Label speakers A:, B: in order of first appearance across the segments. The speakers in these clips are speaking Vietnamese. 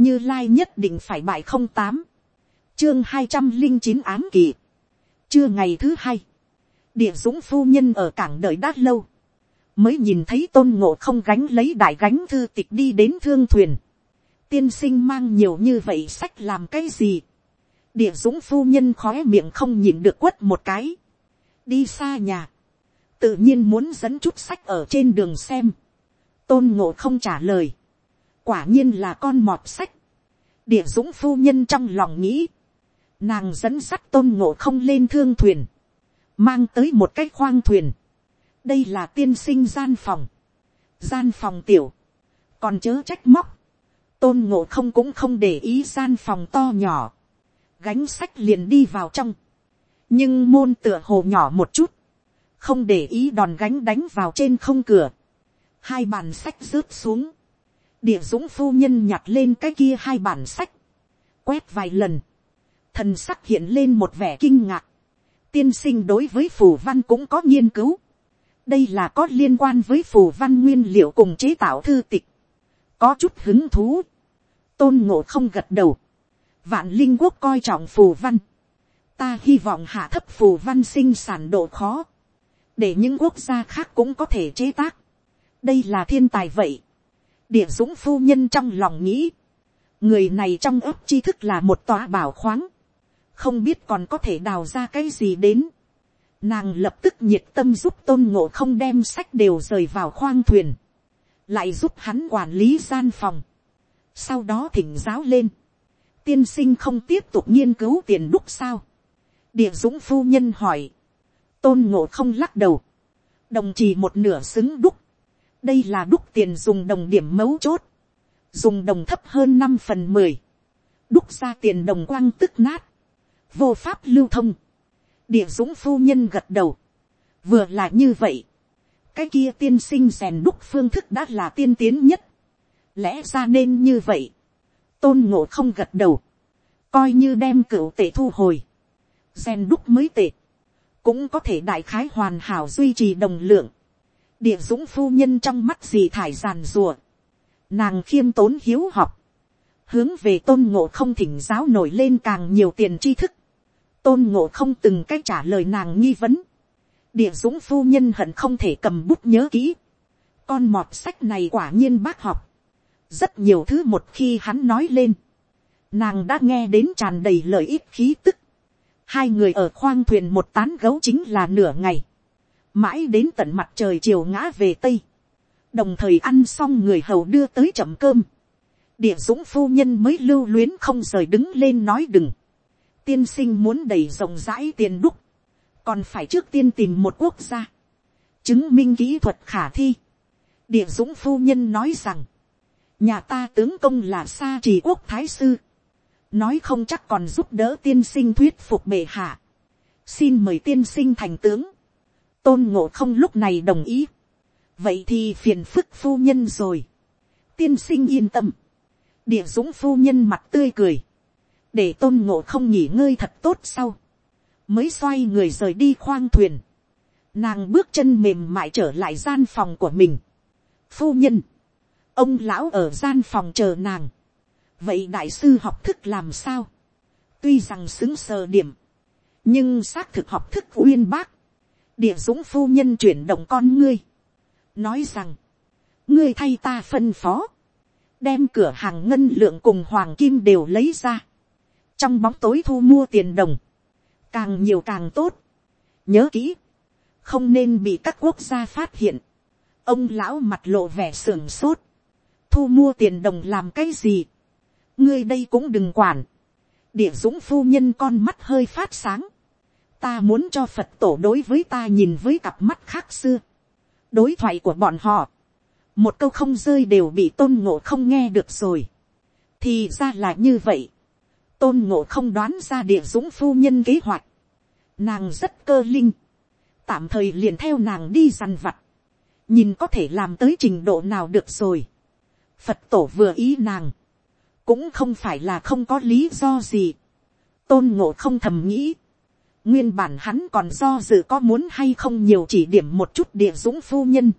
A: như lai nhất định phải bại không tám, chương hai trăm linh chín ám kỳ, trưa ngày thứ hai, địa dũng phu nhân ở cảng đợi đã lâu, mới nhìn thấy tôn ngộ không gánh lấy đại gánh thư tịch đi đến thương thuyền, tiên sinh mang nhiều như vậy sách làm cái gì, địa dũng phu nhân khó miệng không nhìn được quất một cái, đi xa nhà, tự nhiên muốn dẫn chút sách ở trên đường xem, tôn ngộ không trả lời, quả nhiên là con mọt sách, địa dũng phu nhân trong lòng nghĩ, nàng dẫn sắt tôn ngộ không lên thương thuyền, mang tới một cái khoang thuyền, đây là tiên sinh gian phòng, gian phòng tiểu, còn chớ trách móc, tôn ngộ không cũng không để ý gian phòng to nhỏ, gánh sách liền đi vào trong, nhưng môn tựa hồ nhỏ một chút, không để ý đòn gánh đánh vào trên không cửa, hai bàn sách rớt xuống, địa dũng phu nhân nhặt lên cái kia hai bản sách, quét vài lần, thần sắc hiện lên một vẻ kinh ngạc, tiên sinh đối với phù văn cũng có nghiên cứu, đây là có liên quan với phù văn nguyên liệu cùng chế tạo thư tịch, có chút hứng thú, tôn ngộ không gật đầu, vạn linh quốc coi trọng phù văn, ta hy vọng hạ thấp phù văn sinh sản độ khó, để những quốc gia khác cũng có thể chế tác, đây là thiên tài vậy, địa dũng phu nhân trong lòng nghĩ, người này trong ấp tri thức là một tòa bảo khoáng, không biết còn có thể đào ra cái gì đến. Nàng lập tức nhiệt tâm giúp tôn ngộ không đem sách đều rời vào khoang thuyền, lại giúp hắn quản lý gian phòng. Sau đó thỉnh giáo lên, tiên sinh không tiếp tục nghiên cứu tiền đúc sao. Địa dũng phu nhân hỏi, tôn ngộ không lắc đầu, đồng chỉ một nửa xứng đúc, đây là đúc tiền dùng đồng điểm mấu chốt, dùng đồng thấp hơn năm phần mười, đúc ra tiền đồng quang tức nát, vô pháp lưu thông, địa dũng phu nhân gật đầu, vừa là như vậy, cái kia tiên sinh rèn đúc phương thức đã là tiên tiến nhất, lẽ ra nên như vậy, tôn ngộ không gật đầu, coi như đem cửu tệ thu hồi, rèn đúc mới tệ, cũng có thể đại khái hoàn hảo duy trì đồng lượng, địa dũng phu nhân trong mắt gì thải giàn rùa, nàng khiêm tốn hiếu học, hướng về tôn ngộ không thỉnh giáo nổi lên càng nhiều tiền tri thức, tôn ngộ không từng cách trả lời nàng nghi vấn, địa dũng phu nhân hận không thể cầm bút nhớ kỹ, con mọt sách này quả nhiên bác học, rất nhiều thứ một khi hắn nói lên, nàng đã nghe đến tràn đầy lợi ích khí tức, hai người ở khoang thuyền một tán gấu chính là nửa ngày, mãi đến tận mặt trời chiều ngã về tây, đồng thời ăn xong người hầu đưa tới chậm cơm, địa dũng phu nhân mới lưu luyến không rời đứng lên nói đừng, tiên sinh muốn đầy rộng rãi tiền đúc, còn phải trước tiên tìm một quốc gia, chứng minh kỹ thuật khả thi. địa dũng phu nhân nói rằng, nhà ta tướng công là sa trì quốc thái sư, nói không chắc còn giúp đỡ tiên sinh thuyết phục bệ hạ, xin mời tiên sinh thành tướng, tôn ngộ không lúc này đồng ý, vậy thì phiền phức phu nhân rồi, tiên sinh yên tâm, địa dũng phu nhân mặt tươi cười, để tôn ngộ không nghỉ ngơi thật tốt sau, mới xoay người rời đi khoang thuyền, nàng bước chân mềm mại trở lại gian phòng của mình. phu nhân, ông lão ở gian phòng chờ nàng, vậy đại sư học thức làm sao, tuy rằng xứng sờ điểm, nhưng xác thực học thức uyên bác, địa dũng phu nhân chuyển động con ngươi, nói rằng, ngươi thay ta phân phó, đem cửa hàng ngân lượng cùng hoàng kim đều lấy ra, trong bóng tối thu mua tiền đồng, càng nhiều càng tốt, nhớ kỹ, không nên bị các quốc gia phát hiện, ông lão mặt lộ vẻ sưởng sốt, thu mua tiền đồng làm cái gì, ngươi đây cũng đừng quản, địa dũng phu nhân con mắt hơi phát sáng, ta muốn cho phật tổ đối với ta nhìn với cặp mắt khác xưa, đối thoại của bọn họ, một câu không rơi đều bị tôn ngộ không nghe được rồi, thì ra là như vậy, tôn ngộ không đoán ra địa dũng phu nhân kế hoạch. Nàng rất cơ linh. Tạm thời liền theo nàng đi dằn vặt. Nhìn có thể làm tới trình độ nào được rồi. Phật tổ vừa ý nàng. Cũng không phải là không có lý do gì. Tôn ngộ không thầm nghĩ. Nguyên bản hắn còn do dự có muốn hay không nhiều chỉ điểm một chút địa dũng phu nhân.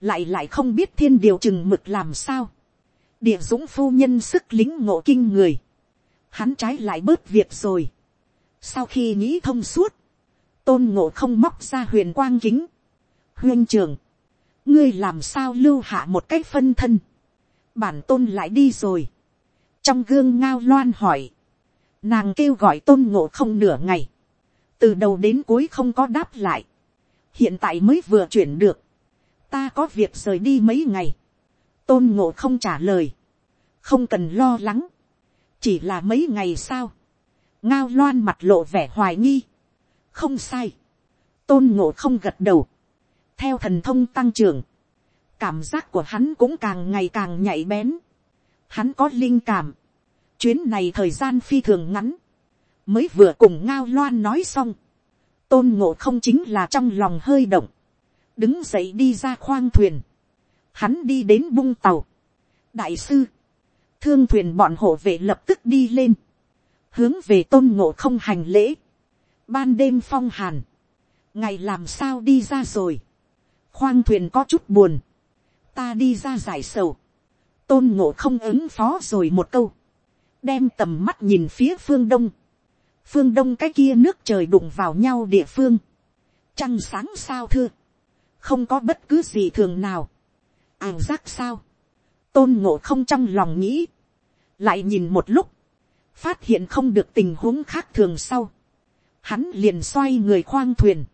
A: Lại lại không biết thiên điều chừng mực làm sao. địa dũng phu nhân sức lính ngộ kinh người, hắn trái lại bớt việc rồi. sau khi nghĩ thông suốt, tôn ngộ không móc ra huyền quang kính, huyên trường, ngươi làm sao lưu hạ một cách phân thân, bản tôn lại đi rồi, trong gương ngao loan hỏi, nàng kêu gọi tôn ngộ không nửa ngày, từ đầu đến cuối không có đáp lại, hiện tại mới vừa chuyển được, ta có việc rời đi mấy ngày, tôn ngộ không trả lời, không cần lo lắng, chỉ là mấy ngày sao, ngao loan mặt lộ vẻ hoài nghi, không sai, tôn ngộ không gật đầu, theo thần thông tăng trưởng, cảm giác của hắn cũng càng ngày càng nhạy bén, hắn có linh cảm, chuyến này thời gian phi thường ngắn, mới vừa cùng ngao loan nói xong, tôn ngộ không chính là trong lòng hơi động, đứng dậy đi ra khoang thuyền, hắn đi đến bung tàu, đại sư, thương thuyền bọn hộ vệ lập tức đi lên, hướng về tôn ngộ không hành lễ, ban đêm phong hàn, ngày làm sao đi ra rồi, khoang thuyền có chút buồn, ta đi ra giải sầu, tôn ngộ không ứng phó rồi một câu, đem tầm mắt nhìn phía phương đông, phương đông cái kia nước trời đụng vào nhau địa phương, trăng sáng sao thưa, không có bất cứ gì thường nào, ảo giác sao, tôn ngộ không trong lòng nghĩ, lại nhìn một lúc, phát hiện không được tình huống khác thường sau, hắn liền xoay người khoang thuyền.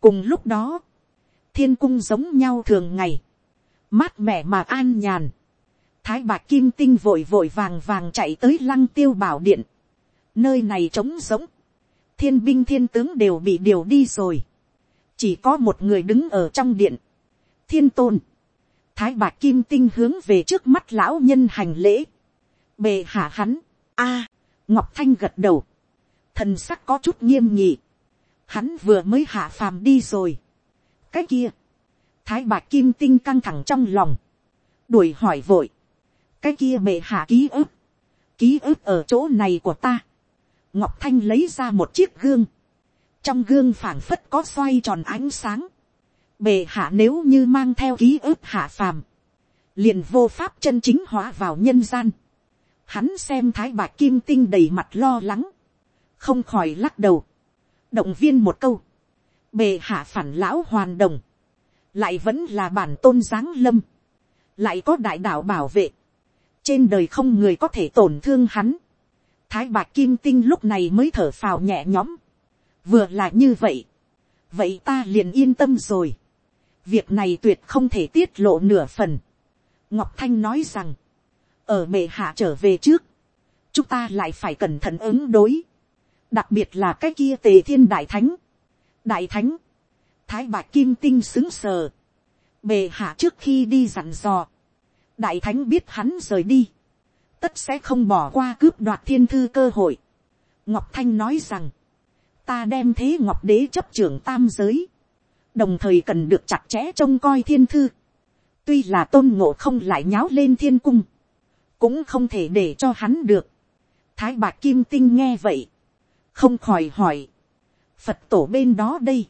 A: cùng lúc đó, thiên cung giống nhau thường ngày, mát mẻ mà an nhàn, thái bạc kim tinh vội vội vàng vàng chạy tới lăng tiêu bảo điện, nơi này trống sống, thiên binh thiên tướng đều bị điều đi rồi, chỉ có một người đứng ở trong điện, thiên tôn, thái bạc kim tinh hướng về trước mắt lão nhân hành lễ, bề hạ hắn, a, ngọc thanh gật đầu, thần sắc có chút nghiêm nhị, hắn vừa mới hạ phàm đi rồi, cái kia, thái bạc kim tinh căng thẳng trong lòng, đuổi hỏi vội, cái kia bệ hạ ký ức, ký ức ở chỗ này của ta, ngọc thanh lấy ra một chiếc gương, trong gương phảng phất có xoay tròn ánh sáng, bệ hạ nếu như mang theo ký ức hạ phàm, liền vô pháp chân chính hóa vào nhân gian, hắn xem thái bạc kim tinh đầy mặt lo lắng, không khỏi lắc đầu, động viên một câu, bề hạ phản lão hoàn đồng, lại vẫn là bản tôn giáng lâm, lại có đại đạo bảo vệ, trên đời không người có thể tổn thương hắn, thái bạc kim tinh lúc này mới thở phào nhẹ nhõm, vừa là như vậy, vậy ta liền yên tâm rồi, việc này tuyệt không thể tiết lộ nửa phần, ngọc thanh nói rằng, ở mệ hạ trở về trước, chúng ta lại phải cẩn thận ứng đối, đặc biệt là cái kia tề thiên đại thánh, đại thánh, thái bạc kim tinh xứng sờ, bệ hạ trước khi đi dặn dò, đại thánh biết hắn rời đi, tất sẽ không bỏ qua cướp đoạt thiên thư cơ hội. ngọc thanh nói rằng, ta đem thế ngọc đế chấp trưởng tam giới, đồng thời cần được chặt chẽ trông coi thiên thư, tuy là tôn ngộ không lại nháo lên thiên cung, cũng không thể để cho hắn được. thái bạc kim tinh nghe vậy, không khỏi hỏi, phật tổ bên đó đây,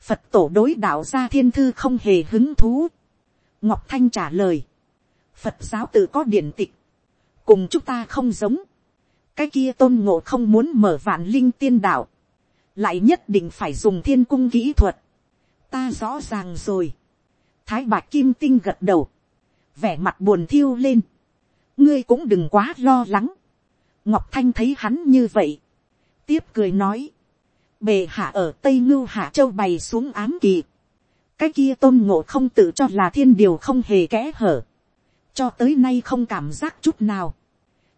A: phật tổ đối đạo gia thiên thư không hề hứng thú. ngọc thanh trả lời, phật giáo tự có điển tịch, cùng chúng ta không giống, cái kia tôn ngộ không muốn mở vạn linh tiên đạo, lại nhất định phải dùng thiên cung kỹ thuật, ta rõ ràng rồi, thái bạc kim tinh gật đầu, vẻ mặt buồn thiêu lên, ngươi cũng đừng quá lo lắng, ngọc thanh thấy hắn như vậy, tiếp cười nói, bề hạ ở tây ngưu hạ châu bày xuống ám kỳ, cái kia tôn ngộ không tự cho là thiên điều không hề kẽ hở, cho tới nay không cảm giác chút nào,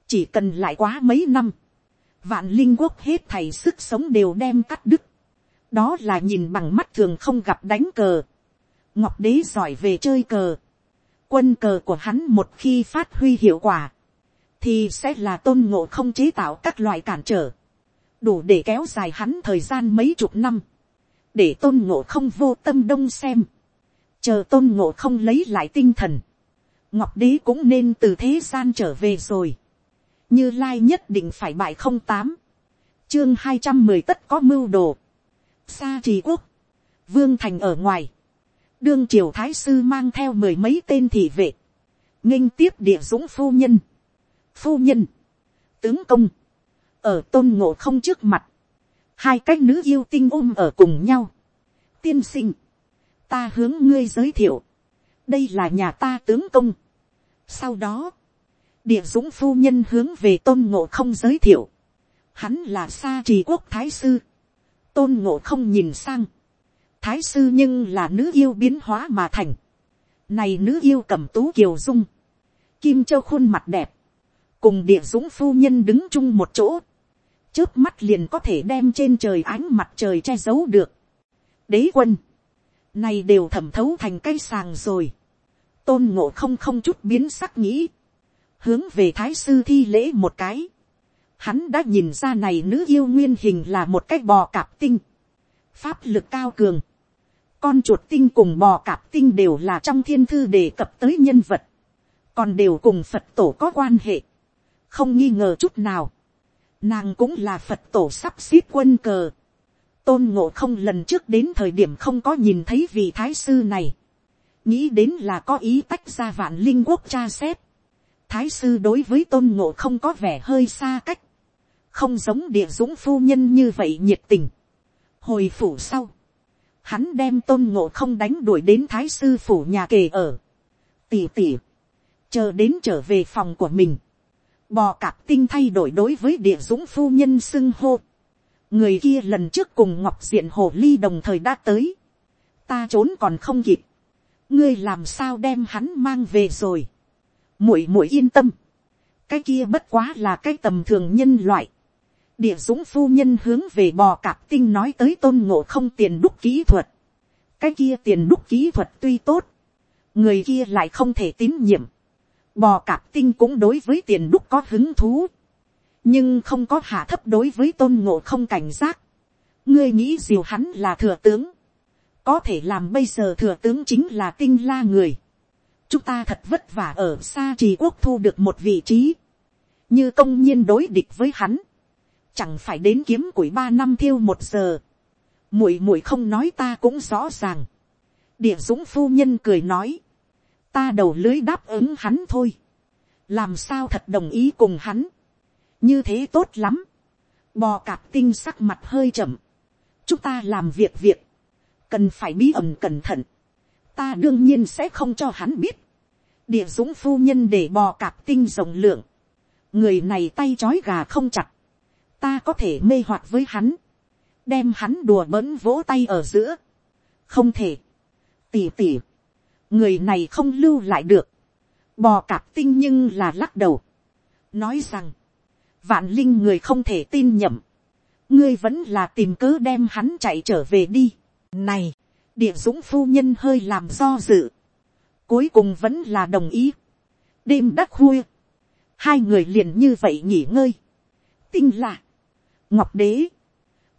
A: chỉ cần lại quá mấy năm, vạn linh quốc hết thầy sức sống đều đem cắt đứt, đó là nhìn bằng mắt thường không gặp đánh cờ, ngọc đế giỏi về chơi cờ, quân cờ của hắn một khi phát huy hiệu quả, thì sẽ là tôn ngộ không chế tạo các loại cản trở, đủ để kéo dài hắn thời gian mấy chục năm, để tôn ngộ không vô tâm đông xem, chờ tôn ngộ không lấy lại tinh thần, ngọc đế cũng nên từ thế gian trở về rồi, như lai nhất định phải bại không tám, chương hai trăm mười tất có mưu đồ, xa trì quốc, vương thành ở ngoài, đương triều thái sư mang theo mười mấy tên thị vệ, nghinh tiếp địa dũng phu nhân, phu nhân, tướng công, ở tôn ngộ không trước mặt, hai cái nữ yêu tinh ôm ở cùng nhau, tiên sinh, ta hướng ngươi giới thiệu, đây là nhà ta tướng công. sau đó, địa dũng phu nhân hướng về tôn ngộ không giới thiệu, hắn là sa trì quốc thái sư, tôn ngộ không nhìn sang, thái sư nhưng là nữ yêu biến hóa mà thành, này nữ yêu cầm tú kiều dung, kim châu khuôn mặt đẹp, cùng địa dũng phu nhân đứng chung một chỗ, trước mắt liền có thể đem trên trời ánh mặt trời che giấu được. đế quân, này đều thẩm thấu thành cây sàng rồi, tôn ngộ không không chút biến sắc nghĩ, hướng về thái sư thi lễ một cái, hắn đã nhìn ra này nữ yêu nguyên hình là một cái bò cạp tinh, pháp lực cao cường, con chuột tinh cùng bò cạp tinh đều là trong thiên thư đề cập tới nhân vật, còn đều cùng phật tổ có quan hệ, không nghi ngờ chút nào, nàng cũng là phật tổ sắp xếp quân cờ, tôn ngộ không lần trước đến thời điểm không có nhìn thấy vị thái sư này, nghĩ đến là có ý tách ra vạn linh quốc cha xét, thái sư đối với tôn ngộ không có vẻ hơi xa cách, không giống địa dũng phu nhân như vậy nhiệt tình. hồi phủ sau, hắn đem tôn ngộ không đánh đuổi đến thái sư phủ nhà kề ở, tỉ tỉ, chờ đến trở về phòng của mình, bò cạp tinh thay đổi đối với địa dũng phu nhân xưng hô, người kia lần trước cùng ngọc diện hồ ly đồng thời đã tới, ta trốn còn không kịp, ngươi làm sao đem hắn mang về rồi, muội muội yên tâm, cái kia bất quá là cái tầm thường nhân loại, địa dũng phu nhân hướng về bò cạp tinh nói tới tôn ngộ không tiền đúc kỹ thuật, cái kia tiền đúc kỹ thuật tuy tốt, người kia lại không thể tín nhiệm, bò cạp tinh cũng đối với tiền đúc có hứng thú, nhưng không có hạ thấp đối với tôn ngộ không cảnh giác. ngươi nghĩ diều hắn là thừa tướng, có thể làm bây giờ thừa tướng chính là tinh la người. chúng ta thật vất vả ở xa trì quốc thu được một vị trí, như công nhiên đối địch với hắn, chẳng phải đến kiếm củi ba năm thiêu một giờ, muội muội không nói ta cũng rõ ràng. địa dũng phu nhân cười nói, ta đầu lưới đáp ứng hắn thôi, làm sao thật đồng ý cùng hắn, như thế tốt lắm, bò cạp tinh sắc mặt hơi chậm, chúng ta làm việc việc, cần phải bí ẩn cẩn thận, ta đương nhiên sẽ không cho hắn biết, địa dũng phu nhân để bò cạp tinh rộng lượng, người này tay c h ó i gà không chặt, ta có thể mê hoạt với hắn, đem hắn đùa bỡn vỗ tay ở giữa, không thể, tỉ tỉ, người này không lưu lại được, bò cạp tinh nhưng là lắc đầu, nói rằng, vạn linh người không thể tin nhầm, ngươi vẫn là tìm cớ đem hắn chạy trở về đi. Này, địa dũng phu nhân hơi làm do dự. Cuối cùng vẫn là đồng ý. Đêm đắc khuya. Hai người liền như vậy nghỉ ngơi. Tinh là. Ngọc đế.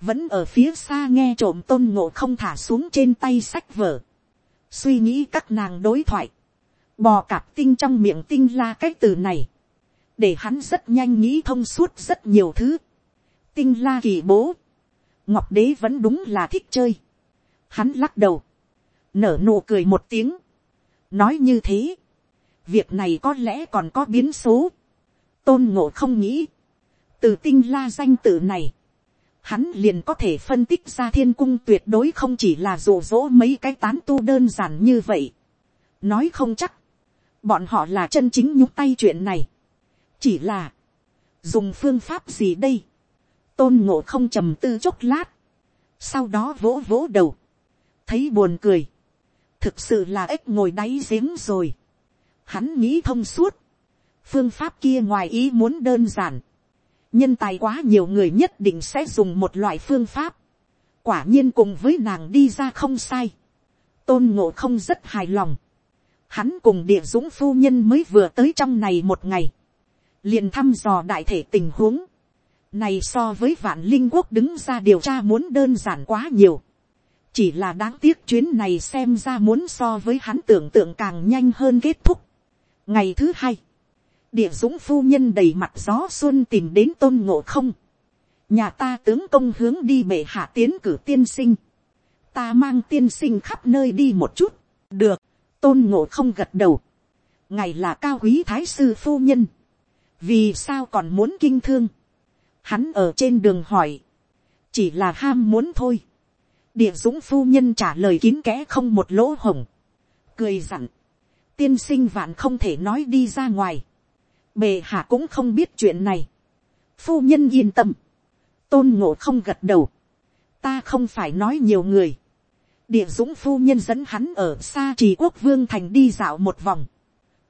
A: Vẫn ở phía xa nghe trộm tôn ngộ không thả xuống trên tay sách vở. Suy nghĩ các nàng đối thoại. Bò cạp tinh trong miệng tinh la cái từ này. Để hắn rất nhanh nghĩ thông suốt rất nhiều thứ. Tinh la kỳ bố. Ngọc đế vẫn đúng là thích chơi Hắn lắc đầu. Nở nụ cười một tiếng. Nói như thế. Việc này có lẽ còn có biến số. Tôn ngộ không nghĩ. Từ tinh la danh tự này. Hắn liền có thể phân tích ra thiên cung tuyệt đối không chỉ là rủ rỗ mấy cái tán tu đơn giản như vậy. Nói không chắc. Bọn họ là chân chính nhúc tay chuyện này. Chỉ là. Dùng phương pháp gì đây? Tôn ngộ không trầm tư chốc lát. Sau đó vỗ vỗ đầu thấy buồn cười, thực sự là ếch ngồi đáy giếng rồi. Hắn nghĩ thông suốt, phương pháp kia ngoài ý muốn đơn giản, nhân tài quá nhiều người nhất định sẽ dùng một loại phương pháp, quả nhiên cùng với nàng đi ra không sai, tôn ngộ không rất hài lòng, hắn cùng địa dũng phu nhân mới vừa tới trong này một ngày, liền thăm dò đại thể tình huống, này so với vạn linh quốc đứng ra điều tra muốn đơn giản quá nhiều chỉ là đáng tiếc chuyến này xem ra muốn so với hắn tưởng tượng càng nhanh hơn kết thúc. ngày thứ hai, địa dũng phu nhân đầy mặt gió xuân tìm đến tôn ngộ không. nhà ta tướng công hướng đi bệ hạ tiến cử tiên sinh. ta mang tiên sinh khắp nơi đi một chút. được, tôn ngộ không gật đầu. ngày là cao quý thái sư phu nhân, vì sao còn muốn kinh thương, hắn ở trên đường hỏi, chỉ là ham muốn thôi, địa dũng phu nhân trả lời kín kẽ không một lỗ hồng, cười dặn, tiên sinh vạn không thể nói đi ra ngoài, bề hạ cũng không biết chuyện này, phu nhân yên tâm, tôn ngộ không gật đầu, ta không phải nói nhiều người, địa dũng phu nhân dẫn hắn ở xa trì quốc vương thành đi dạo một vòng,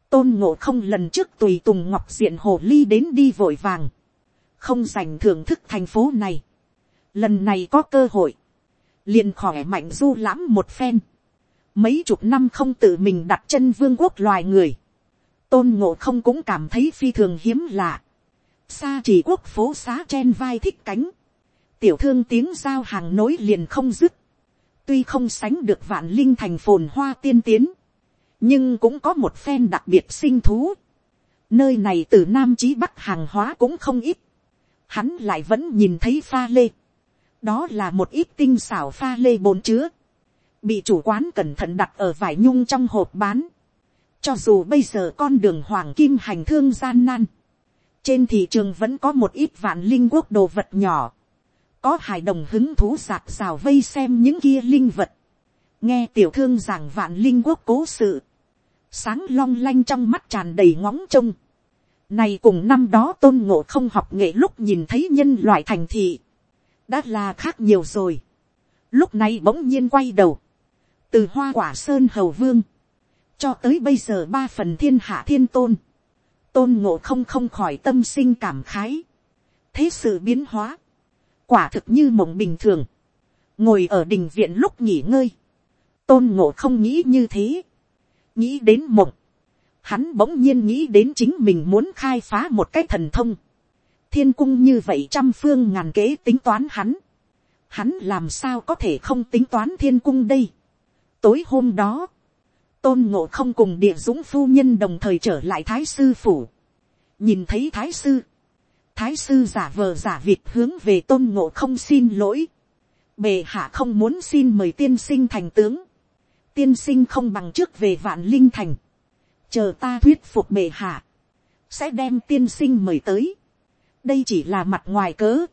A: tôn ngộ không lần trước tùy tùng ngọc diện hồ ly đến đi vội vàng, không dành thưởng thức thành phố này, lần này có cơ hội, liền khỏe mạnh du lãm một phen, mấy chục năm không tự mình đặt chân vương quốc loài người, tôn ngộ không cũng cảm thấy phi thường hiếm lạ, xa chỉ quốc phố xá chen vai thích cánh, tiểu thương tiếng giao hàng nối liền không dứt, tuy không sánh được vạn linh thành phồn hoa tiên tiến, nhưng cũng có một phen đặc biệt sinh thú. Nơi này từ nam chí bắc hàng hóa cũng không ít, hắn lại vẫn nhìn thấy pha lê đó là một ít tinh xảo pha lê bồn chứa, bị chủ quán cẩn thận đặt ở vải nhung trong hộp bán. cho dù bây giờ con đường hoàng kim hành thương gian nan, trên thị trường vẫn có một ít vạn linh quốc đồ vật nhỏ, có hài đồng hứng thú sạc xào vây xem những kia linh vật, nghe tiểu thương giảng vạn linh quốc cố sự, sáng long lanh trong mắt tràn đầy ngóng trông, này cùng năm đó tôn ngộ không học nghệ lúc nhìn thấy nhân loại thành thị, đã là khác nhiều rồi. Lúc này bỗng nhiên quay đầu, từ hoa quả sơn hầu vương, cho tới bây giờ ba phần thiên hạ thiên tôn, tôn ngộ không không khỏi tâm sinh cảm khái. thế sự biến hóa, quả thực như mộng bình thường, ngồi ở đình viện lúc nghỉ ngơi, tôn ngộ không nghĩ như thế, nghĩ đến mộng, hắn bỗng nhiên nghĩ đến chính mình muốn khai phá một cái thần thông, thiên cung như vậy trăm phương ngàn kế tính toán hắn, hắn làm sao có thể không tính toán thiên cung đây. tối hôm đó, tôn ngộ không cùng địa dũng phu nhân đồng thời trở lại thái sư phủ, nhìn thấy thái sư, thái sư giả vờ giả vịt hướng về tôn ngộ không xin lỗi, bề hạ không muốn xin mời tiên sinh thành tướng, tiên sinh không bằng trước về vạn linh thành, chờ ta thuyết phục bệ hạ, sẽ đem tiên sinh mời tới đây chỉ là mặt ngoài cớ.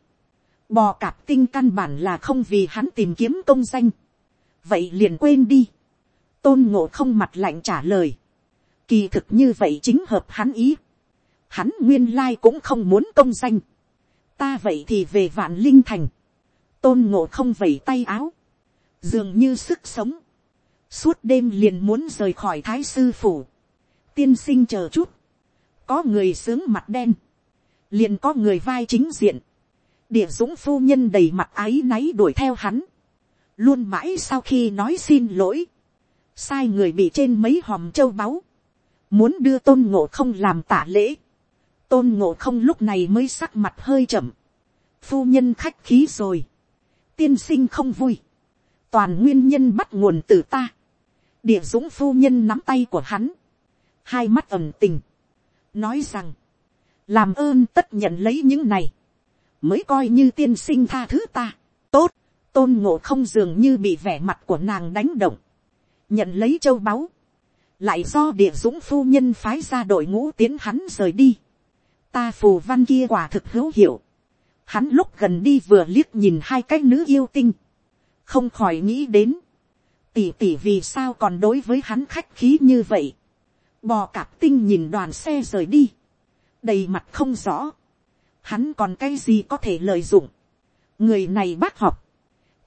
A: bò cạp tinh căn bản là không vì hắn tìm kiếm công danh. vậy liền quên đi. tôn ngộ không mặt lạnh trả lời. kỳ thực như vậy chính hợp hắn ý. hắn nguyên lai cũng không muốn công danh. ta vậy thì về vạn linh thành. tôn ngộ không vẩy tay áo. dường như sức sống. suốt đêm liền muốn rời khỏi thái sư phủ tiên sinh chờ chút, có người sướng mặt đen, liền có người vai chính diện, địa dũng phu nhân đầy mặt áy náy đuổi theo hắn, luôn mãi sau khi nói xin lỗi, sai người bị trên mấy hòm châu báu, muốn đưa tôn ngộ không làm tả lễ, tôn ngộ không lúc này mới sắc mặt hơi chậm, phu nhân khách khí rồi, tiên sinh không vui, toàn nguyên nhân bắt nguồn từ ta, địa dũng phu nhân nắm tay của hắn, hai mắt ẩm tình, nói rằng, làm ơn tất nhận lấy những này, mới coi như tiên sinh tha thứ ta, tốt, tôn ngộ không dường như bị vẻ mặt của nàng đánh động, nhận lấy châu báu, lại do địa dũng phu nhân phái ra đội ngũ tiến hắn rời đi, ta phù văn kia quả thực hữu hiệu, hắn lúc gần đi vừa liếc nhìn hai cái nữ yêu tinh, không khỏi nghĩ đến, tỉ tỉ vì sao còn đối với hắn khách khí như vậy, Bò cạp tinh nhìn đoàn xe rời đi. Đầy mặt không rõ. Hắn còn cái gì có thể lợi dụng. Người này bác học.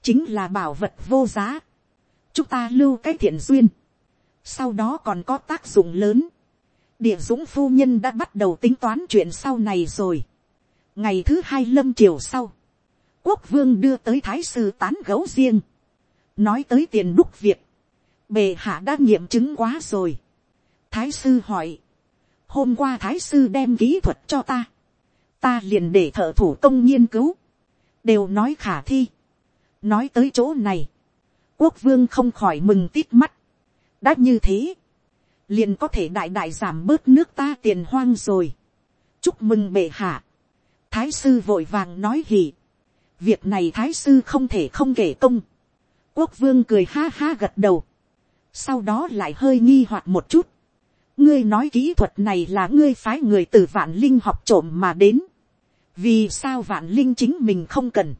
A: Chính là bảo vật vô giá. Chúng ta lưu cái thiện duyên. Sau đó còn có tác dụng lớn. Địa dũng phu nhân đã bắt đầu tính toán chuyện sau này rồi. Ngày thứ hai lâm chiều sau. Quốc vương đưa tới thái sư tán gấu riêng. Nói tới tiền đúc việc. Bề hạ đã nghiệm chứng quá rồi Thái sư hỏi. Hôm qua thái sư đem kỹ thuật cho ta. Ta liền để thợ thủ công nghiên cứu. Đều nói khả thi. Nói tới chỗ này. Quốc vương không khỏi mừng tít mắt. Đã như thế. Liền có thể đại đại giảm bớt nước ta tiền hoang rồi. Chúc mừng bệ hạ. Thái sư vội vàng nói hỉ. Việc này thái sư không thể không kể công. Quốc vương cười ha ha gật đầu. Sau đó lại hơi nghi hoặc một chút ngươi nói kỹ thuật này là ngươi phái người từ vạn linh học trộm mà đến, vì sao vạn linh chính mình không cần,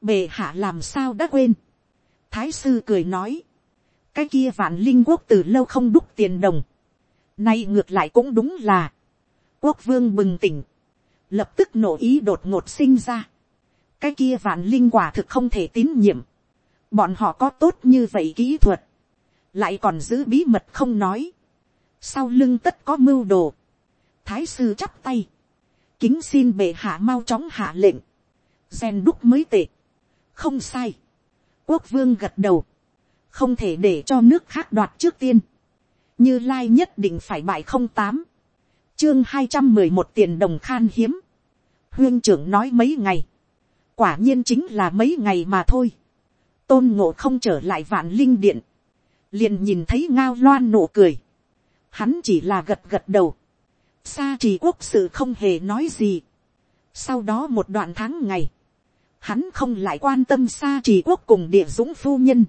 A: bề hạ làm sao đã quên, thái sư cười nói, cái kia vạn linh quốc từ lâu không đúc tiền đồng, nay ngược lại cũng đúng là, quốc vương bừng tỉnh, lập tức nổ ý đột ngột sinh ra, cái kia vạn linh quả thực không thể tín nhiệm, bọn họ có tốt như vậy kỹ thuật, lại còn giữ bí mật không nói, sau lưng tất có mưu đồ, thái sư chắp tay, kính xin bệ hạ mau chóng hạ lệnh, xen đúc mới tệ, không sai, quốc vương gật đầu, không thể để cho nước khác đoạt trước tiên, như lai nhất định phải bại không tám, chương hai trăm mười một tiền đồng khan hiếm, huyên trưởng nói mấy ngày, quả nhiên chính là mấy ngày mà thôi, tôn ngộ không trở lại vạn linh điện, liền nhìn thấy ngao loan nụ cười, hắn chỉ là gật gật đầu, sa trì quốc sự không hề nói gì, sau đó một đoạn tháng ngày, hắn không lại quan tâm sa trì quốc cùng địa dũng phu nhân,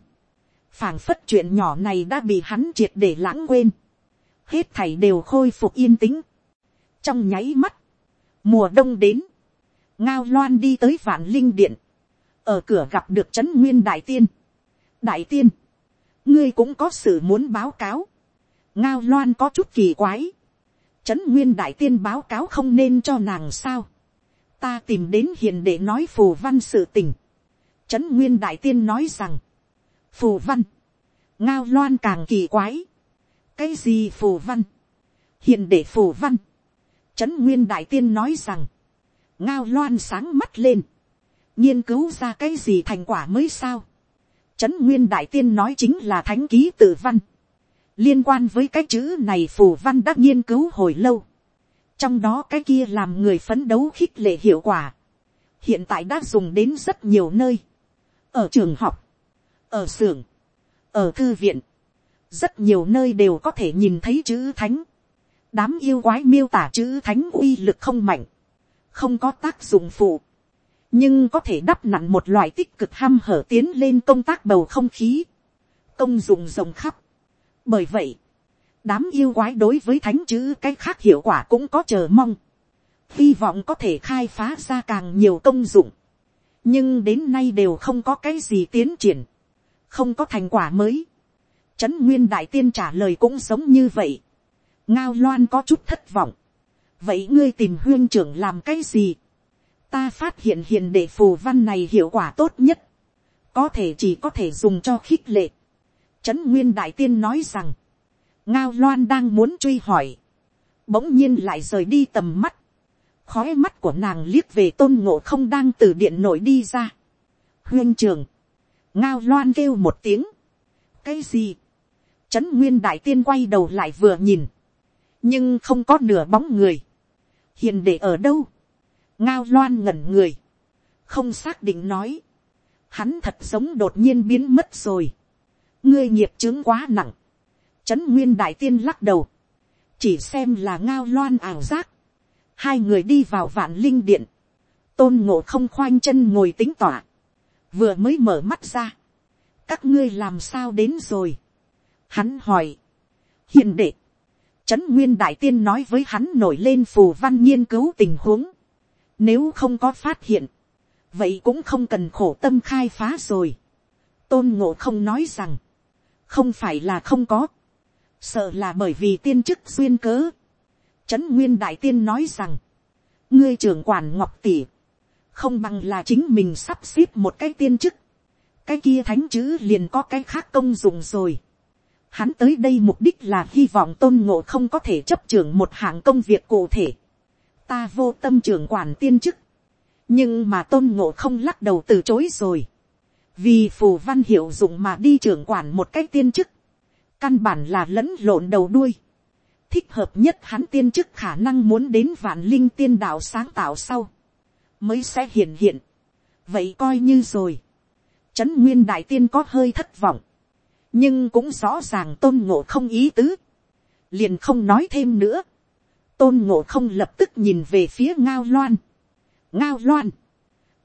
A: phảng phất chuyện nhỏ này đã bị hắn triệt để lãng quên, hết thảy đều khôi phục yên tĩnh, trong nháy mắt, mùa đông đến, ngao loan đi tới vạn linh điện, ở cửa gặp được trấn nguyên đại tiên. đại tiên, ngươi cũng có sự muốn báo cáo, ngao loan có chút kỳ quái, trấn nguyên đại tiên báo cáo không nên cho nàng sao, ta tìm đến hiền để nói phù văn sự tình, trấn nguyên đại tiên nói rằng, phù văn, ngao loan càng kỳ quái, cái gì phù văn, hiền để phù văn, trấn nguyên đại tiên nói rằng, ngao loan sáng mắt lên, nghiên cứu ra cái gì thành quả mới sao. Trấn nguyên đại tiên nói chính là thánh ký tự văn liên quan với cái chữ này phù văn đã nghiên cứu hồi lâu. trong đó cái kia làm người phấn đấu khích lệ hiệu quả. hiện tại đã dùng đến rất nhiều nơi. ở trường học, ở xưởng, ở thư viện, rất nhiều nơi đều có thể nhìn thấy chữ thánh. đám yêu quái miêu tả chữ thánh uy lực không mạnh không có tác dụng phụ, nhưng có thể đắp nặn một loại tích cực ham hở tiến lên công tác bầu không khí, công dụng rộng khắp bởi vậy, đám yêu quái đối với thánh chữ cái khác hiệu quả cũng có chờ mong, hy vọng có thể khai phá ra càng nhiều công dụng, nhưng đến nay đều không có cái gì tiến triển, không có thành quả mới. Trấn nguyên đại tiên trả lời cũng giống như vậy. ngao loan có chút thất vọng vậy ngươi tìm huyên trưởng làm cái gì. ta phát hiện hiện đệ phù văn này hiệu quả tốt nhất. có thể chỉ có thể dùng cho khích lệ trấn nguyên đại tiên nói rằng, ngao loan đang muốn truy hỏi. bỗng nhiên lại rời đi tầm mắt. khói mắt của nàng liếc về tôn ngộ không đang từ điện nổi đi ra. huyên Trường, ngao loan kêu một tiếng. cái gì. trấn nguyên đại tiên quay đầu lại vừa nhìn nhưng không có nửa bóng người hiền để ở đâu, ngao loan ngẩn người, không xác định nói, hắn thật giống đột nhiên biến mất rồi, ngươi nghiệp chứng quá nặng, trấn nguyên đại tiên lắc đầu, chỉ xem là ngao loan ảo giác, hai người đi vào vạn linh điện, tôn ngộ không khoanh chân ngồi tính tỏa, vừa mới mở mắt ra, các ngươi làm sao đến rồi, hắn hỏi, hiền đệ, Trấn Nguyên Đại Tiên nói với hắn nổi lên phù văn nghiên cứu tình huống. Nếu không có phát hiện. Vậy cũng không cần khổ tâm khai phá rồi. Tôn Ngộ không nói rằng. Không phải là không có. Sợ là bởi vì tiên chức duyên cớ. Trấn Nguyên Đại Tiên nói rằng. Ngươi trưởng quản Ngọc Tỷ. Không bằng là chính mình sắp xếp một cái tiên chức. Cái kia thánh chữ liền có cái khác công dụng rồi Hắn tới đây mục đích là hy vọng tôn ngộ không có thể chấp trưởng một hạng công việc cụ thể. Ta vô tâm trưởng quản tiên chức. Nhưng mà tôn ngộ không lắc đầu từ chối rồi. Vì phù văn hiệu dụng mà đi trưởng quản một cách tiên chức. Căn bản là lẫn lộn đầu đuôi. Thích hợp nhất hắn tiên chức khả năng muốn đến vạn linh tiên đạo sáng tạo sau. Mới sẽ hiện hiện. Vậy coi như rồi. Trấn Nguyên Đại Tiên có hơi thất vọng nhưng cũng rõ ràng tôn ngộ không ý tứ, liền không nói thêm nữa, tôn ngộ không lập tức nhìn về phía ngao loan, ngao loan,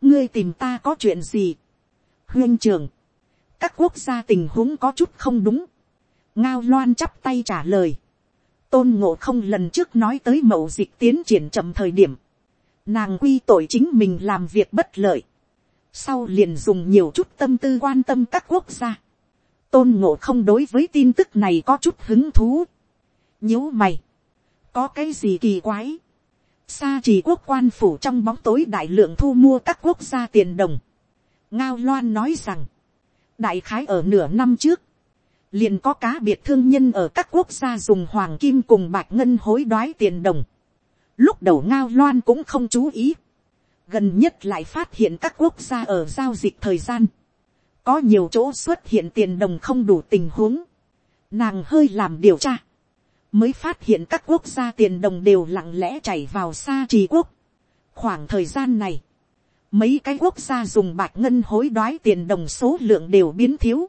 A: ngươi tìm ta có chuyện gì, huyên trường, các quốc gia tình huống có chút không đúng, ngao loan chắp tay trả lời, tôn ngộ không lần trước nói tới mậu dịch tiến triển chậm thời điểm, nàng quy tội chính mình làm việc bất lợi, sau liền dùng nhiều chút tâm tư quan tâm các quốc gia, tôn ngộ không đối với tin tức này có chút hứng thú, nhíu mày, có cái gì kỳ quái, xa chỉ quốc quan phủ trong bóng tối đại lượng thu mua các quốc gia tiền đồng, ngao loan nói rằng, đại khái ở nửa năm trước, liền có cá biệt thương nhân ở các quốc gia dùng hoàng kim cùng bạch ngân hối đoái tiền đồng. Lúc đầu ngao loan cũng không chú ý. Gần nhất lại phát hiện các quốc gia ở giao dịch thời gian. Có nhiều chỗ xuất hiện tiền đồng không đủ tình huống. Nàng hơi làm điều tra. Mới phát hiện các quốc gia tiền đồng đều lặng lẽ chảy vào xa trì quốc. Khoảng thời gian này. Mấy cái quốc gia dùng bạc ngân hối đoái tiền đồng số lượng đều biến thiếu.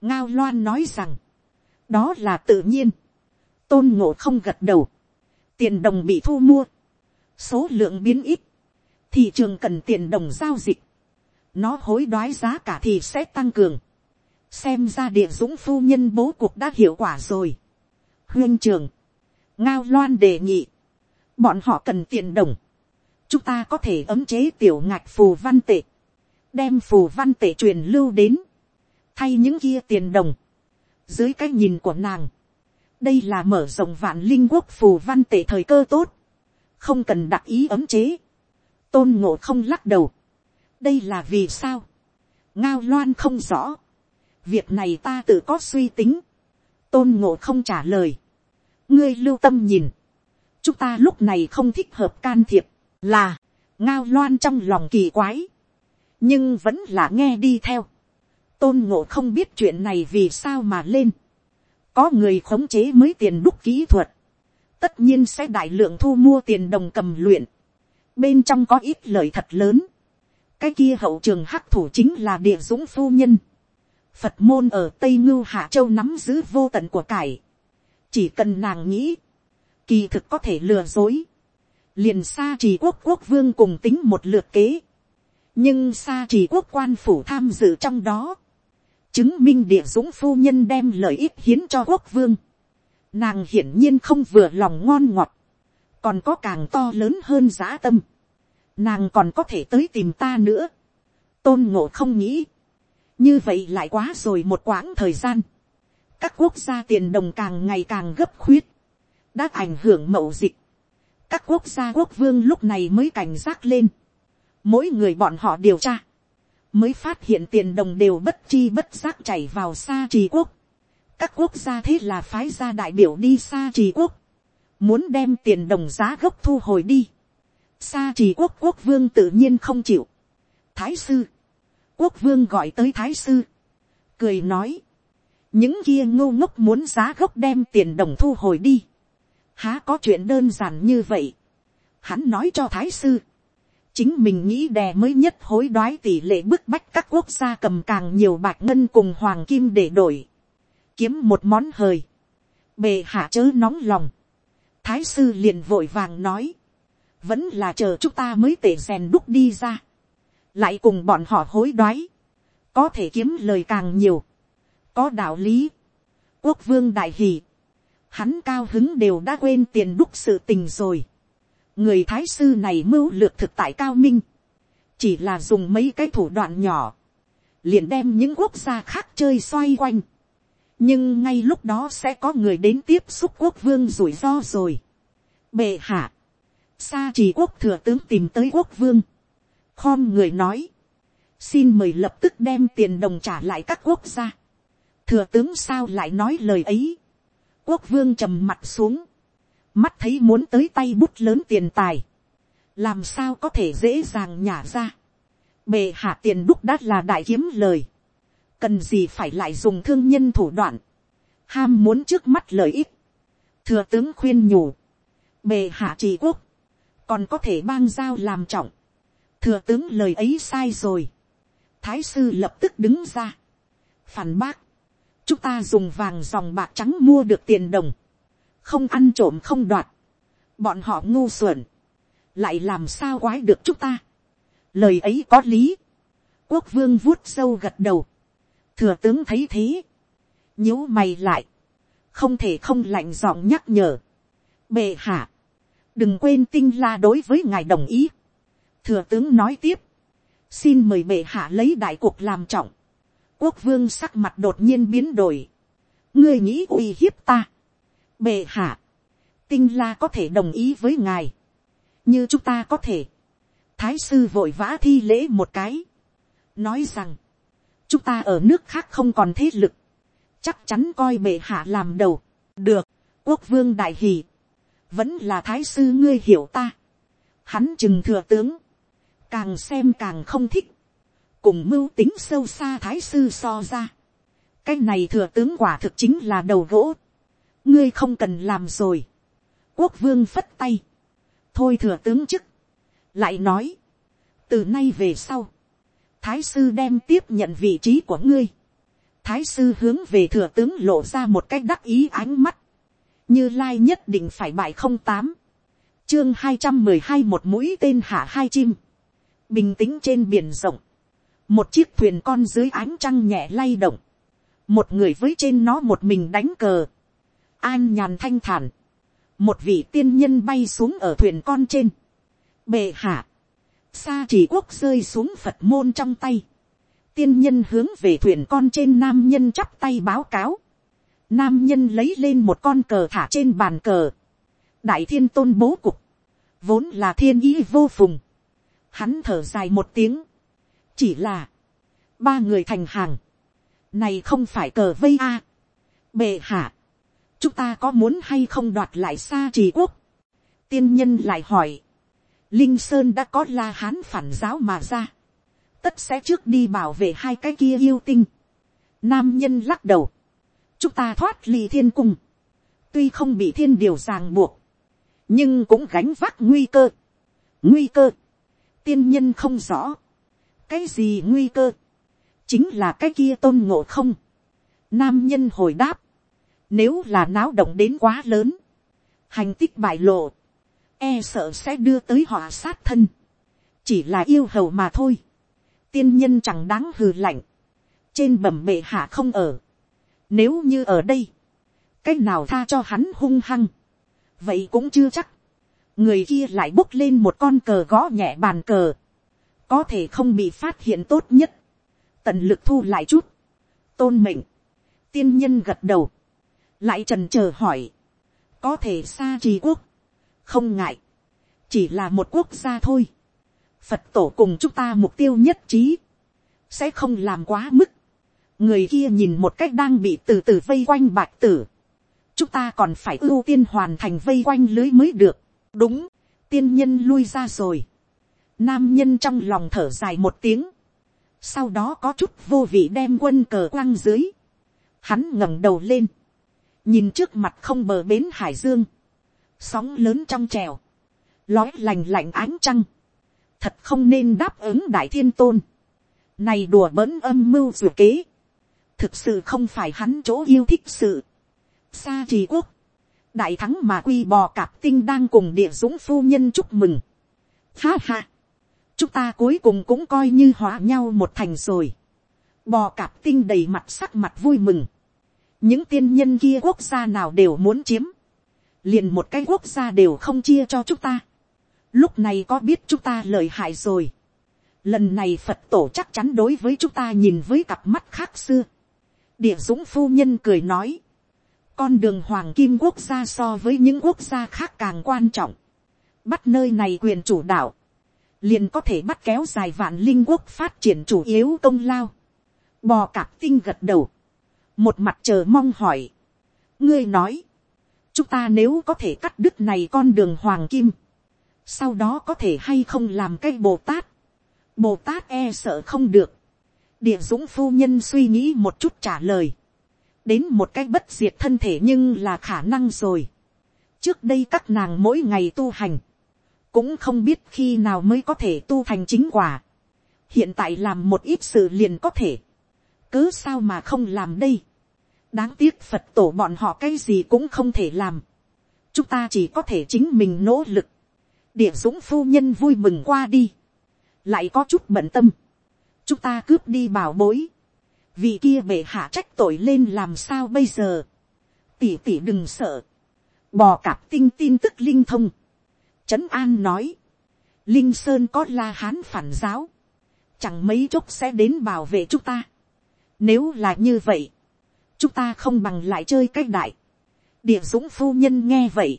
A: Ngao loan nói rằng, đó là tự nhiên, tôn ngộ không gật đầu, tiền đồng bị thu mua, số lượng biến ít, thị trường cần tiền đồng giao dịch, nó hối đoái giá cả thì sẽ tăng cường, xem ra địa dũng phu nhân bố cuộc đã hiệu quả rồi. huyên trường, ngao loan đề nghị, bọn họ cần tiền đồng, chúng ta có thể ấm chế tiểu ngạch phù văn tệ, đem phù văn tệ truyền lưu đến, thay những kia tiền đồng, dưới cái nhìn của nàng, đây là mở rộng vạn linh quốc phù văn tệ thời cơ tốt, không cần đặc ý ấm chế, tôn ngộ không lắc đầu, đây là vì sao, ngao loan không rõ, việc này ta tự có suy tính, tôn ngộ không trả lời, ngươi lưu tâm nhìn, chúng ta lúc này không thích hợp can thiệp, là, ngao loan trong lòng kỳ quái, nhưng vẫn là nghe đi theo, tôn ngộ không biết chuyện này vì sao mà lên. có người khống chế mới tiền đúc kỹ thuật. tất nhiên sẽ đại lượng thu mua tiền đồng cầm luyện. bên trong có ít lời thật lớn. cái kia hậu trường hắc thủ chính là địa dũng phu nhân. phật môn ở tây ngưu hạ châu nắm giữ vô tận của cải. chỉ cần nàng nghĩ, kỳ thực có thể lừa dối liền xa chỉ quốc quốc vương cùng tính một lượt kế nhưng xa chỉ quốc quan phủ tham dự trong đó, chứng minh địa dũng phu nhân đem lợi ích hiến cho quốc vương. Nàng hiển nhiên không vừa lòng ngon ngọt, còn có càng to lớn hơn giá tâm. Nàng còn có thể tới tìm ta nữa. Tôn ngộ không nghĩ. Như vậy lại quá rồi một quãng thời gian. Các quốc gia tiền đồng càng ngày càng gấp khuyết. Đã ảnh hưởng mậu dịch. Các quốc gia quốc vương lúc này mới cảnh giác lên. Mỗi người bọn họ điều tra mới phát hiện tiền đồng đều bất chi bất giác chảy vào xa trì quốc. các quốc gia thế là phái ra đại biểu đi xa trì quốc, muốn đem tiền đồng giá gốc thu hồi đi. xa trì quốc quốc vương tự nhiên không chịu. thái sư, quốc vương gọi tới thái sư, cười nói, những kia ngô ngốc muốn giá gốc đem tiền đồng thu hồi đi há có chuyện đơn giản như vậy. hắn nói cho thái sư, chính mình nghĩ đè mới nhất hối đoái tỷ lệ bức bách các quốc gia cầm càng nhiều bạc ngân cùng hoàng kim để đổi, kiếm một món hời, bề hạ chớ nóng lòng, thái sư liền vội vàng nói, vẫn là chờ chúng ta mới tể rèn đúc đi ra, lại cùng bọn họ hối đoái, có thể kiếm lời càng nhiều, có đạo lý, quốc vương đại hỷ, hắn cao hứng đều đã quên tiền đúc sự tình rồi, người thái sư này mưu lược thực tại cao minh, chỉ là dùng mấy cái thủ đoạn nhỏ, liền đem những quốc gia khác chơi xoay quanh. nhưng ngay lúc đó sẽ có người đến tiếp xúc quốc vương rủi ro rồi. bệ hạ, xa chỉ quốc thừa tướng tìm tới quốc vương, khom người nói, xin mời lập tức đem tiền đồng trả lại các quốc gia. thừa tướng sao lại nói lời ấy quốc vương trầm mặt xuống, mắt thấy muốn tới tay bút lớn tiền tài, làm sao có thể dễ dàng nhả ra. bề hạ tiền đúc đắt là đại kiếm lời, cần gì phải lại dùng thương nhân thủ đoạn, ham muốn trước mắt lợi ích, thừa tướng khuyên nhủ, bề hạ trị quốc, còn có thể bang giao làm trọng, thừa tướng lời ấy sai rồi, thái sư lập tức đứng ra, phản bác, chúng ta dùng vàng dòng bạc trắng mua được tiền đồng, không ăn trộm không đoạt, bọn họ ngu xuẩn, lại làm sao quái được chúng ta. lời ấy có lý, quốc vương vuốt sâu gật đầu, thừa tướng thấy thế, nhíu mày lại, không thể không lạnh giọng nhắc nhở, bệ hạ, đừng quên tinh la đối với ngài đồng ý. thừa tướng nói tiếp, xin mời bệ hạ lấy đại cuộc làm trọng quốc vương sắc mặt đột nhiên biến đổi. ngươi nghĩ uy hiếp ta. bệ hạ, tinh la có thể đồng ý với ngài. như chúng ta có thể. thái sư vội vã thi lễ một cái. nói rằng, chúng ta ở nước khác không còn thế lực. chắc chắn coi bệ hạ làm đầu. được, quốc vương đại hì. vẫn là thái sư ngươi hiểu ta. hắn chừng thừa tướng. càng xem càng không thích cùng mưu tính sâu xa thái sư so ra. cái này thừa tướng quả thực chính là đầu gỗ. ngươi không cần làm rồi. Quốc vương phất tay, thôi thừa tướng chức, lại nói, từ nay về sau, thái sư đem tiếp nhận vị trí của ngươi, thái sư hướng về thừa tướng lộ ra một cách đắc ý ánh mắt, như lai nhất định phải bại không tám, chương hai trăm mười hai một mũi tên hạ hai chim, bình tĩnh trên biển rộng, một chiếc thuyền con dưới ánh trăng nhẹ lay động, một người với trên nó một mình đánh cờ, an nhàn thanh thản, một vị tiên nhân bay xuống ở thuyền con trên, bệ hạ, xa chỉ quốc rơi xuống phật môn trong tay, tiên nhân hướng về thuyền con trên nam nhân chắp tay báo cáo, nam nhân lấy lên một con cờ thả trên bàn cờ, đại thiên tôn bố cục, vốn là thiên ý vô phùng, hắn thở dài một tiếng, chỉ là, ba người thành hàng, này không phải cờ vây a, bệ hạ, chúng ta có muốn hay không đoạt lại xa trì quốc. tiên nhân lại hỏi, linh sơn đã có la hán phản giáo mà ra, tất sẽ trước đi bảo vệ hai cái kia yêu tinh. nam nhân lắc đầu, chúng ta thoát ly thiên cung, tuy không bị thiên điều ràng buộc, nhưng cũng gánh vác nguy cơ. nguy cơ, tiên nhân không rõ, cái gì nguy cơ, chính là cái kia tôn ngộ không. nam nhân hồi đáp, nếu là náo động đến quá lớn, hành tích bại lộ, e sợ sẽ đưa tới họ sát thân. Chỉ là yêu hầu mà thôi. Tiên nhân chẳng đáng hừ lạnh. Trên bẩm bệ hạ không ở. Nếu như ở đây, cách nào tha cho hắn hung hăng. Vậy cũng chưa chắc. Người kia lại bốc lên một con cờ gõ nhẹ bàn cờ. Có thể không bị phát hiện tốt nhất. Tận lực thu lại chút. Tôn mệnh. Tiên nhân gật đầu lại trần chờ hỏi, có thể xa trì quốc, không ngại, chỉ là một quốc gia thôi. Phật tổ cùng chúng ta mục tiêu nhất trí, sẽ không làm quá mức. người kia nhìn một cách đang bị từ từ vây quanh bạch tử. chúng ta còn phải ưu tiên hoàn thành vây quanh lưới mới được. đúng, tiên nhân lui ra rồi nam nhân trong lòng thở dài một tiếng. sau đó có chút vô vị đem quân cờ quăng dưới. hắn ngẩng đầu lên. Nhìn trước mặt không bờ bến hải dương, sóng lớn trong trèo, lói lành lạnh ánh trăng, thật không nên đáp ứng đại thiên tôn, này đùa bỡn âm mưu dù kế, thực sự không phải hắn chỗ yêu thích sự, xa trì quốc, đại thắng mà quy bò cạp tinh đang cùng địa dũng phu nhân chúc mừng, ha ha, chúng ta cuối cùng cũng coi như hóa nhau một thành rồi, bò cạp tinh đầy mặt sắc mặt vui mừng, những tiên nhân kia quốc gia nào đều muốn chiếm, liền một cái quốc gia đều không chia cho chúng ta. Lúc này có biết chúng ta lợi hại rồi. Lần này Phật tổ chắc chắn đối với chúng ta nhìn với cặp mắt khác xưa. Địa dũng phu nhân cười nói. Con đường hoàng kim quốc gia so với những quốc gia khác càng quan trọng. Bắt nơi này quyền chủ đạo. Liền có thể bắt kéo dài vạn linh quốc phát triển chủ yếu công lao. Bò cạp tinh gật đầu. Một mặt chờ mong hỏi, ngươi nói, chúng ta nếu có thể cắt đứt này con đường hoàng kim, sau đó có thể hay không làm cái bồ tát, bồ tát e sợ không được, địa dũng phu nhân suy nghĩ một chút trả lời, đến một cái bất diệt thân thể nhưng là khả năng rồi. trước đây các nàng mỗi ngày tu hành, cũng không biết khi nào mới có thể tu thành chính quả. hiện tại làm một ít sự liền có thể cứ sao mà không làm đây. đáng tiếc phật tổ bọn họ cái gì cũng không thể làm. chúng ta chỉ có thể chính mình nỗ lực. địa dũng phu nhân vui mừng qua đi. lại có chút bận tâm. chúng ta cướp đi bảo bối. vì kia bệ hạ trách tội lên làm sao bây giờ. tỉ tỉ đừng sợ. bò cạp tinh tin tức linh thông, trấn an nói, linh sơn có la hán phản giáo, chẳng mấy chốc sẽ đến bảo vệ chúng ta. Nếu là như vậy, chúng ta không bằng lại chơi cách đại. địa dũng phu nhân nghe vậy,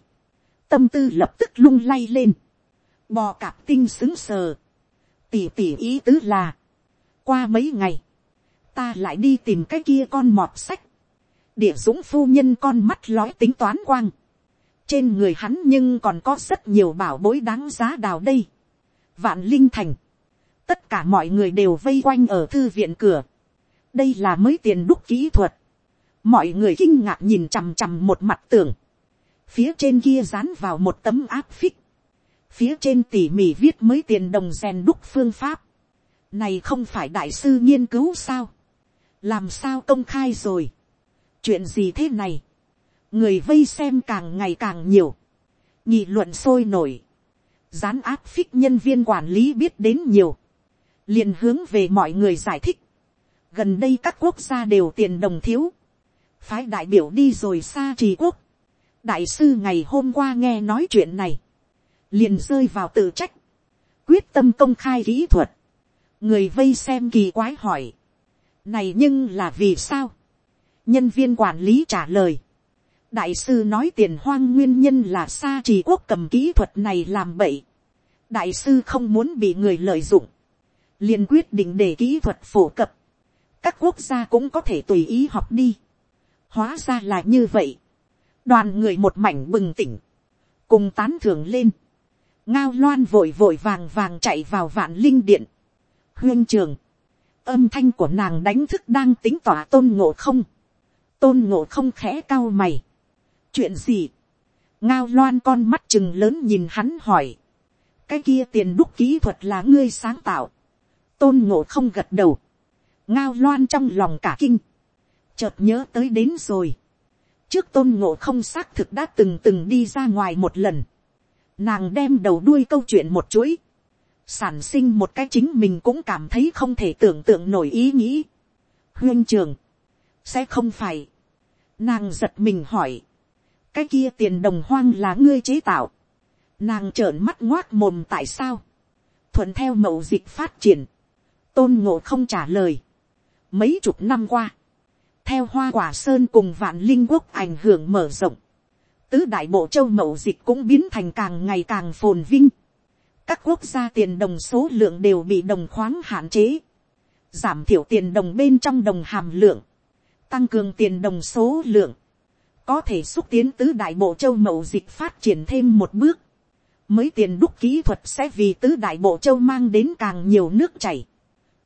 A: tâm tư lập tức lung lay lên, bò cạp tinh xứng sờ, tỉ tỉ ý tứ là, qua mấy ngày, ta lại đi tìm cái kia con mọt sách, địa dũng phu nhân con mắt lói tính toán quang, trên người hắn nhưng còn có rất nhiều bảo bối đáng giá đào đây, vạn linh thành, tất cả mọi người đều vây quanh ở thư viện cửa, đây là mới tiền đúc kỹ thuật, mọi người kinh ngạc nhìn chằm chằm một mặt tường, phía trên kia dán vào một tấm áp phích, phía trên tỉ mỉ viết mới tiền đồng rèn đúc phương pháp, này không phải đại sư nghiên cứu sao, làm sao công khai rồi, chuyện gì thế này, người vây xem càng ngày càng nhiều, nhị luận sôi nổi, dán áp phích nhân viên quản lý biết đến nhiều, liền hướng về mọi người giải thích, gần đây các quốc gia đều tiền đồng thiếu, phái đại biểu đi rồi xa trì quốc, đại sư ngày hôm qua nghe nói chuyện này, liền rơi vào tự trách, quyết tâm công khai kỹ thuật, người vây xem kỳ quái hỏi, này nhưng là vì sao, nhân viên quản lý trả lời, đại sư nói tiền hoang nguyên nhân là xa trì quốc cầm kỹ thuật này làm bậy, đại sư không muốn bị người lợi dụng, liền quyết định để kỹ thuật phổ cập, các quốc gia cũng có thể tùy ý học đi, hóa ra là như vậy, đoàn người một mảnh bừng tỉnh, cùng tán thưởng lên, ngao loan vội vội vàng vàng chạy vào vạn linh điện, huyên trường, âm thanh của nàng đánh thức đang tính tỏa tôn ngộ không, tôn ngộ không khẽ cao mày, chuyện gì, ngao loan con mắt chừng lớn nhìn hắn hỏi, cái kia tiền đúc kỹ thuật là ngươi sáng tạo, tôn ngộ không gật đầu, ngao loan trong lòng cả kinh, chợt nhớ tới đến rồi, trước tôn ngộ không xác thực đã từng từng đi ra ngoài một lần, nàng đem đầu đuôi câu chuyện một chuỗi, sản sinh một cái chính mình cũng cảm thấy không thể tưởng tượng nổi ý nghĩ. huyên trường, sẽ không phải, nàng giật mình hỏi, cái kia tiền đồng hoang là ngươi chế tạo, nàng trợn mắt ngoác mồm tại sao, thuận theo mậu dịch phát triển, tôn ngộ không trả lời, mấy chục năm qua, theo hoa quả sơn cùng vạn linh quốc ảnh hưởng mở rộng, tứ đại bộ châu mậu dịch cũng biến thành càng ngày càng phồn vinh, các quốc gia tiền đồng số lượng đều bị đồng khoáng hạn chế, giảm thiểu tiền đồng bên trong đồng hàm lượng, tăng cường tiền đồng số lượng, có thể xúc tiến tứ đại bộ châu mậu dịch phát triển thêm một bước, mới tiền đúc kỹ thuật sẽ vì tứ đại bộ châu mang đến càng nhiều nước chảy,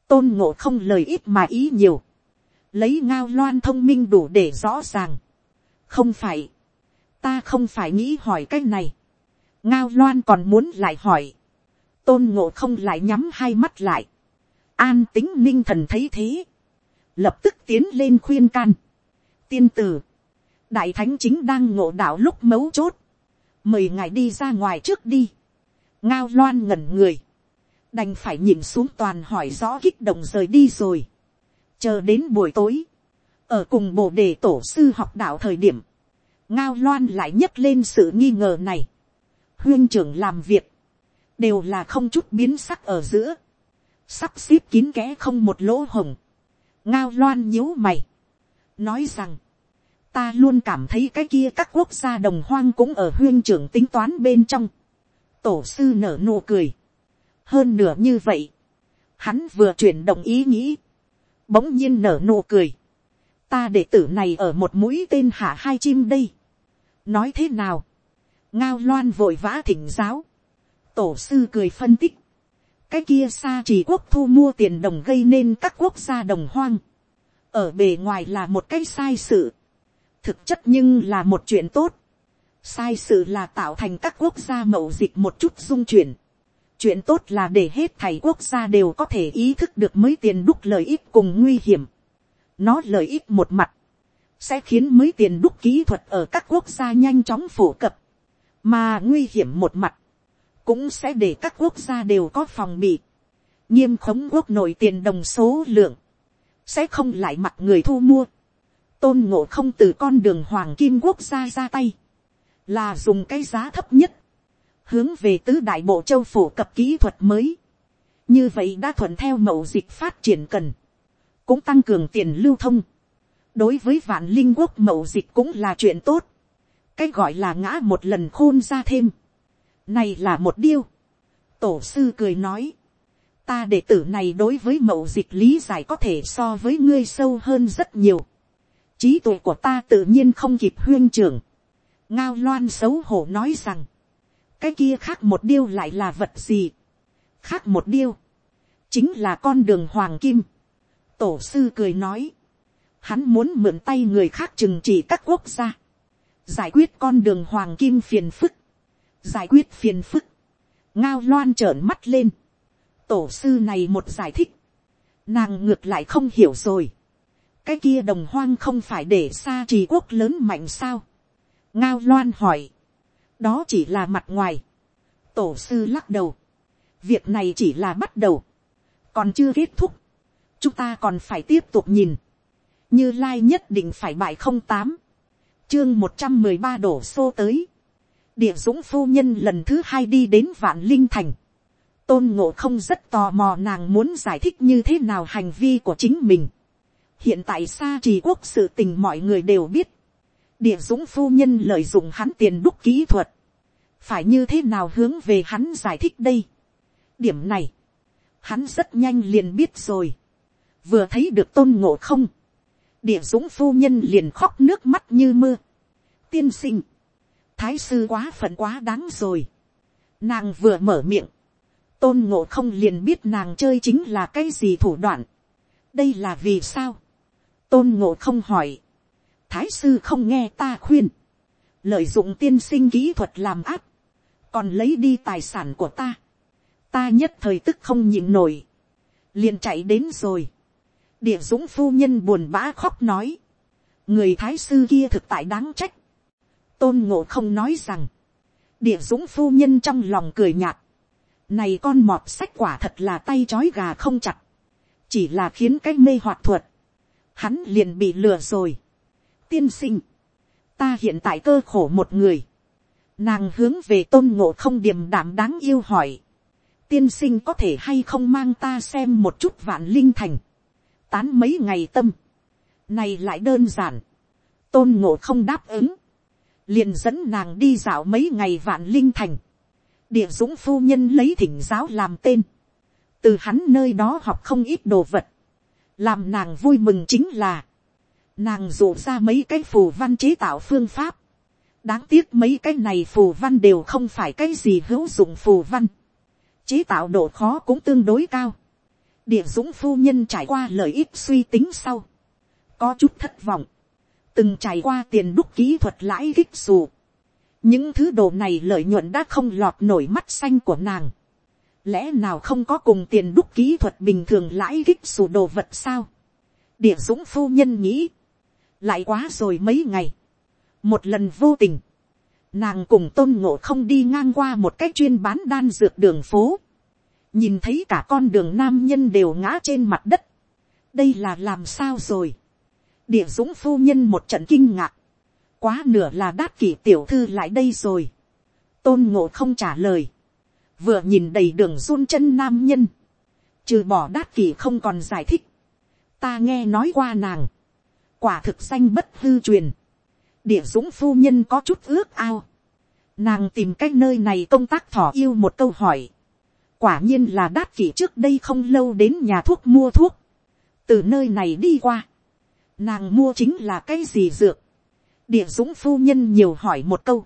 A: tôn ngộ không lời ít mà ý nhiều, lấy ngao loan thông minh đủ để rõ ràng, không phải, ta không phải nghĩ hỏi cái này, ngao loan còn muốn lại hỏi, tôn ngộ không lại nhắm hai mắt lại, an tính ninh thần thấy thế, lập tức tiến lên khuyên can, tiên tử, đại thánh chính đang ngộ đạo lúc mấu chốt, mời ngài đi ra ngoài trước đi, ngao loan ngẩn người, đành phải nhìn xuống toàn hỏi rõ kích động rời đi rồi, chờ đến buổi tối, ở cùng bồ đề tổ sư học đạo thời điểm, ngao loan lại nhấc lên sự nghi ngờ này, huyên trưởng làm việc, đều là không chút biến sắc ở giữa, sắp xếp kín kẽ không một lỗ hồng, ngao loan nhíu mày, nói rằng, ta luôn cảm thấy cái kia các quốc gia đồng hoang cũng ở huyên trưởng tính toán bên trong, tổ sư nở nụ cười, hơn nửa như vậy, hắn vừa chuyển động ý nghĩ, bỗng nhiên nở nụ cười, ta đệ tử này ở một mũi tên hạ hai chim đây, nói thế nào, ngao loan vội vã thỉnh giáo, tổ sư cười phân tích, cái kia xa chỉ quốc thu mua tiền đồng gây nên các quốc gia đồng hoang, ở bề ngoài là một cái sai sự, thực chất nhưng là một chuyện tốt, sai sự là tạo thành các quốc gia mậu dịch một chút dung chuyển, chuyện tốt là để hết thầy quốc gia đều có thể ý thức được mới tiền đúc lợi ích cùng nguy hiểm, nó lợi ích một mặt, sẽ khiến mới tiền đúc kỹ thuật ở các quốc gia nhanh chóng phổ cập, mà nguy hiểm một mặt, cũng sẽ để các quốc gia đều có phòng bị, nghiêm khống quốc nội tiền đồng số lượng, sẽ không lại mặt người thu mua, tôn ngộ không từ con đường hoàng kim quốc gia ra tay, là dùng cái giá thấp nhất, hướng về tứ đại bộ châu phổ cập kỹ thuật mới, như vậy đã thuận theo mậu dịch phát triển cần, cũng tăng cường tiền lưu thông, đối với vạn linh quốc mậu dịch cũng là chuyện tốt, cái gọi là ngã một lần khôn ra thêm, này là một điêu, tổ sư cười nói, ta đệ tử này đối với mậu dịch lý giải có thể so với ngươi sâu hơn rất nhiều, trí tuệ của ta tự nhiên không kịp huyên trưởng, ngao loan xấu hổ nói rằng, cái kia khác một điêu lại là vật gì, khác một điêu, chính là con đường hoàng kim, tổ sư cười nói, hắn muốn mượn tay người khác trừng trị các quốc gia, giải quyết con đường hoàng kim phiền phức, giải quyết phiền phức, ngao loan trợn mắt lên, tổ sư này một giải thích, nàng ngược lại không hiểu rồi, cái kia đồng hoang không phải để xa trì quốc lớn mạnh sao, ngao loan hỏi, đó chỉ là mặt ngoài, tổ sư lắc đầu, việc này chỉ là bắt đầu, còn chưa kết thúc, chúng ta còn phải tiếp tục nhìn, như lai nhất định phải bại không tám, chương một trăm mười ba đổ xô tới, địa dũng phu nhân lần thứ hai đi đến vạn linh thành, tôn ngộ không rất tò mò nàng muốn giải thích như thế nào hành vi của chính mình hiện tại xa trì quốc sự tình mọi người đều biết, địa dũng phu nhân lợi dụng hắn tiền đúc kỹ thuật, phải như thế nào hướng về hắn giải thích đây. điểm này, hắn rất nhanh liền biết rồi, vừa thấy được tôn ngộ không, địa dũng phu nhân liền khóc nước mắt như mưa. tiên sinh, thái sư quá phận quá đáng rồi. nàng vừa mở miệng, tôn ngộ không liền biết nàng chơi chính là cái gì thủ đoạn. đây là vì sao tôn ngộ không hỏi. thái sư không nghe ta khuyên. lợi dụng tiên sinh kỹ thuật làm áp. còn lấy đi tài sản của ta. ta nhất thời tức không nhịn nổi. liền chạy đến rồi địa dũng phu nhân buồn bã khóc nói, người thái sư kia thực tại đáng trách, tôn ngộ không nói rằng, địa dũng phu nhân trong lòng cười nhạt, này con mọt sách quả thật là tay c h ó i gà không chặt, chỉ là khiến cái mê hoạt thuật, hắn liền bị lừa rồi. tiên sinh, ta hiện tại cơ khổ một người, nàng hướng về tôn ngộ không điềm đảm đáng yêu hỏi, tiên sinh có thể hay không mang ta xem một chút vạn linh thành, tán mấy ngày tâm, này lại đơn giản, tôn ngộ không đáp ứng, liền dẫn nàng đi dạo mấy ngày vạn linh thành, địa dũng phu nhân lấy thỉnh giáo làm tên, từ hắn nơi đó học không ít đồ vật, làm nàng vui mừng chính là, nàng dụ ra mấy cái phù văn chế tạo phương pháp, đáng tiếc mấy cái này phù văn đều không phải cái gì hữu dụng phù văn, chế tạo độ khó cũng tương đối cao, địa dũng phu nhân trải qua lợi ích suy tính sau, có chút thất vọng, từng trải qua tiền đúc kỹ thuật lãi kích xù, những thứ đồ này lợi nhuận đã không lọt nổi mắt xanh của nàng, lẽ nào không có cùng tiền đúc kỹ thuật bình thường lãi kích sù đồ vật sao, địa dũng phu nhân nghĩ, lại quá rồi mấy ngày, một lần vô tình, nàng cùng tôn ngộ không đi ngang qua một cái chuyên bán đan dược đường phố, nhìn thấy cả con đường nam nhân đều ngã trên mặt đất, đây là làm sao rồi, địa dũng phu nhân một trận kinh ngạc, quá nửa là đát kỷ tiểu thư lại đây rồi, tôn ngộ không trả lời, vừa nhìn đầy đường run chân nam nhân, trừ bỏ đát kỷ không còn giải thích, ta nghe nói qua nàng, quả thực danh bất hư truyền, địa dũng phu nhân có chút ước ao, nàng tìm cái nơi này công tác thỏ yêu một câu hỏi, quả nhiên là đát kỷ trước đây không lâu đến nhà thuốc mua thuốc, từ nơi này đi qua, nàng mua chính là cái gì dược, địa dũng phu nhân nhiều hỏi một câu,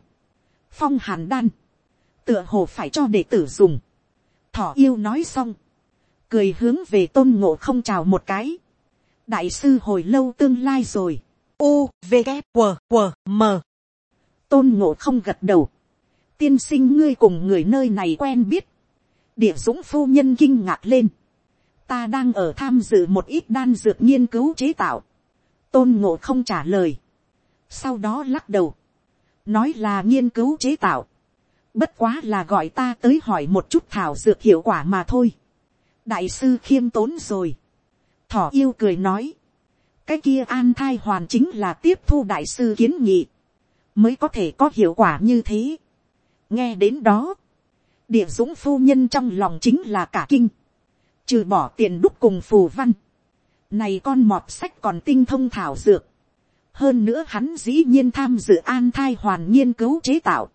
A: phong hàn đan, tựa hồ phải cho đệ tử dùng, thỏ yêu nói xong, cười hướng về tôn ngộ không chào một cái, đại sư hồi lâu tương lai rồi, u v K, W, W, m tôn ngộ không gật đầu, tiên sinh ngươi cùng người nơi này quen biết, địa dũng phu nhân kinh ngạc lên. ta đang ở tham dự một ít đan dược nghiên cứu chế tạo. tôn ngộ không trả lời. sau đó lắc đầu. nói là nghiên cứu chế tạo bất quá là gọi ta tới hỏi một chút thảo dược hiệu quả mà thôi. đại sư khiêm tốn rồi. thỏ yêu cười nói. cái kia an thai hoàn chính là tiếp thu đại sư kiến nghị. mới có thể có hiệu quả như thế. nghe đến đó, địa dũng phu nhân trong lòng chính là cả kinh, trừ bỏ tiền đúc cùng phù văn, này con mọt sách còn tinh thông thảo dược, hơn nữa hắn dĩ nhiên tham dự an thai hoàn nghiên cứu chế tạo,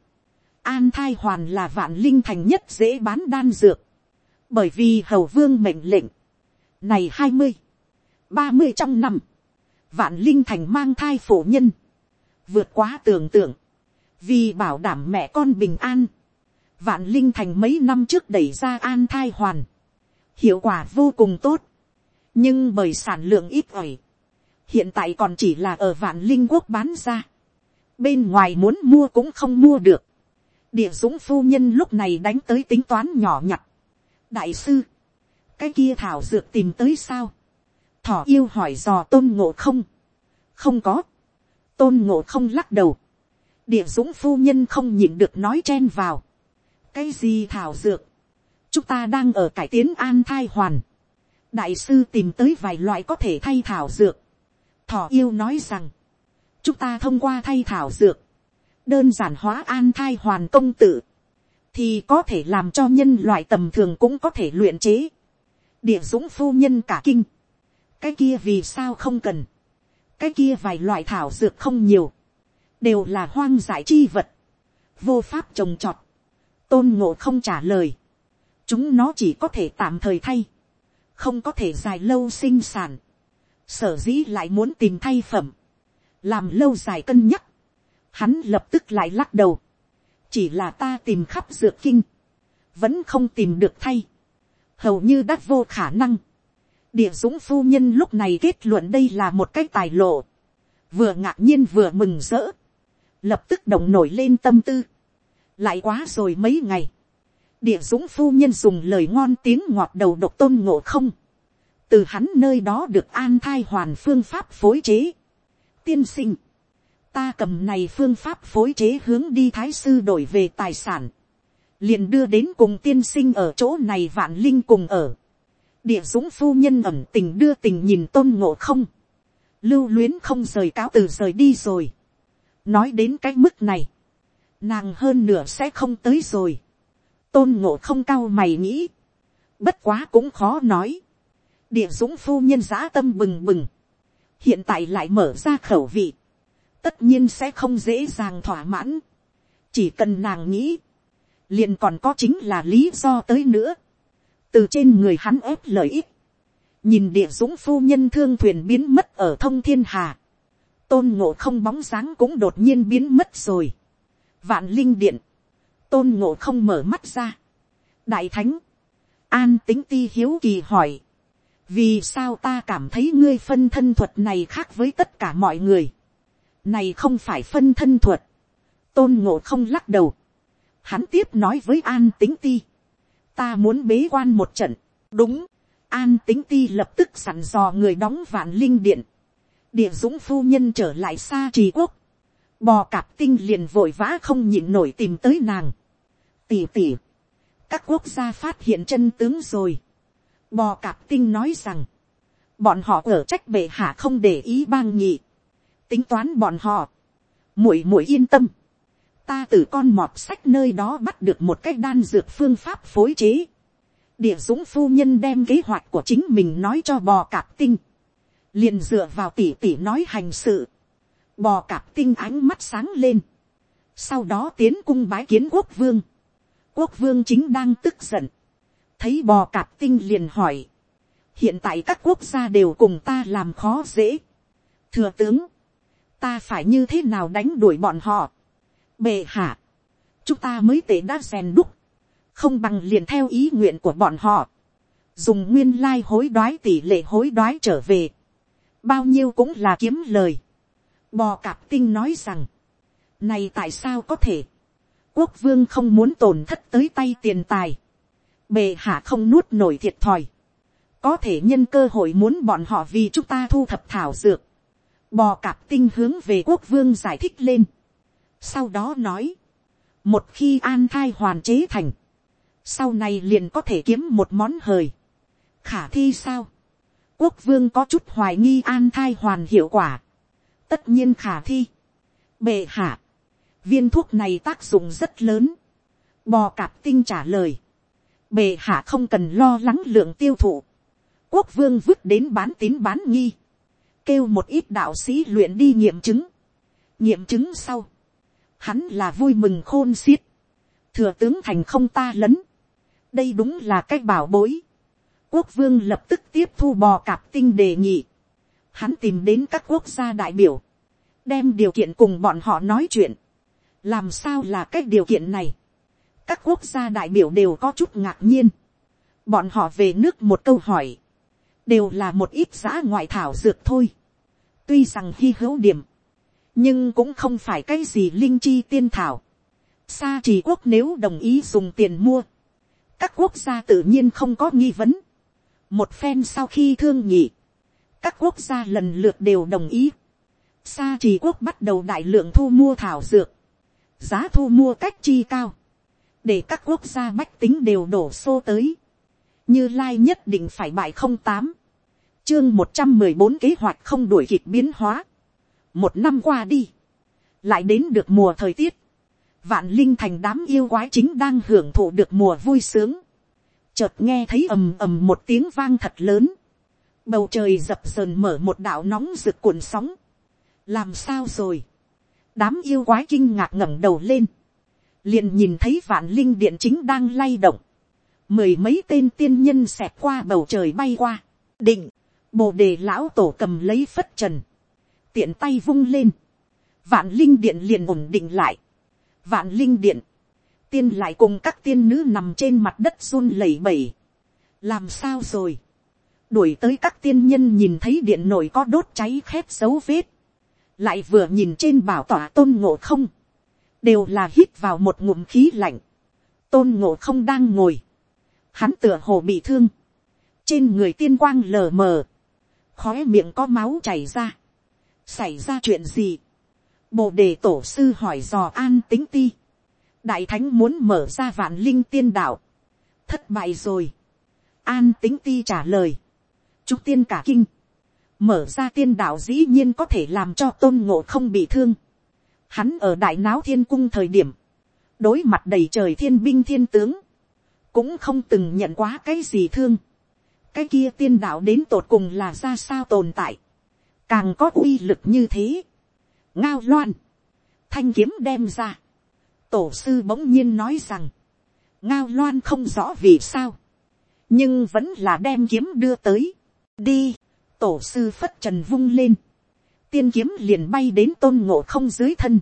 A: an thai hoàn là vạn linh thành nhất dễ bán đan dược, bởi vì hầu vương mệnh lệnh, này hai mươi, ba mươi trong năm, vạn linh thành mang thai phổ nhân, vượt quá tưởng tượng, vì bảo đảm mẹ con bình an, vạn linh thành mấy năm trước đẩy ra an thai hoàn, hiệu quả vô cùng tốt, nhưng bởi sản lượng ít ỏi, hiện tại còn chỉ là ở vạn linh quốc bán ra, bên ngoài muốn mua cũng không mua được, địa dũng phu nhân lúc này đánh tới tính toán nhỏ nhặt, đại sư, cái kia thảo dược tìm tới sao, thỏ yêu hỏi dò tôn ngộ không, không có, tôn ngộ không lắc đầu, địa dũng phu nhân không nhịn được nói chen vào, cái gì thảo dược, chúng ta đang ở cải tiến an thai hoàn, đại sư tìm tới vài loại có thể thay thảo dược, thỏ yêu nói rằng, chúng ta thông qua thay thảo dược, đơn giản hóa an thai hoàn công tử thì có thể làm cho nhân loại tầm thường cũng có thể luyện chế. địa dũng phu nhân cả kinh, cái kia vì sao không cần, cái kia vài loại thảo dược không nhiều, đều là hoang dại chi vật, vô pháp trồng trọt, tôn ngộ không trả lời, chúng nó chỉ có thể tạm thời thay, không có thể dài lâu sinh sản, sở dĩ lại muốn tìm thay phẩm, làm lâu dài cân nhắc, hắn lập tức lại lắc đầu, chỉ là ta tìm khắp dược kinh, vẫn không tìm được thay, hầu như đắt vô khả năng. địa dũng phu nhân lúc này kết luận đây là một cái tài lộ, vừa ngạc nhiên vừa mừng rỡ, lập tức động nổi lên tâm tư, lại quá rồi mấy ngày, địa dũng phu nhân dùng lời ngon tiếng ngọt đầu độc tôn ngộ không, từ hắn nơi đó được an thai hoàn phương pháp phối chế. tiên sinh, ta cầm này phương pháp phối chế hướng đi thái sư đổi về tài sản, liền đưa đến cùng tiên sinh ở chỗ này vạn linh cùng ở. địa dũng phu nhân ẩm tình đưa tình nhìn tôn ngộ không, lưu luyến không rời cáo từ rời đi rồi. nói đến cái mức này, nàng hơn nửa sẽ không tới rồi. tôn ngộ không cao mày nghĩ, bất quá cũng khó nói. địa dũng phu nhân giã tâm bừng bừng, hiện tại lại mở ra khẩu vị, tất nhiên sẽ không dễ dàng thỏa mãn. chỉ cần nàng nghĩ, liền còn có chính là lý do tới nữa. từ trên người hắn ép lợi ích, nhìn địa dũng phu nhân thương thuyền biến mất ở thông thiên hà, tôn ngộ không bóng dáng cũng đột nhiên biến mất rồi. vạn linh điện, tôn ngộ không mở mắt ra. đại thánh, an tính ti hiếu kỳ hỏi, vì sao ta cảm thấy ngươi phân thân thuật này khác với tất cả mọi người này không phải phân thân thuật, tôn ngộ không lắc đầu, hắn tiếp nói với an tính ti, ta muốn bế quan một trận, đúng, an tính ti lập tức sẵn dò người đóng vạn linh điện, địa dũng phu nhân trở lại xa trì quốc, bò cạp tinh liền vội vã không nhịn nổi tìm tới nàng, tỉ tỉ, các quốc gia phát hiện chân tướng rồi, bò cạp tinh nói rằng, bọn họ ở trách bệ hạ không để ý bang nhị, tính toán bọn họ, muội muội yên tâm, ta từ con mọt sách nơi đó bắt được một cái đan dược phương pháp phối chế, địa dũng phu nhân đem kế hoạch của chính mình nói cho bò cạp tinh, liền dựa vào tỉ tỉ nói hành sự, bò cạp tinh ánh mắt sáng lên, sau đó tiến cung bái kiến quốc vương, quốc vương chính đang tức giận, thấy bò cạp tinh liền hỏi, hiện tại các quốc gia đều cùng ta làm khó dễ, thừa tướng, ta phải như thế nào đánh đuổi bọn họ. bệ hạ, chúng ta mới tệ đã rèn đúc, không bằng liền theo ý nguyện của bọn họ, dùng nguyên lai hối đoái tỷ lệ hối đoái trở về, bao nhiêu cũng là kiếm lời. bò cạp tinh nói rằng, này tại sao có thể, quốc vương không muốn tổn thất tới tay tiền tài, bệ hạ không nuốt nổi thiệt thòi, có thể nhân cơ hội muốn bọn họ vì chúng ta thu thập thảo dược, Bò cạp tinh hướng về quốc vương giải thích lên. Sau đó nói. Một khi an thai hoàn chế thành. Sau này liền có thể kiếm một món hời. Khả thi sao? Quốc vương có chút hoài nghi an thai hoàn hiệu quả. Tất nhiên khả thi. Bệ hạ. viên thuốc này tác dụng rất lớn, bò cạp tinh trả lời, bề hạ không cần lo lắng lượng tiêu thụ, quốc vương vứt đến bán tín bán nghi, kêu một ít đạo sĩ luyện đi nghiệm chứng, nghiệm chứng sau, hắn là vui mừng khôn xiết, thừa tướng thành không ta lấn, đây đúng là cách bảo bối, quốc vương lập tức tiếp thu bò cạp tinh đề nghị, hắn tìm đến các quốc gia đại biểu, đem điều kiện cùng bọn họ nói chuyện, làm sao là cách điều kiện này, các quốc gia đại biểu đều có chút ngạc nhiên, bọn họ về nước một câu hỏi, đều là một ít giã ngoại thảo dược thôi, tuy rằng hy hữu điểm, nhưng cũng không phải cái gì linh chi tiên thảo, sa trì quốc nếu đồng ý dùng tiền mua, các quốc gia tự nhiên không có nghi vấn, một phen sau khi thương nhị, các quốc gia lần lượt đều đồng ý, sa trì quốc bắt đầu đại lượng thu mua thảo dược, giá thu mua cách chi cao, để các quốc gia bách tính đều đổ xô tới, như lai nhất định phải bại không tám, chương một trăm mười bốn kế hoạch không đuổi kịp biến hóa, một năm qua đi, lại đến được mùa thời tiết, vạn linh thành đám yêu quái chính đang hưởng thụ được mùa vui sướng, chợt nghe thấy ầm ầm một tiếng vang thật lớn, bầu trời dập dờn mở một đạo nóng rực cuộn sóng, làm sao rồi, đám yêu quái kinh ngạc ngẩng đầu lên, liền nhìn thấy vạn linh điện chính đang lay động, mười mấy tên tiên nhân xẹt qua bầu trời bay qua, định, bồ đề lão tổ cầm lấy phất trần, tiện tay vung lên, vạn linh điện liền ổn định lại, vạn linh điện, tiên lại cùng các tiên nữ nằm trên mặt đất run lẩy bẩy, làm sao rồi, đuổi tới các tiên nhân nhìn thấy điện nổi có đốt cháy khét dấu vết, lại vừa nhìn trên bảo tỏa tôn ngộ không, đều là hít vào một ngụm khí lạnh, tôn ngộ không đang ngồi, hắn tựa hồ bị thương, trên người tiên quang lờ mờ, khói miệng có máu chảy ra, xảy ra chuyện gì, bồ đề tổ sư hỏi dò an tính ti, đại thánh muốn mở ra vạn linh tiên đạo, thất bại rồi, an tính ti trả lời, chúc tiên cả kinh, mở ra tiên đạo dĩ nhiên có thể làm cho tôn ngộ không bị thương, hắn ở đại náo thiên cung thời điểm, đối mặt đầy trời thiên binh thiên tướng, cũng không từng nhận quá cái gì thương, cái kia tiên đạo đến tột cùng là ra sao tồn tại, càng có uy lực như thế, ngao loan, thanh kiếm đem ra, tổ sư bỗng nhiên nói rằng, ngao loan không rõ vì sao, nhưng vẫn là đem kiếm đưa tới, đi, tổ sư phất trần vung lên, tiên kiếm liền bay đến tôn ngộ không dưới thân,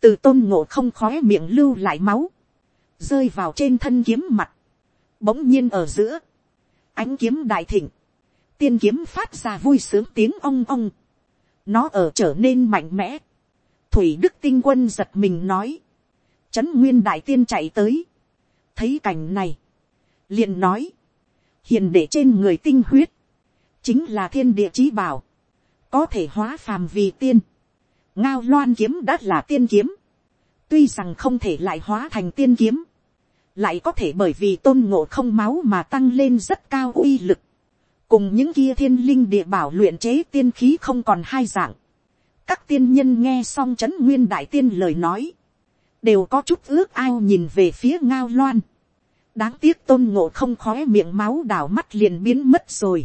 A: từ tôn ngộ không khói miệng lưu lại máu, rơi vào trên thân kiếm mặt, bỗng nhiên ở giữa, ánh kiếm đại thịnh, tiên kiếm phát ra vui sướng tiếng ong ong, nó ở trở nên mạnh mẽ, thủy đức tinh quân giật mình nói, trấn nguyên đại tiên chạy tới, thấy cảnh này, liền nói, hiền để trên người tinh huyết, chính là thiên địa chí bảo, có thể hóa phàm vì tiên, ngao loan kiếm đã là tiên kiếm, tuy rằng không thể lại hóa thành tiên kiếm, lại có thể bởi vì tôn ngộ không máu mà tăng lên rất cao uy lực, cùng những kia thiên linh địa bảo luyện chế tiên khí không còn hai dạng. các tiên nhân nghe xong c h ấ n nguyên đại tiên lời nói, đều có chút ước ao nhìn về phía ngao loan. đáng tiếc tôn ngộ không khói miệng máu đào mắt liền biến mất rồi.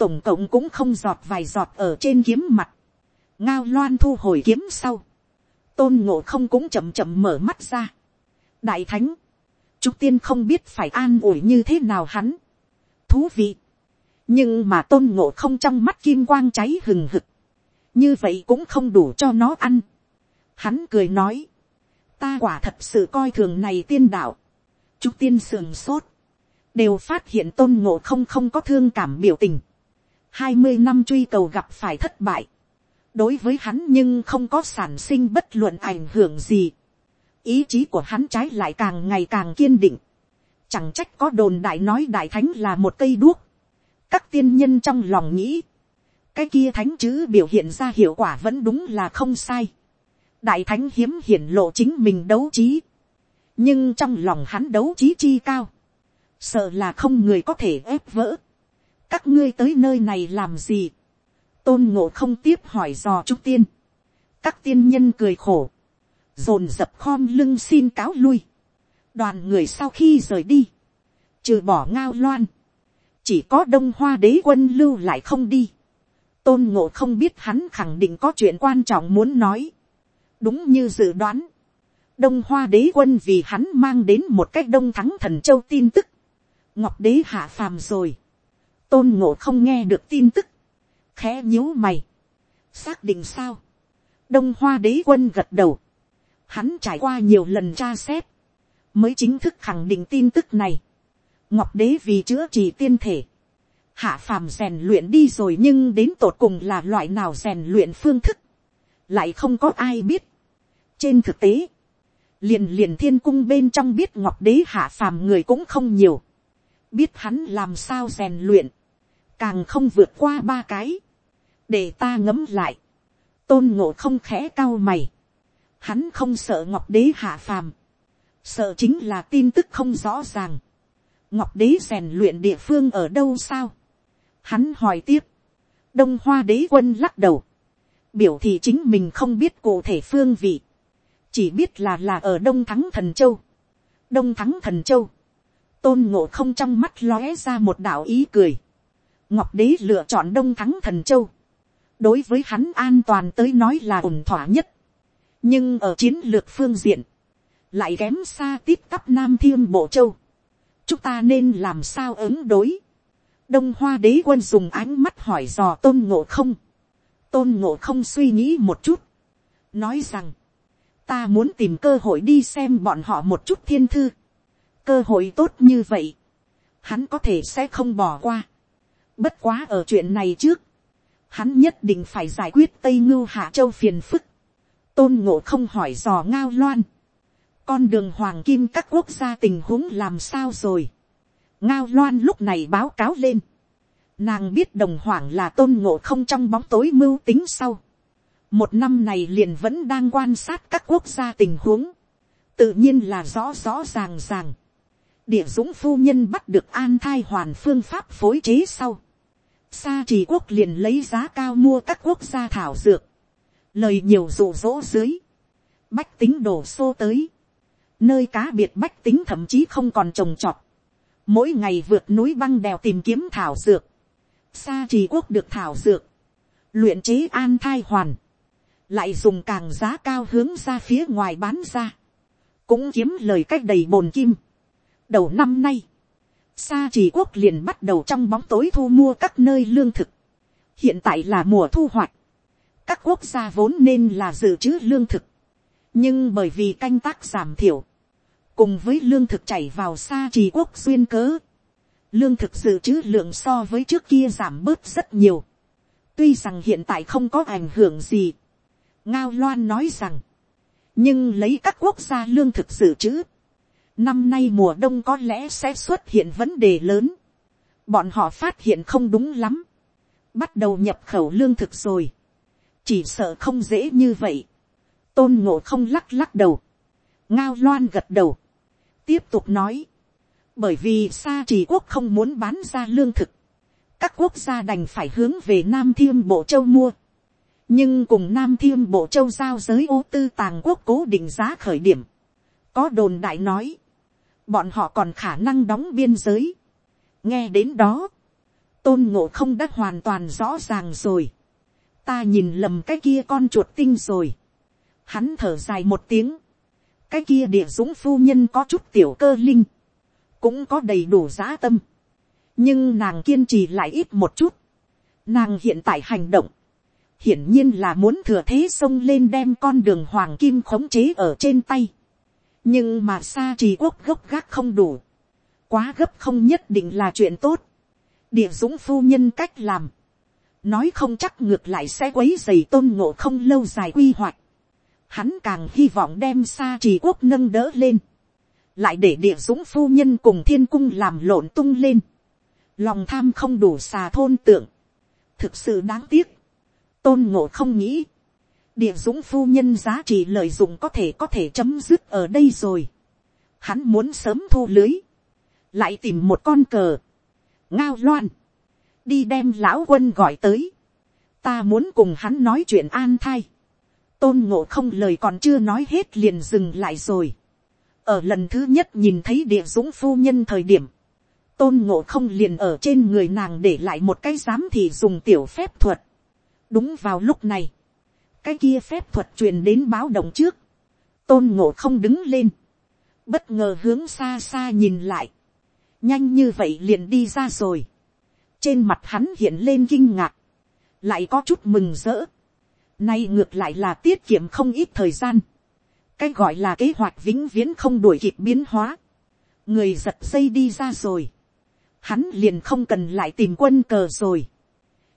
A: tổng cộng cũng không giọt vài giọt ở trên kiếm mặt. ngao loan thu hồi kiếm sau. tôn ngộ không cũng chậm chậm mở mắt ra. đại thánh, Trúc tiên không biết phải an ủi như thế nào hắn. Thú vị. Nhưng mà tôn ngộ không trong mắt kim quang cháy hừng hực. Như vậy cũng không đủ cho nó ăn. Hắn cười nói. Ta quả thật sự coi thường này tiên đạo. Trúc tiên sườn sốt. Đều phát hiện tôn ngộ không không có thương cảm biểu tình. hai mươi năm truy cầu gặp phải thất bại. Đối với hắn nhưng không có sản sinh bất luận ảnh hưởng gì ý chí của hắn trái lại càng ngày càng kiên định. Chẳng trách có đồn đại nói đại thánh là một cây đuốc. Các tiên nhân trong lòng nghĩ. Cái kia thánh chữ biểu hiện ra hiệu quả vẫn đúng là không sai. Đại thánh hiếm hiển lộ chính mình đấu trí. Nhưng trong lòng hắn đấu trí chi cao. Sợ là không người có thể ép vỡ. Các ngươi tới nơi này làm gì? Tôn ngộ không tiếp hỏi dò trúc tiên. Các tiên nhân cười khổ dồn dập khom lưng xin cáo lui, đoàn người sau khi rời đi, trừ bỏ ngao loan, chỉ có đông hoa đế quân lưu lại không đi, tôn ngộ không biết hắn khẳng định có chuyện quan trọng muốn nói, đúng như dự đoán, đông hoa đế quân vì hắn mang đến một cách đông thắng thần châu tin tức, ngọc đế hạ phàm rồi, tôn ngộ không nghe được tin tức, khẽ nhíu mày, xác định sao, đông hoa đế quân gật đầu, hắn trải qua nhiều lần tra xét, mới chính thức khẳng định tin tức này, ngọc đế vì chữa trị tiên thể, hạ phàm rèn luyện đi rồi nhưng đến tột cùng là loại nào rèn luyện phương thức, lại không có ai biết. trên thực tế, liền liền thiên cung bên trong biết ngọc đế hạ phàm người cũng không nhiều, biết hắn làm sao rèn luyện, càng không vượt qua ba cái, để ta ngấm lại, tôn ngộ không khẽ cao mày, hắn không sợ ngọc đế hạ phàm, sợ chính là tin tức không rõ ràng, ngọc đế rèn luyện địa phương ở đâu sao, hắn hỏi tiếp, đông hoa đế quân lắc đầu, biểu thị chính mình không biết cụ thể phương vị, chỉ biết là là ở đông thắng thần châu, đông thắng thần châu, tôn ngộ không trong mắt lóe ra một đạo ý cười, ngọc đế lựa chọn đông thắng thần châu, đối với hắn an toàn tới nói là ổn thỏa nhất, nhưng ở chiến lược phương diện, lại kém xa tiếp tắp nam thiên bộ châu, chúng ta nên làm sao ứng đối, đông hoa đế quân dùng ánh mắt hỏi dò tôn ngộ không, tôn ngộ không suy nghĩ một chút, nói rằng, ta muốn tìm cơ hội đi xem bọn họ một chút thiên thư, cơ hội tốt như vậy, hắn có thể sẽ không bỏ qua. Bất quá ở chuyện này trước, hắn nhất định phải giải quyết tây ngưu hạ châu phiền phức, tôn ngộ không hỏi dò ngao loan, con đường hoàng kim các quốc gia tình huống làm sao rồi, ngao loan lúc này báo cáo lên, nàng biết đồng hoàng là tôn ngộ không trong bóng tối mưu tính sau, một năm này liền vẫn đang quan sát các quốc gia tình huống, tự nhiên là rõ rõ ràng ràng. địa dũng phu nhân bắt được an thai hoàn phương pháp phối chế sau. Sa trì quốc liền lấy giá cao mua các quốc gia thảo dược lời nhiều rụ rỗ dưới. bách tính đổ xô tới. nơi cá biệt bách tính thậm chí không còn trồng trọt. mỗi ngày vượt núi băng đèo tìm kiếm thảo dược. xa trì quốc được thảo dược. luyện chế an thai hoàn lại dùng càng giá cao hướng ra phía ngoài bán ra, cũng kiếm lời cách đầy bồn kim. đầu năm nay, xa trì quốc liền bắt đầu trong bóng tối thu mua các nơi lương thực. hiện tại là mùa thu hoạch, các quốc gia vốn nên là dự trữ lương thực, nhưng bởi vì canh tác giảm thiểu, cùng với lương thực chảy vào xa trì quốc xuyên cớ, lương thực dự trữ lượng so với trước kia giảm bớt rất nhiều. tuy rằng hiện tại không có ảnh hưởng gì, ngao loan nói rằng, nhưng lấy các quốc gia lương thực dự trữ, năm nay mùa đông có lẽ sẽ xuất hiện vấn đề lớn, bọn họ phát hiện không đúng lắm, bắt đầu nhập khẩu lương thực rồi, chỉ sợ không dễ như vậy, tôn ngộ không lắc lắc đầu, ngao loan gật đầu, tiếp tục nói, bởi vì xa chỉ quốc không muốn bán ra lương thực, các quốc gia đành phải hướng về nam thiêm bộ châu mua, nhưng cùng nam thiêm bộ châu giao giới ô tư tàng quốc cố định giá khởi điểm, có đồn đại nói, bọn họ còn khả năng đóng biên giới. nghe đến đó, tôn ngộ không đã hoàn toàn rõ ràng rồi ta nhìn lầm cái kia con chuột tinh rồi. hắn thở dài một tiếng. cái kia địa dũng phu nhân có chút tiểu cơ linh, cũng có đầy đủ giá tâm. nhưng nàng kiên trì lại ít một chút. nàng hiện tại hành động, hiển nhiên là muốn thừa thế xông lên đem con đường hoàng kim khống chế ở trên tay. nhưng mà xa trì quốc gốc gác không đủ. quá gấp không nhất định là chuyện tốt. địa dũng phu nhân cách làm nói không chắc ngược lại sẽ quấy dày tôn ngộ không lâu dài quy hoạch. hắn càng hy vọng đem xa trì quốc nâng đỡ lên. lại để địa dũng phu nhân cùng thiên cung làm lộn tung lên. lòng tham không đủ xà thôn tượng. thực sự đáng tiếc tôn ngộ không nghĩ, địa dũng phu nhân giá trị lợi dụng có thể có thể chấm dứt ở đây rồi. Hắn muốn sớm thu lưới, lại tìm một con cờ, ngao loan, đi đem lão quân gọi tới, ta muốn cùng hắn nói chuyện an thai. tôn ngộ không lời còn chưa nói hết liền dừng lại rồi. ở lần thứ nhất nhìn thấy địa dũng phu nhân thời điểm, tôn ngộ không liền ở trên người nàng để lại một cái giám thì dùng tiểu phép thuật. đúng vào lúc này, cái kia phép thuật truyền đến báo động trước, tôn ngộ không đứng lên, bất ngờ hướng xa xa nhìn lại, nhanh như vậy liền đi ra rồi, trên mặt hắn hiện lên kinh ngạc, lại có chút mừng rỡ, nay ngược lại là tiết kiệm không ít thời gian, cái gọi là kế hoạch vĩnh viễn không đuổi kịp biến hóa, người giật dây đi ra rồi, hắn liền không cần lại tìm quân cờ rồi,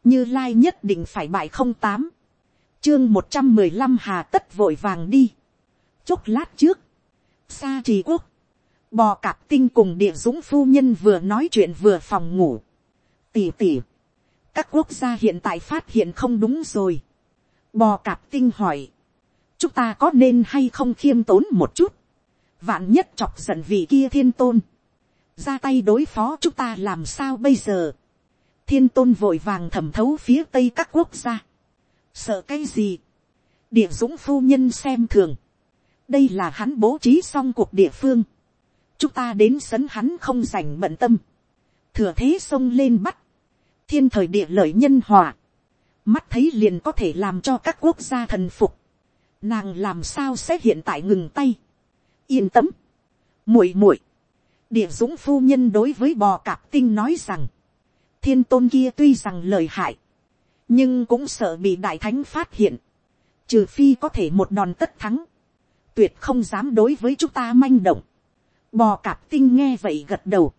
A: như lai nhất định phải bại không tám, chương một trăm mười lăm hà tất vội vàng đi, chốc lát trước, xa trì quốc, bò cạp tinh cùng địa dũng phu nhân vừa nói chuyện vừa phòng ngủ, tỉ tỉ, các quốc gia hiện tại phát hiện không đúng rồi, bò cạp tinh hỏi, chúng ta có nên hay không khiêm tốn một chút, vạn nhất chọc giận vị kia thiên tôn, ra tay đối phó chúng ta làm sao bây giờ, thiên tôn vội vàng thẩm thấu phía tây các quốc gia, sợ cái gì, địa dũng phu nhân xem thường, đây là hắn bố trí xong cuộc địa phương, chúng ta đến sấn hắn không dành bận tâm, thừa thế xông lên bắt, thiên thời địa lợi nhân hòa, mắt thấy liền có thể làm cho các quốc gia thần phục, nàng làm sao sẽ hiện tại ngừng tay, yên tâm, muội muội, địa dũng phu nhân đối với bò cạp tinh nói rằng, thiên tôn kia tuy rằng lời hại, nhưng cũng sợ bị đại thánh phát hiện, trừ phi có thể một đòn tất thắng, tuyệt không dám đối với chúng ta manh động, bò cạp tinh nghe vậy gật đầu,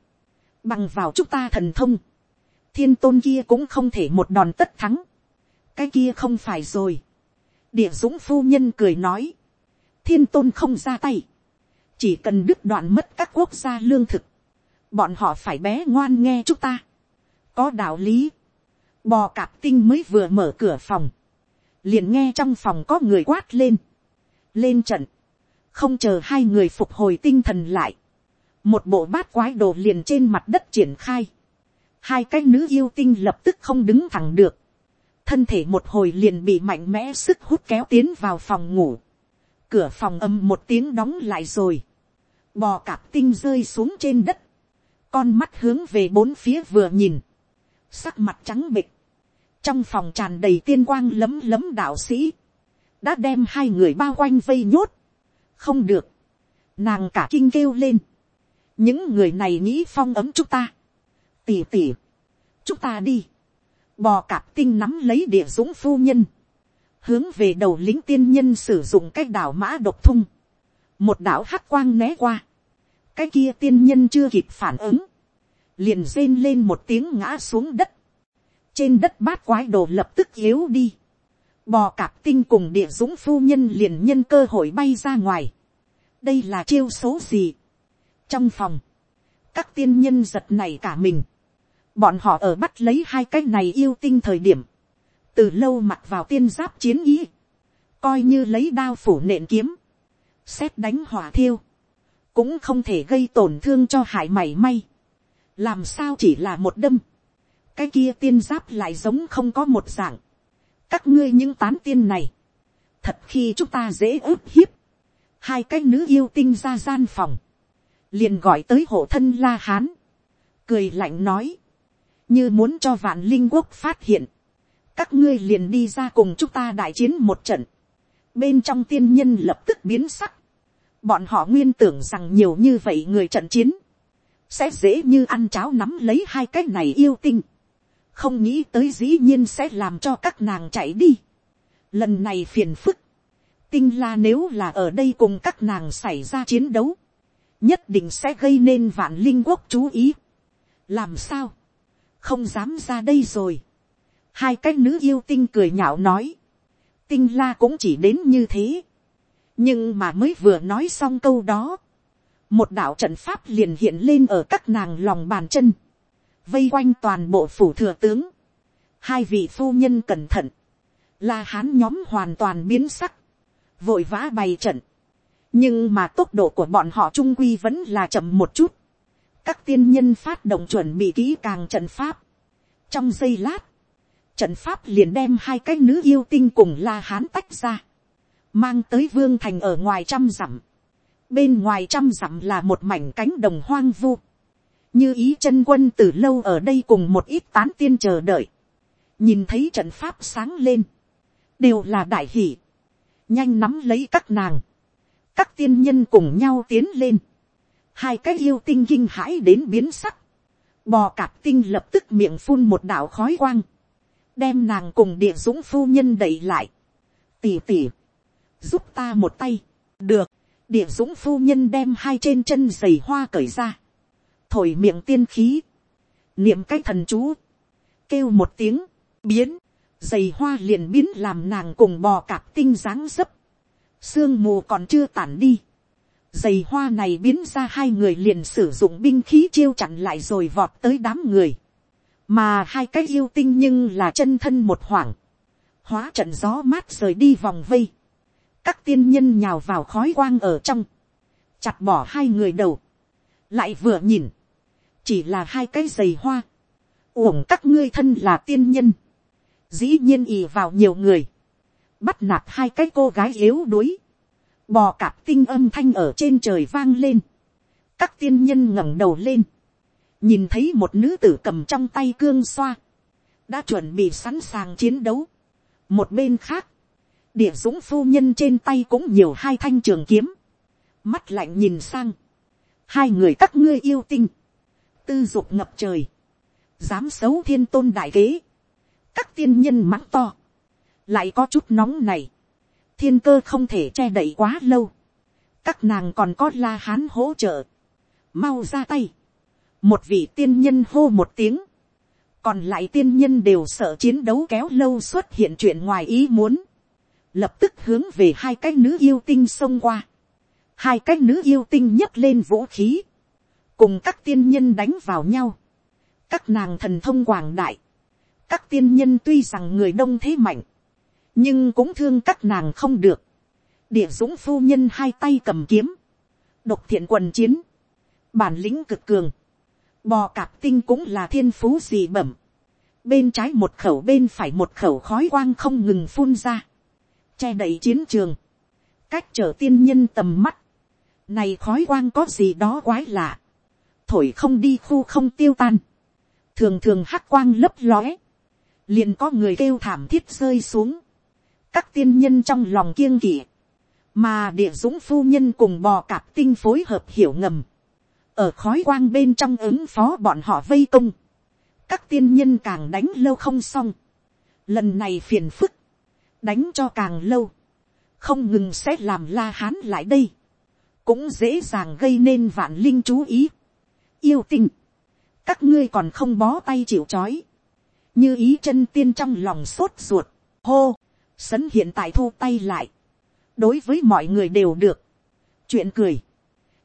A: bằng vào chúng ta thần thông, thiên tôn kia cũng không thể một đòn tất thắng, cái kia không phải rồi, địa dũng phu nhân cười nói, thiên tôn không ra tay, chỉ cần đứt đoạn mất các quốc gia lương thực, bọn họ phải bé ngoan nghe chúng ta, có đạo lý, bò cạp tinh mới vừa mở cửa phòng, liền nghe trong phòng có người quát lên, lên trận, không chờ hai người phục hồi tinh thần lại, một bộ bát quái đồ liền trên mặt đất triển khai, hai cái nữ yêu tinh lập tức không đứng thẳng được, thân thể một hồi liền bị mạnh mẽ sức hút kéo tiến vào phòng ngủ, cửa phòng âm một tiếng đóng lại rồi, bò cạp tinh rơi xuống trên đất, con mắt hướng về bốn phía vừa nhìn, sắc mặt trắng bịch, trong phòng tràn đầy tiên quang lấm lấm đạo sĩ, đã đem hai người bao quanh vây nhốt, không được, nàng cả kinh kêu lên, những người này nghĩ phong ấm chúng ta, tỉ tỉ, chúng ta đi, bò cạp tinh nắm lấy địa dũng phu nhân, hướng về đầu lính tiên nhân sử dụng cái đảo mã độc thung, một đảo hắc quang né qua, cái kia tiên nhân chưa kịp phản ứng, liền rên lên một tiếng ngã xuống đất, trên đất bát quái đồ lập tức yếu đi, bò cạp tinh cùng địa dũng phu nhân liền nhân cơ hội bay ra ngoài, đây là chiêu số gì, trong phòng, các tiên nhân giật này cả mình, bọn họ ở bắt lấy hai cái này yêu tinh thời điểm, từ lâu mặc vào tiên giáp chiến ý, coi như lấy đao phủ nện kiếm, xét đánh hỏa thiêu, cũng không thể gây tổn thương cho hải mảy may, làm sao chỉ là một đâm, cái kia tiên giáp lại giống không có một dạng, các ngươi những tán tiên này, thật khi chúng ta dễ ướp hiếp, hai cái nữ yêu tinh ra gian phòng, liền gọi tới hộ thân la hán, cười lạnh nói, như muốn cho vạn linh quốc phát hiện, các ngươi liền đi ra cùng chúng ta đại chiến một trận, bên trong tiên nhân lập tức biến sắc, bọn họ nguyên tưởng rằng nhiều như vậy người trận chiến, sẽ dễ như ăn cháo nắm lấy hai cái này yêu tinh, không nghĩ tới dĩ nhiên sẽ làm cho các nàng chạy đi. Lần này phiền phức, tinh la nếu là ở đây cùng các nàng xảy ra chiến đấu, nhất định sẽ gây nên vạn linh quốc chú ý. làm sao, không dám ra đây rồi. hai cái nữ yêu tinh cười nhạo nói, tinh la cũng chỉ đến như thế. nhưng mà mới vừa nói xong câu đó, một đạo trận pháp liền hiện lên ở các nàng lòng bàn chân, vây quanh toàn bộ phủ thừa tướng, hai vị phu nhân cẩn thận, là hán nhóm hoàn toàn biến sắc, vội vã bày trận, nhưng mà tốc độ của bọn họ trung quy vẫn là chậm một chút, các tiên nhân phát động chuẩn bị kỹ càng trận pháp, trong giây lát, trận pháp liền đem hai cái nữ yêu tinh cùng la hán tách ra, mang tới vương thành ở ngoài trăm dặm, bên ngoài trăm dặm là một mảnh cánh đồng hoang vu, như ý chân quân từ lâu ở đây cùng một ít tán tiên chờ đợi, nhìn thấy trận pháp sáng lên, đều là đại hỷ, nhanh nắm lấy các nàng, các tiên nhân cùng nhau tiến lên, hai cái yêu tinh kinh hãi đến biến sắc, bò cạp tinh lập tức miệng phun một đạo khói quang, đem nàng cùng địa dũng phu nhân đẩy lại, tỉ tỉ, giúp ta một tay, được, địa dũng phu nhân đem hai trên chân giày hoa cởi ra, thổi miệng tiên khí, niệm cái thần chú, kêu một tiếng, biến, giày hoa liền biến làm nàng cùng bò cạp tinh dáng dấp, sương mù còn chưa tản đi, giày hoa này biến ra hai người liền sử dụng binh khí chiêu chặn lại rồi vọt tới đám người, mà hai cái yêu tinh nhưng là chân thân một hoảng, hóa trận gió mát rời đi vòng vây, các tiên nhân nhào vào khói quang ở trong, chặt bỏ hai người đầu, lại vừa nhìn, chỉ là hai cái giày hoa, uổng các ngươi thân là tiên nhân, dĩ nhiên ì vào nhiều người, bắt nạt hai cái cô gái yếu đuối, bò cạp tinh âm thanh ở trên trời vang lên, các tiên nhân ngẩng đầu lên, nhìn thấy một nữ tử cầm trong tay cương xoa, đã chuẩn bị sẵn sàng chiến đấu. một bên khác, địa dũng phu nhân trên tay cũng nhiều hai thanh trường kiếm, mắt lạnh nhìn sang, hai người các ngươi yêu tinh, tư dục ngập trời, dám xấu thiên tôn đại kế, các tiên nhân mắng to, lại có chút nóng này, thiên cơ không thể che đậy quá lâu, các nàng còn có la hán hỗ trợ, mau ra tay, một vị tiên nhân hô một tiếng, còn lại tiên nhân đều sợ chiến đấu kéo lâu xuất hiện chuyện ngoài ý muốn, lập tức hướng về hai cái nữ yêu tinh xông qua, hai cái nữ yêu tinh nhấc lên vũ khí, cùng các tiên nhân đánh vào nhau, các nàng thần thông quảng đại, các tiên nhân tuy rằng người đông thế mạnh, nhưng cũng thương các nàng không được. địa dũng phu nhân hai tay cầm kiếm, độc thiện quần chiến, bản lĩnh cực cường, bò cạp tinh cũng là thiên phú gì bẩm, bên trái một khẩu bên phải một khẩu khói quang không ngừng phun ra, che đậy chiến trường, cách trở tiên nhân tầm mắt, này khói quang có gì đó quái lạ, thổi không đi khu không tiêu tan, thường thường hắc quang lấp lóe, liền có người kêu thảm thiết rơi xuống, các tiên nhân trong lòng kiêng kỵ, mà địa dũng phu nhân cùng bò cạp tinh phối hợp hiểu ngầm, ở khói quang bên trong ứng phó bọn họ vây công, các tiên nhân càng đánh lâu không xong, lần này phiền phức, đánh cho càng lâu, không ngừng sẽ làm la hán lại đây, cũng dễ dàng gây nên vạn linh chú ý, yêu tình, các ngươi còn không bó tay chịu c h ó i như ý chân tiên trong lòng sốt ruột, hô, sấn hiện tại thu tay lại, đối với mọi người đều được, chuyện cười,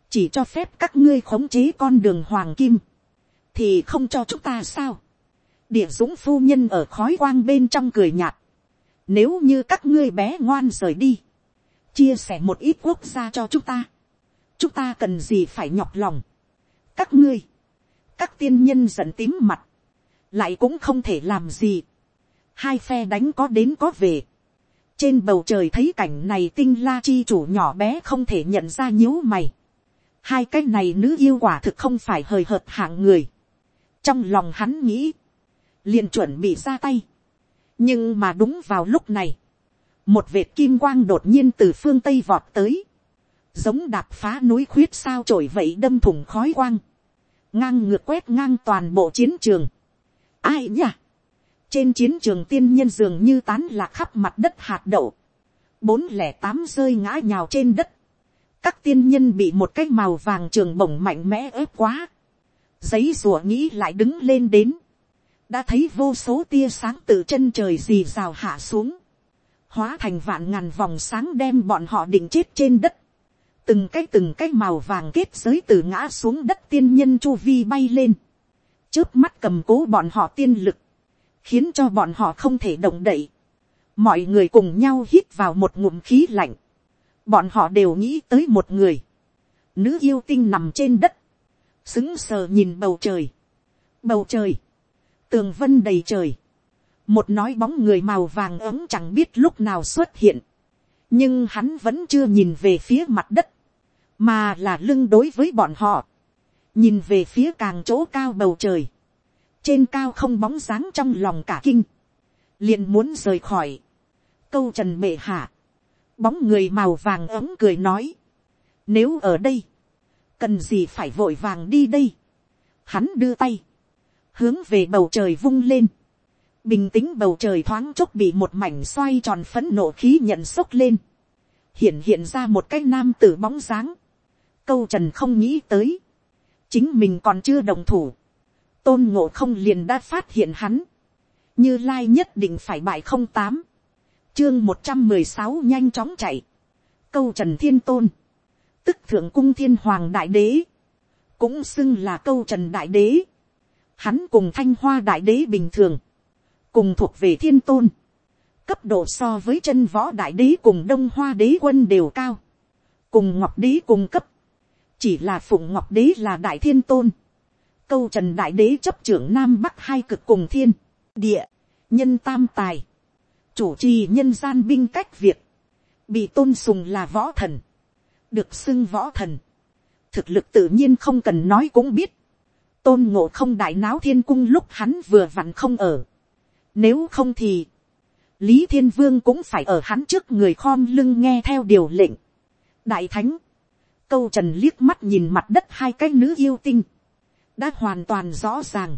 A: chỉ cho phép các ngươi khống chế con đường hoàng kim, thì không cho chúng ta sao, địa dũng phu nhân ở khói quang bên trong cười nhạt, nếu như các ngươi bé ngoan rời đi, chia sẻ một ít quốc gia cho chúng ta, chúng ta cần gì phải nhọc lòng, các ngươi, các tiên nhân giận tím mặt, lại cũng không thể làm gì. hai phe đánh có đến có về trên bầu trời thấy cảnh này tinh la chi chủ nhỏ bé không thể nhận ra nhíu mày. hai cái này nữ yêu quả thực không phải hời hợt hạng người. trong lòng hắn nghĩ, liền chuẩn bị ra tay. nhưng mà đúng vào lúc này, một vệt kim quang đột nhiên từ phương tây vọt tới, giống đạp phá núi khuyết sao trổi vậy đâm thủng khói quang ngang ngược quét ngang toàn bộ chiến trường. ai nhỉ? Trên chiến trường tiên nhân dường như tán lạc khắp mặt đất hạt đậu, bốn lẻ tám rơi ngã nhào trên đất, các tiên nhân bị một cái màu vàng trường bổng mạnh mẽ ép quá, giấy rùa nghĩ lại đứng lên đến, đã thấy vô số tia sáng từ chân trời dì rào hạ xuống, hóa thành vạn ngàn vòng sáng đem bọn họ định chết trên đất, từng cái từng cái màu vàng kết giới từ ngã xuống đất tiên nhân chu vi bay lên, trước mắt cầm cố bọn họ tiên lực, khiến cho bọn họ không thể động đậy, mọi người cùng nhau hít vào một ngụm khí lạnh, bọn họ đều nghĩ tới một người, nữ yêu tinh nằm trên đất, xứng sờ nhìn bầu trời, bầu trời, tường vân đầy trời, một nói bóng người màu vàng ấm chẳng biết lúc nào xuất hiện, nhưng hắn vẫn chưa nhìn về phía mặt đất, mà là lưng đối với bọn họ, nhìn về phía càng chỗ cao bầu trời, trên cao không bóng dáng trong lòng cả kinh, liền muốn rời khỏi, câu trần bệ hạ, bóng người màu vàng ấm cười nói, nếu ở đây, cần gì phải vội vàng đi đây, hắn đưa tay, hướng về bầu trời vung lên, bình tĩnh bầu trời thoáng chốc bị một mảnh xoay tròn phấn nộ khí nhận sốc lên, hiện hiện ra một cái nam tử bóng dáng, câu trần không nghĩ tới, chính mình còn chưa đồng thủ, tôn ngộ không liền đã phát hiện hắn, như lai nhất định phải bại không tám, chương một trăm mười sáu nhanh chóng chạy, câu trần thiên tôn, tức thượng cung thiên hoàng đại đế, cũng xưng là câu trần đại đế, hắn cùng thanh hoa đại đế bình thường, cùng thuộc về thiên tôn, cấp độ so với chân võ đại đế cùng đông hoa đế quân đều cao, cùng ngọc đế cùng cấp, chỉ là phụng ngọc đế là đại thiên tôn, câu trần đại đế chấp trưởng nam bắc hai cực cùng thiên, địa, nhân tam tài, chủ trì nhân gian binh cách việc, bị tôn sùng là võ thần, được xưng võ thần, thực lực tự nhiên không cần nói cũng biết, tôn ngộ không đại náo thiên cung lúc hắn vừa vặn không ở, nếu không thì, lý thiên vương cũng phải ở hắn trước người khom lưng nghe theo điều lệnh, đại thánh, câu trần liếc mắt nhìn mặt đất hai cái nữ yêu tinh, đã hoàn toàn rõ ràng,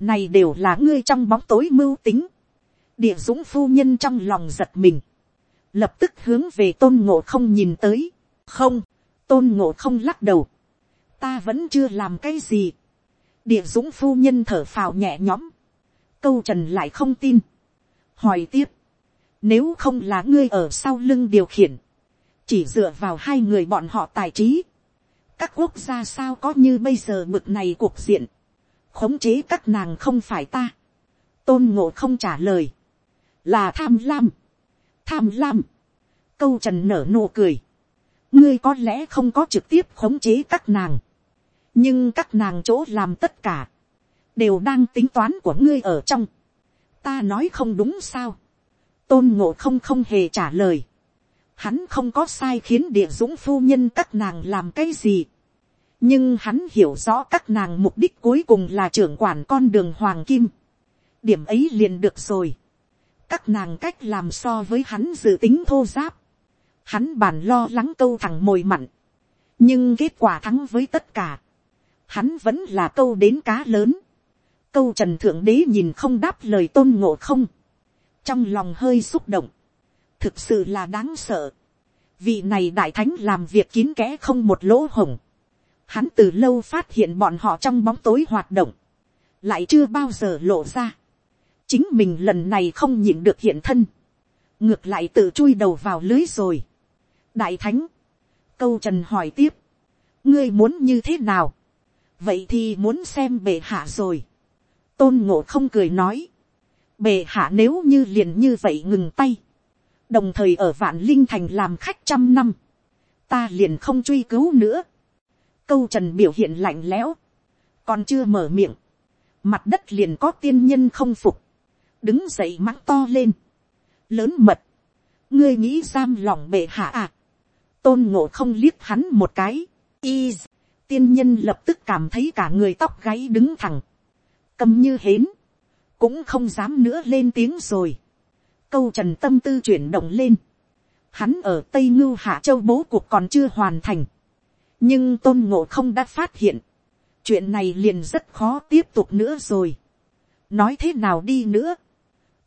A: này đều là ngươi trong bóng tối mưu tính, địa dũng phu nhân trong lòng giật mình, lập tức hướng về tôn ngộ không nhìn tới, không, tôn ngộ không lắc đầu, ta vẫn chưa làm cái gì, địa dũng phu nhân thở phào nhẹ nhõm, câu trần lại không tin, hỏi tiếp, nếu không là ngươi ở sau lưng điều khiển, chỉ dựa vào hai người bọn họ tài trí, các quốc gia sao có như bây giờ mực này cuộc diện, khống chế các nàng không phải ta, tôn ngộ không trả lời, là tham lam, tham lam, câu trần nở nụ cười, ngươi có lẽ không có trực tiếp khống chế các nàng, nhưng các nàng chỗ làm tất cả, đều đang tính toán của ngươi ở trong, ta nói không đúng sao, tôn ngộ không không hề trả lời, hắn không có sai khiến địa dũng phu nhân các nàng làm cái gì, nhưng hắn hiểu rõ các nàng mục đích cuối cùng là trưởng quản con đường hoàng kim, điểm ấy liền được rồi, các nàng cách làm so với hắn dự tính thô giáp, hắn bàn lo lắng câu thằng mồi mặn, nhưng kết quả thắng với tất cả, hắn vẫn là câu đến cá lớn, câu trần thượng đế nhìn không đáp lời tôn ngộ không, trong lòng hơi xúc động, thực sự là đáng sợ, vị này đại thánh làm việc kín kẽ không một lỗ hồng, hắn từ lâu phát hiện bọn họ trong bóng tối hoạt động, lại chưa bao giờ lộ ra, chính mình lần này không nhịn được hiện thân, ngược lại tự chui đầu vào lưới rồi. đại thánh, câu trần hỏi tiếp, ngươi muốn như thế nào, vậy thì muốn xem bệ hạ rồi. tôn ngộ không cười nói, bệ hạ nếu như liền như vậy ngừng tay, đồng thời ở vạn linh thành làm khách trăm năm, ta liền không truy cứu nữa. câu trần biểu hiện lạnh lẽo, còn chưa mở miệng, mặt đất liền có tiên nhân không phục, đứng dậy mắng to lên, lớn mật, ngươi nghĩ giam lòng bệ hạ à, tôn ngộ không liếc hắn một cái, y, tiên nhân lập tức cảm thấy cả người tóc gáy đứng thẳng, cầm như hến, cũng không dám nữa lên tiếng rồi, câu trần tâm tư chuyển động lên, hắn ở tây ngưu hạ châu bố cuộc còn chưa hoàn thành, nhưng tôn ngộ không đã phát hiện, chuyện này liền rất khó tiếp tục nữa rồi, nói thế nào đi nữa,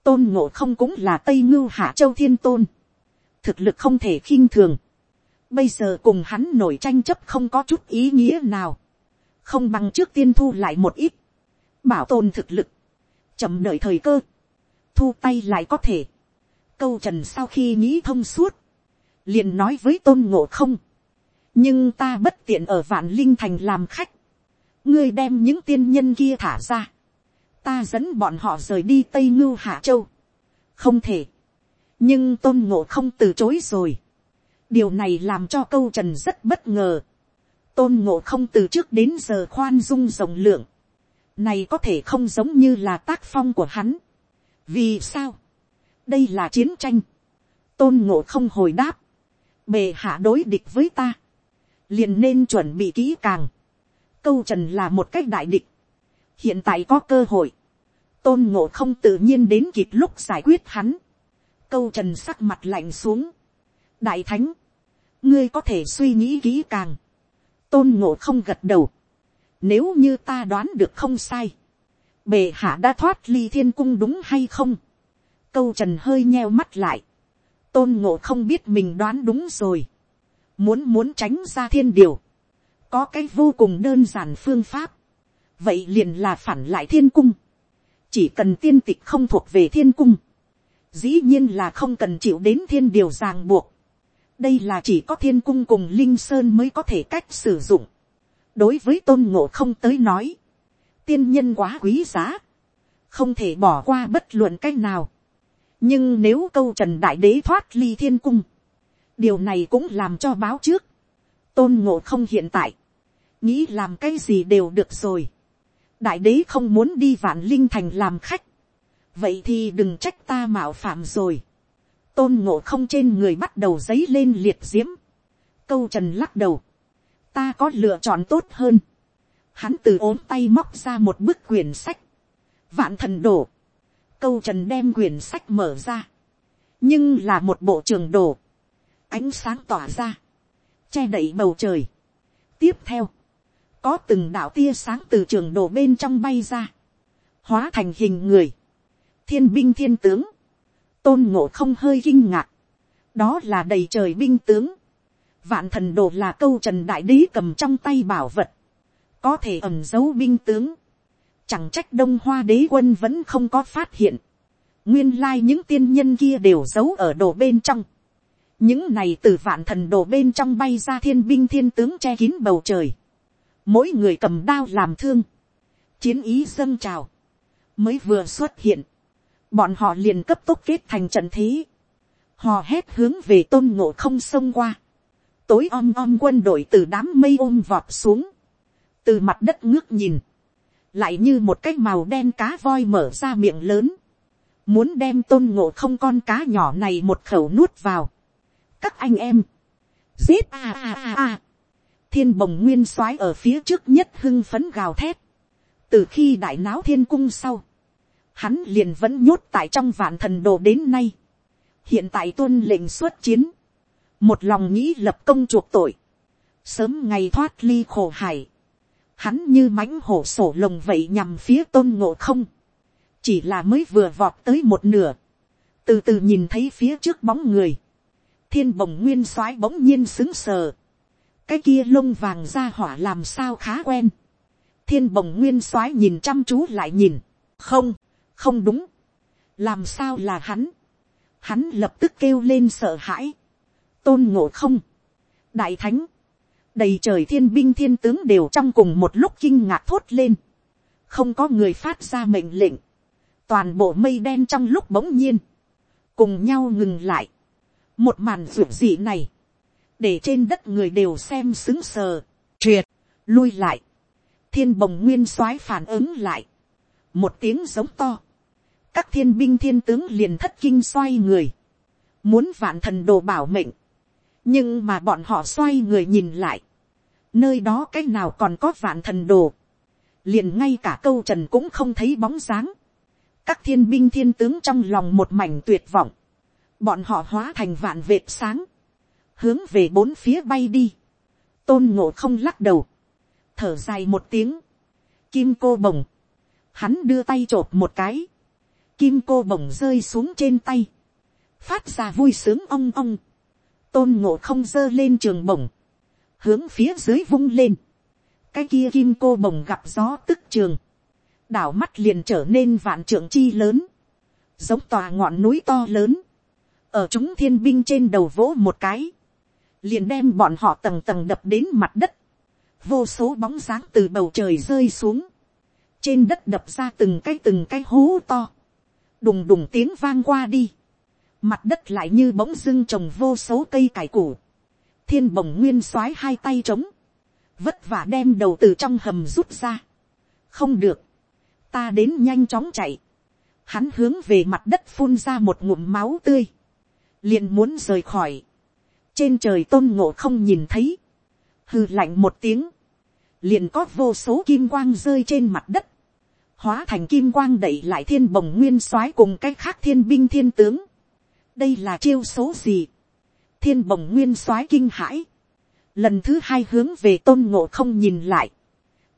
A: tôn ngộ không cũng là tây ngưu hạ châu thiên tôn, thực lực không thể khinh thường, bây giờ cùng hắn nổi tranh chấp không có chút ý nghĩa nào, không bằng trước tiên thu lại một ít, bảo tồn thực lực, chậm đợi thời cơ, thu tay lại có thể, câu trần sau khi nghĩ thông suốt, liền nói với tôn ngộ không, nhưng ta bất tiện ở vạn linh thành làm khách, ngươi đem những tiên nhân kia thả ra, ta dẫn bọn họ rời đi tây ngưu hạ châu, không thể, nhưng tôn ngộ không từ chối rồi, điều này làm cho câu trần rất bất ngờ, tôn ngộ không từ trước đến giờ khoan dung rộng lượng, này có thể không giống như là tác phong của hắn, vì sao, đây là chiến tranh, tôn ngộ không hồi đáp, bề hạ đối địch với ta, liền nên chuẩn bị kỹ càng, câu trần là một cách đại địch, hiện tại có cơ hội, tôn ngộ không tự nhiên đến kịp lúc giải quyết hắn, câu trần sắc mặt lạnh xuống, đại thánh, ngươi có thể suy nghĩ kỹ càng, tôn ngộ không gật đầu, nếu như ta đoán được không sai, bề hạ đã thoát ly thiên cung đúng hay không, câu trần hơi nheo mắt lại, tôn ngộ không biết mình đoán đúng rồi, muốn muốn tránh ra thiên điều, có cái vô cùng đơn giản phương pháp, vậy liền là phản lại thiên cung, chỉ cần tiên tịch không thuộc về thiên cung, dĩ nhiên là không cần chịu đến thiên điều ràng buộc, đây là chỉ có thiên cung cùng linh sơn mới có thể cách sử dụng, đối với tôn ngộ không tới nói, tiên nhân quá quý giá, không thể bỏ qua bất luận c á c h nào, nhưng nếu câu trần đại đế thoát ly thiên cung, điều này cũng làm cho báo trước, tôn ngộ không hiện tại, nghĩ làm cái gì đều được rồi, đại đế không muốn đi vạn linh thành làm khách, vậy thì đừng trách ta mạo phạm rồi, tôn ngộ không trên người bắt đầu dấy lên liệt diễm, câu trần lắc đầu, ta có lựa chọn tốt hơn, hắn từ ốm tay móc ra một bức quyển sách, vạn thần đổ, câu trần đem quyển sách mở ra, nhưng là một bộ trường đồ, ánh sáng tỏa ra, che đậy bầu trời. tiếp theo, có từng đạo tia sáng từ trường đồ bên trong bay ra, hóa thành hình người, thiên binh thiên tướng, tôn ngộ không hơi kinh ngạc, đó là đầy trời binh tướng, vạn thần đồ là câu trần đại đế cầm trong tay bảo vật, có thể ẩm giấu binh tướng, chẳng trách đông hoa đế quân vẫn không có phát hiện, nguyên lai những tiên nhân kia đều giấu ở đồ bên trong, những này từ vạn thần đồ bên trong bay ra thiên binh thiên tướng che kín bầu trời, mỗi người cầm đao làm thương, chiến ý dâng trào, mới vừa xuất hiện, bọn họ liền cấp tốc kết thành trận thế, hò hét hướng về tôn ngộ không xông qua, tối om om quân đội từ đám mây ôm vọt xuống, từ mặt đất ngước nhìn, lại như một cái màu đen cá voi mở ra miệng lớn, muốn đem tôn ngộ không con cá nhỏ này một khẩu nuốt vào, các anh em, giết a a a a, thiên bồng nguyên soái ở phía trước nhất hưng phấn gào thét, từ khi đại náo thiên cung sau, hắn liền vẫn nhốt tại trong vạn thần đồ đến nay, hiện tại tuân lệnh xuất chiến, một lòng nghĩ lập công chuộc tội, sớm ngày thoát ly khổ hải, hắn như mãnh hổ sổ lồng vậy nhằm phía tôn ngộ không, chỉ là mới vừa vọt tới một nửa, từ từ nhìn thấy phía trước bóng người, thiên bồng nguyên soái bỗng nhiên xứng sờ, cái kia lông vàng ra hỏa làm sao khá quen, thiên bồng nguyên soái nhìn chăm chú lại nhìn, không, không đúng, làm sao là hắn, hắn lập tức kêu lên sợ hãi, tôn ngộ không, đại thánh, đầy trời thiên binh thiên tướng đều trong cùng một lúc kinh ngạc thốt lên, không có người phát ra mệnh lệnh, toàn bộ mây đen trong lúc bỗng nhiên, cùng nhau ngừng lại, một màn ruột dị này, để trên đất người đều xem xứng sờ, triệt, lui lại, thiên bồng nguyên soái phản ứng lại, một tiếng giống to, các thiên binh thiên tướng liền thất kinh xoay người, muốn vạn thần đồ bảo mệnh, nhưng mà bọn họ xoay người nhìn lại, nơi đó c á c h nào còn có vạn thần đồ, liền ngay cả câu trần cũng không thấy bóng dáng, các thiên binh thiên tướng trong lòng một mảnh tuyệt vọng, bọn họ hóa thành vạn vệt sáng, hướng về bốn phía bay đi, tôn ngộ không lắc đầu, thở dài một tiếng, kim cô bồng, hắn đưa tay t r ộ p một cái, kim cô bồng rơi xuống trên tay, phát ra vui sướng ong ong, tôn ngộ không giơ lên trường bồng, hướng phía dưới vung lên, cái kia kim cô bồng gặp gió tức trường, đảo mắt liền trở nên vạn trưởng chi lớn, giống tòa ngọn núi to lớn, ở chúng thiên binh trên đầu vỗ một cái, liền đem bọn họ tầng tầng đập đến mặt đất, vô số bóng dáng từ bầu trời rơi xuống, trên đất đập ra từng cái từng cái hố to, đùng đùng tiếng vang qua đi, mặt đất lại như bỗng dưng trồng vô số cây cải củ, thiên bồng nguyên soái hai tay trống, vất vả đem đầu từ trong hầm rút ra, không được, ta đến nhanh chóng chạy, hắn hướng về mặt đất phun ra một ngụm máu tươi, liền muốn rời khỏi, trên trời tôn ngộ không nhìn thấy, hư lạnh một tiếng, liền có vô số kim quang rơi trên mặt đất, hóa thành kim quang đẩy lại thiên bồng nguyên soái cùng cái khác thiên binh thiên tướng đây là chiêu số gì. thiên bồng nguyên soái kinh hãi. lần thứ hai hướng về tôn ngộ không nhìn lại.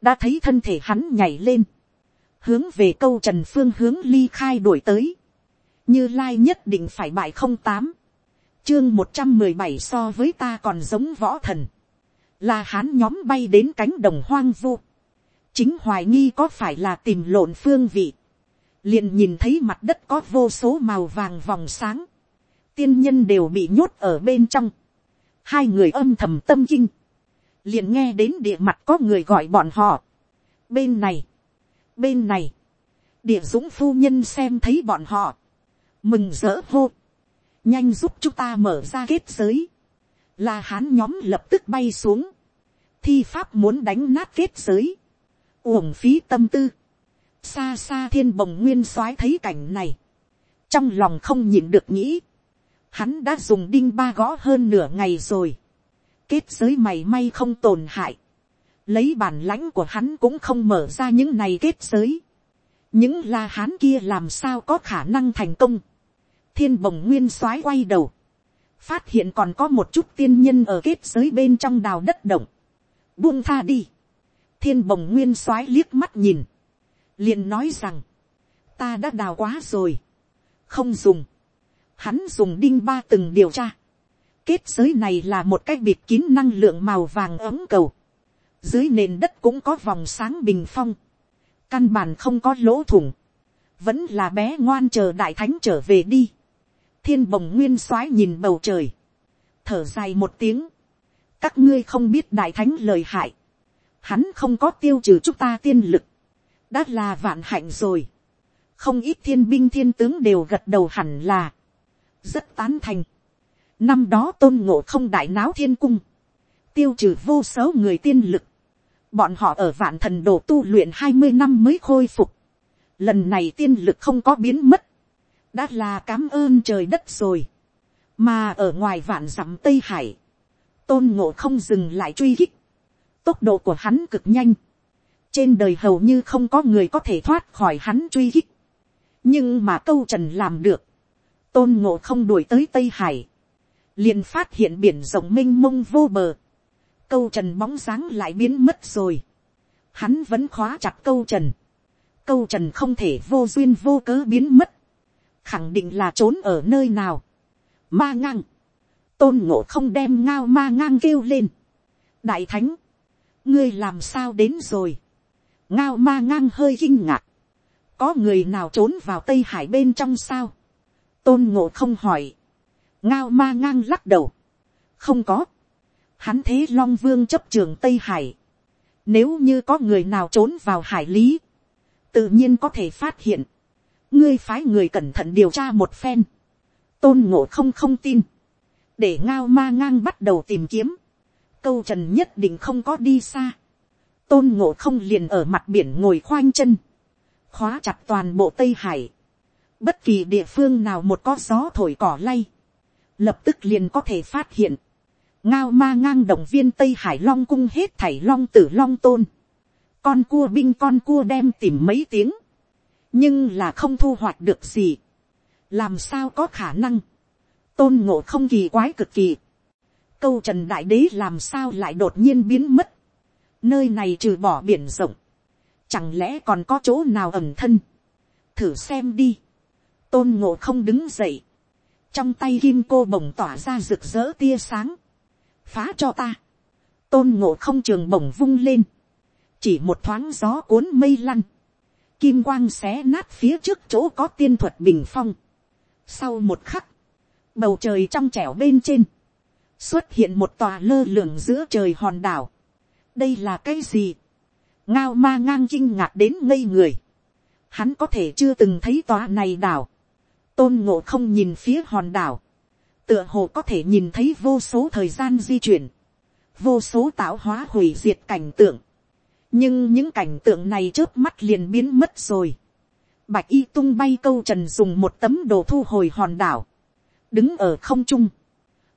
A: đã thấy thân thể hắn nhảy lên. hướng về câu trần phương hướng ly khai đuổi tới. như lai nhất định phải bại không tám. chương một trăm mười bảy so với ta còn giống võ thần. là hắn nhóm bay đến cánh đồng hoang vu chính hoài nghi có phải là tìm lộn phương vị, liền nhìn thấy mặt đất có vô số màu vàng vòng sáng, tiên nhân đều bị nhốt ở bên trong, hai người âm thầm tâm kinh, liền nghe đến địa mặt có người gọi bọn họ, bên này, bên này, địa dũng phu nhân xem thấy bọn họ, mừng rỡ hô, nhanh giúp chúng ta mở ra kết giới, là hán nhóm lập tức bay xuống, thi pháp muốn đánh nát kết giới, uổng phí tâm tư, xa xa thiên bồng nguyên soái thấy cảnh này, trong lòng không nhịn được nghĩ, hắn đã dùng đinh ba gõ hơn nửa ngày rồi, kết giới mày may không tổn hại, lấy bản lãnh của hắn cũng không mở ra những này kết giới, những la hán kia làm sao có khả năng thành công, thiên bồng nguyên soái quay đầu, phát hiện còn có một chút tiên nhân ở kết giới bên trong đào đất động, buông tha đi, thiên bồng nguyên soái liếc mắt nhìn, liền nói rằng, ta đã đào quá rồi, không dùng, hắn dùng đinh ba từng điều tra, kết giới này là một cái bịt kín năng lượng màu vàng ấm cầu, dưới nền đất cũng có vòng sáng bình phong, căn bản không có lỗ thủng, vẫn là bé ngoan chờ đại thánh trở về đi, thiên bồng nguyên soái nhìn bầu trời, thở dài một tiếng, các ngươi không biết đại thánh lời hại, hắn không có tiêu trừ chúng ta tiên lực, đã là vạn hạnh rồi. không ít thiên binh thiên tướng đều gật đầu hẳn là, rất tán thành. năm đó tôn ngộ không đại náo thiên cung, tiêu trừ vô số người tiên lực, bọn họ ở vạn thần đồ tu luyện hai mươi năm mới khôi phục, lần này tiên lực không có biến mất, đã là cám ơn trời đất rồi, mà ở ngoài vạn dặm tây hải, tôn ngộ không dừng lại truy kích, Tốc độ của hắn cực nhanh. Trên đời hầu như không có người có thể thoát khỏi hắn truy hích. Nhưng mà câu trần làm được. Tôn ngộ không đuổi tới Tây Hải. liền phát hiện biển rộng mênh mông vô bờ. Câu trần bóng dáng lại biến mất rồi. Hắn vẫn khóa chặt câu trần. Câu trần không thể vô duyên vô cớ biến mất. Khẳng định là trốn ở nơi nào. Ma ngang. Tôn ngộ không đem ngao ma ngang kêu lên. Đại thánh, ngươi làm sao đến rồi. ngao ma ngang hơi kinh ngạc. có người nào trốn vào tây hải bên trong sao tôn ngộ không hỏi. ngao ma ngang lắc đầu. không có. hắn thế long vương chấp trường tây hải. nếu như có người nào trốn vào hải lý, tự nhiên có thể phát hiện. ngươi phái người cẩn thận điều tra một phen. tôn ngộ không không tin. để ngao ma ngang bắt đầu tìm kiếm câu trần nhất định không có đi xa. tôn ngộ không liền ở mặt biển ngồi khoanh chân, khóa chặt toàn bộ tây hải bất kỳ địa phương nào một có gió thổi cỏ lay, lập tức liền có thể phát hiện. ngao ma ngang động viên tây hải long cung hết thảy long tử long tôn. con cua binh con cua đem tìm mấy tiếng, nhưng là không thu hoạch được gì. làm sao có khả năng. tôn ngộ không kỳ quái cực kỳ câu trần đại đế làm sao lại đột nhiên biến mất. nơi này trừ bỏ biển rộng, chẳng lẽ còn có chỗ nào ẩm thân. thử xem đi tôn ngộ không đứng dậy. trong tay kim cô bồng tỏa ra rực rỡ tia sáng. phá cho ta. tôn ngộ không trường bồng vung lên. chỉ một thoáng gió cuốn mây lăn. kim quang xé nát phía trước chỗ có tiên thuật bình phong. sau một khắc, bầu trời trong trẻo bên trên, xuất hiện một tòa lơ lửng giữa trời hòn đảo. đây là cái gì. ngao ma ngang kinh ngạc đến ngây người. hắn có thể chưa từng thấy tòa này đảo tôn ngộ không nhìn phía hòn đảo. tựa hồ có thể nhìn thấy vô số thời gian di chuyển. vô số tạo hóa hủy diệt cảnh tượng. nhưng những cảnh tượng này trước mắt liền biến mất rồi. bạch y tung bay câu trần dùng một tấm đồ thu hồi hòn đảo đứng ở không trung,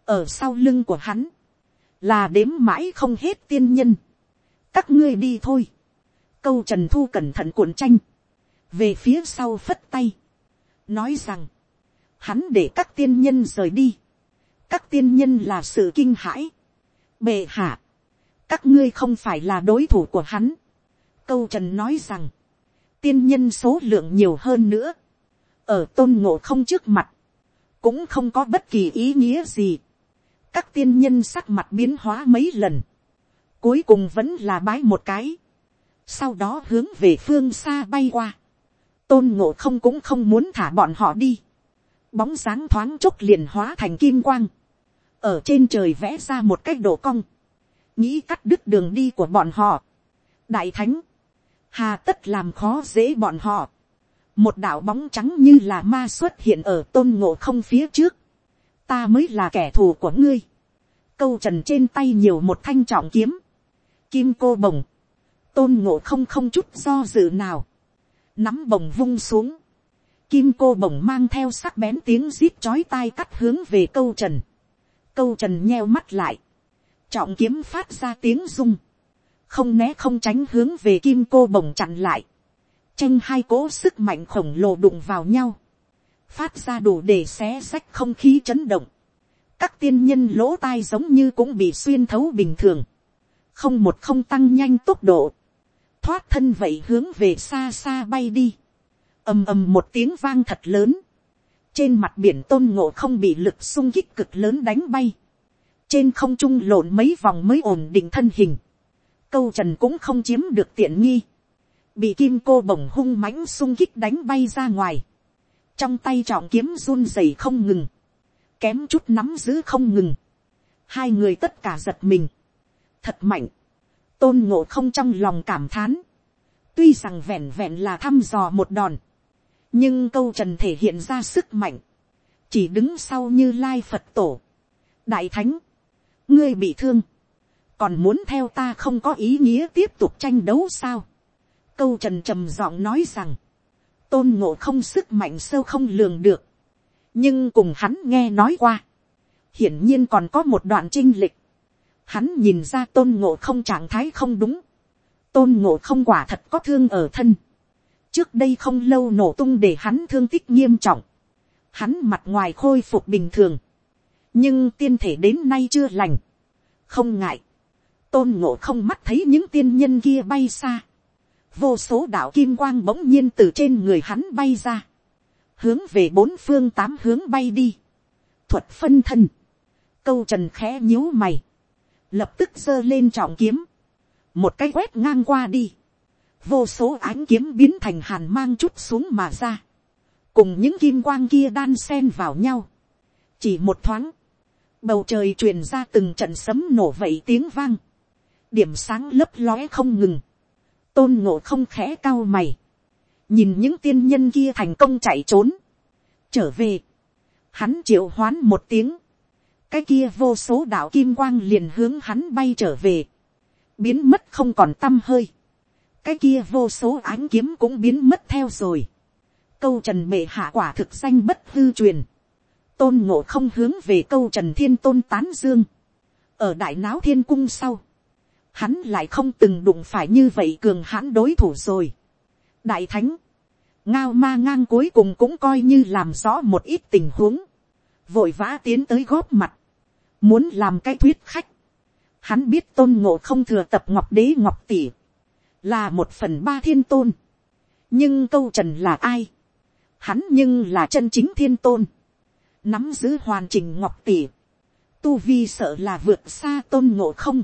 A: ở sau lưng của hắn, là đếm mãi không hết tiên nhân, các ngươi đi thôi, câu trần thu cẩn thận cuộn tranh, về phía sau phất tay, nói rằng, hắn để các tiên nhân rời đi, các tiên nhân là sự kinh hãi, bệ hạ, các ngươi không phải là đối thủ của hắn, câu trần nói rằng, tiên nhân số lượng nhiều hơn nữa, ở tôn ngộ không trước mặt, cũng không có bất kỳ ý nghĩa gì. các tiên nhân sắc mặt biến hóa mấy lần, cuối cùng vẫn là bái một cái, sau đó hướng về phương xa bay qua, tôn ngộ không cũng không muốn thả bọn họ đi, bóng sáng thoáng chốc liền hóa thành kim quang, ở trên trời vẽ ra một cái độ cong, nghĩ cắt đứt đường đi của bọn họ. đại thánh, hà tất làm khó dễ bọn họ, một đạo bóng trắng như là ma xuất hiện ở tôn ngộ không phía trước, ta mới là kẻ thù của ngươi, câu trần trên tay nhiều một thanh trọng kiếm, kim cô bồng, tôn ngộ không không chút do dự nào, nắm bồng vung xuống, kim cô bồng mang theo sắc bén tiếng rít chói tai cắt hướng về câu trần, câu trần nheo mắt lại, trọng kiếm phát ra tiếng rung, không né không tránh hướng về kim cô bồng chặn lại, tranh hai cỗ sức mạnh khổng lồ đụng vào nhau, phát ra đủ để xé sách không khí chấn động, các tiên nhân lỗ tai giống như cũng bị xuyên thấu bình thường, không một không tăng nhanh tốc độ, thoát thân vậy hướng về xa xa bay đi, ầm ầm một tiếng vang thật lớn, trên mặt biển tôn ngộ không bị lực sung kích cực lớn đánh bay, trên không trung lộn mấy vòng mới ổn định thân hình, câu trần cũng không chiếm được tiện nghi, bị kim cô bổng hung mãnh sung kích đánh bay ra ngoài, trong tay trọng kiếm run rẩy không ngừng, kém chút nắm giữ không ngừng, hai người tất cả giật mình, thật mạnh, tôn ngộ không trong lòng cảm thán, tuy rằng vẹn vẹn là thăm dò một đòn, nhưng câu trần thể hiện ra sức mạnh, chỉ đứng sau như lai phật tổ, đại thánh, ngươi bị thương, còn muốn theo ta không có ý nghĩa tiếp tục tranh đấu sao. câu trần trầm giọng nói rằng, tôn ngộ không sức mạnh sâu không lường được, nhưng cùng hắn nghe nói qua, hiển nhiên còn có một đoạn trinh lịch, hắn nhìn ra tôn ngộ không trạng thái không đúng, tôn ngộ không quả thật có thương ở thân, trước đây không lâu nổ tung để hắn thương tích nghiêm trọng, hắn mặt ngoài khôi phục bình thường, nhưng tiên thể đến nay chưa lành, không ngại, tôn ngộ không mắt thấy những tiên nhân kia bay xa, vô số đạo kim quang bỗng nhiên từ trên người hắn bay ra, hướng về bốn phương tám hướng bay đi, thuật phân thân, câu trần khẽ nhíu mày, lập tức giơ lên trọng kiếm, một cái quét ngang qua đi, vô số ánh kiếm biến thành hàn mang chút xuống mà ra, cùng những kim quang kia đan sen vào nhau, chỉ một thoáng, bầu trời truyền ra từng trận sấm nổ vậy tiếng vang, điểm sáng lấp lóe không ngừng, tôn ngộ không khẽ cao mày, nhìn những tiên nhân kia thành công chạy trốn, trở về, hắn triệu hoán một tiếng, cái kia vô số đạo kim quang liền hướng hắn bay trở về, biến mất không còn t â m hơi, cái kia vô số ánh kiếm cũng biến mất theo rồi, câu trần bệ hạ quả thực danh bất hư truyền, tôn ngộ không hướng về câu trần thiên tôn tán dương, ở đại náo thiên cung sau, hắn lại không từng đụng phải như vậy cường hãn đối thủ rồi. đại thánh, ngao ma ngang cuối cùng cũng coi như làm rõ một ít tình huống, vội vã tiến tới góp mặt, muốn làm cái thuyết khách. Hắn biết tôn ngộ không thừa tập ngọc đế ngọc tỷ, là một phần ba thiên tôn. nhưng câu trần là ai, hắn nhưng là chân chính thiên tôn, nắm giữ hoàn chỉnh ngọc tỷ, tu vi sợ là vượt xa tôn ngộ không.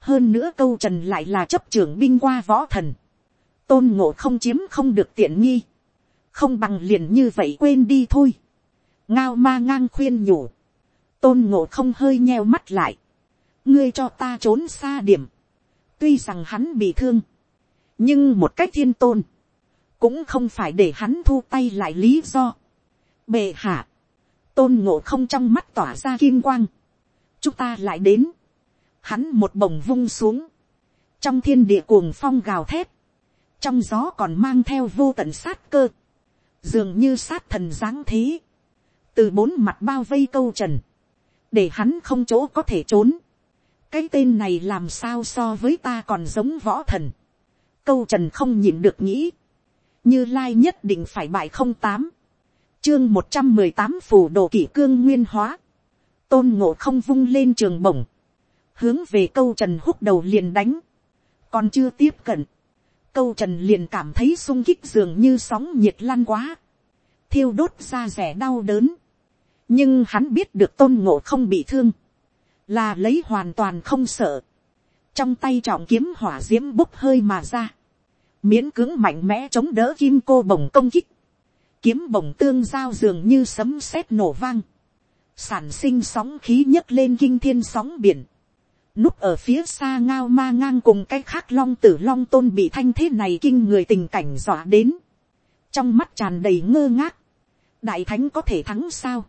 A: Hơn nữa câu trần lại là chấp trưởng binh qua võ thần, tôn ngộ không chiếm không được tiện nghi, không bằng liền như vậy quên đi thôi, ngao ma ngang khuyên nhủ, tôn ngộ không hơi nheo mắt lại, ngươi cho ta trốn xa điểm, tuy rằng hắn bị thương, nhưng một cách thiên tôn, cũng không phải để hắn thu tay lại lý do. Bệ hạ, tôn ngộ không trong mắt tỏa ra kim quang, chúng ta lại đến, hắn một bồng vung xuống, trong thiên địa cuồng phong gào thét, trong gió còn mang theo vô tận sát cơ, dường như sát thần giáng thế, từ bốn mặt bao vây câu trần, để hắn không chỗ có thể trốn. cái tên này làm sao so với ta còn giống võ thần. câu trần không nhìn được nghĩ, như lai nhất định phải bại không tám, chương một trăm mười tám phù đồ kỷ cương nguyên hóa, tôn ngộ không vung lên trường bổng, hướng về câu trần húc đầu liền đánh, còn chưa tiếp cận, câu trần liền cảm thấy sung kích dường như sóng nhiệt lan quá, thiêu đốt ra rẻ đau đớn, nhưng hắn biết được tôn ngộ không bị thương, là lấy hoàn toàn không sợ, trong tay trọng kiếm hỏa d i ễ m bốc hơi mà ra, miễn cứng mạnh mẽ chống đỡ kim cô bồng công kích, kiếm bồng tương giao dường như sấm sét nổ vang, sản sinh sóng khí nhấc lên kinh thiên sóng biển, núp ở phía xa ngao ma ngang cùng cái khác long tử long tôn bị thanh thế này kinh người tình cảnh dọa đến, trong mắt tràn đầy ngơ ngác, đại thánh có thể thắng sao,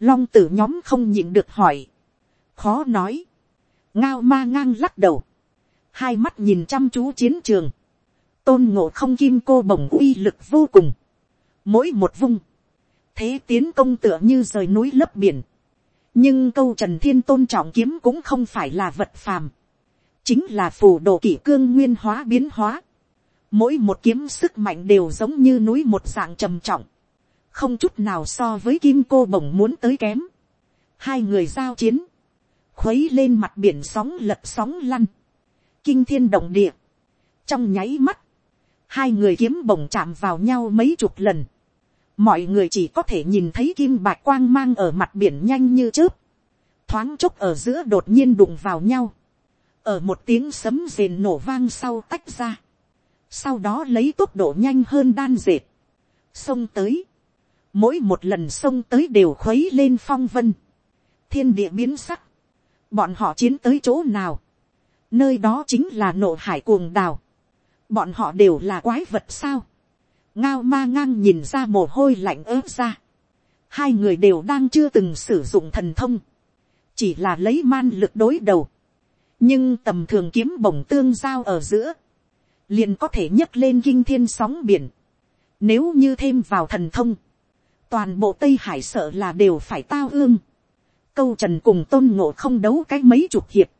A: long tử nhóm không nhịn được hỏi, khó nói, ngao ma ngang lắc đầu, hai mắt nhìn chăm chú chiến trường, tôn ngộ không kim cô bồng uy lực vô cùng, mỗi một vung, thế tiến công tựa như rời núi lấp biển, nhưng câu trần thiên tôn trọng kiếm cũng không phải là vật phàm, chính là phù đồ kỷ cương nguyên hóa biến hóa, mỗi một kiếm sức mạnh đều giống như núi một dạng trầm trọng, không chút nào so với kim cô bổng muốn tới kém. hai người giao chiến, khuấy lên mặt biển sóng lật sóng lăn, kinh thiên động địa. trong nháy mắt, hai người kiếm bổng chạm vào nhau mấy chục lần. mọi người chỉ có thể nhìn thấy kim bạc quang mang ở mặt biển nhanh như chớp, thoáng chốc ở giữa đột nhiên đụng vào nhau, ở một tiếng sấm rền nổ vang sau tách ra, sau đó lấy tốc độ nhanh hơn đan dệt, xông tới, mỗi một lần sông tới đều khuấy lên phong vân, thiên địa biến sắc, bọn họ chiến tới chỗ nào, nơi đó chính là nộ hải cuồng đào, bọn họ đều là quái vật sao, ngao ma ngang nhìn ra mồ hôi lạnh ớt ra, hai người đều đang chưa từng sử dụng thần thông, chỉ là lấy man lực đối đầu, nhưng tầm thường kiếm bổng tương giao ở giữa, liền có thể nhấc lên kinh thiên sóng biển, nếu như thêm vào thần thông, toàn bộ tây hải sợ là đều phải tao ương. câu trần cùng tôn ngộ không đấu cái mấy chục hiệp,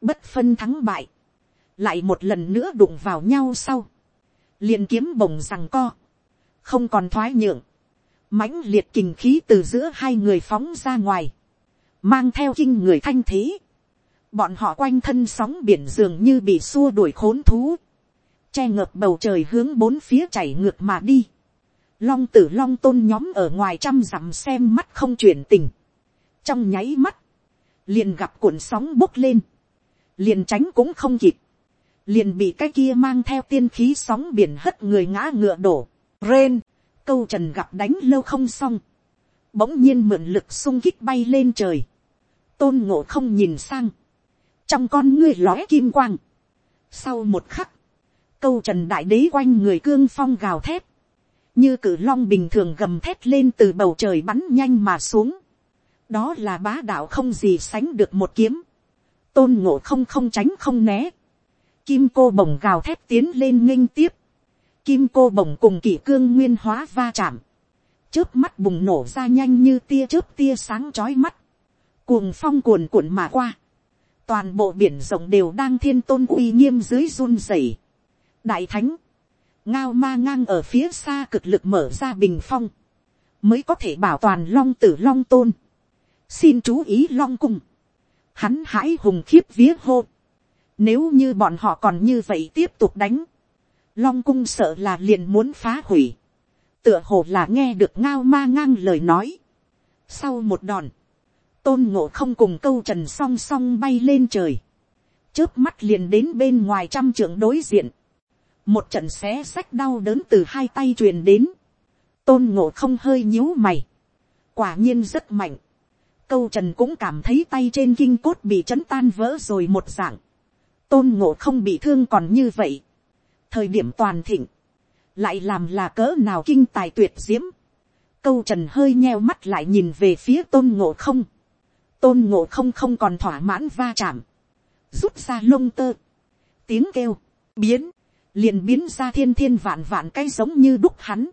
A: bất phân thắng bại, lại một lần nữa đụng vào nhau sau, liền kiếm bồng rằng co, không còn thoái nhượng, mãnh liệt kình khí từ giữa hai người phóng ra ngoài, mang theo kinh người thanh thế, bọn họ quanh thân sóng biển dường như bị xua đuổi khốn thú, che ngợp bầu trời hướng bốn phía chảy ngược mà đi, long tử long tôn nhóm ở ngoài trăm dặm xem mắt không chuyển tình. trong nháy mắt, liền gặp cuộn sóng bốc lên, liền tránh cũng không kịp, liền bị cái kia mang theo tiên khí sóng biển hất người ngã ngựa đổ, rên, câu trần gặp đánh lâu không xong, bỗng nhiên mượn lực sung kích bay lên trời, tôn ngộ không nhìn sang, trong con ngươi lóe kim quang, sau một khắc, câu trần đại đế quanh người cương phong gào thép như cử long bình thường gầm thét lên từ bầu trời bắn nhanh mà xuống. đó là bá đạo không gì sánh được một kiếm. tôn ngộ không không tránh không né. kim cô bồng gào thét tiến lên nghênh tiếp. kim cô bồng cùng kỷ cương nguyên hóa va chạm. chớp mắt bùng nổ ra nhanh như tia chớp tia sáng chói mắt. cuồng phong cuồn cuộn mà qua. toàn bộ biển rộng đều đang thiên tôn uy nghiêm dưới run rẩy. đại thánh ngao ma ngang ở phía xa cực lực mở ra bình phong, mới có thể bảo toàn long tử long tôn. xin chú ý long cung, hắn hãi hùng khiếp vía hô. nếu như bọn họ còn như vậy tiếp tục đánh, long cung sợ là liền muốn phá hủy, tựa hồ là nghe được ngao ma ngang lời nói. sau một đòn, tôn ngộ không cùng câu trần song song bay lên trời, trước mắt liền đến bên ngoài trăm trưởng đối diện, một trận xé sách đau đớn từ hai tay truyền đến, tôn ngộ không hơi nhíu mày, quả nhiên rất mạnh, câu trần cũng cảm thấy tay trên kinh cốt bị chấn tan vỡ rồi một dạng, tôn ngộ không bị thương còn như vậy, thời điểm toàn thịnh, lại làm là cỡ nào kinh tài tuyệt diễm, câu trần hơi nheo mắt lại nhìn về phía tôn ngộ không, tôn ngộ không không còn thỏa mãn va chạm, rút ra lông tơ, tiếng kêu, biến, liền biến ra thiên thiên vạn vạn cái giống như đúc hắn,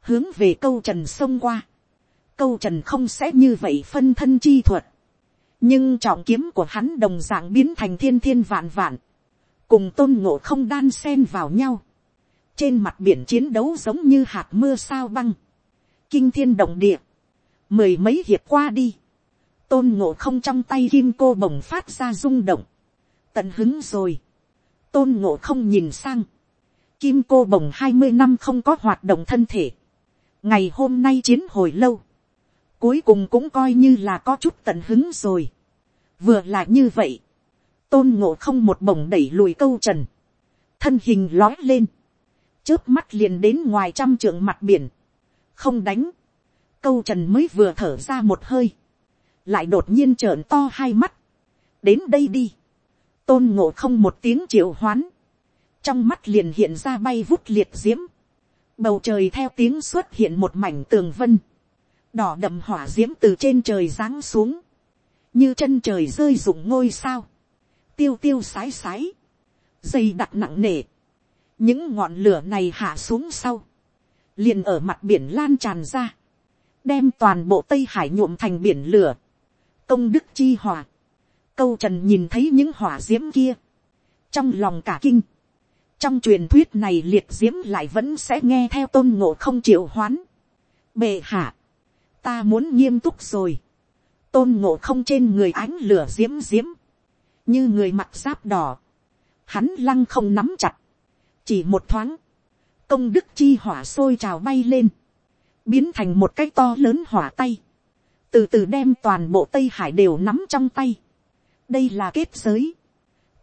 A: hướng về câu trần sông qua, câu trần không sẽ như vậy phân thân chi thuật, nhưng trọng kiếm của hắn đồng d ạ n g biến thành thiên thiên vạn vạn, cùng tôn ngộ không đan sen vào nhau, trên mặt biển chiến đấu giống như hạt mưa sao băng, kinh thiên động địa, mười mấy hiệp qua đi, tôn ngộ không trong tay kim cô bồng phát ra rung động, tận hứng rồi, tôn ngộ không nhìn sang, kim cô bồng hai mươi năm không có hoạt động thân thể, ngày hôm nay chiến hồi lâu, cuối cùng cũng coi như là có chút tận hứng rồi. vừa là như vậy, tôn ngộ không một bổng đẩy lùi câu trần, thân hình lói lên, trước mắt liền đến ngoài trăm trượng mặt biển, không đánh, câu trần mới vừa thở ra một hơi, lại đột nhiên trợn to hai mắt, đến đây đi, tôn ngộ không một tiếng triệu hoán, trong mắt liền hiện ra bay vút liệt diễm, bầu trời theo tiếng xuất hiện một mảnh tường vân, đỏ đậm hỏa diễm từ trên trời giáng xuống, như chân trời rơi rụng ngôi sao, tiêu tiêu sái sái, dây đặc nặng nề, những ngọn lửa này hạ xuống sau, liền ở mặt biển lan tràn ra, đem toàn bộ tây hải nhuộm thành biển lửa, công đức chi hỏa, câu trần nhìn thấy những hỏa d i ễ m kia, trong lòng cả kinh, trong truyền thuyết này liệt d i ễ m lại vẫn sẽ nghe theo tôn ngộ không chịu hoán, bệ hạ, ta muốn nghiêm túc rồi, tôn ngộ không trên người ánh lửa d i ễ m d i ễ m như người mặc giáp đỏ, hắn lăng không nắm chặt, chỉ một thoáng, công đức chi hỏa sôi trào bay lên, biến thành một cái to lớn hỏa tay, từ từ đem toàn bộ tây hải đều nắm trong tay đây là kết giới,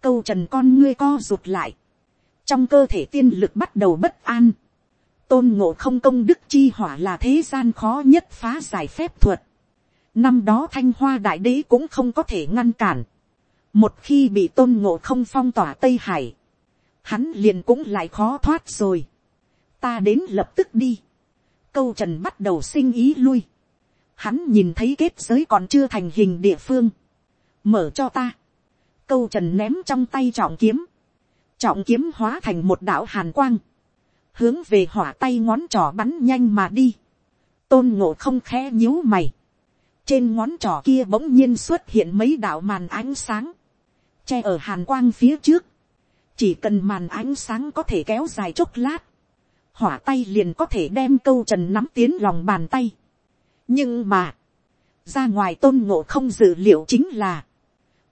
A: câu trần con ngươi co rụt lại, trong cơ thể tiên lực bắt đầu bất an, tôn ngộ không công đức chi hỏa là thế gian khó nhất phá giải phép thuật. Năm đó thanh hoa đại đế cũng không có thể ngăn cản. Một khi bị tôn ngộ không phong tỏa Tây Hải, hắn liền cũng lại khó thoát rồi. Ta đến lập tức đi. Câu trần bắt đầu sinh ý lui. Hắn nhìn thấy kết giới còn chưa thành hình địa phương. Mở cho ta. Câu trần ném trong tay trọng kiếm. Trọng kiếm hóa thành một đạo hàn quang hướng về hỏa tay ngón trỏ bắn nhanh mà đi, tôn ngộ không khẽ nhíu mày, trên ngón trỏ kia bỗng nhiên xuất hiện mấy đạo màn ánh sáng, che ở hàn quang phía trước, chỉ cần màn ánh sáng có thể kéo dài chốc lát, hỏa tay liền có thể đem câu trần nắm tiến lòng bàn tay. nhưng mà, ra ngoài tôn ngộ không dự liệu chính là,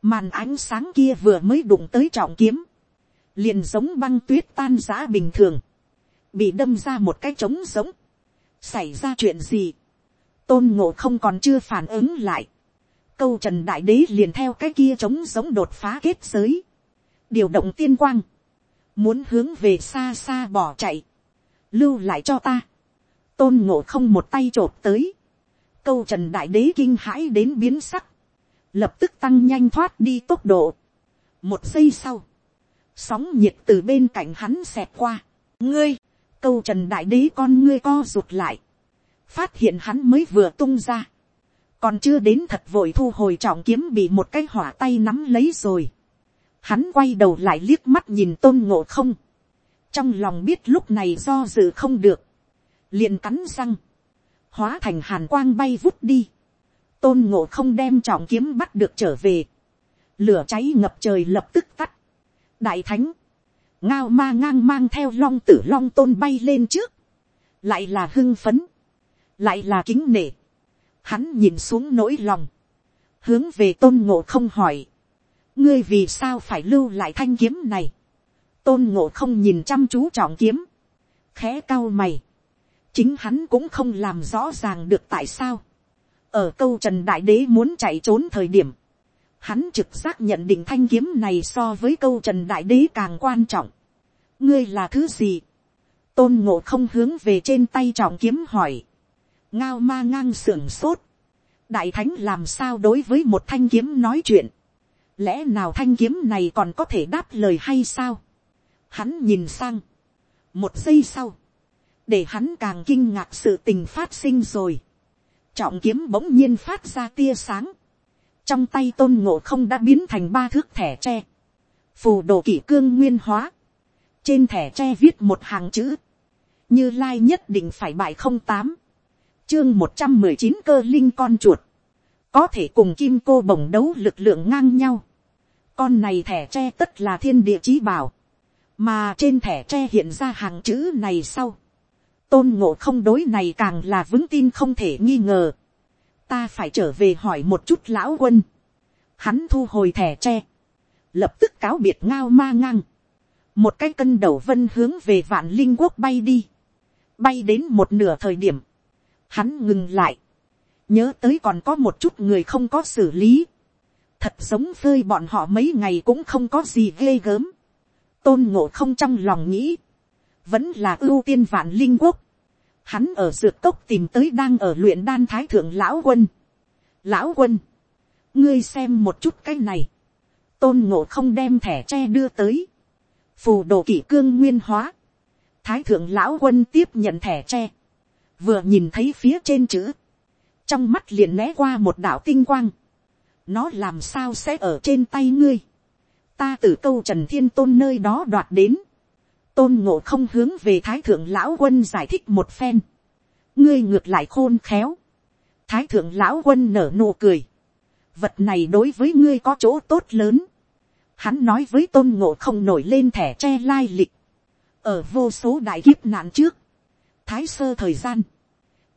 A: màn ánh sáng kia vừa mới đụng tới trọng kiếm, liền giống băng tuyết tan giã bình thường, bị đâm ra một cái trống giống, xảy ra chuyện gì, tôn ngộ không còn chưa phản ứng lại, câu trần đại đế liền theo cái kia trống giống đột phá kết giới, điều động tiên quang, muốn hướng về xa xa bỏ chạy, lưu lại cho ta, tôn ngộ không một tay t r ộ p tới, câu trần đại đế kinh hãi đến biến sắc, lập tức tăng nhanh thoát đi tốc độ. một giây sau, sóng nhiệt từ bên cạnh hắn xẹt qua, ngươi, câu trần đại đế con ngươi co rụt lại, phát hiện hắn mới vừa tung ra, còn chưa đến thật vội thu hồi trọng kiếm bị một cái hỏa tay nắm lấy rồi. Hắn quay đầu lại liếc mắt nhìn tôn ngộ không, trong lòng biết lúc này do dự không được, liền cắn răng, hóa thành hàn quang bay vút đi, tôn ngộ không đem trọng kiếm bắt được trở về, lửa cháy ngập trời lập tức tắt, đại thánh, ngao ma ngang mang theo long tử long tôn bay lên trước, lại là hưng phấn, lại là kính nể, hắn nhìn xuống nỗi lòng, hướng về tôn ngộ không hỏi, ngươi vì sao phải lưu lại thanh kiếm này, tôn ngộ không nhìn chăm chú trọng kiếm, khẽ cao mày, chính hắn cũng không làm rõ ràng được tại sao, ở câu trần đại đế muốn chạy trốn thời điểm, Hắn trực giác nhận định thanh kiếm này so với câu trần đại đế càng quan trọng. Ngươi là thứ gì? Tôn ngộ không hướng về trên tay trọng kiếm hỏi. Ngao ma ngang sưởng sốt. Đại thánh làm sao đối với một thanh kiếm nói chuyện? Lẽ nào thanh kiếm này còn có thể đáp lời hay sao? Hắn nhìn sang. Một giây sau. Để hắn càng kinh ngạc sự tình phát sinh rồi. Trọng kiếm bỗng nhiên phát ra tia sáng. Trong tay tôn ngộ không đã biến thành ba thước thẻ tre, phù đồ kỷ cương nguyên hóa, trên thẻ tre viết một hàng chữ, như lai nhất định phải bại không tám, chương một trăm mười chín cơ linh con chuột, có thể cùng kim cô bồng đấu lực lượng ngang nhau. con này thẻ tre tất là thiên địa chí bảo, mà trên thẻ tre hiện ra hàng chữ này sau tôn ngộ không đối này càng là vững tin không thể nghi ngờ. ta phải trở về hỏi một chút lão quân. hắn thu hồi thẻ tre, lập tức cáo biệt ngao ma ngang. một cái cân đầu vân hướng về vạn linh quốc bay đi. bay đến một nửa thời điểm, hắn ngừng lại nhớ tới còn có một chút người không có xử lý, thật giống phơi bọn họ mấy ngày cũng không có gì ghê gớm, tôn ngộ không trong lòng nghĩ, vẫn là ưu tiên vạn linh quốc, hắn ở dược cốc tìm tới đang ở luyện đan thái thượng lão quân, lão quân, ngươi xem một chút cái này, tôn ngộ không đem thẻ tre đưa tới, phù đồ kỷ cương nguyên hóa, thái thượng lão quân tiếp nhận thẻ tre, vừa nhìn thấy phía trên chữ, trong mắt liền né qua một đạo tinh quang, nó làm sao sẽ ở trên tay ngươi, ta từ câu trần thiên tôn nơi đó đoạt đến, tôn ngộ không hướng về thái thượng lão quân giải thích một phen, ngươi ngược lại khôn khéo, thái thượng lão quân nở nụ cười, vật này đối với ngươi có chỗ tốt lớn, hắn nói với tôn ngộ không nổi lên thẻ tre lai lịch, ở vô số đại kiếp nạn trước, thái sơ thời gian,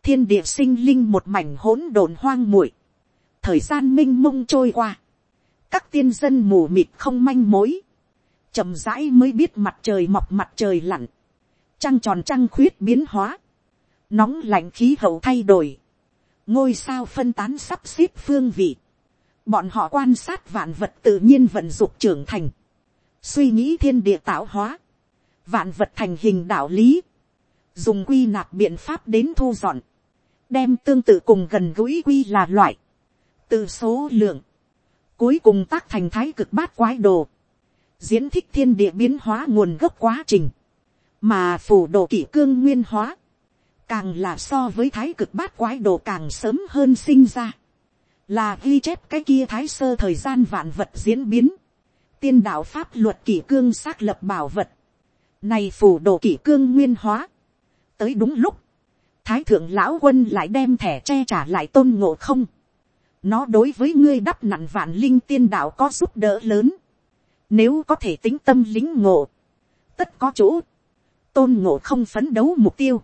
A: thiên địa sinh linh một mảnh hỗn độn hoang muội, thời gian m i n h mông trôi qua, các tiên dân mù mịt không manh mối, chậm rãi mới biết mặt trời mọc mặt trời lặn, trăng tròn trăng khuyết biến hóa, nóng lạnh khí hậu thay đổi, ngôi sao phân tán sắp xếp phương vị, bọn họ quan sát vạn vật tự nhiên vận dục trưởng thành, suy nghĩ thiên địa tạo hóa, vạn vật thành hình đạo lý, dùng quy nạp biện pháp đến thu dọn, đem tương tự cùng gần gũi quy là loại, từ số lượng, cuối cùng tác thành thái cực bát quái đồ, diễn thích thiên địa biến hóa nguồn gốc quá trình, mà phủ đồ kỷ cương nguyên hóa, càng là so với thái cực bát quái đồ càng sớm hơn sinh ra, là ghi chép cái kia thái sơ thời gian vạn vật diễn biến, tiên đạo pháp luật kỷ cương xác lập bảo vật, này phủ đồ kỷ cương nguyên hóa, tới đúng lúc, thái thượng lão quân lại đem thẻ che trả lại tôn ngộ không. nó đối với ngươi đắp nặn vạn linh tiên đạo có giúp đỡ lớn nếu có thể tính tâm lính ngộ, tất có chỗ. tôn ngộ không phấn đấu mục tiêu.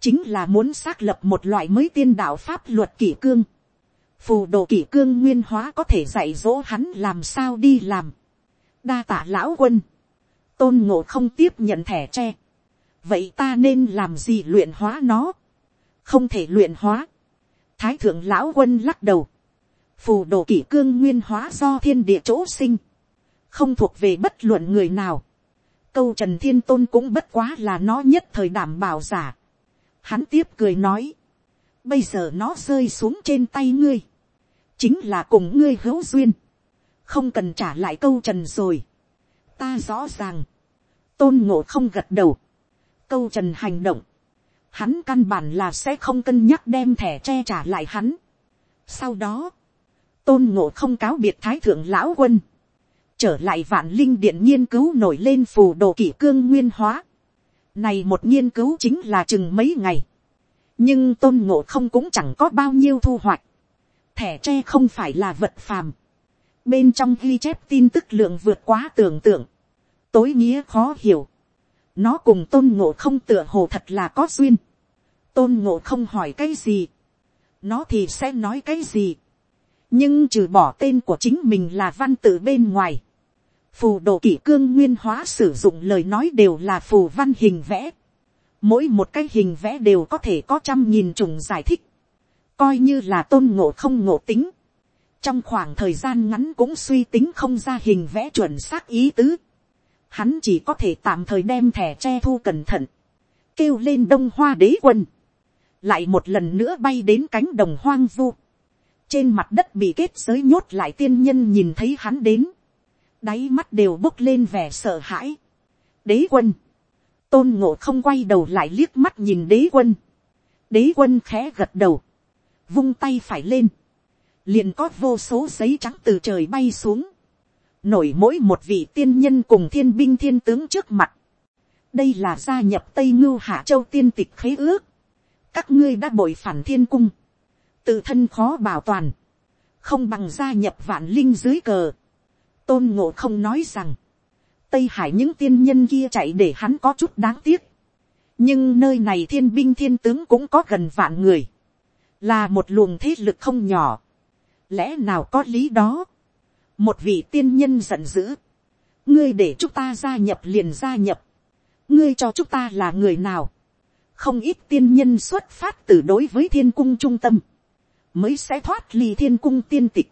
A: chính là muốn xác lập một loại mới tiên đạo pháp luật kỷ cương. phù đồ kỷ cương nguyên hóa có thể dạy dỗ hắn làm sao đi làm. đa tả lão quân. tôn ngộ không tiếp nhận thẻ tre vậy ta nên làm gì luyện hóa nó, không thể luyện hóa. thái thượng lão quân lắc đầu, phù đồ kỷ cương nguyên hóa do thiên địa chỗ sinh, không thuộc về bất luận người nào. câu trần thiên tôn cũng bất quá là nó nhất thời đảm bảo giả. hắn tiếp cười nói, bây giờ nó rơi xuống trên tay ngươi, chính là cùng ngươi hữu duyên, không cần trả lại câu trần rồi. ta rõ ràng, tôn ngộ không gật đầu, câu trần hành động, hắn căn bản là sẽ không cân nhắc đem thẻ tre trả lại hắn. Sau đó, tôn ngộ không cáo biệt thái thượng lão quân, trở lại vạn linh điện nghiên cứu nổi lên phù đồ kỷ cương nguyên hóa. Này một nghiên cứu chính là chừng mấy ngày. Nhưng tôn ngộ không cũng chẳng có bao nhiêu thu hoạch. Thẻ tre không phải là vật phàm. Bên trong ghi chép tin tức lượng vượt quá tưởng tượng. Tối nghĩa khó hiểu nó cùng tôn ngộ không tựa hồ thật là có duyên. tôn ngộ không hỏi cái gì. nó thì sẽ nói cái gì nhưng trừ bỏ tên của chính mình là văn tự bên ngoài. phù đồ kỷ cương nguyên hóa sử dụng lời nói đều là phù văn hình vẽ. mỗi một cái hình vẽ đều có thể có trăm nghìn trùng giải thích. coi như là tôn ngộ không ngộ tính. trong khoảng thời gian ngắn cũng suy tính không ra hình vẽ chuẩn xác ý tứ hắn chỉ có thể tạm thời đem thẻ tre thu cẩn thận, kêu lên đông hoa đế quân, lại một lần nữa bay đến cánh đồng hoang vu, trên mặt đất bị kết giới nhốt lại tiên nhân nhìn thấy hắn đến, đáy mắt đều bốc lên vẻ sợ hãi. đế quân, tôn ngộ không quay đầu lại liếc mắt nhìn đế quân, đế quân khẽ gật đầu, vung tay phải lên, liền có vô số giấy trắng từ trời bay xuống, nổi mỗi một vị tiên nhân cùng thiên binh thiên tướng trước mặt. đây là gia nhập tây ngưu hạ châu tiên tịch khế ước. các ngươi đã bội phản thiên cung, tự thân khó bảo toàn, không bằng gia nhập vạn linh dưới cờ. tôn ngộ không nói rằng, tây hải những tiên nhân kia chạy để hắn có chút đáng tiếc, nhưng nơi này thiên binh thiên tướng cũng có gần vạn người, là một luồng thế lực không nhỏ, lẽ nào có lý đó, một vị tiên nhân giận dữ, ngươi để chúng ta gia nhập liền gia nhập, ngươi cho chúng ta là người nào, không ít tiên nhân xuất phát từ đối với thiên cung trung tâm, mới sẽ thoát ly thiên cung tiên tịch,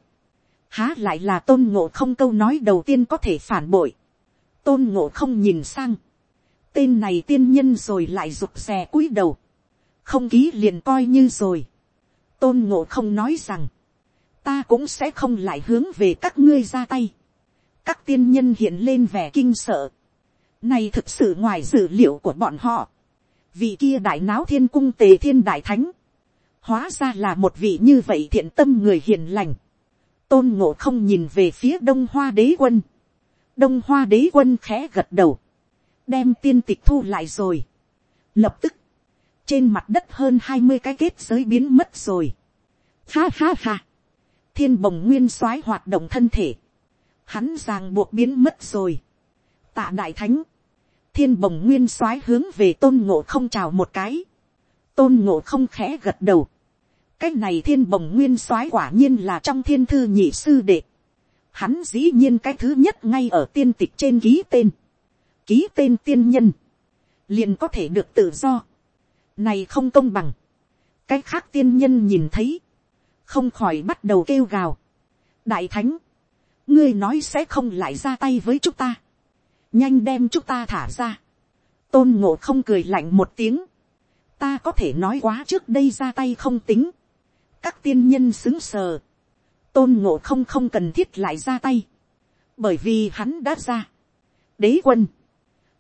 A: há lại là tôn ngộ không câu nói đầu tiên có thể phản bội, tôn ngộ không nhìn sang, tên này tiên nhân rồi lại rụt rè cúi đầu, không ký liền coi như rồi, tôn ngộ không nói rằng, ta cũng sẽ không lại hướng về các ngươi ra tay, các tiên nhân hiện lên vẻ kinh sợ, này thực sự ngoài dữ liệu của bọn họ, vị kia đại náo thiên cung tề thiên đại thánh, hóa ra là một vị như vậy thiện tâm người hiền lành, tôn ngộ không nhìn về phía đông hoa đế quân, đông hoa đế quân khẽ gật đầu, đem tiên tịch thu lại rồi. Lập tức, trên mặt đất hơn hai mươi cái kết giới biến mất rồi. Ha ha ha, thiên bồng nguyên soái hoạt động thân thể, hắn ràng buộc biến mất rồi. tạ đại thánh, thiên bồng nguyên soái hướng về tôn ngộ không chào một cái, tôn ngộ không khẽ gật đầu, cái này thiên bồng nguyên soái quả nhiên là trong thiên thư nhị sư đệ, hắn dĩ nhiên cái thứ nhất ngay ở tiên tịch trên ký tên, ký tên tiên nhân, liền có thể được tự do, này không công bằng, cái khác tiên nhân nhìn thấy, không khỏi bắt đầu kêu gào, đại thánh, ngươi nói sẽ không lại ra tay với chúng ta, nhanh đem chúng ta thả ra, tôn ngộ không cười lạnh một tiếng, ta có thể nói quá trước đây ra tay không tính, các tiên nhân xứng sờ, tôn ngộ không không cần thiết lại ra tay, bởi vì hắn đã ra. đế quân,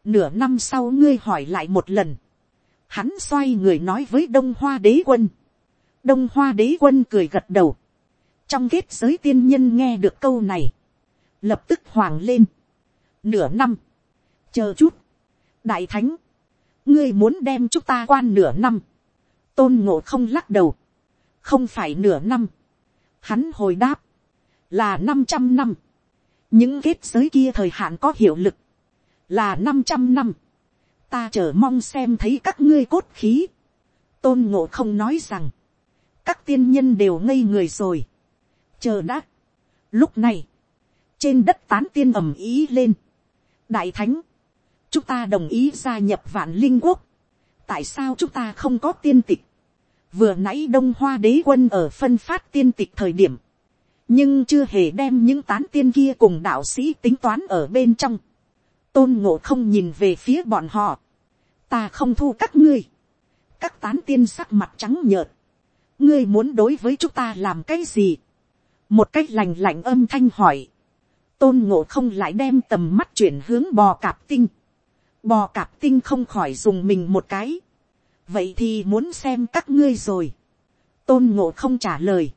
A: nửa năm sau ngươi hỏi lại một lần, hắn xoay người nói với đông hoa đế quân, đông hoa đế quân cười gật đầu, trong kết giới tiên nhân nghe được câu này, lập tức hoàng lên, nửa năm, chờ chút, đại thánh, ngươi muốn đem chúng ta quan nửa năm, tôn ngộ không lắc đầu, không phải nửa năm, hắn hồi đáp, là năm trăm năm, những kết giới kia thời hạn có hiệu lực, là năm trăm năm, ta chờ mong xem thấy các ngươi cốt khí, tôn ngộ không nói rằng, các tiên nhân đều ngây người rồi, chờ đã. Lúc này, trên đất tán tiên ầm ý lên, đại thánh, chúng ta đồng ý gia nhập vạn linh quốc, tại sao chúng ta không có tiên tịch, vừa nãy đông hoa đế quân ở phân phát tiên tịch thời điểm, nhưng chưa hề đem những tán tiên kia cùng đạo sĩ tính toán ở bên trong, tôn ngộ không nhìn về phía bọn họ, ta không thu các ngươi, các tán tiên sắc mặt trắng nhợt, ngươi muốn đối với chúng ta làm cái gì, một cách lành lạnh âm thanh hỏi, tôn ngộ không lại đem tầm mắt chuyển hướng bò cạp tinh, bò cạp tinh không khỏi dùng mình một cái, vậy thì muốn xem các ngươi rồi, tôn ngộ không trả lời,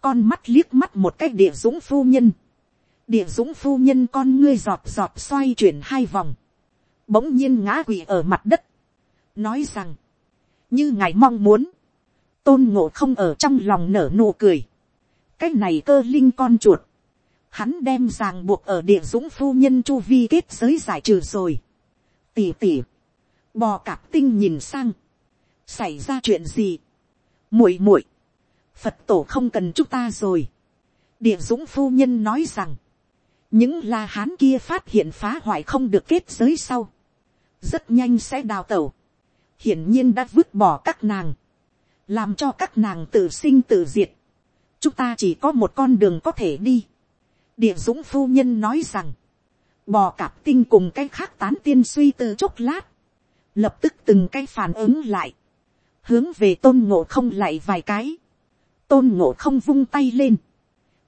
A: con mắt liếc mắt một cách địa dũng phu nhân, địa dũng phu nhân con ngươi giọt giọt xoay chuyển hai vòng, bỗng nhiên ngã quỵ ở mặt đất, nói rằng, như ngài mong muốn, tôn ngộ không ở trong lòng nở nụ cười, cái này cơ linh con chuột, hắn đem ràng buộc ở địa dũng phu nhân chu vi kết giới giải trừ rồi, tỉ tỉ, bò cạp tinh nhìn sang, xảy ra chuyện gì, muội muội, phật tổ không cần chúng ta rồi, địa dũng phu nhân nói rằng, những la hán kia phát hiện phá hoại không được kết giới sau, rất nhanh sẽ đào tẩu, hiển nhiên đã vứt bỏ các nàng, làm cho các nàng tự sinh tự diệt, chúng ta chỉ có một con đường có thể đi. địa dũng phu nhân nói rằng, bò cạp tinh cùng cái khác tán tiên suy từ chốc lát, lập tức từng cái phản ứng lại, hướng về tôn ngộ không lại vài cái, tôn ngộ không vung tay lên,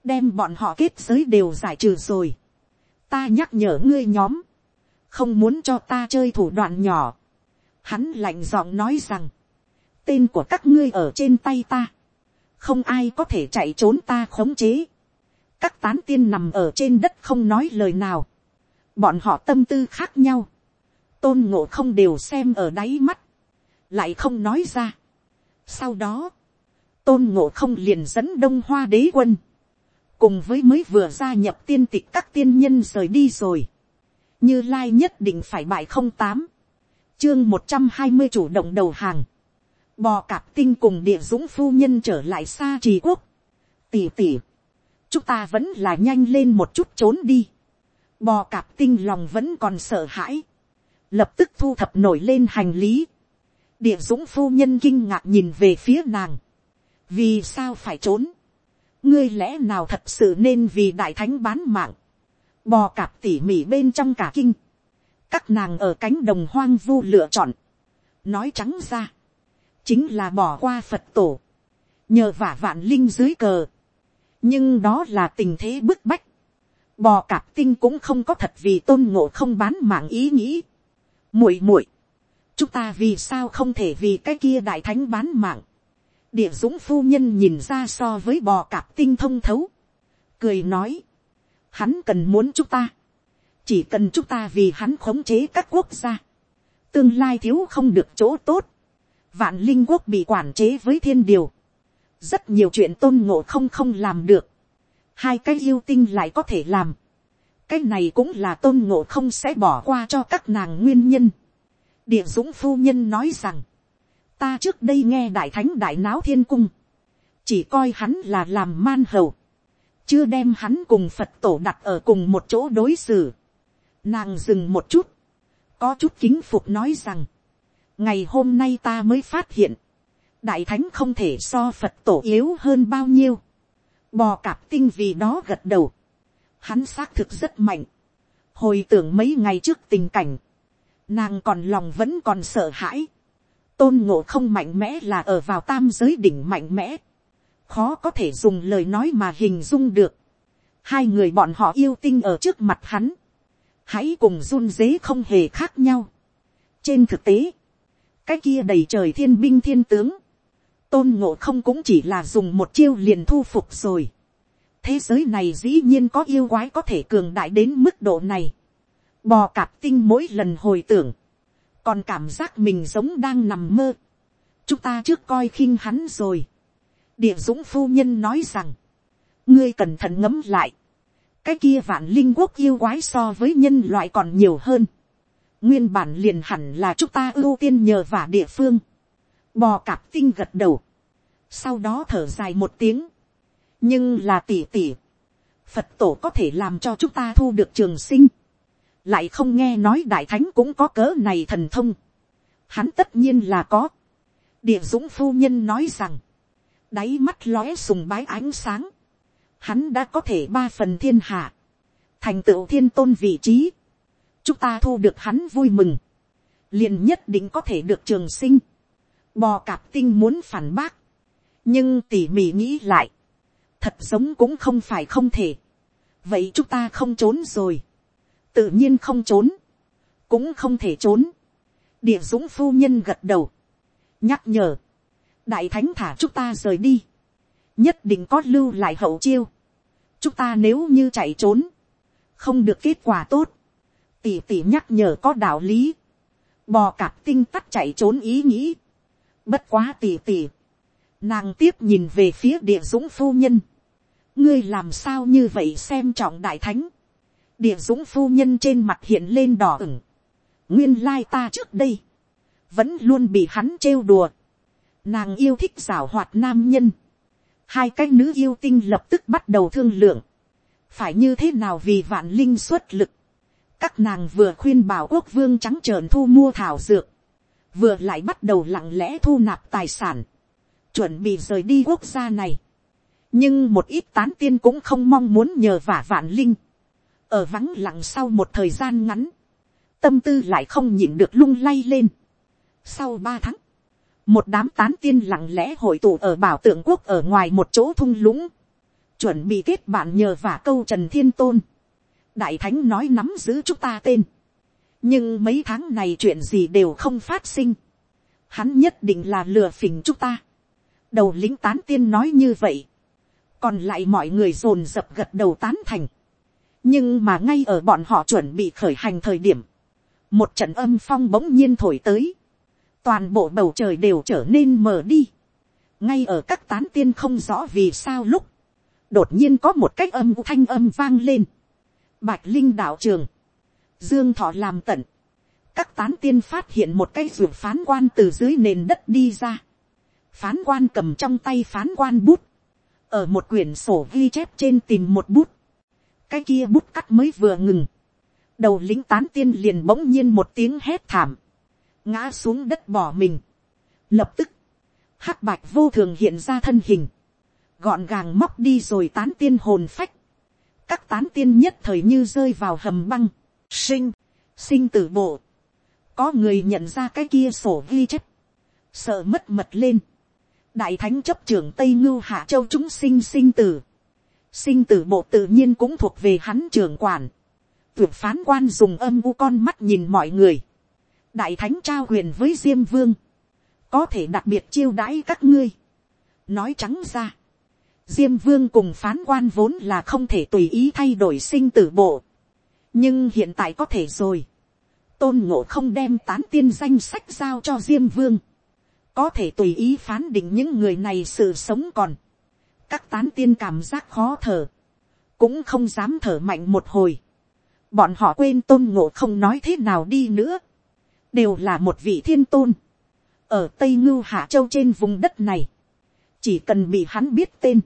A: đem bọn họ kết giới đều giải trừ rồi. ta nhắc nhở ngươi nhóm, không muốn cho ta chơi thủ đoạn nhỏ. hắn lạnh giọng nói rằng, tên của các ngươi ở trên tay ta, không ai có thể chạy trốn ta khống chế. các tán tiên nằm ở trên đất không nói lời nào, bọn họ tâm tư khác nhau, tôn ngộ không đều xem ở đáy mắt, lại không nói ra. Sau đó, tôn ngộ không liền dẫn đông hoa đế quân, cùng với mới vừa gia nhập tiên tịch các tiên nhân rời đi rồi. Như Lai nhất định phải bại không tám. Chương một trăm hai mươi chủ động đầu hàng. Bò cạp tinh cùng địa dũng phu nhân trở lại xa trì quốc. Tỉ tỉ. Chúng ta vẫn là nhanh lên một chút trốn đi. Bò cạp tinh lòng vẫn còn sợ hãi. Lập tức thu thập nổi lên hành lý. Địa dũng phu nhân kinh ngạc nhìn về phía nàng. Vì sao phải trốn? Ngươi lẽ nào thật sự nên vì đại thánh bán mạng? Bò cạp tỉ mỉ bên trong cả kinh. Các nàng ở cánh đồng hoang vu lựa chọn. Nói trắng ra. Chính là bỏ qua Phật tổ. Nhờ vả vạn linh dưới cờ. Nhưng đó là tình thế bức bách. Bò cạp tinh cũng không có thật vì tôn ngộ không bán mạng ý nghĩ. muội muội Chúng ta vì sao không thể vì cái kia đại thánh bán mạng. Địa dũng phu nhân nhìn ra so với bò cạp tinh thông thấu. Cười nói Hắn cần muốn chúng ta. Chỉ cần chúng ta vì hắn khống chế các quốc gia. Tương lai thiếu không được chỗ tốt. Vạn linh quốc bị quản chế với thiên điều. Rất nhiều chuyện tôn ngộ không không làm được. Hai cái yêu tinh lại có thể làm. Cái này cũng là tôn ngộ không sẽ bỏ qua cho các nàng nguyên nhân. Địa dũng phu nhân nói rằng. Ta trước đây nghe đại thánh đại náo thiên cung. Chỉ coi hắn là làm man hầu chưa đem hắn cùng phật tổ đặt ở cùng một chỗ đối xử. nàng dừng một chút, có chút kính phục nói rằng, ngày hôm nay ta mới phát hiện, đại thánh không thể so phật tổ yếu hơn bao nhiêu, bò cạp tinh vì đó gật đầu, hắn xác thực rất mạnh, hồi tưởng mấy ngày trước tình cảnh, nàng còn lòng vẫn còn sợ hãi, tôn ngộ không mạnh mẽ là ở vào tam giới đỉnh mạnh mẽ, khó có thể dùng lời nói mà hình dung được. hai người bọn họ yêu tinh ở trước mặt hắn, hãy cùng run dế không hề khác nhau. trên thực tế, cái kia đầy trời thiên binh thiên tướng, tôn ngộ không cũng chỉ là dùng một chiêu liền thu phục rồi. thế giới này dĩ nhiên có yêu quái có thể cường đại đến mức độ này bò cạp tinh mỗi lần hồi tưởng, còn cảm giác mình giống đang nằm mơ. chúng ta trước coi khinh hắn rồi. Địa dũng phu nhân nói rằng, ngươi cẩn thận ngấm lại, cái kia vạn linh quốc yêu quái so với nhân loại còn nhiều hơn, nguyên bản liền hẳn là chúng ta ưu tiên nhờ vả địa phương, bò cạp tinh gật đầu, sau đó thở dài một tiếng, nhưng là tỉ tỉ, phật tổ có thể làm cho chúng ta thu được trường sinh, lại không nghe nói đại thánh cũng có cớ này thần thông, hắn tất nhiên là có, địa dũng phu nhân nói rằng, đáy mắt lóe sùng bái ánh sáng, hắn đã có thể ba phần thiên hạ, thành tựu thiên tôn vị trí, chúng ta thu được hắn vui mừng, liền nhất định có thể được trường sinh, bò cạp tinh muốn phản bác, nhưng tỉ mỉ nghĩ lại, thật giống cũng không phải không thể, vậy chúng ta không trốn rồi, tự nhiên không trốn, cũng không thể trốn, địa dũng phu nhân gật đầu, nhắc nhở, đại thánh thả chúng ta rời đi, nhất định có lưu lại hậu chiêu, chúng ta nếu như chạy trốn, không được kết quả tốt, tỉ tỉ nhắc nhở có đạo lý, bò cạp tinh tắt chạy trốn ý nghĩ, bất quá tỉ tỉ, nàng tiếp nhìn về phía địa dũng phu nhân, ngươi làm sao như vậy xem trọng đại thánh, địa dũng phu nhân trên mặt hiện lên đỏ ửng, nguyên lai ta trước đây, vẫn luôn bị hắn trêu đùa, Nàng yêu thích giảo hoạt nam nhân. Hai cái nữ yêu tinh lập tức bắt đầu thương lượng. Phải như thế nào vì vạn linh xuất lực. Các nàng vừa khuyên bảo quốc vương trắng trợn thu mua thảo dược. Vừa lại bắt đầu lặng lẽ thu nạp tài sản. Chuẩn bị rời đi quốc gia này. Nhưng một ít tán tiên cũng không mong muốn nhờ vả vạn linh. Ở vắng lặng sau một thời gian ngắn. Tâm tư lại không nhịn được lung lay lên. Sau ba tháng một đám tán tiên lặng lẽ hội tụ ở bảo tượng quốc ở ngoài một chỗ thung lũng, chuẩn bị kết bạn nhờ vả câu trần thiên tôn. đại thánh nói nắm giữ chúng ta tên, nhưng mấy tháng này chuyện gì đều không phát sinh, hắn nhất định là lừa phỉnh chúng ta. đầu lính tán tiên nói như vậy, còn lại mọi người dồn dập gật đầu tán thành, nhưng mà ngay ở bọn họ chuẩn bị khởi hành thời điểm, một trận âm phong bỗng nhiên thổi tới, toàn bộ bầu trời đều trở nên mờ đi. ngay ở các tán tiên không rõ vì sao lúc, đột nhiên có một cách âm thanh âm vang lên, bạch linh đạo trường, dương thọ làm tận, các tán tiên phát hiện một cái ruột phán quan từ dưới nền đất đi ra, phán quan cầm trong tay phán quan bút, ở một quyển sổ ghi chép trên tìm một bút, cái kia bút cắt mới vừa ngừng, đầu lính tán tiên liền bỗng nhiên một tiếng hét thảm, ngã xuống đất bỏ mình. Lập tức, hắc bạch vô thường hiện ra thân hình, gọn gàng móc đi rồi tán tiên hồn phách. Các tán tiên nhất thời như rơi vào hầm băng, sinh, sinh tử bộ. Có người nhận ra cái kia sổ ghi chép, sợ mất mật lên. Đại thánh chấp trưởng Tây Ngưu Hạ Châu chúng sinh sinh tử. Sinh tử bộ tự nhiên cũng thuộc về hắn trưởng quản. Tuyệt phán quan dùng âm u con mắt nhìn mọi người đại thánh trao quyền với diêm vương, có thể đặc biệt chiêu đãi các ngươi. nói trắng ra, diêm vương cùng phán quan vốn là không thể tùy ý thay đổi sinh tử bộ, nhưng hiện tại có thể rồi. tôn ngộ không đem tán tiên danh sách giao cho diêm vương, có thể tùy ý phán định những người này sự sống còn các tán tiên cảm giác khó thở, cũng không dám thở mạnh một hồi. bọn họ quên tôn ngộ không nói thế nào đi nữa đều là một vị thiên tôn, ở tây ngưu hạ châu trên vùng đất này, chỉ cần bị hắn biết tên,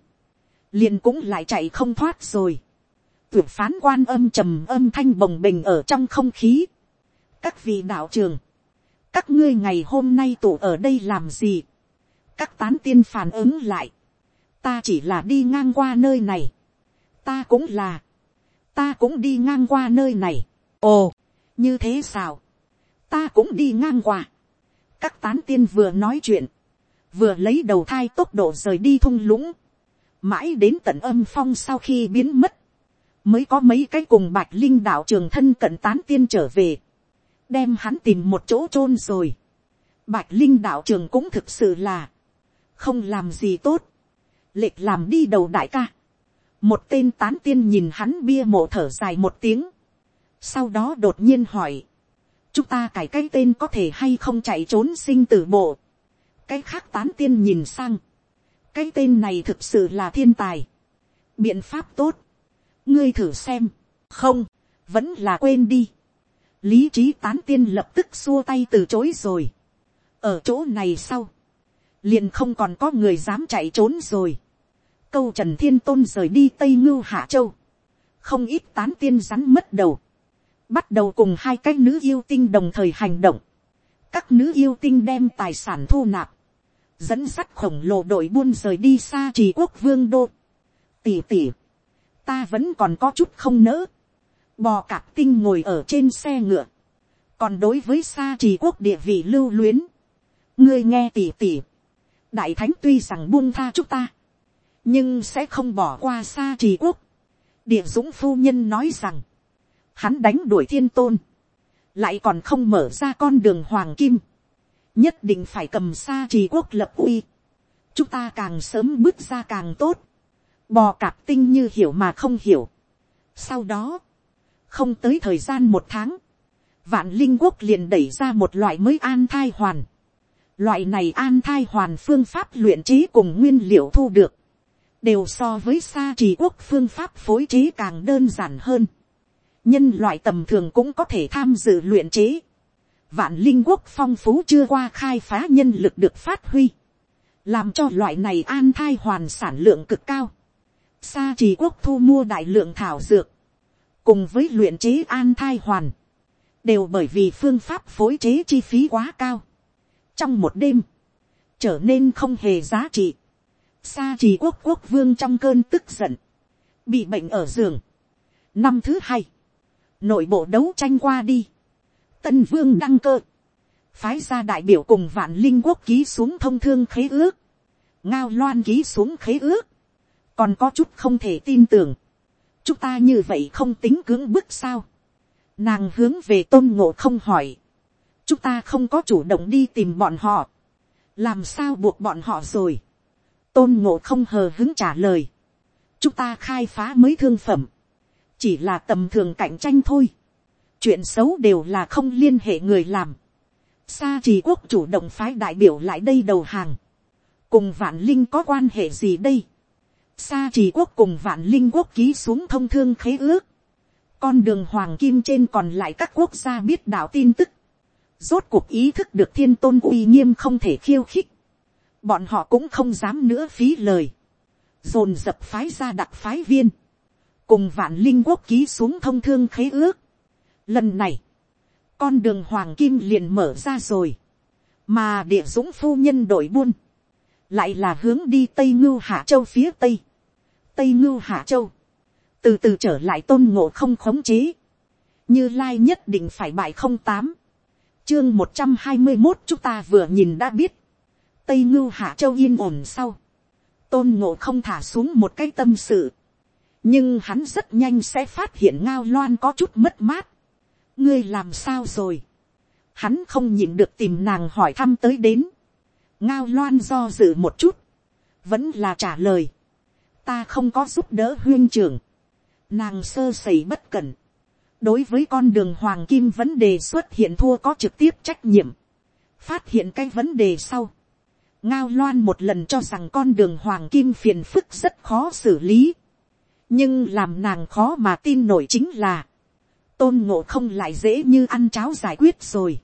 A: liền cũng lại chạy không thoát rồi. Tuyệt phán quan âm trầm âm thanh bồng bình ở trong không khí. các vị đạo trường, các ngươi ngày hôm nay tụ ở đây làm gì. các tán tiên phản ứng lại ta chỉ là đi ngang qua nơi này. ta cũng là. ta cũng đi ngang qua nơi này. ồ, như thế sao ta cũng đi ngang qua. các tán tiên vừa nói chuyện, vừa lấy đầu thai tốc độ rời đi thung lũng, mãi đến tận âm phong sau khi biến mất, mới có mấy cái cùng bạch linh đạo trường thân cận tán tiên trở về, đem hắn tìm một chỗ chôn rồi. Bạch linh đạo trường cũng thực sự là, không làm gì tốt, lệch làm đi đầu đại ca. một tên tán tiên nhìn hắn bia mộ thở dài một tiếng, sau đó đột nhiên hỏi, chúng ta cải cái tên có thể hay không chạy trốn sinh tử bộ. cái khác tán tiên nhìn sang. cái tên này thực sự là thiên tài. biện pháp tốt. ngươi thử xem. không, vẫn là quên đi. lý trí tán tiên lập tức xua tay từ chối rồi. ở chỗ này sau, liền không còn có người dám chạy trốn rồi câu trần thiên tôn rời đi tây ngưu hạ châu. không ít tán tiên rắn mất đầu. Bắt đầu cùng hai cái nữ yêu tinh đồng thời hành động, các nữ yêu tinh đem tài sản thu nạp, dẫn sắt khổng lồ đội buôn rời đi xa trì quốc vương đô. tỉ tỉ, ta vẫn còn có chút không nỡ, bò cạp tinh ngồi ở trên xe ngựa, còn đối với xa trì quốc địa vị lưu luyến, ngươi nghe tỉ tỉ, đại thánh tuy rằng buông tha chúng ta, nhưng sẽ không bỏ qua xa trì quốc. địa dũng phu nhân nói rằng, hắn đánh đuổi thiên tôn, lại còn không mở ra con đường hoàng kim, nhất định phải cầm xa trì quốc lập uy, chúng ta càng sớm bước ra càng tốt, bò cạp tinh như hiểu mà không hiểu. sau đó, không tới thời gian một tháng, vạn linh quốc liền đẩy ra một loại mới an thai hoàn. loại này an thai hoàn phương pháp luyện trí cùng nguyên liệu thu được, đều so với xa trì quốc phương pháp phối trí càng đơn giản hơn nhân loại tầm thường cũng có thể tham dự luyện chế. vạn linh quốc phong phú chưa qua khai phá nhân lực được phát huy, làm cho loại này an thai hoàn sản lượng cực cao. Sa trì quốc thu mua đại lượng thảo dược, cùng với luyện chế an thai hoàn, đều bởi vì phương pháp phối chế chi phí quá cao. trong một đêm, trở nên không hề giá trị. Sa trì quốc quốc vương trong cơn tức giận, bị bệnh ở giường. năm thứ hai, nội bộ đấu tranh qua đi, tân vương đăng cơ, phái ra đại biểu cùng vạn linh quốc ký xuống thông thương khế ước, ngao loan ký xuống khế ước, còn có chút không thể tin tưởng, chúng ta như vậy không tính cưỡng bức sao, nàng hướng về tôn ngộ không hỏi, chúng ta không có chủ động đi tìm bọn họ, làm sao buộc bọn họ rồi, tôn ngộ không hờ hứng trả lời, chúng ta khai phá mới thương phẩm, chỉ là tầm thường cạnh tranh thôi. chuyện xấu đều là không liên hệ người làm. Sa trì quốc chủ động phái đại biểu lại đây đầu hàng. cùng vạn linh có quan hệ gì đây, xa chỉ quốc cùng vạn linh quốc ký xuống thông thương khế ước, con đường hoàng kim trên còn lại các quốc gia biết đạo tin tức, rốt cuộc ý thức được thiên tôn uy nghiêm không thể khiêu khích, bọn họ cũng không dám nữa phí lời, dồn dập phái ra đặc phái viên, cùng vạn linh quốc ký xuống thông thương khế ước. Lần này, con đường hoàng kim liền mở ra rồi, mà địa dũng phu nhân đội buôn, lại là hướng đi tây ngưu hạ châu phía tây, tây ngưu hạ châu, từ từ trở lại tôn ngộ không khống chế, như lai nhất định phải bại không tám, chương một trăm hai mươi một chúng ta vừa nhìn đã biết, tây ngưu hạ châu yên ổn sau, tôn ngộ không thả xuống một cái tâm sự, nhưng hắn rất nhanh sẽ phát hiện ngao loan có chút mất mát, ngươi làm sao rồi, hắn không nhịn được tìm nàng hỏi thăm tới đến, ngao loan do dự một chút, vẫn là trả lời, ta không có giúp đỡ huyên trưởng, nàng sơ sẩy bất cẩn, đối với con đường hoàng kim vấn đề xuất hiện thua có trực tiếp trách nhiệm, phát hiện cái vấn đề sau, ngao loan một lần cho rằng con đường hoàng kim phiền phức rất khó xử lý, nhưng làm nàng khó mà tin nổi chính là, tôn ngộ không lại dễ như ăn cháo giải quyết rồi.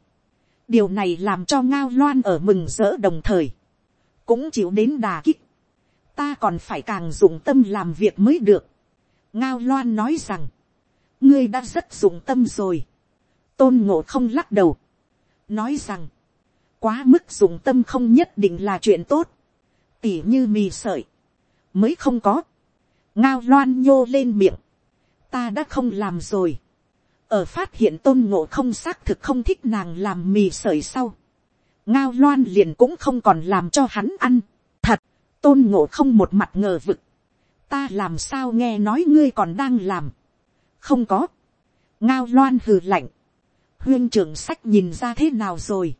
A: điều này làm cho ngao loan ở mừng rỡ đồng thời, cũng chịu đến đà kích. ta còn phải càng dụng tâm làm việc mới được. ngao loan nói rằng, ngươi đã rất dụng tâm rồi. tôn ngộ không lắc đầu, nói rằng, quá mức dụng tâm không nhất định là chuyện tốt, tỉ như mì sợi, mới không có, ngao loan nhô lên miệng, ta đã không làm rồi, ở phát hiện tôn ngộ không xác thực không thích nàng làm mì sợi sau, ngao loan liền cũng không còn làm cho hắn ăn, thật, tôn ngộ không một mặt ngờ vực, ta làm sao nghe nói ngươi còn đang làm, không có, ngao loan hừ lạnh, huyên trưởng sách nhìn ra thế nào rồi,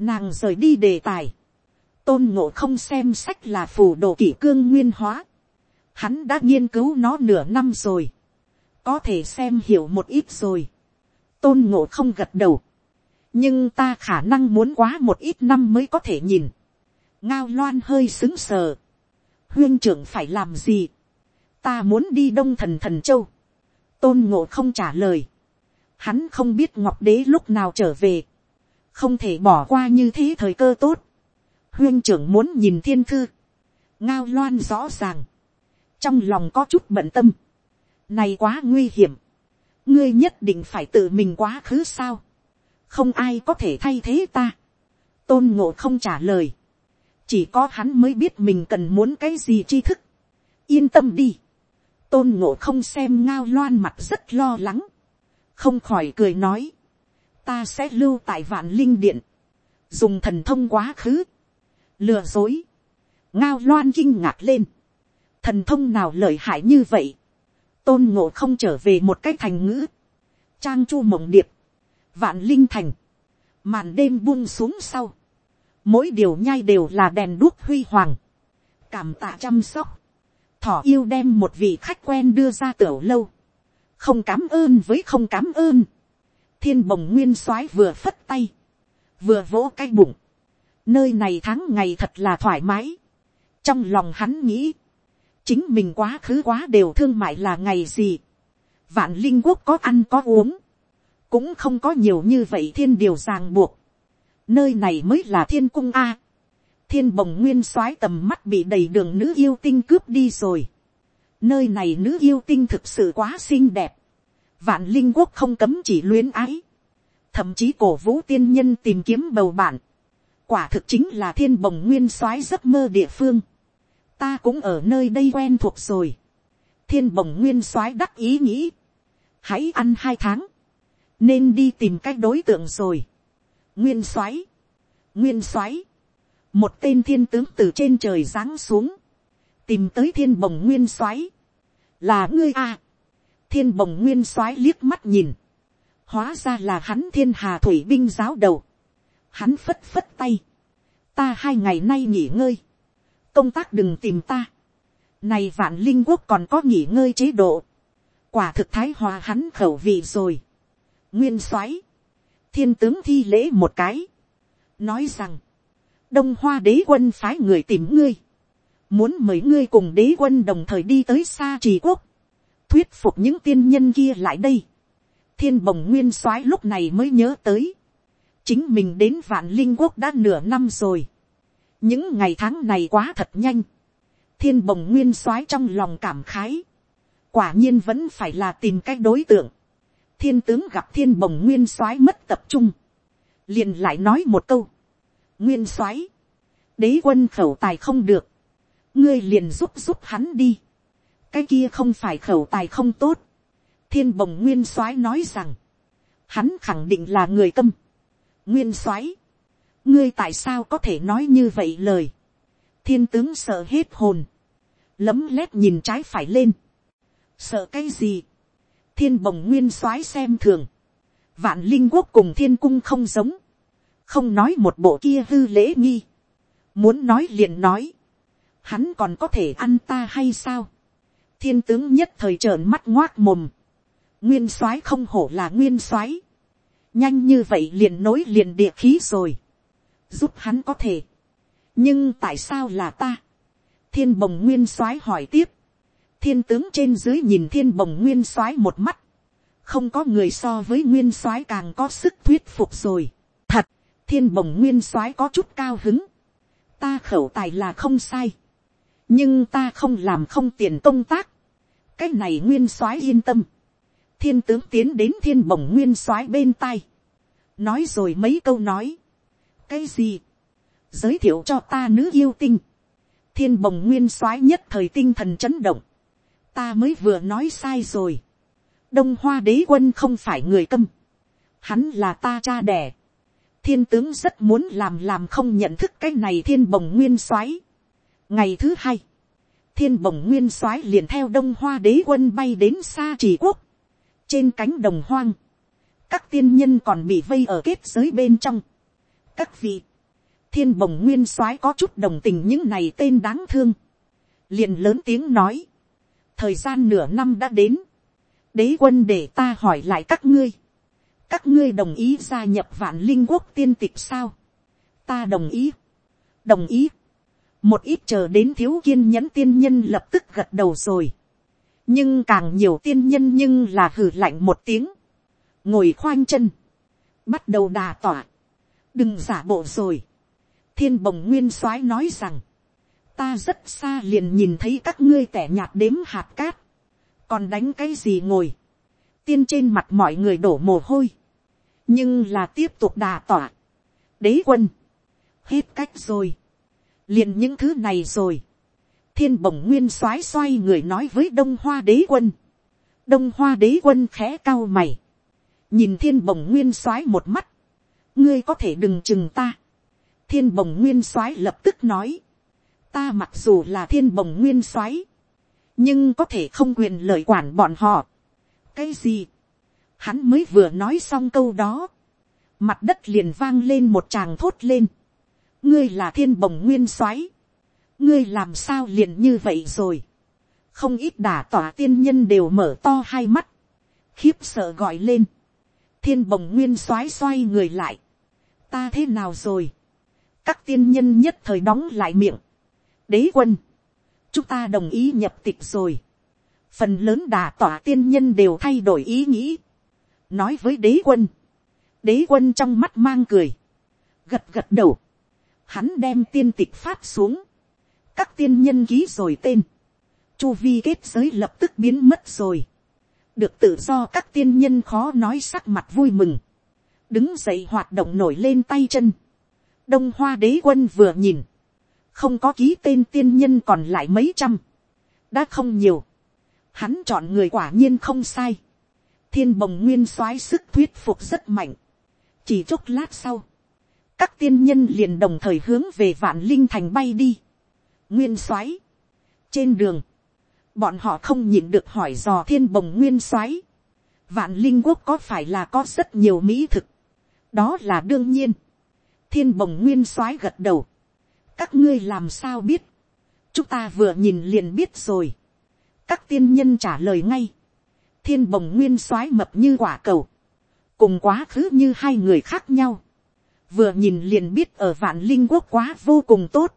A: nàng rời đi đề tài, tôn ngộ không xem sách là phù đồ kỷ cương nguyên hóa, hắn đã nghiên cứu nó nửa năm rồi, có thể xem hiểu một ít rồi, tôn ngộ không gật đầu, nhưng ta khả năng muốn quá một ít năm mới có thể nhìn, ngao loan hơi xứng sờ, huyên trưởng phải làm gì, ta muốn đi đông thần thần châu, tôn ngộ không trả lời, hắn không biết ngọc đế lúc nào trở về, không thể bỏ qua như thế thời cơ tốt, huyên trưởng muốn nhìn thiên thư, ngao loan rõ ràng, trong lòng có chút bận tâm, này quá nguy hiểm, ngươi nhất định phải tự mình quá khứ sao, không ai có thể thay thế ta, tôn ngộ không trả lời, chỉ có hắn mới biết mình cần muốn cái gì tri thức, yên tâm đi, tôn ngộ không xem ngao loan mặt rất lo lắng, không khỏi cười nói, ta sẽ lưu tại vạn linh điện, dùng thần thông quá khứ, lừa dối, ngao loan kinh ngạc lên, thần thông nào lợi hại như vậy, tôn ngộ không trở về một cái thành ngữ, trang chu mộng điệp, vạn linh thành, màn đêm buông xuống sau, mỗi điều nhai đều là đèn đuốc huy hoàng, cảm tạ chăm sóc, thỏ yêu đem một vị khách quen đưa ra tiểu lâu, không cám ơn với không cám ơn, thiên bồng nguyên soái vừa phất tay, vừa vỗ cái bụng, nơi này tháng ngày thật là thoải mái, trong lòng hắn nghĩ, chính mình quá khứ quá đều thương mại là ngày gì, vạn linh quốc có ăn có uống, cũng không có nhiều như vậy thiên điều ràng buộc, nơi này mới là thiên cung a, thiên bồng nguyên soái tầm mắt bị đầy đường nữ yêu tinh cướp đi rồi, nơi này nữ yêu tinh thực sự quá xinh đẹp, vạn linh quốc không cấm chỉ luyến ái, thậm chí cổ vũ tiên nhân tìm kiếm bầu bạn, quả thực chính là thiên bồng nguyên soái giấc mơ địa phương, ta cũng ở nơi đây quen thuộc rồi, thiên bồng nguyên soái đắc ý nghĩ, hãy ăn hai tháng, nên đi tìm cách đối tượng rồi, nguyên soái, nguyên soái, một tên thiên tướng từ trên trời giáng xuống, tìm tới thiên bồng nguyên soái, là ngươi a, thiên bồng nguyên soái liếc mắt nhìn, hóa ra là hắn thiên hà thủy binh giáo đầu, hắn phất phất tay, ta hai ngày nay nghỉ ngơi, công tác đừng tìm ta, này vạn linh quốc còn có nghỉ ngơi chế độ, quả thực thái hòa hắn khẩu vị rồi, nguyên soái, thiên tướng thi lễ một cái, nói rằng, đông hoa đế quân phái người tìm ngươi, muốn mời ngươi cùng đế quân đồng thời đi tới xa trì quốc, thuyết phục những tiên nhân kia lại đây. thiên bồng nguyên soái lúc này mới nhớ tới, chính mình đến vạn linh quốc đã nửa năm rồi, những ngày tháng này quá thật nhanh, thiên bồng nguyên soái trong lòng cảm khái, quả nhiên vẫn phải là tìm cách đối tượng, thiên tướng gặp thiên bồng nguyên soái mất tập trung, liền lại nói một câu, nguyên soái, đế quân khẩu tài không được, ngươi liền giúp giúp hắn đi, cái kia không phải khẩu tài không tốt, thiên bồng nguyên soái nói rằng, hắn khẳng định là người câm, nguyên soái, ngươi tại sao có thể nói như vậy lời, thiên tướng sợ hết hồn, lấm lét nhìn trái phải lên, sợ cái gì, thiên bồng nguyên soái xem thường, vạn linh quốc cùng thiên cung không giống, không nói một bộ kia hư lễ nghi, muốn nói liền nói, hắn còn có thể ăn ta hay sao, thiên tướng nhất thời trợn mắt ngoác mồm, nguyên soái không hổ là nguyên soái, nhanh như vậy liền nối liền địa khí rồi, giúp hắn có thể, nhưng tại sao là ta, thiên bồng nguyên soái hỏi tiếp, thiên tướng trên dưới nhìn thiên bồng nguyên soái một mắt, không có người so với nguyên soái càng có sức thuyết phục rồi. thật, thiên bồng nguyên soái có chút cao hứng, ta khẩu tài là không sai, nhưng ta không làm không tiền công tác, cái này nguyên soái yên tâm, thiên tướng tiến đến thiên bồng nguyên soái bên tai, nói rồi mấy câu nói, cái gì, giới thiệu cho ta nữ yêu tinh, thiên bồng nguyên soái nhất thời tinh thần chấn động, ta mới vừa nói sai rồi, đông hoa đế quân không phải người câm, hắn là ta cha đẻ, thiên tướng rất muốn làm làm không nhận thức cái này thiên bồng nguyên soái ngày thứ hai, thiên bồng nguyên soái liền theo đông hoa đế quân bay đến xa trì quốc, trên cánh đồng hoang, các tiên nhân còn bị vây ở kết giới bên trong. các vị, thiên bồng nguyên soái có chút đồng tình những này tên đáng thương, liền lớn tiếng nói, thời gian nửa năm đã đến, đế quân để ta hỏi lại các ngươi, các ngươi đồng ý gia nhập vạn linh quốc tiên tịch sao, ta đồng ý, đồng ý, một ít chờ đến thiếu kiên nhẫn tiên nhân lập tức gật đầu rồi, nhưng càng nhiều tiên nhân nhưng là hử lạnh một tiếng, ngồi khoanh chân, bắt đầu đà tỏa, đừng giả bộ rồi, thiên bồng nguyên soái nói rằng, ta rất xa liền nhìn thấy các ngươi tẻ nhạt đếm hạt cát, còn đánh cái gì ngồi, tiên trên mặt mọi người đổ mồ hôi, nhưng là tiếp tục đà tỏa, đế quân, hết cách rồi, liền những thứ này rồi, thiên bổng nguyên soái xoay người nói với đông hoa đế quân, đông hoa đế quân khẽ cao mày, nhìn thiên bổng nguyên soái một mắt, ngươi có thể đừng chừng ta, thiên bổng nguyên soái lập tức nói, ta mặc dù là thiên bổng nguyên soái, nhưng có thể không quyền lợi quản bọn họ. cái gì, hắn mới vừa nói xong câu đó, mặt đất liền vang lên một tràng thốt lên, ngươi là thiên bồng nguyên soái, ngươi làm sao liền như vậy rồi, không ít đả tỏa tiên nhân đều mở to hai mắt, khiếp sợ gọi lên, thiên bồng nguyên soái xoay người lại, ta thế nào rồi, các tiên nhân nhất thời đóng lại miệng, đế quân, chúng ta đồng ý nhập tịch rồi, phần lớn đà tỏa tiên nhân đều thay đổi ý nghĩ, nói với đế quân, đế quân trong mắt mang cười, gật gật đầu, hắn đem tiên tịch phát xuống, các tiên nhân ký rồi tên, chu vi kết giới lập tức biến mất rồi, được tự do các tiên nhân khó nói sắc mặt vui mừng, đứng dậy hoạt động nổi lên tay chân, đông hoa đế quân vừa nhìn, không có ký tên tiên nhân còn lại mấy trăm, đã không nhiều, hắn chọn người quả nhiên không sai, thiên bồng nguyên soái sức thuyết phục rất mạnh, chỉ chốc lát sau, các tiên nhân liền đồng thời hướng về vạn linh thành bay đi, nguyên soái, trên đường, bọn họ không nhịn được hỏi dò thiên bồng nguyên soái, vạn linh quốc có phải là có rất nhiều mỹ thực, đó là đương nhiên, thiên bồng nguyên soái gật đầu, các ngươi làm sao biết, chúng ta vừa nhìn liền biết rồi, các tiên nhân trả lời ngay, thiên bồng nguyên soái mập như quả cầu, cùng quá khứ như hai người khác nhau, vừa nhìn liền biết ở vạn linh quốc quá vô cùng tốt,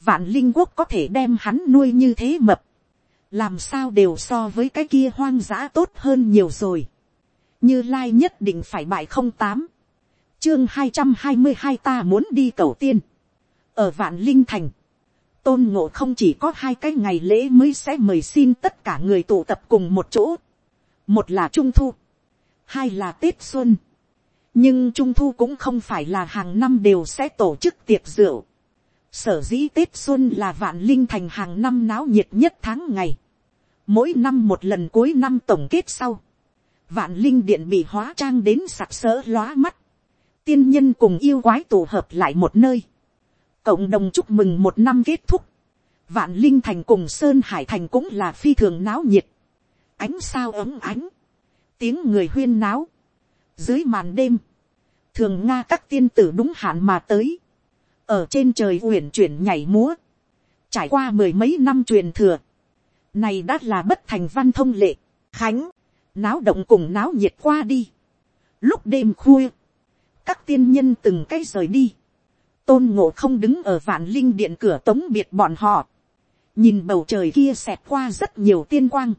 A: vạn linh quốc có thể đem hắn nuôi như thế mập, làm sao đều so với cái kia hoang dã tốt hơn nhiều rồi, như lai nhất định phải bại không tám, chương hai trăm hai mươi hai ta muốn đi cầu tiên, ở vạn linh thành, tôn ngộ không chỉ có hai cái ngày lễ mới sẽ mời xin tất cả người tụ tập cùng một chỗ, một là trung thu, hai là tết xuân, nhưng trung thu cũng không phải là hàng năm đều sẽ tổ chức tiệc rượu. sở dĩ tết xuân là vạn linh thành hàng năm náo nhiệt nhất tháng ngày. mỗi năm một lần cuối năm tổng kết sau. vạn linh điện bị hóa trang đến sặc sỡ lóa mắt. tiên nhân cùng yêu quái tụ hợp lại một nơi. cộng đồng chúc mừng một năm kết thúc. vạn linh thành cùng sơn hải thành cũng là phi thường náo nhiệt. ánh sao ấm ánh. tiếng người huyên náo dưới màn đêm, thường nga các tiên tử đúng hạn mà tới, ở trên trời uyển chuyển nhảy múa, trải qua mười mấy năm truyền thừa, này đã là bất thành văn thông lệ, khánh, náo động cùng náo nhiệt qua đi. Lúc đêm khuya, các tiên nhân từng cái rời đi, tôn ngộ không đứng ở vạn linh điện cửa tống biệt bọn họ, nhìn bầu trời kia xẹt qua rất nhiều tiên quang,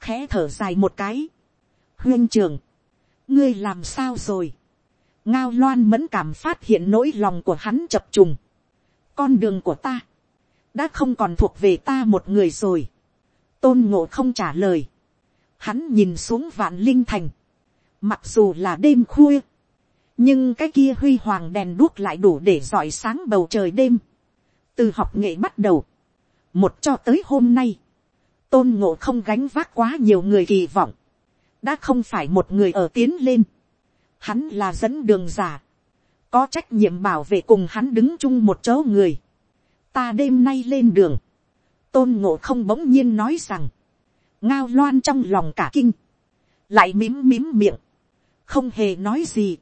A: khẽ thở dài một cái, huyên trường, ngươi làm sao rồi, ngao loan mẫn cảm phát hiện nỗi lòng của hắn chập trùng, con đường của ta, đã không còn thuộc về ta một người rồi, tôn ngộ không trả lời, hắn nhìn xuống vạn linh thành, mặc dù là đêm khuya, nhưng cái kia huy hoàng đèn đuốc lại đủ để rọi sáng bầu trời đêm, từ học nghệ bắt đầu, một cho tới hôm nay, tôn ngộ không gánh vác quá nhiều người kỳ vọng, đã không phải một người ở tiến lên, hắn là dẫn đường giả, có trách nhiệm bảo vệ cùng hắn đứng chung một chỗ người. ta đêm nay lên đường, tôn ngộ không bỗng nhiên nói rằng, ngao loan trong lòng cả kinh, lại mím mím miệng, không hề nói gì,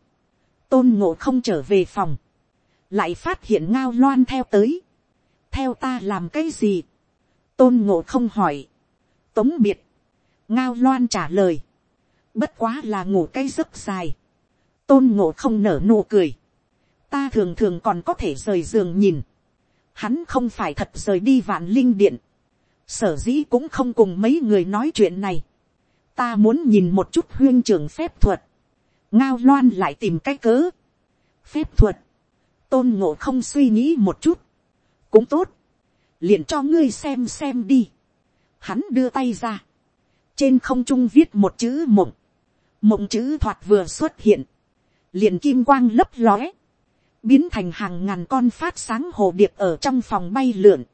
A: tôn ngộ không trở về phòng, lại phát hiện ngao loan theo tới, theo ta làm cái gì, tôn ngộ không hỏi, tống biệt, ngao loan trả lời, bất quá là ngủ cái giấc dài, tôn ngộ không nở nụ cười, ta thường thường còn có thể rời giường nhìn, hắn không phải thật rời đi vạn linh điện, sở dĩ cũng không cùng mấy người nói chuyện này, ta muốn nhìn một chút huyên trường phép thuật, ngao loan lại tìm cái cớ, phép thuật, tôn ngộ không suy nghĩ một chút, cũng tốt, liền cho ngươi xem xem đi, hắn đưa tay ra, trên không trung viết một chữ mộng, mộng chữ thoạt vừa xuất hiện, liền kim quang lấp lóe, biến thành hàng ngàn con phát sáng hồ điệp ở trong phòng bay lượn,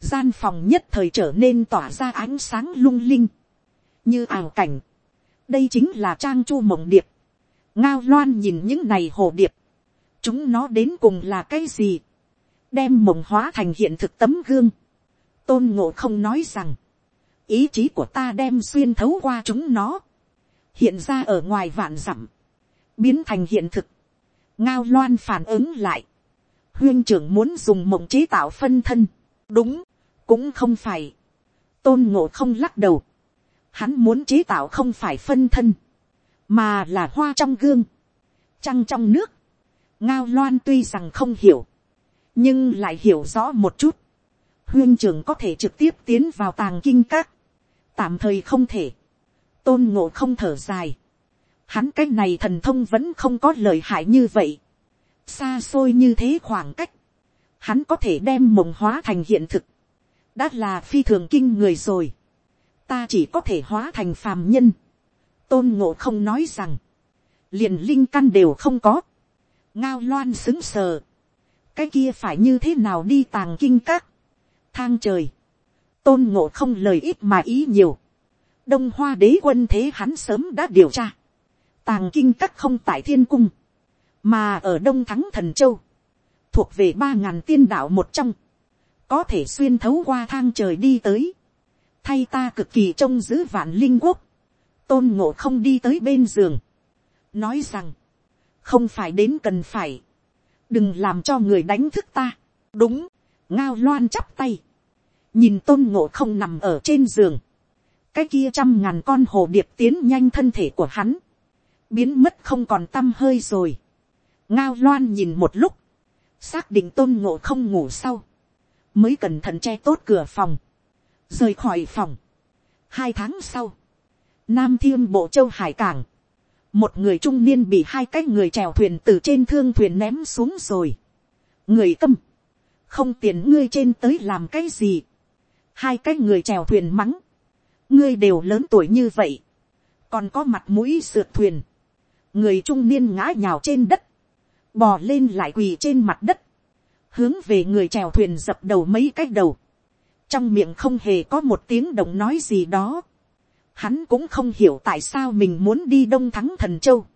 A: gian phòng nhất thời trở nên tỏa ra ánh sáng lung linh, như ảo cảnh, đây chính là trang chu mộng điệp, ngao loan nhìn những này hồ điệp, chúng nó đến cùng là cái gì, đem mộng hóa thành hiện thực tấm gương, tôn ngộ không nói rằng, ý chí của ta đem xuyên thấu qua chúng nó, hiện ra ở ngoài vạn dặm, biến thành hiện thực, ngao loan phản ứng lại, huyên trưởng muốn dùng mộng chế tạo phân thân, đúng, cũng không phải, tôn ngộ không lắc đầu, hắn muốn chế tạo không phải phân thân, mà là hoa trong gương, trăng trong nước, ngao loan tuy rằng không hiểu, nhưng lại hiểu rõ một chút, huyên trưởng có thể trực tiếp tiến vào tàng kinh các, tạm thời không thể, tôn ngộ không thở dài, hắn cái này thần thông vẫn không có lời hại như vậy, xa xôi như thế khoảng cách, hắn có thể đem mộng hóa thành hiện thực, đã là phi thường kinh người rồi, ta chỉ có thể hóa thành phàm nhân, tôn ngộ không nói rằng, liền linh căn đều không có, ngao loan xứng sờ, cái kia phải như thế nào đi tàng kinh các, thang trời, tôn ngộ không lời ít mà ý nhiều, đông hoa đế quân thế hắn sớm đã điều tra, tàng kinh các không tại thiên cung, mà ở đông thắng thần châu, thuộc về ba ngàn tiên đạo một trong, có thể xuyên thấu qua thang trời đi tới, thay ta cực kỳ trông giữ vạn linh quốc, tôn ngộ không đi tới bên giường, nói rằng, không phải đến cần phải, đừng làm cho người đánh thức ta, đúng, ngao loan chắp tay, nhìn tôn ngộ không nằm ở trên giường, cái kia trăm ngàn con hồ điệp tiến nhanh thân thể của hắn, biến mất không còn t â m hơi rồi. ngao loan nhìn một lúc, xác định tôn ngộ không ngủ sau, mới cẩn thận che tốt cửa phòng, rời khỏi phòng. hai tháng sau, nam thiêm bộ châu hải cảng, một người trung niên bị hai cái người trèo thuyền từ trên thương thuyền ném xuống rồi. người câm, không tiền ngươi trên tới làm cái gì. hai cái người trèo thuyền mắng, ngươi đều lớn tuổi như vậy, còn có mặt mũi sượt thuyền, người trung niên ngã nhào trên đất, bò lên lại quỳ trên mặt đất, hướng về người chèo thuyền dập đầu mấy cái đầu, trong miệng không hề có một tiếng động nói gì đó, hắn cũng không hiểu tại sao mình muốn đi đông thắng thần châu,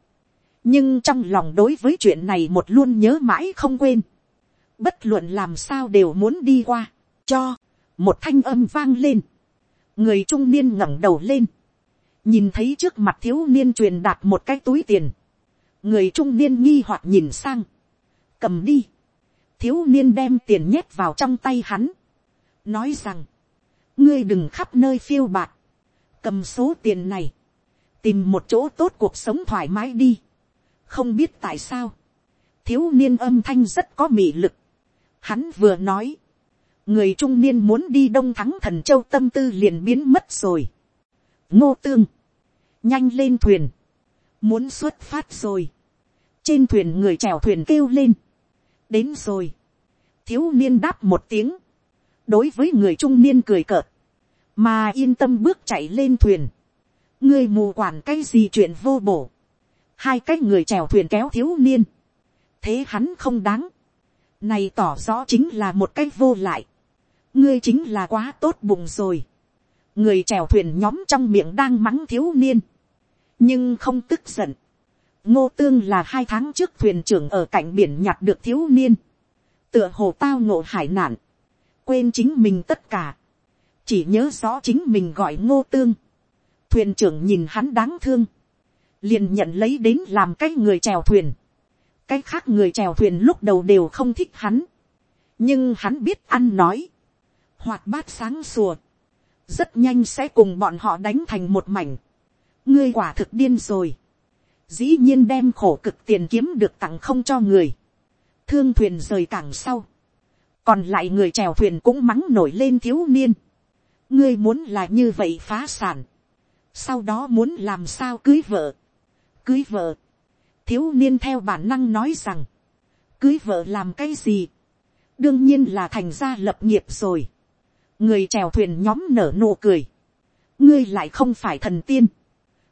A: nhưng trong lòng đối với chuyện này một luôn nhớ mãi không quên, bất luận làm sao đều muốn đi qua, cho, một thanh âm vang lên, người trung niên ngẩng đầu lên, nhìn thấy trước mặt thiếu niên truyền đạt một cái túi tiền, người trung niên nghi hoặc nhìn sang, cầm đi, thiếu niên đem tiền nhét vào trong tay hắn, nói rằng, ngươi đừng khắp nơi phiêu bạc, cầm số tiền này, tìm một chỗ tốt cuộc sống thoải mái đi, không biết tại sao, thiếu niên âm thanh rất có mị lực, hắn vừa nói, người trung niên muốn đi đông thắng thần châu tâm tư liền biến mất rồi, ngô tương, nhanh lên thuyền, muốn xuất phát rồi, trên thuyền người chèo thuyền kêu lên, đến rồi, thiếu niên đáp một tiếng, đối với người trung niên cười cợt, mà yên tâm bước chạy lên thuyền, ngươi mù quản cái gì chuyện vô bổ, hai cái người chèo thuyền kéo thiếu niên, thế hắn không đáng, này tỏ rõ chính là một cái vô lại, ngươi chính là quá tốt bụng rồi, người chèo thuyền nhóm trong miệng đang mắng thiếu niên, nhưng không tức giận, ngô tương là hai tháng trước thuyền trưởng ở cạnh biển nhặt được thiếu niên, tựa hồ tao ngộ hải nạn, quên chính mình tất cả, chỉ nhớ rõ chính mình gọi ngô tương, thuyền trưởng nhìn hắn đáng thương, liền nhận lấy đến làm cái người chèo thuyền, cái khác người chèo thuyền lúc đầu đều không thích hắn, nhưng hắn biết ăn nói, hoạt bát sáng sùa, rất nhanh sẽ cùng bọn họ đánh thành một mảnh, ngươi quả thực điên rồi, dĩ nhiên đem khổ cực tiền kiếm được tặng không cho người, thương thuyền rời cảng sau, còn lại người chèo thuyền cũng mắng nổi lên thiếu niên, ngươi muốn là như vậy phá sản, sau đó muốn làm sao cưới vợ, cưới vợ, thiếu niên theo bản năng nói rằng, cưới vợ làm cái gì, đương nhiên là thành ra lập nghiệp rồi, người chèo thuyền nhóm nở nụ cười, ngươi lại không phải thần tiên,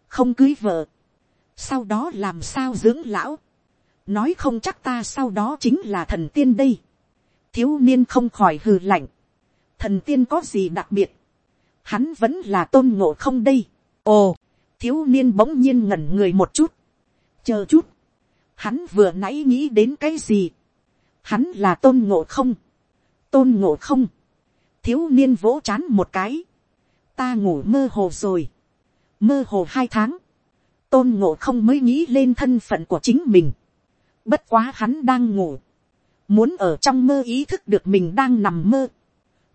A: không cưới vợ, sau đó làm sao dưỡng lão, nói không chắc ta sau đó chính là thần tiên đây, thiếu niên không khỏi hừ lạnh, thần tiên có gì đặc biệt, hắn vẫn là tôn ngộ không đây, ồ, thiếu niên bỗng nhiên ngẩn người một chút, chờ chút, hắn vừa nãy nghĩ đến cái gì, hắn là tôn ngộ không, tôn ngộ không, thiếu niên vỗ chán một cái, ta ngủ mơ hồ rồi, mơ hồ hai tháng, tôn ngộ không mới nghĩ lên thân phận của chính mình, bất quá hắn đang ngủ, muốn ở trong mơ ý thức được mình đang nằm mơ,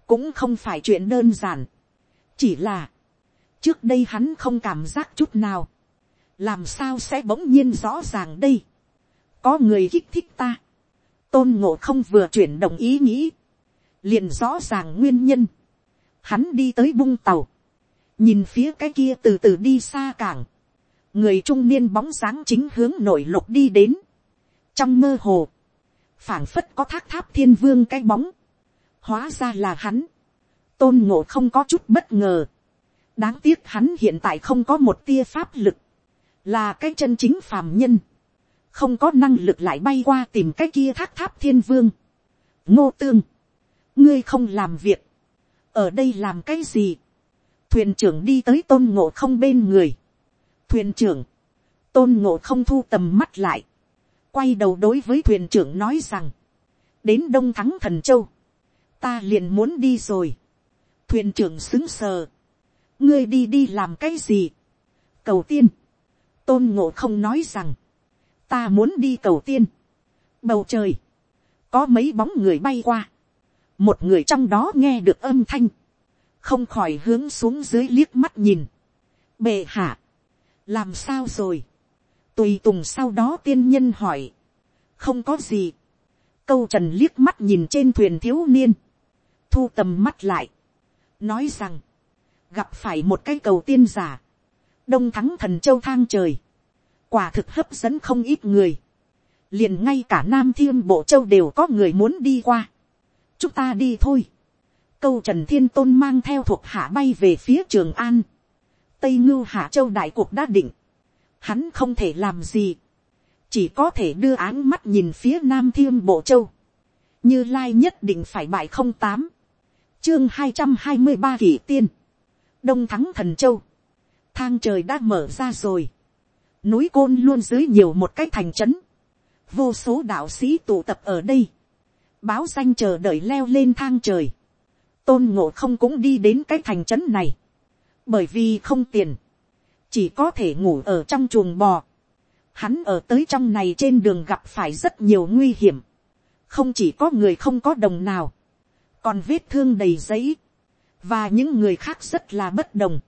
A: cũng không phải chuyện đơn giản, chỉ là, trước đây hắn không cảm giác chút nào, làm sao sẽ bỗng nhiên rõ ràng đây, có người kích thích ta, tôn ngộ không vừa chuyển động ý nghĩ, liền rõ ràng nguyên nhân, hắn đi tới bung tàu, nhìn phía cái kia từ từ đi xa cảng, người trung niên bóng dáng chính hướng nội lục đi đến, trong mơ hồ, phảng phất có thác tháp thiên vương cái bóng, hóa ra là hắn, tôn ngộ không có chút bất ngờ, đáng tiếc hắn hiện tại không có một tia pháp lực, là cái chân chính phàm nhân, không có năng lực lại bay qua tìm cái kia thác tháp thiên vương. ngô tương, ngươi không làm việc, ở đây làm cái gì, thuyền trưởng đi tới tôn ngộ không bên người, thuyền trưởng, tôn ngộ không thu tầm mắt lại, quay đầu đối với thuyền trưởng nói rằng, đến đông thắng thần châu, ta liền muốn đi rồi, thuyền trưởng xứng sờ, ngươi đi đi làm cái gì, cầu tiên, tôn ngộ không nói rằng, ta muốn đi cầu tiên, bầu trời, có mấy bóng người bay qua, một người trong đó nghe được âm thanh, không khỏi hướng xuống dưới liếc mắt nhìn, bệ hạ, làm sao rồi, tùy tùng sau đó tiên nhân hỏi, không có gì, câu trần liếc mắt nhìn trên thuyền thiếu niên, thu tầm mắt lại, nói rằng, gặp phải một cái cầu tiên giả, đông thắng thần châu thang trời, quả thực hấp dẫn không ít người, liền ngay cả nam thiên bộ châu đều có người muốn đi qua, chúng ta đi thôi, câu trần thiên tôn mang theo thuộc hạ bay về phía trường an, tây ngưu hạ châu đại cuộc đã định, hắn không thể làm gì, chỉ có thể đưa áng mắt nhìn phía nam thiên bộ châu, như lai nhất định phải bại không tám, chương hai trăm hai mươi ba kỷ tiên, đông thắng thần châu, thang trời đã mở ra rồi, núi côn luôn dưới nhiều một cái thành trấn, vô số đạo sĩ tụ tập ở đây, báo danh chờ đợi leo lên thang trời, tôn ngộ không cũng đi đến cái thành trấn này, bởi vì không tiền, chỉ có thể ngủ ở trong chuồng bò, hắn ở tới trong này trên đường gặp phải rất nhiều nguy hiểm, không chỉ có người không có đồng nào, còn vết thương đầy giấy, và những người khác rất là bất đồng,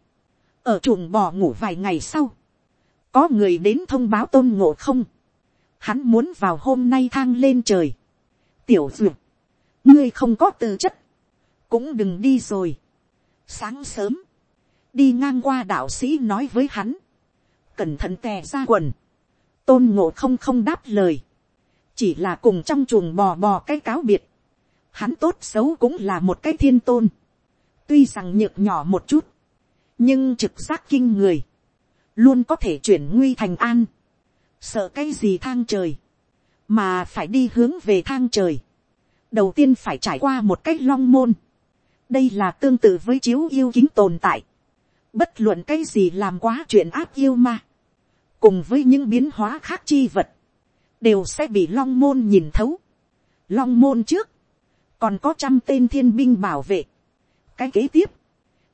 A: ở chuồng bò ngủ vài ngày sau, có người đến thông báo tôn ngộ không, hắn muốn vào hôm nay thang lên trời, tiểu duyệt, ngươi không có tư chất, cũng đừng đi rồi. Sáng sớm, đi ngang qua đạo sĩ nói với hắn, cẩn thận tè ra quần, tôn ngộ không không đáp lời, chỉ là cùng trong chuồng bò bò cái cáo biệt, hắn tốt xấu cũng là một cái thiên tôn, tuy rằng nhược nhỏ một chút, nhưng trực giác kinh người, luôn có thể chuyển nguy thành an, sợ cái gì thang trời, mà phải đi hướng về thang trời, đầu tiên phải trải qua một cái long môn, đây là tương tự với chiếu yêu kính tồn tại, bất luận cái gì làm quá chuyện áp yêu ma, cùng với những biến hóa khác chi vật, đều sẽ bị long môn nhìn thấu. Long môn trước, còn có trăm tên thiên binh bảo vệ. cái kế tiếp,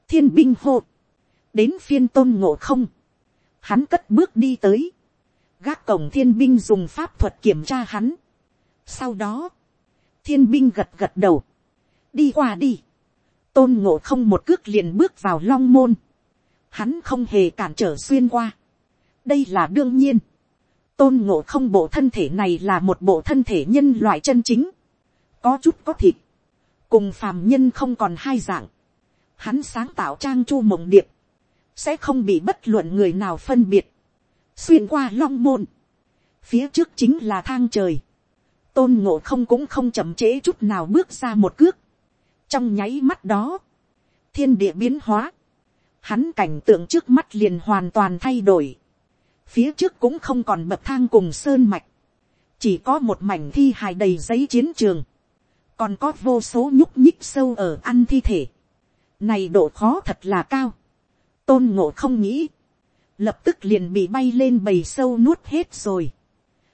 A: thiên binh hộ. đến phiên tôn ngộ không, hắn cất bước đi tới, gác cổng thiên binh dùng pháp thuật kiểm tra hắn. sau đó, thiên binh gật gật đầu, đi qua đi, tôn ngộ không một cước liền bước vào long môn, hắn không hề cản trở xuyên qua, đây là đương nhiên, tôn ngộ không bộ thân thể này là một bộ thân thể nhân loại chân chính, có chút có thịt, cùng phàm nhân không còn hai dạng, hắn sáng tạo trang chu mộng điệp, sẽ không bị bất luận người nào phân biệt, xuyên qua long môn, phía trước chính là thang trời, tôn ngộ không cũng không chậm trễ chút nào bước ra một cước, trong nháy mắt đó, thiên địa biến hóa, hắn cảnh tượng trước mắt liền hoàn toàn thay đổi, phía trước cũng không còn bậc thang cùng sơn mạch, chỉ có một mảnh thi hài đầy giấy chiến trường, còn có vô số nhúc nhích sâu ở ăn thi thể, này độ khó thật là cao, tôn ngộ không nghĩ, lập tức liền bị bay lên bầy sâu nuốt hết rồi,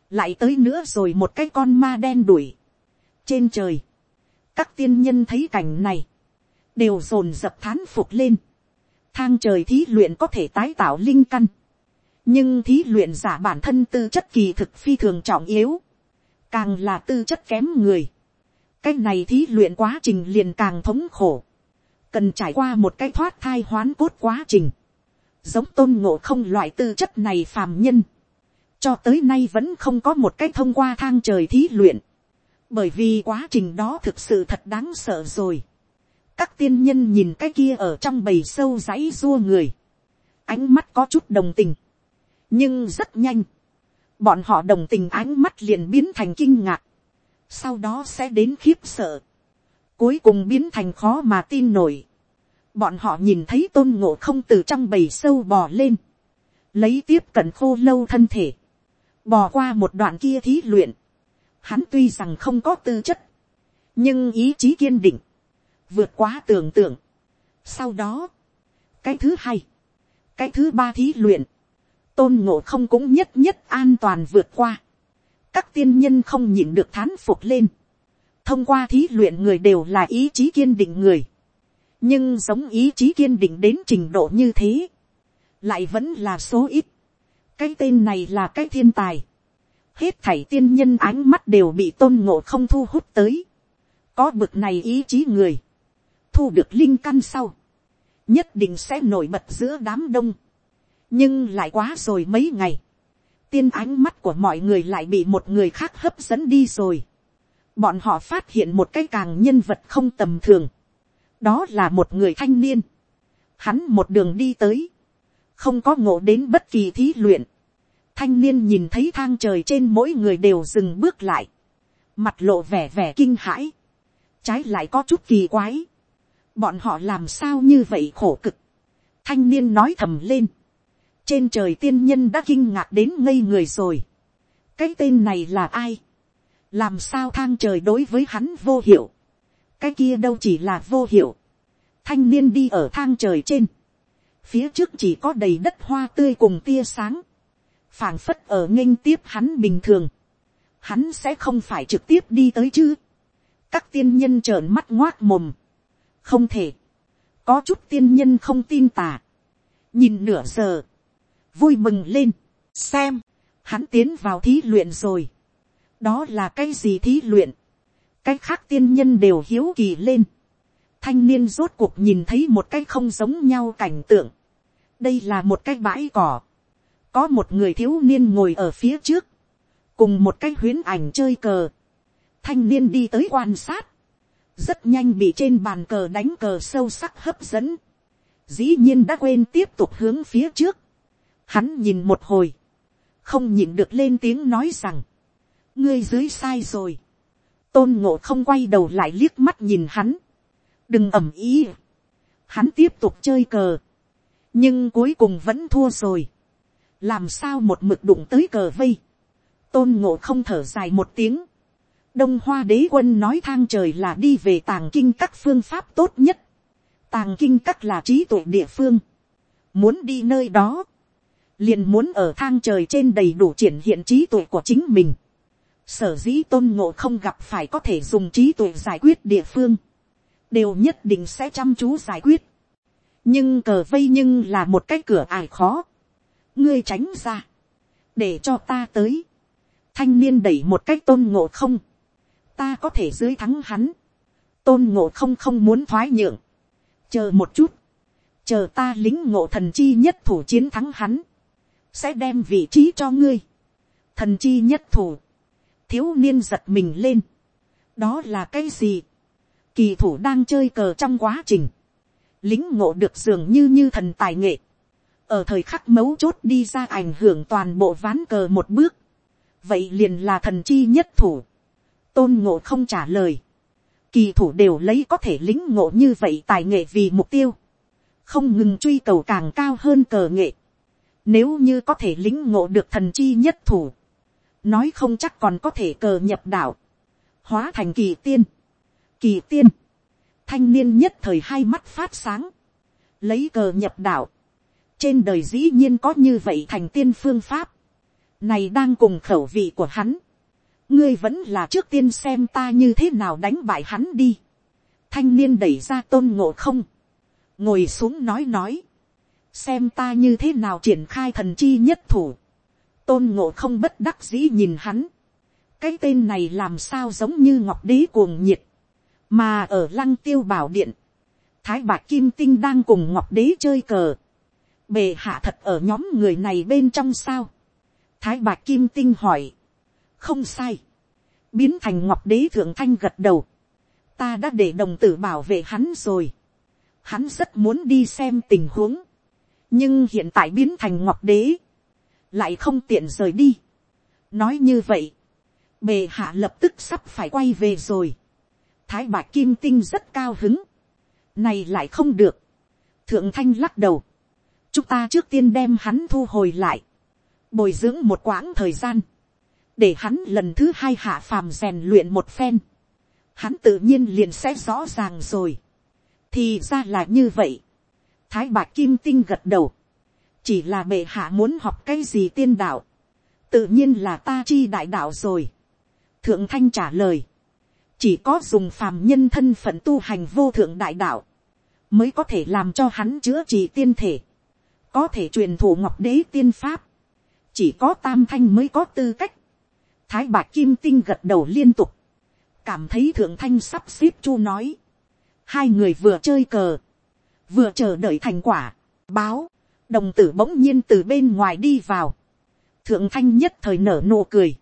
A: lại tới nữa rồi một cái con ma đen đuổi, trên trời, các tiên nhân thấy cảnh này, đều dồn dập thán phục lên, thang trời thí luyện có thể tái tạo linh căn, nhưng thí luyện giả bản thân tư chất kỳ thực phi thường trọng yếu, càng là tư chất kém người, cái này thí luyện quá trình liền càng thống khổ, cần trải qua một cái thoát thai hoán cốt quá trình, giống tôn ngộ không loại tư chất này phàm nhân, cho tới nay vẫn không có một cái thông qua thang trời thí luyện, bởi vì quá trình đó thực sự thật đáng sợ rồi. các tiên nhân nhìn cái kia ở trong bầy sâu dãy dua người, ánh mắt có chút đồng tình, nhưng rất nhanh, bọn họ đồng tình ánh mắt liền biến thành kinh ngạc, sau đó sẽ đến khiếp sợ, cuối cùng biến thành khó mà tin nổi bọn họ nhìn thấy tôn ngộ không từ trong bầy sâu bò lên, lấy tiếp cận khô lâu thân thể, bò qua một đoạn kia thí luyện, hắn tuy rằng không có tư chất, nhưng ý chí kiên định, vượt quá tưởng tượng. sau đó, cái thứ hai, cái thứ ba thí luyện, tôn ngộ không cũng nhất nhất an toàn vượt qua. các tiên nhân không nhịn được thán phục lên. thông qua thí luyện người đều là ý chí kiên định người nhưng giống ý chí kiên định đến trình độ như thế, lại vẫn là số ít. cái tên này là cái thiên tài. hết thảy tiên nhân ánh mắt đều bị tôn ngộ không thu hút tới. có bực này ý chí người. thu được linh căn sau. nhất định sẽ nổi bật giữa đám đông nhưng lại quá rồi mấy ngày, tiên ánh mắt của mọi người lại bị một người khác hấp dẫn đi rồi. bọn họ phát hiện một cái càng nhân vật không tầm thường đó là một người thanh niên. hắn một đường đi tới. không có ngộ đến bất kỳ thí luyện. thanh niên nhìn thấy thang trời trên mỗi người đều dừng bước lại. mặt lộ vẻ vẻ kinh hãi. trái lại có chút kỳ quái. bọn họ làm sao như vậy khổ cực. thanh niên nói thầm lên trên trời tiên nhân đã kinh ngạc đến ngây người rồi. cái tên này là ai. làm sao thang trời đối với hắn vô hiệu cái kia đâu chỉ là vô hiệu. thanh niên đi ở thang trời trên. phía trước chỉ có đầy đất hoa tươi cùng tia sáng. phảng phất ở nghênh tiếp hắn bình thường. hắn sẽ không phải trực tiếp đi tới chứ. các tiên nhân trợn mắt ngoác mồm. không thể. có chút tiên nhân không tin tà. nhìn nửa giờ vui mừng lên, xem, hắn tiến vào thí luyện rồi. đó là cái gì thí luyện, cái khác tiên nhân đều hiếu kỳ lên. thanh niên rốt cuộc nhìn thấy một cái không giống nhau cảnh tượng. đây là một cái bãi cỏ. có một người thiếu niên ngồi ở phía trước, cùng một cái huyến ảnh chơi cờ. thanh niên đi tới quan sát, rất nhanh bị trên bàn cờ đánh cờ sâu sắc hấp dẫn. dĩ nhiên đã quên tiếp tục hướng phía trước Hắn nhìn một hồi. Không nhìn được lên tiếng nói rằng. Ngươi dưới sai rồi. Tôn ngộ không quay đầu lại liếc mắt nhìn hắn. Đừng ẩm ý. Hắn tiếp tục chơi cờ. Nhưng cuối cùng vẫn thua rồi. Làm sao một mực đụng tới cờ vây. Tôn ngộ không thở dài một tiếng. Đông Hoa đế quân nói thang trời là đi về tàng kinh các phương pháp tốt nhất. Tàng kinh các là trí tuệ địa phương. Muốn đi nơi đó, liền muốn ở thang trời trên đầy đủ triển hiện trí tuệ của chính mình. Sở dĩ tôn ngộ không gặp phải có thể dùng trí tuệ giải quyết địa phương, đều nhất định sẽ chăm chú giải quyết. nhưng cờ vây nhưng là một cái cửa ải khó. ngươi tránh ra, để cho ta tới. thanh niên đẩy một cái tôn ngộ không, ta có thể dưới thắng hắn. tôn ngộ không không muốn thoái nhượng. chờ một chút, chờ ta lính ngộ thần chi nhất thủ chiến thắng hắn sẽ đem vị trí cho ngươi. thần chi nhất thủ, thiếu niên giật mình lên. đó là cái gì. kỳ thủ đang chơi cờ trong quá trình, lính ngộ được dường như như thần tài nghệ. ở thời khắc mấu chốt đi ra ảnh hưởng toàn bộ ván cờ một bước. vậy liền là thần chi nhất thủ. tôn ngộ không trả lời. kỳ thủ đều lấy có thể lính ngộ như vậy tài nghệ vì mục tiêu. không ngừng truy cầu càng cao hơn cờ nghệ nếu như có thể lính ngộ được thần chi nhất thủ. Nói không chắc còn có thể cờ nhập đạo. Hóa thành kỳ tiên. Kỳ tiên. Thanh niên nhất thời hai mắt phát sáng. Lấy cờ nhập đạo. Trên đời dĩ nhiên có như vậy thành tiên phương pháp. Này đang cùng khẩu vị của hắn. Ngươi vẫn là trước tiên xem ta như thế nào đánh bại hắn đi. Thanh niên đẩy ra tôn ngộ không. Ngồi xuống nói nói xem ta như thế nào triển khai thần chi nhất thủ, tôn ngộ không bất đắc dĩ nhìn hắn, cái tên này làm sao giống như ngọc đế cuồng nhiệt, mà ở lăng tiêu bảo điện, thái bạc kim tinh đang cùng ngọc đế chơi cờ, bề hạ thật ở nhóm người này bên trong sao, thái bạc kim tinh hỏi, không sai, biến thành ngọc đế thượng thanh gật đầu, ta đã để đồng tử bảo vệ hắn rồi, hắn rất muốn đi xem tình huống, nhưng hiện tại biến thành ngọc đế, lại không tiện rời đi. nói như vậy, bề hạ lập tức sắp phải quay về rồi. thái bạc kim tinh rất cao hứng, này lại không được. thượng thanh lắc đầu, chúng ta trước tiên đem hắn thu hồi lại, bồi dưỡng một quãng thời gian, để hắn lần thứ hai hạ phàm rèn luyện một phen, hắn tự nhiên liền sẽ rõ ràng rồi. thì ra là như vậy, thái bạc kim tinh gật đầu, chỉ là bệ hạ muốn học cái gì tiên đạo, tự nhiên là ta chi đại đạo rồi. thượng thanh trả lời, chỉ có dùng phàm nhân thân phận tu hành vô thượng đại đạo, mới có thể làm cho hắn chữa trị tiên thể, có thể truyền thụ ngọc đế tiên pháp, chỉ có tam thanh mới có tư cách. thái bạc kim tinh gật đầu liên tục, cảm thấy thượng thanh sắp xếp chu nói, hai người vừa chơi cờ, vừa chờ đợi thành quả, báo, đồng tử bỗng nhiên từ bên ngoài đi vào, thượng thanh nhất thời nở nụ cười,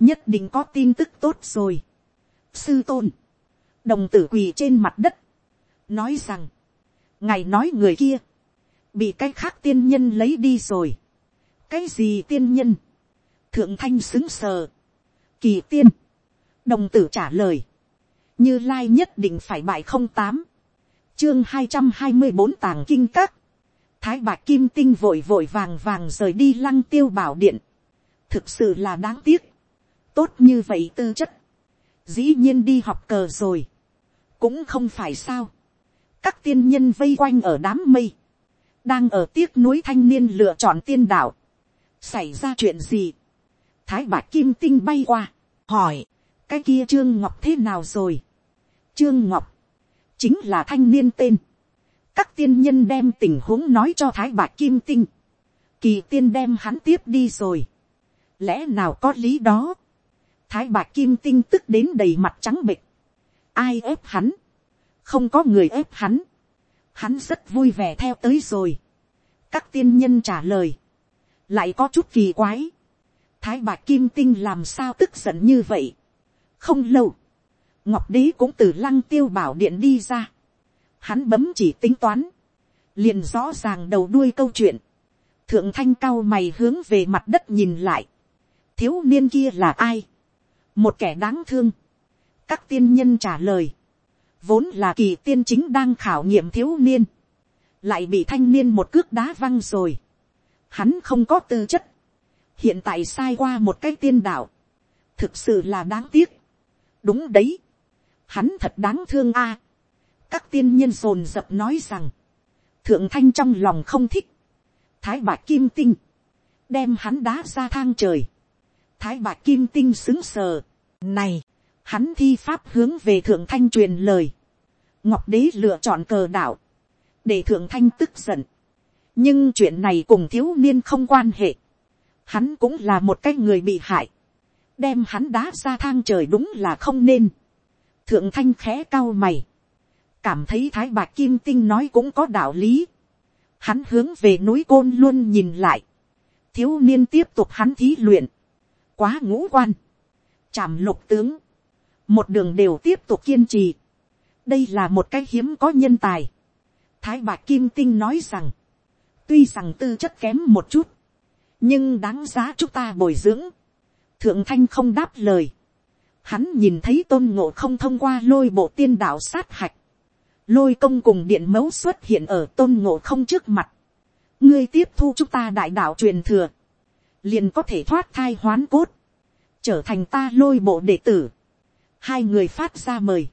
A: nhất định có tin tức tốt rồi. sư tôn, đồng tử quỳ trên mặt đất, nói rằng, ngài nói người kia, bị cái khác tiên nhân lấy đi rồi. cái gì tiên nhân, thượng thanh xứng sờ, kỳ tiên, đồng tử trả lời, như lai nhất định phải bại không tám, chương hai trăm hai mươi bốn tàng kinh các, thái bạc kim tinh vội vội vàng vàng rời đi lăng tiêu bảo điện, thực sự là đáng tiếc, tốt như vậy tư chất, dĩ nhiên đi học cờ rồi, cũng không phải sao, các tiên nhân vây quanh ở đám mây, đang ở tiếc núi thanh niên lựa chọn tiên đạo, xảy ra chuyện gì, thái bạc kim tinh bay qua, hỏi, cái kia trương ngọc thế nào rồi, trương ngọc, chính là thanh niên tên, các tiên nhân đem tình huống nói cho thái bạc kim tinh, kỳ tiên đem hắn tiếp đi rồi, lẽ nào có lý đó, thái bạc kim tinh tức đến đầy mặt trắng bịch, ai ép hắn, không có người ép hắn, hắn rất vui vẻ theo tới rồi, các tiên nhân trả lời, lại có chút kỳ quái, thái bạc kim tinh làm sao tức giận như vậy, không lâu, ngọc đế cũng từ lăng tiêu bảo điện đi ra, hắn bấm chỉ tính toán, liền rõ ràng đầu đuôi câu chuyện, thượng thanh cao mày hướng về mặt đất nhìn lại, thiếu niên kia là ai, một kẻ đáng thương, các tiên nhân trả lời, vốn là kỳ tiên chính đang khảo nghiệm thiếu niên, lại bị thanh niên một cước đá văng rồi, hắn không có tư chất, hiện tại sai qua một cái tiên đạo, thực sự là đáng tiếc, đúng đấy, hắn thật đáng thương a, các tiên nhân rồn rập nói rằng, thượng thanh trong lòng không thích, thái bạc kim tinh, đem hắn đá ra thang trời, thái bạc kim tinh xứng sờ, này, hắn thi pháp hướng về thượng thanh truyền lời, ngọc đế lựa chọn cờ đạo, để thượng thanh tức giận, nhưng chuyện này cùng thiếu niên không quan hệ, hắn cũng là một cái người bị hại, đem hắn đá ra thang trời đúng là không nên, thượng thanh khẽ cao mày, cảm thấy thái bạc kim tinh nói cũng có đạo lý. Hắn hướng về núi côn luôn nhìn lại. Thiếu niên tiếp tục hắn thí luyện. Quá ngũ quan. Chạm lục tướng. Một đường đều tiếp tục kiên trì. Đây là một cái hiếm có nhân tài. Thái bạc kim tinh nói rằng. Tuy rằng tư chất kém một chút. Nhưng đáng giá chúng ta bồi dưỡng. Thượng thanh không đáp lời. Hắn nhìn thấy tôn ngộ không thông qua lôi bộ tiên đạo sát hạch lôi công cùng điện mẫu xuất hiện ở tôn ngộ không trước mặt, ngươi tiếp thu chúng ta đại đạo truyền thừa, liền có thể thoát thai hoán cốt, trở thành ta lôi bộ đệ tử, hai người phát ra mời,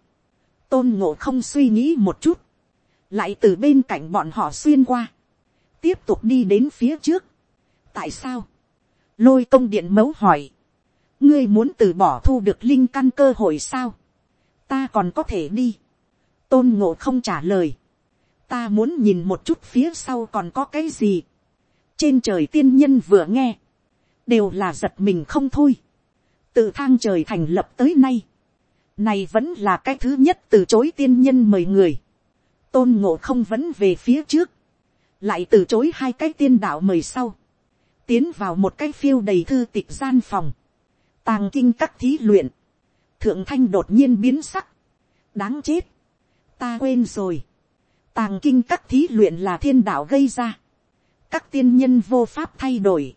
A: tôn ngộ không suy nghĩ một chút, lại từ bên cạnh bọn họ xuyên qua, tiếp tục đi đến phía trước. tại sao, lôi công điện mẫu hỏi, ngươi muốn từ bỏ thu được linh căn cơ hội sao, ta còn có thể đi, tôn ngộ không trả lời. ta muốn nhìn một chút phía sau còn có cái gì. trên trời tiên nhân vừa nghe, đều là giật mình không thôi. từ thang trời thành lập tới nay, này vẫn là cái thứ nhất từ chối tiên nhân mời người. tôn ngộ không vẫn về phía trước, lại từ chối hai cái tiên đạo mời sau, tiến vào một cái phiêu đầy thư tịch gian phòng, tàng kinh các thí luyện, thượng thanh đột nhiên biến sắc, đáng chết, ta quên rồi. Tàng kinh các thí luyện là thiên đạo gây ra. Các tiên nhân vô pháp thay đổi.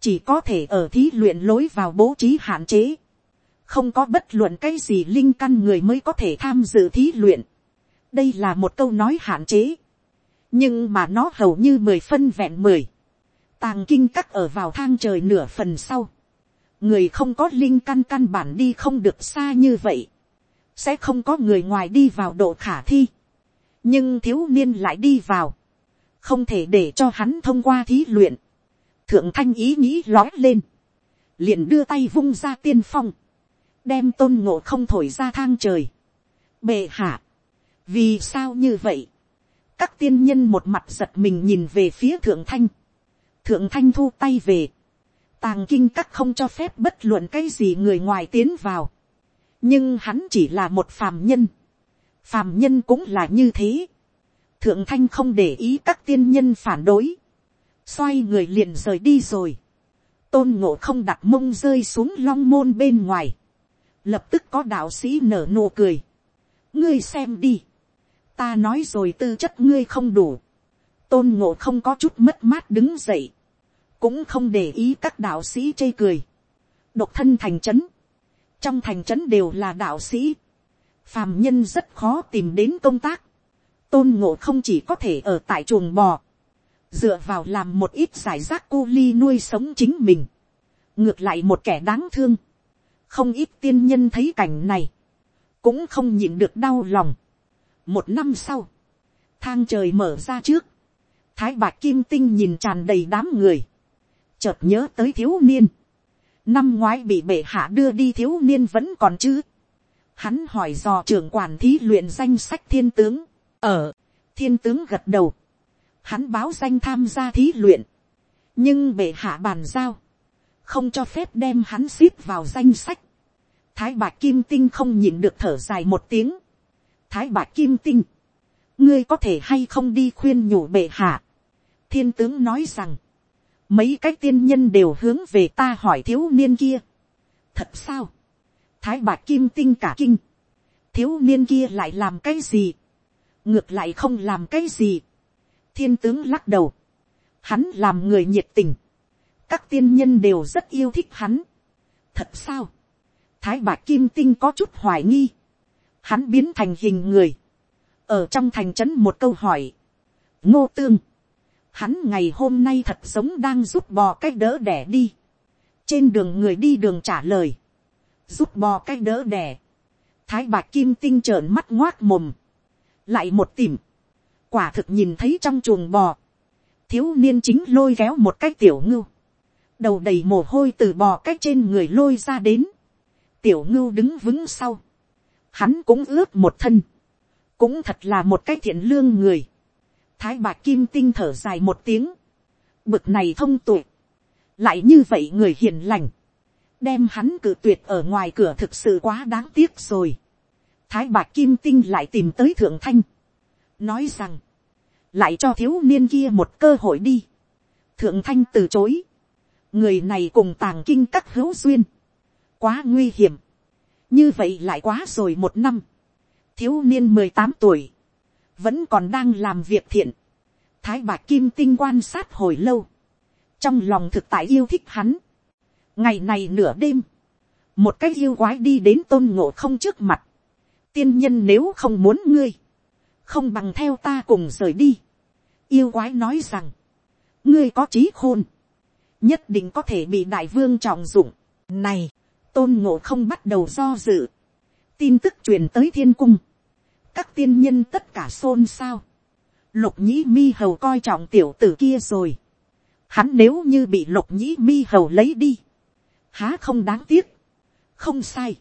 A: Chỉ có thể ở thí luyện lối vào bố trí hạn chế. Không có bất luận cái gì linh căn người mới có thể tham dự thí luyện. Đây là một câu nói hạn chế. Nhưng mà nó hầu như mười phân vẹn mười. Tàng kinh các ở vào thang trời nửa phần sau. Người không có linh căn căn bản đi không được xa như vậy sẽ không có người ngoài đi vào độ khả thi. nhưng thiếu niên lại đi vào, không thể để cho hắn thông qua thí luyện. thượng thanh ý nghĩ lói lên, liền đưa tay vung ra tiên phong, đem tôn ngộ không thổi ra thang trời. bệ hạ, vì sao như vậy, các tiên nhân một mặt giật mình nhìn về phía thượng thanh, thượng thanh thu tay về, tàng kinh các không cho phép bất luận cái gì người ngoài tiến vào, nhưng hắn chỉ là một phàm nhân, phàm nhân cũng là như thế, thượng thanh không để ý các tiên nhân phản đối, xoay người liền rời đi rồi, tôn ngộ không đặt mông rơi xuống long môn bên ngoài, lập tức có đạo sĩ nở nụ cười, ngươi xem đi, ta nói rồi tư chất ngươi không đủ, tôn ngộ không có chút mất mát đứng dậy, cũng không để ý các đạo sĩ chê cười, độc thân thành trấn, trong thành trấn đều là đạo sĩ, phàm nhân rất khó tìm đến công tác, tôn ngộ không chỉ có thể ở tại chuồng bò, dựa vào làm một ít giải rác cu ly nuôi sống chính mình, ngược lại một kẻ đáng thương, không ít tiên nhân thấy cảnh này, cũng không nhịn được đau lòng. một năm sau, thang trời mở ra trước, thái bạc kim tinh nhìn tràn đầy đám người, chợt nhớ tới thiếu niên, năm ngoái bị bệ hạ đưa đi thiếu niên vẫn còn chứ, hắn hỏi dò trưởng quản thí luyện danh sách thiên tướng, ở, thiên tướng gật đầu, hắn báo danh tham gia thí luyện, nhưng bệ hạ bàn giao, không cho phép đem hắn xếp vào danh sách. Thái bạc kim tinh không nhìn được thở dài một tiếng. Thái bạc kim tinh, ngươi có thể hay không đi khuyên nhủ bệ hạ. Thiên tướng nói rằng, mấy cái tiên nhân đều hướng về ta hỏi thiếu niên kia. Thật sao? Thái bạc kim tinh cả kinh. Thiếu niên kia lại làm cái gì? Ngược lại không làm cái gì. Thiên tướng lắc đầu. Hắn làm người nhiệt tình các tiên nhân đều rất yêu thích hắn. thật sao, thái bạc kim tinh có chút hoài nghi, hắn biến thành hình người, ở trong thành trấn một câu hỏi, ngô tương, hắn ngày hôm nay thật giống đang giúp bò cách đỡ đẻ đi, trên đường người đi đường trả lời, giúp bò cách đỡ đẻ, thái bạc kim tinh trợn mắt ngoác mồm, lại một tìm, quả thực nhìn thấy trong chuồng bò, thiếu niên chính lôi kéo một cái tiểu ngưu, đầu đầy mồ hôi từ bò cách trên người lôi ra đến, tiểu ngưu đứng vững sau, hắn cũng ướp một thân, cũng thật là một cái thiện lương người, thái bạc kim tinh thở dài một tiếng, bực này thông tuệ, lại như vậy người hiền lành, đem hắn cử tuyệt ở ngoài cửa thực sự quá đáng tiếc rồi. Thái bạc kim tinh lại tìm tới thượng thanh, nói rằng, lại cho thiếu niên kia một cơ hội đi. thượng thanh từ chối, người này cùng tàng kinh các hữu duyên, quá nguy hiểm, như vậy lại quá rồi một năm, thiếu niên mười tám tuổi, vẫn còn đang làm việc thiện, thái bạc kim tinh quan sát hồi lâu, trong lòng thực tại yêu thích hắn, ngày này nửa đêm, một cái yêu quái đi đến tôn ngộ không trước mặt, tiên nhân nếu không muốn ngươi, không bằng theo ta cùng rời đi, yêu quái nói rằng, ngươi có trí khôn, nhất định có thể bị đại vương trọng dụng. Này, tôn ngộ không bắt đầu do dự. Tin tức truyền tới thiên cung. Các tiên nhân tất cả xôn xao. Lục nhĩ mi hầu coi trọng tiểu tử kia rồi. Hắn nếu như bị lục nhĩ mi hầu lấy đi. Há không đáng tiếc. Không sai.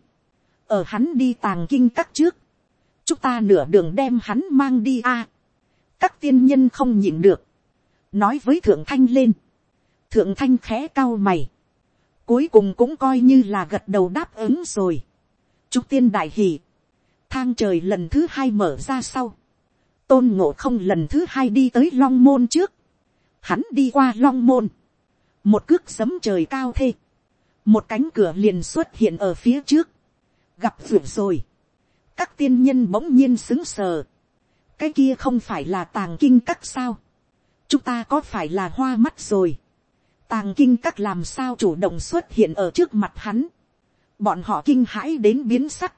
A: Ở hắn đi tàng kinh các trước. Chúng ta nửa đường đem hắn mang đi a. các tiên nhân không nhịn được. Nói với thượng thanh lên thượng thanh khẽ cao mày, cuối cùng cũng coi như là gật đầu đáp ứng rồi. Trúc tiên đại hỷ, thang trời lần thứ hai mở ra sau, tôn ngộ không lần thứ hai đi tới long môn trước, hắn đi qua long môn, một cước sấm trời cao thê, một cánh cửa liền xuất hiện ở phía trước, gặp vượt rồi, các tiên nhân bỗng nhiên xứng sờ, cái kia không phải là tàng kinh các sao, chúng ta có phải là hoa mắt rồi, tàng kinh các làm sao chủ động xuất hiện ở trước mặt hắn, bọn họ kinh hãi đến biến sắc,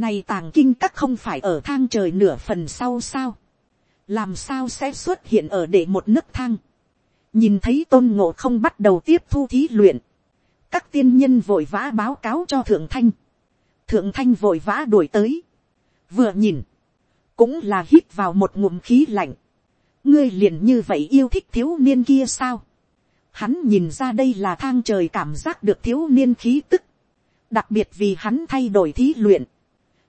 A: này tàng kinh các không phải ở thang trời nửa phần sau sao, làm sao sẽ xuất hiện ở để một nước thang, nhìn thấy tôn ngộ không bắt đầu tiếp thu thí luyện, các tiên nhân vội vã báo cáo cho thượng thanh, thượng thanh vội vã đuổi tới, vừa nhìn, cũng là hít vào một ngụm khí lạnh, ngươi liền như vậy yêu thích thiếu niên kia sao, Hắn nhìn ra đây là thang trời cảm giác được thiếu niên khí tức. Đặc biệt vì hắn thay đổi thí luyện.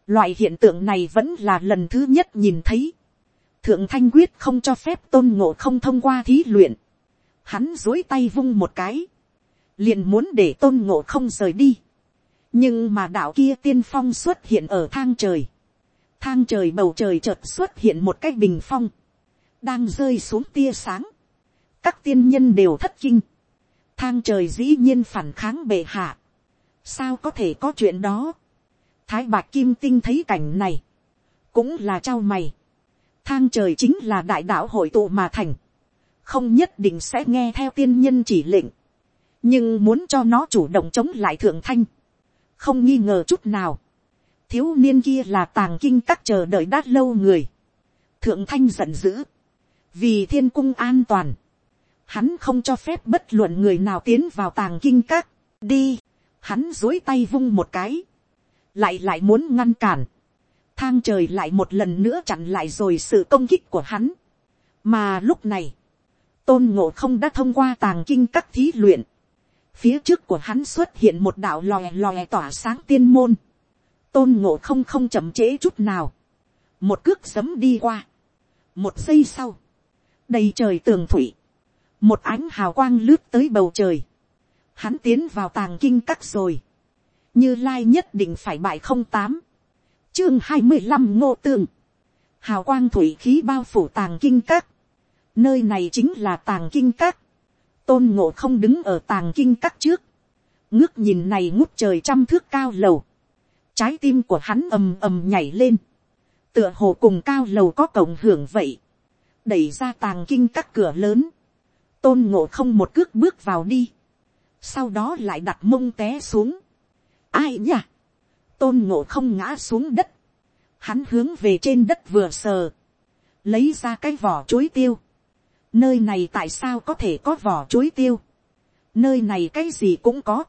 A: Loại hiện tượng này vẫn là lần thứ nhất nhìn thấy. Thượng thanh quyết không cho phép tôn ngộ không thông qua thí luyện. Hắn dối tay vung một cái. Liền muốn để tôn ngộ không rời đi. Nhưng mà đạo kia tiên phong xuất hiện ở thang trời. Thang trời bầu trời chợt xuất hiện một cái bình phong. Đang rơi xuống tia sáng các tiên nhân đều thất kinh. thang trời dĩ nhiên phản kháng bệ hạ, sao có thể có chuyện đó, thái bạc kim tinh thấy cảnh này, cũng là trao mày, thang trời chính là đại đạo hội tụ mà thành, không nhất định sẽ nghe theo tiên nhân chỉ lệnh, nhưng muốn cho nó chủ động chống lại thượng thanh, không nghi ngờ chút nào, thiếu niên kia là tàng kinh các chờ đợi đát lâu người, thượng thanh giận dữ, vì thiên cung an toàn, hắn không cho phép bất luận người nào tiến vào tàng kinh các, đi, hắn dối tay vung một cái, lại lại muốn ngăn cản, thang trời lại một lần nữa chặn lại rồi sự công kích của hắn, mà lúc này, tôn ngộ không đã thông qua tàng kinh các thí luyện, phía trước của hắn xuất hiện một đạo lòe lòe tỏa sáng tiên môn, tôn ngộ không không chậm trễ chút nào, một cước sấm đi qua, một giây sau, đầy trời tường thủy, một ánh hào quang lướt tới bầu trời, hắn tiến vào tàng kinh các rồi, như lai nhất định phải bại không tám, chương hai mươi năm ngô tường. Hào quang thủy khí bao phủ tàng kinh các, nơi này chính là tàng kinh các, tôn ngộ không đứng ở tàng kinh các trước, ngước nhìn này ngút trời trăm thước cao lầu, trái tim của hắn ầm ầm nhảy lên, tựa hồ cùng cao lầu có cổng hưởng vậy, đẩy ra tàng kinh các cửa lớn, tôn ngộ không một cước bước vào đi, sau đó lại đặt mông té xuống ai nhỉ? tôn ngộ không ngã xuống đất, hắn hướng về trên đất vừa sờ, lấy ra cái vỏ chuối tiêu, nơi này tại sao có thể có vỏ chuối tiêu, nơi này cái gì cũng có,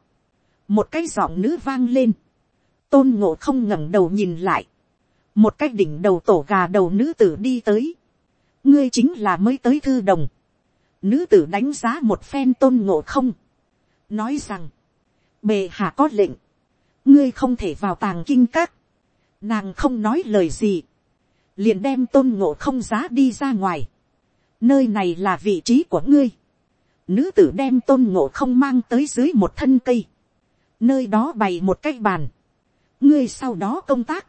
A: một cái giọng nữ vang lên, tôn ngộ không ngẩng đầu nhìn lại, một cái đỉnh đầu tổ gà đầu nữ tử đi tới, ngươi chính là mới tới thư đồng, nữ tử đánh giá một phen tôn ngộ không, nói rằng, bề hạ có lệnh, ngươi không thể vào tàng kinh các, nàng không nói lời gì, liền đem tôn ngộ không giá đi ra ngoài, nơi này là vị trí của ngươi, nữ tử đem tôn ngộ không mang tới dưới một thân cây, nơi đó bày một cái bàn, ngươi sau đó công tác,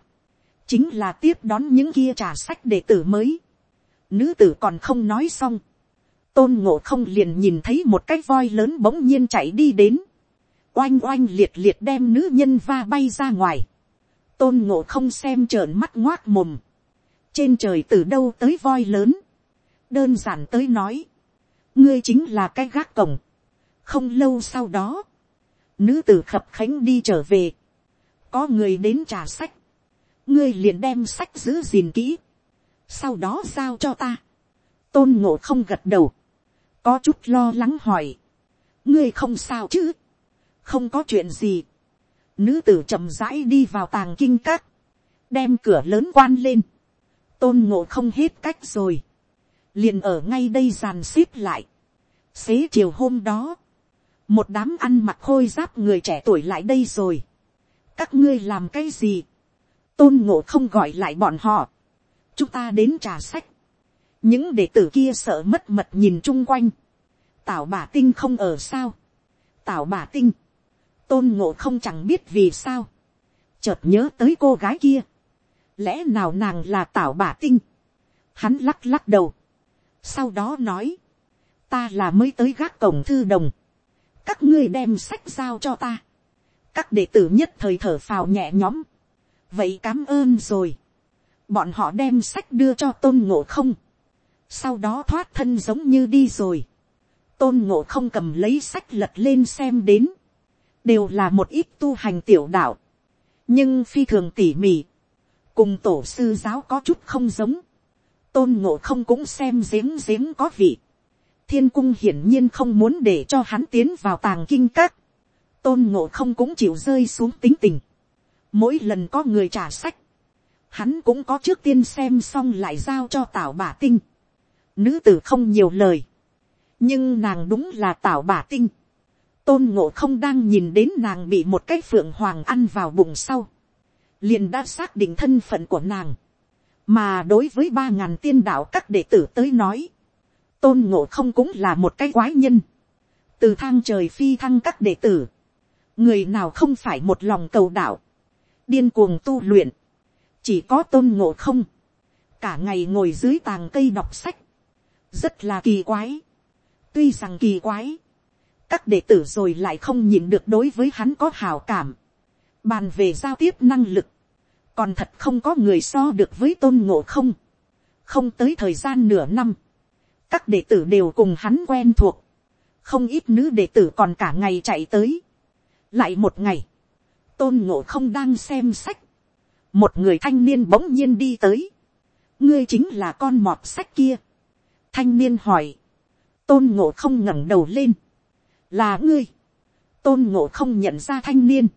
A: chính là tiếp đón những kia trà sách đệ tử mới, nữ tử còn không nói xong, tôn ngộ không liền nhìn thấy một cái voi lớn bỗng nhiên chạy đi đến, oanh oanh liệt liệt đem nữ nhân va bay ra ngoài, tôn ngộ không xem trợn mắt ngoác mồm, trên trời từ đâu tới voi lớn, đơn giản tới nói, ngươi chính là cái gác cổng, không lâu sau đó, nữ tử khập khánh đi trở về, có người đến trả sách, ngươi liền đem sách giữ gìn kỹ, sau đó giao cho ta, tôn ngộ không gật đầu, có chút lo lắng hỏi, ngươi không sao chứ, không có chuyện gì, nữ tử chậm rãi đi vào tàng kinh các, đem cửa lớn quan lên, tôn ngộ không hết cách rồi, liền ở ngay đây dàn xếp lại, xế chiều hôm đó, một đám ăn mặc khôi giáp người trẻ tuổi lại đây rồi, các ngươi làm cái gì, tôn ngộ không gọi lại bọn họ, chúng ta đến trà sách, những đệ tử kia sợ mất mật nhìn chung quanh, tảo bà tinh không ở sao, tảo bà tinh, tôn ngộ không chẳng biết vì sao, chợt nhớ tới cô gái kia, lẽ nào nàng là tảo bà tinh, hắn lắc lắc đầu, sau đó nói, ta là mới tới gác cổng thư đồng, các ngươi đem sách giao cho ta, các đệ tử nhất thời thở phào nhẹ nhõm, vậy cám ơn rồi, bọn họ đem sách đưa cho tôn ngộ không, sau đó thoát thân giống như đi rồi, tôn ngộ không cầm lấy sách lật lên xem đến, đều là một ít tu hành tiểu đạo, nhưng phi thường tỉ mỉ, cùng tổ sư giáo có chút không giống, tôn ngộ không cũng xem giếng giếng có vị, thiên cung hiển nhiên không muốn để cho hắn tiến vào tàng kinh các, tôn ngộ không cũng chịu rơi xuống tính tình, mỗi lần có người trả sách, hắn cũng có trước tiên xem xong lại giao cho tảo bà tinh, nữ tử không nhiều lời, nhưng nàng đúng là tảo bà tinh, tôn ngộ không đang nhìn đến nàng bị một cái phượng hoàng ăn vào bụng sau, liền đã xác định thân phận của nàng, mà đối với ba ngàn tiên đạo các đệ tử tới nói, tôn ngộ không cũng là một cái quái nhân, từ thang trời phi thăng các đệ tử, người nào không phải một lòng cầu đạo, điên cuồng tu luyện, chỉ có tôn ngộ không, cả ngày ngồi dưới tàng cây đọc sách, rất là kỳ quái. tuy rằng kỳ quái, các đệ tử rồi lại không nhìn được đối với hắn có hào cảm, bàn về giao tiếp năng lực, còn thật không có người so được với tôn ngộ không, không tới thời gian nửa năm, các đệ tử đều cùng hắn quen thuộc, không ít nữ đệ tử còn cả ngày chạy tới, lại một ngày, tôn ngộ không đang xem sách, một người thanh niên bỗng nhiên đi tới, ngươi chính là con mọt sách kia, thanh niên hỏi, tôn ngộ không ngẩng đầu lên, là ngươi, tôn ngộ không nhận ra thanh niên,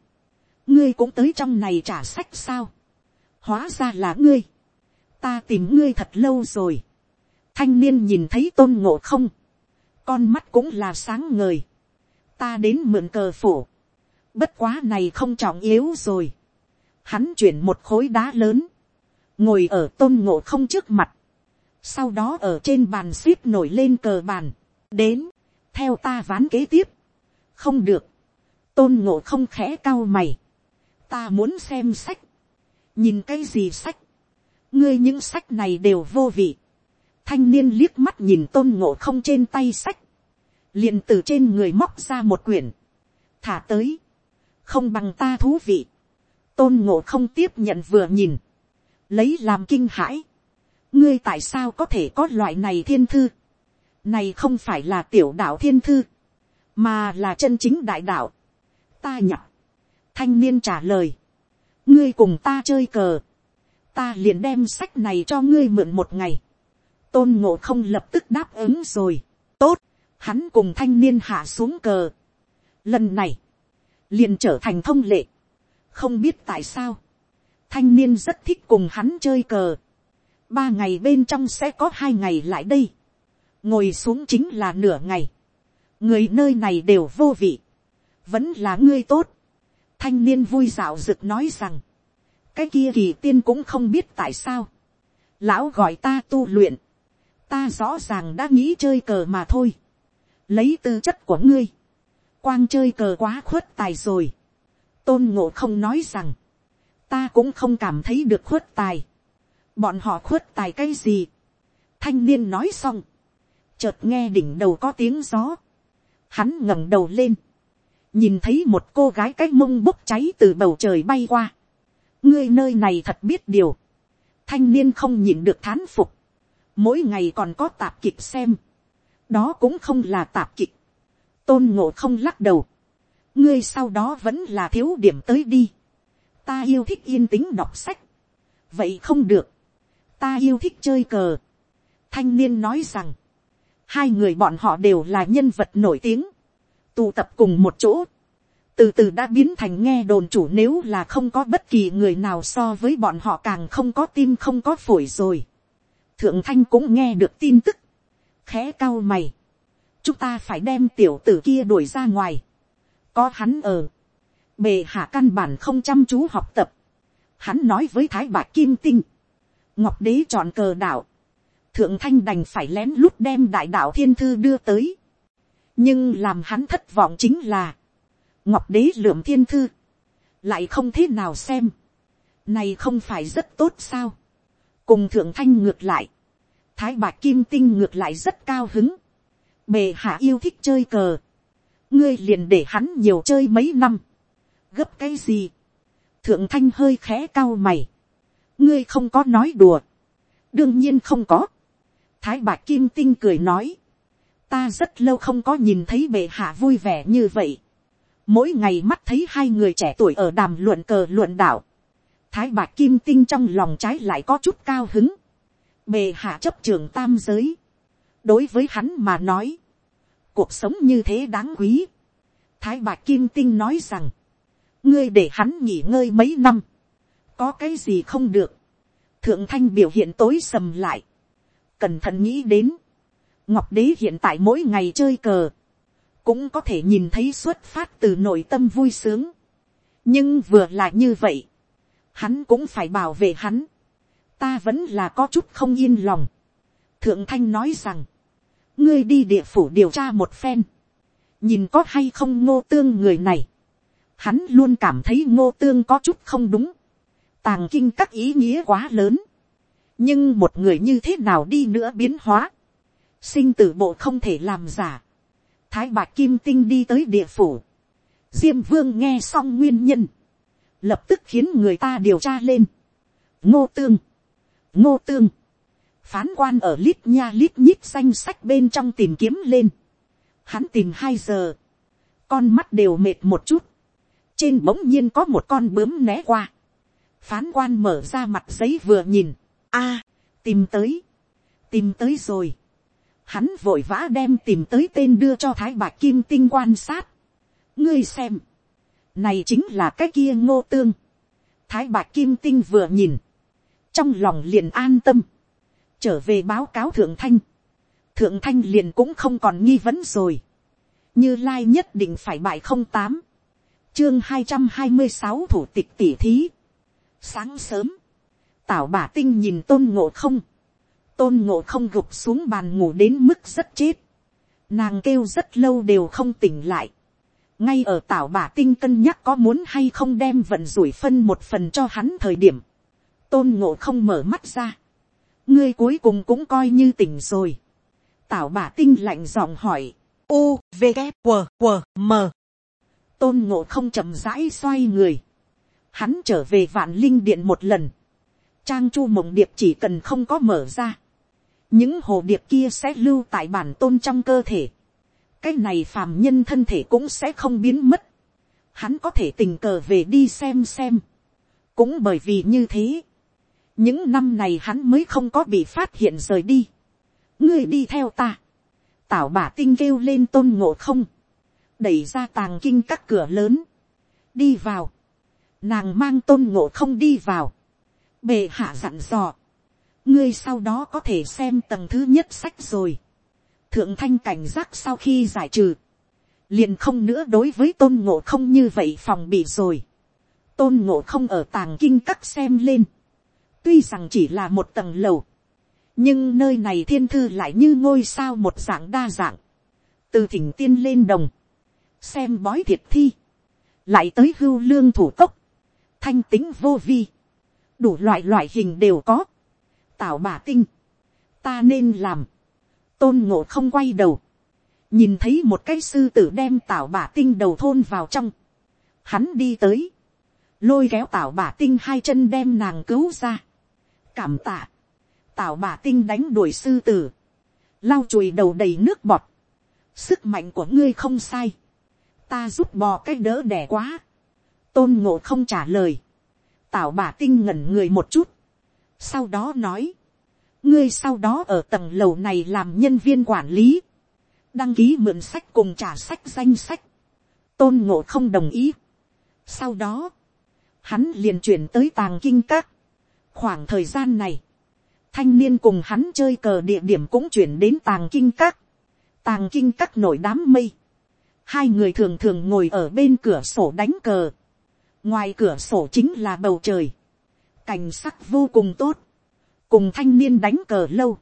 A: ngươi cũng tới trong này trả sách sao, hóa ra là ngươi, ta tìm ngươi thật lâu rồi, thanh niên nhìn thấy tôn ngộ không, con mắt cũng là sáng ngời, ta đến mượn cờ phủ, bất quá này không trọng yếu rồi, hắn chuyển một khối đá lớn, ngồi ở tôn ngộ không trước mặt, sau đó ở trên bàn ship nổi lên cờ bàn, đến, theo ta ván kế tiếp, không được, tôn ngộ không khẽ cao mày, ta muốn xem sách, nhìn cái gì sách, ngươi những sách này đều vô vị, thanh niên liếc mắt nhìn tôn ngộ không trên tay sách, liền từ trên người móc ra một quyển, thả tới, không bằng ta thú vị, tôn ngộ không tiếp nhận vừa nhìn, lấy làm kinh hãi, ngươi tại sao có thể có loại này thiên thư, này không phải là tiểu đạo thiên thư, mà là chân chính đại đạo, ta nhập, thanh niên trả lời, ngươi cùng ta chơi cờ, ta liền đem sách này cho ngươi mượn một ngày, tôn ngộ không lập tức đáp ứng rồi, tốt, hắn cùng thanh niên hạ xuống cờ. Lần này, liền trở thành thông lệ, không biết tại sao, thanh niên rất thích cùng hắn chơi cờ, ba ngày bên trong sẽ có hai ngày lại đây, ngồi xuống chính là nửa ngày, người nơi này đều vô vị, vẫn là ngươi tốt, thanh niên vui dạo rực nói rằng, cái kia kỳ tiên cũng không biết tại sao, lão gọi ta tu luyện, ta rõ ràng đã nghĩ chơi cờ mà thôi, lấy tư chất của ngươi, quang chơi cờ quá khuất tài rồi, tôn ngộ không nói rằng, ta cũng không cảm thấy được khuất tài, bọn họ khuất tài cái gì, thanh niên nói xong, chợt nghe đỉnh đầu có tiếng gió, hắn ngẩng đầu lên, nhìn thấy một cô gái cái mông bốc cháy từ bầu trời bay qua, ngươi nơi này thật biết điều, thanh niên không nhìn được thán phục, mỗi ngày còn có tạp kịch xem, đó cũng không là tạp kịch, tôn ngộ không lắc đầu, ngươi sau đó vẫn là thiếu điểm tới đi, ta yêu thích yên tĩnh đọc sách, vậy không được, ta yêu thích chơi cờ, thanh niên nói rằng, hai người bọn họ đều là nhân vật nổi tiếng, tụ tập cùng một chỗ, từ từ đã biến thành nghe đồn chủ nếu là không có bất kỳ người nào so với bọn họ càng không có tim không có phổi rồi. thượng thanh cũng nghe được tin tức, khẽ cao mày, chúng ta phải đem tiểu tử kia đuổi ra ngoài, có hắn ở, bề hạ căn bản không chăm chú học tập, hắn nói với thái bạc kim tinh, ngọc đế chọn cờ đạo, thượng thanh đành phải lén lút đem đại đạo thiên thư đưa tới, nhưng làm hắn thất vọng chính là, ngọc đế lượm thiên thư, lại không thế nào xem, này không phải rất tốt sao, cùng thượng thanh ngược lại, thái bạc kim tinh ngược lại rất cao hứng, bề hạ yêu thích chơi cờ, ngươi liền để hắn nhiều chơi mấy năm, gấp cái gì, thượng thanh hơi khẽ cao mày, ngươi không có nói đùa, đương nhiên không có, thái bạc kim tinh cười nói, ta rất lâu không có nhìn thấy bệ hạ vui vẻ như vậy, mỗi ngày mắt thấy hai người trẻ tuổi ở đàm luận cờ luận đạo, thái bạc kim tinh trong lòng trái lại có chút cao hứng, bề hạ chấp trường tam giới, đối với hắn mà nói, cuộc sống như thế đáng quý. Thái bạc kim tinh nói rằng, ngươi để hắn nghỉ ngơi mấy năm, có cái gì không được. thượng thanh biểu hiện tối sầm lại, cẩn thận nghĩ đến, ngọc đế hiện tại mỗi ngày chơi cờ, cũng có thể nhìn thấy xuất phát từ nội tâm vui sướng. nhưng vừa là như vậy, hắn cũng phải bảo vệ hắn ta vẫn là có chút không yên lòng. thượng thanh nói rằng, ngươi đi địa phủ điều tra một phen, nhìn có hay không ngô tương người này. hắn luôn cảm thấy ngô tương có chút không đúng, tàng kinh các ý nghĩa quá lớn nhưng một người như thế nào đi nữa biến hóa, sinh tử bộ không thể làm giả. thái bạc kim tinh đi tới địa phủ, diêm vương nghe xong nguyên nhân, lập tức khiến người ta điều tra lên. ngô tương, ngô tương, phán quan ở lít nha lít nhít danh sách bên trong tìm kiếm lên. hắn tìm hai giờ, con mắt đều mệt một chút, trên bỗng nhiên có một con bướm né qua, phán quan mở ra mặt giấy vừa nhìn, a, tìm tới, tìm tới rồi, hắn vội vã đem tìm tới tên đưa cho thái bạc kim tinh quan sát, ngươi xem, này chính là cái kia ngô tương, thái bạc kim tinh vừa nhìn, trong lòng liền an tâm, trở về báo cáo thượng thanh, thượng thanh liền cũng không còn nghi vấn rồi, như lai nhất định phải bại không tám, chương hai trăm hai mươi sáu thủ tịch tỷ thí, sáng sớm, tảo bả tinh nhìn tôn ngộ không, tôn ngộ không gục xuống bàn ngủ đến mức rất chết, nàng kêu rất lâu đều không tỉnh lại, ngay ở tảo bả tinh cân nhắc có muốn hay không đem vận rủi phân một phần cho hắn thời điểm, tôn ngộ không mở mắt ra, ngươi cuối cùng cũng coi như tỉnh rồi, tảo bả tinh lạnh giọng hỏi, u v g q q m. tôn ngộ không chậm rãi xoay người, hắn trở về vạn linh điện một lần, trang chu mộng điệp chỉ cần không có mở ra, những hồ điệp kia sẽ lưu tại bản tôn trong cơ thể, cái này phàm nhân thân thể cũng sẽ không biến mất, hắn có thể tình cờ về đi xem xem, cũng bởi vì như thế, những năm này hắn mới không có bị phát hiện rời đi, ngươi đi theo ta, tảo bà tinh kêu lên tôn ngộ không, đẩy ra tàng kinh các cửa lớn, đi vào, nàng mang tôn ngộ không đi vào, bề hạ dặn dò, ngươi sau đó có thể xem tầng thứ nhất sách rồi, thượng thanh cảnh giác sau khi giải trừ, liền không nữa đối với tôn ngộ không như vậy phòng bị rồi, tôn ngộ không ở tàng kinh các xem lên, tuy rằng chỉ là một tầng lầu, nhưng nơi này thiên thư lại như ngôi sao một dạng đa dạng, từ thỉnh tiên lên đồng, xem bói thiệt thi, lại tới hưu lương thủ tốc, thanh tính vô vi, đủ loại loại hình đều có, tảo bà tinh, ta nên làm, tôn ngộ không quay đầu, nhìn thấy một cái sư tử đem tảo bà tinh đầu thôn vào trong, hắn đi tới, lôi kéo tảo bà tinh hai chân đem nàng cứu ra, cảm tạ, tảo bà tinh đánh đuổi sư tử, lau chùi đầu đầy nước bọt, sức mạnh của ngươi không sai, ta giúp bò cái đỡ đẻ quá, tôn ngộ không trả lời, tảo bà tinh ngẩn người một chút, sau đó nói, ngươi sau đó ở tầng lầu này làm nhân viên quản lý, đăng ký mượn sách cùng trả sách danh sách, tôn ngộ không đồng ý. sau đó, hắn liền chuyển tới tàng kinh các. khoảng thời gian này, thanh niên cùng hắn chơi cờ địa điểm cũng chuyển đến tàng kinh các. tàng kinh các nổi đám mây. hai người thường thường ngồi ở bên cửa sổ đánh cờ ngoài cửa sổ chính là bầu trời. cảnh sắc vô cùng tốt. Cùng thanh niên đánh cờ lâu,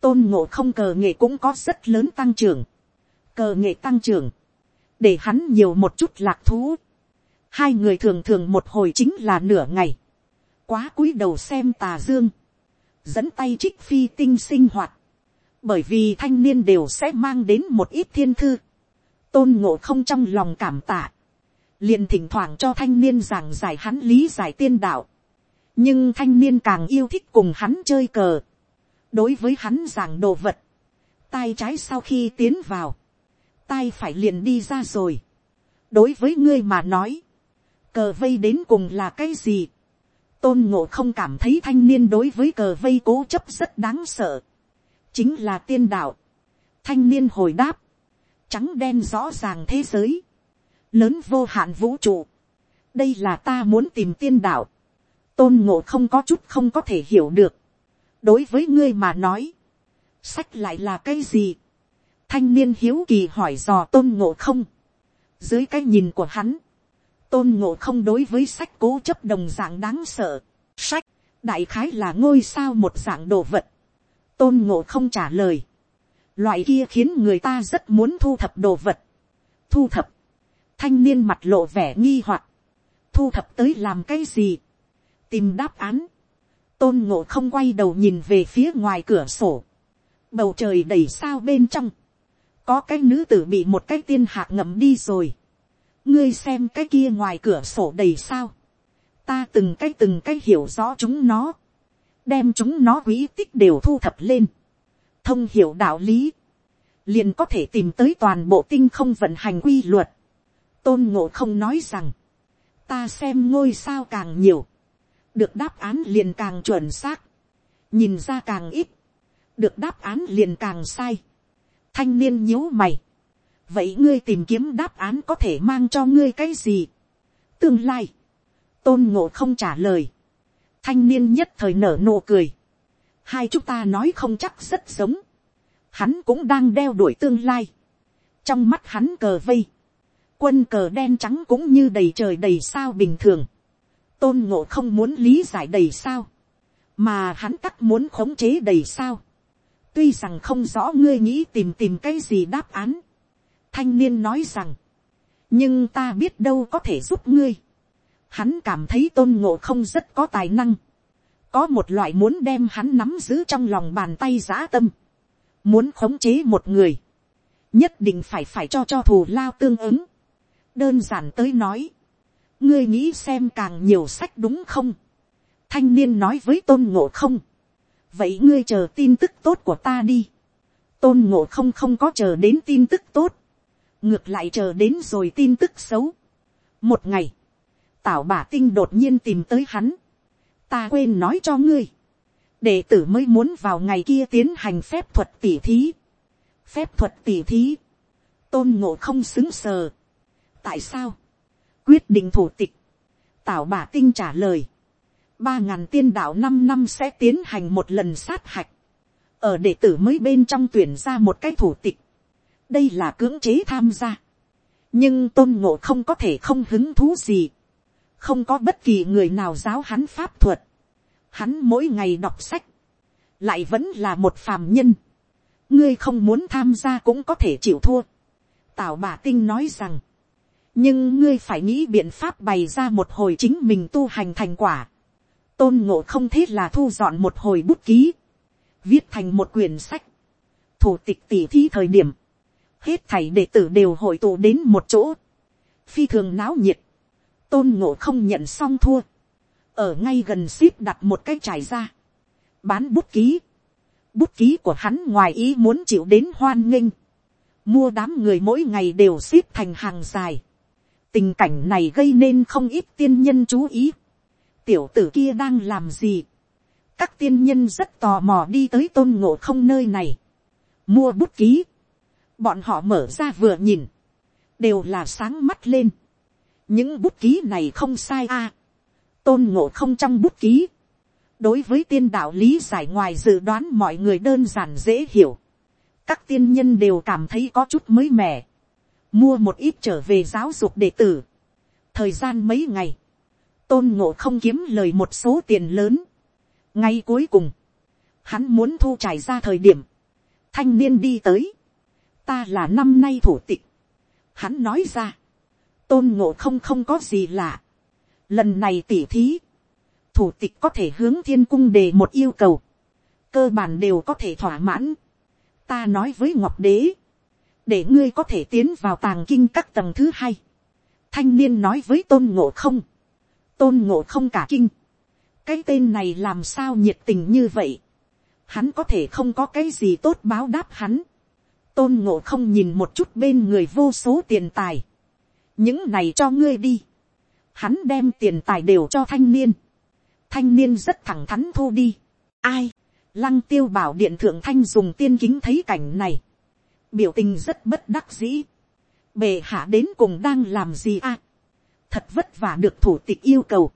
A: tôn ngộ không cờ nghệ cũng có rất lớn tăng trưởng, cờ nghệ tăng trưởng, để hắn nhiều một chút lạc thú. Hai người thường thường một hồi chính là nửa ngày, quá cúi đầu xem tà dương, dẫn tay trích phi tinh sinh hoạt, bởi vì thanh niên đều sẽ mang đến một ít thiên thư, tôn ngộ không trong lòng cảm tạ, liền thỉnh thoảng cho thanh niên giảng giải hắn lý giải tiên đạo, nhưng thanh niên càng yêu thích cùng hắn chơi cờ. đối với hắn giảng đồ vật, tay trái sau khi tiến vào, tay phải liền đi ra rồi. đối với ngươi mà nói, cờ vây đến cùng là cái gì. tôn ngộ không cảm thấy thanh niên đối với cờ vây cố chấp rất đáng sợ. chính là tiên đạo. thanh niên hồi đáp, trắng đen rõ ràng thế giới, lớn vô hạn vũ trụ. đây là ta muốn tìm tiên đạo tôn ngộ không có chút không có thể hiểu được. đối với ngươi mà nói, sách lại là cái gì. thanh niên hiếu kỳ hỏi dò tôn ngộ không. dưới cái nhìn của hắn, tôn ngộ không đối với sách cố chấp đồng dạng đáng sợ. sách, đại khái là ngôi sao một dạng đồ vật. tôn ngộ không trả lời. loại kia khiến người ta rất muốn thu thập đồ vật. thu thập, thanh niên mặt lộ vẻ nghi hoặc, thu thập tới làm cái gì tìm đáp án. tôn ngộ không quay đầu nhìn về phía ngoài cửa sổ. bầu trời đầy sao bên trong. có cái nữ tử bị một cái tiên hạc ngậm đi rồi, ngươi xem cái kia ngoài cửa sổ đầy sao, ta từng cái từng cái hiểu rõ chúng nó, đem chúng nó quý tích đều thu thập lên, thông hiểu đạo lý, liền có thể tìm tới toàn bộ tinh không vận hành quy luật tôn ngộ không nói rằng, ta xem ngôi sao càng nhiều, được đáp án liền càng chuẩn xác, nhìn ra càng ít, được đáp án liền càng sai. thanh niên nhíu mày, vậy ngươi tìm kiếm đáp án có thể mang cho ngươi cái gì. tương lai, tôn ngộ không trả lời, thanh niên nhất thời nở nụ cười, hai chúng ta nói không chắc rất giống, hắn cũng đang đeo đuổi tương lai, trong mắt hắn cờ vây, quân cờ đen trắng cũng như đầy trời đầy sao bình thường, tôn ngộ không muốn lý giải đầy sao, mà hắn tắc muốn khống chế đầy sao, tuy rằng không rõ ngươi nghĩ tìm tìm cái gì đáp án, thanh niên nói rằng, nhưng ta biết đâu có thể giúp ngươi, hắn cảm thấy tôn ngộ không rất có tài năng, có một loại muốn đem hắn nắm giữ trong lòng bàn tay giã tâm, muốn khống chế một người, nhất định phải phải cho cho thù lao tương ứng đơn giản tới nói, ngươi nghĩ xem càng nhiều sách đúng không. thanh niên nói với tôn ngộ không, vậy ngươi chờ tin tức tốt của ta đi. tôn ngộ không không có chờ đến tin tức tốt, ngược lại chờ đến rồi tin tức xấu. một ngày, tảo bà tinh đột nhiên tìm tới hắn, ta quên nói cho ngươi, đệ tử mới muốn vào ngày kia tiến hành phép thuật tỉ thí. phép thuật tỉ thí, tôn ngộ không xứng sờ tại sao, quyết định thủ tịch, tảo bà tinh trả lời, ba ngàn tiên đạo năm năm sẽ tiến hành một lần sát hạch, ở đệ tử mới bên trong tuyển ra một cái thủ tịch, đây là cưỡng chế tham gia, nhưng tôn ngộ không có thể không hứng thú gì, không có bất kỳ người nào giáo hắn pháp thuật, hắn mỗi ngày đọc sách, lại vẫn là một phàm nhân, ngươi không muốn tham gia cũng có thể chịu thua. Tào bà tinh nói rằng, nhưng ngươi phải nghĩ biện pháp bày ra một hồi chính mình tu hành thành quả. tôn ngộ không thế là thu dọn một hồi bút ký, viết thành một quyển sách, thủ tịch tỷ thi thời điểm, hết thảy đệ tử đều hội tụ đến một chỗ, phi thường náo nhiệt, tôn ngộ không nhận xong thua, ở ngay gần ship đặt một cái trải ra, bán bút ký, bút ký của hắn ngoài ý muốn chịu đến hoan nghênh, mua đám người mỗi ngày đều ship thành hàng dài, tình cảnh này gây nên không ít tiên nhân chú ý, tiểu tử kia đang làm gì, các tiên nhân rất tò mò đi tới tôn ngộ không nơi này, mua bút ký, bọn họ mở ra vừa nhìn, đều là sáng mắt lên, những bút ký này không sai a, tôn ngộ không trong bút ký, đối với tiên đạo lý giải ngoài dự đoán mọi người đơn giản dễ hiểu, các tiên nhân đều cảm thấy có chút mới mẻ, mua một ít trở về giáo dục đệ tử, thời gian mấy ngày, tôn ngộ không kiếm lời một số tiền lớn, ngay cuối cùng, hắn muốn thu trải ra thời điểm, thanh niên đi tới, ta là năm nay thủ tịch, hắn nói ra, tôn ngộ không không có gì lạ, lần này tỉ thí, thủ tịch có thể hướng thiên cung đề một yêu cầu, cơ bản đều có thể thỏa mãn. ta nói với ngọc đế, để ngươi có thể tiến vào tàng kinh các tầng thứ hai. thanh niên nói với tôn ngộ không, tôn ngộ không cả kinh, cái tên này làm sao nhiệt tình như vậy, hắn có thể không có cái gì tốt báo đáp hắn, tôn ngộ không nhìn một chút bên người vô số tiền tài, những này cho ngươi đi, hắn đem tiền tài đều cho thanh niên, thanh niên rất thẳng thắn thu đi. ai, lăng tiêu bảo điện thượng thanh dùng tiên kính thấy cảnh này, biểu tình rất bất đắc dĩ, bề hạ đến cùng đang làm gì à, thật vất vả được thủ tịch yêu cầu,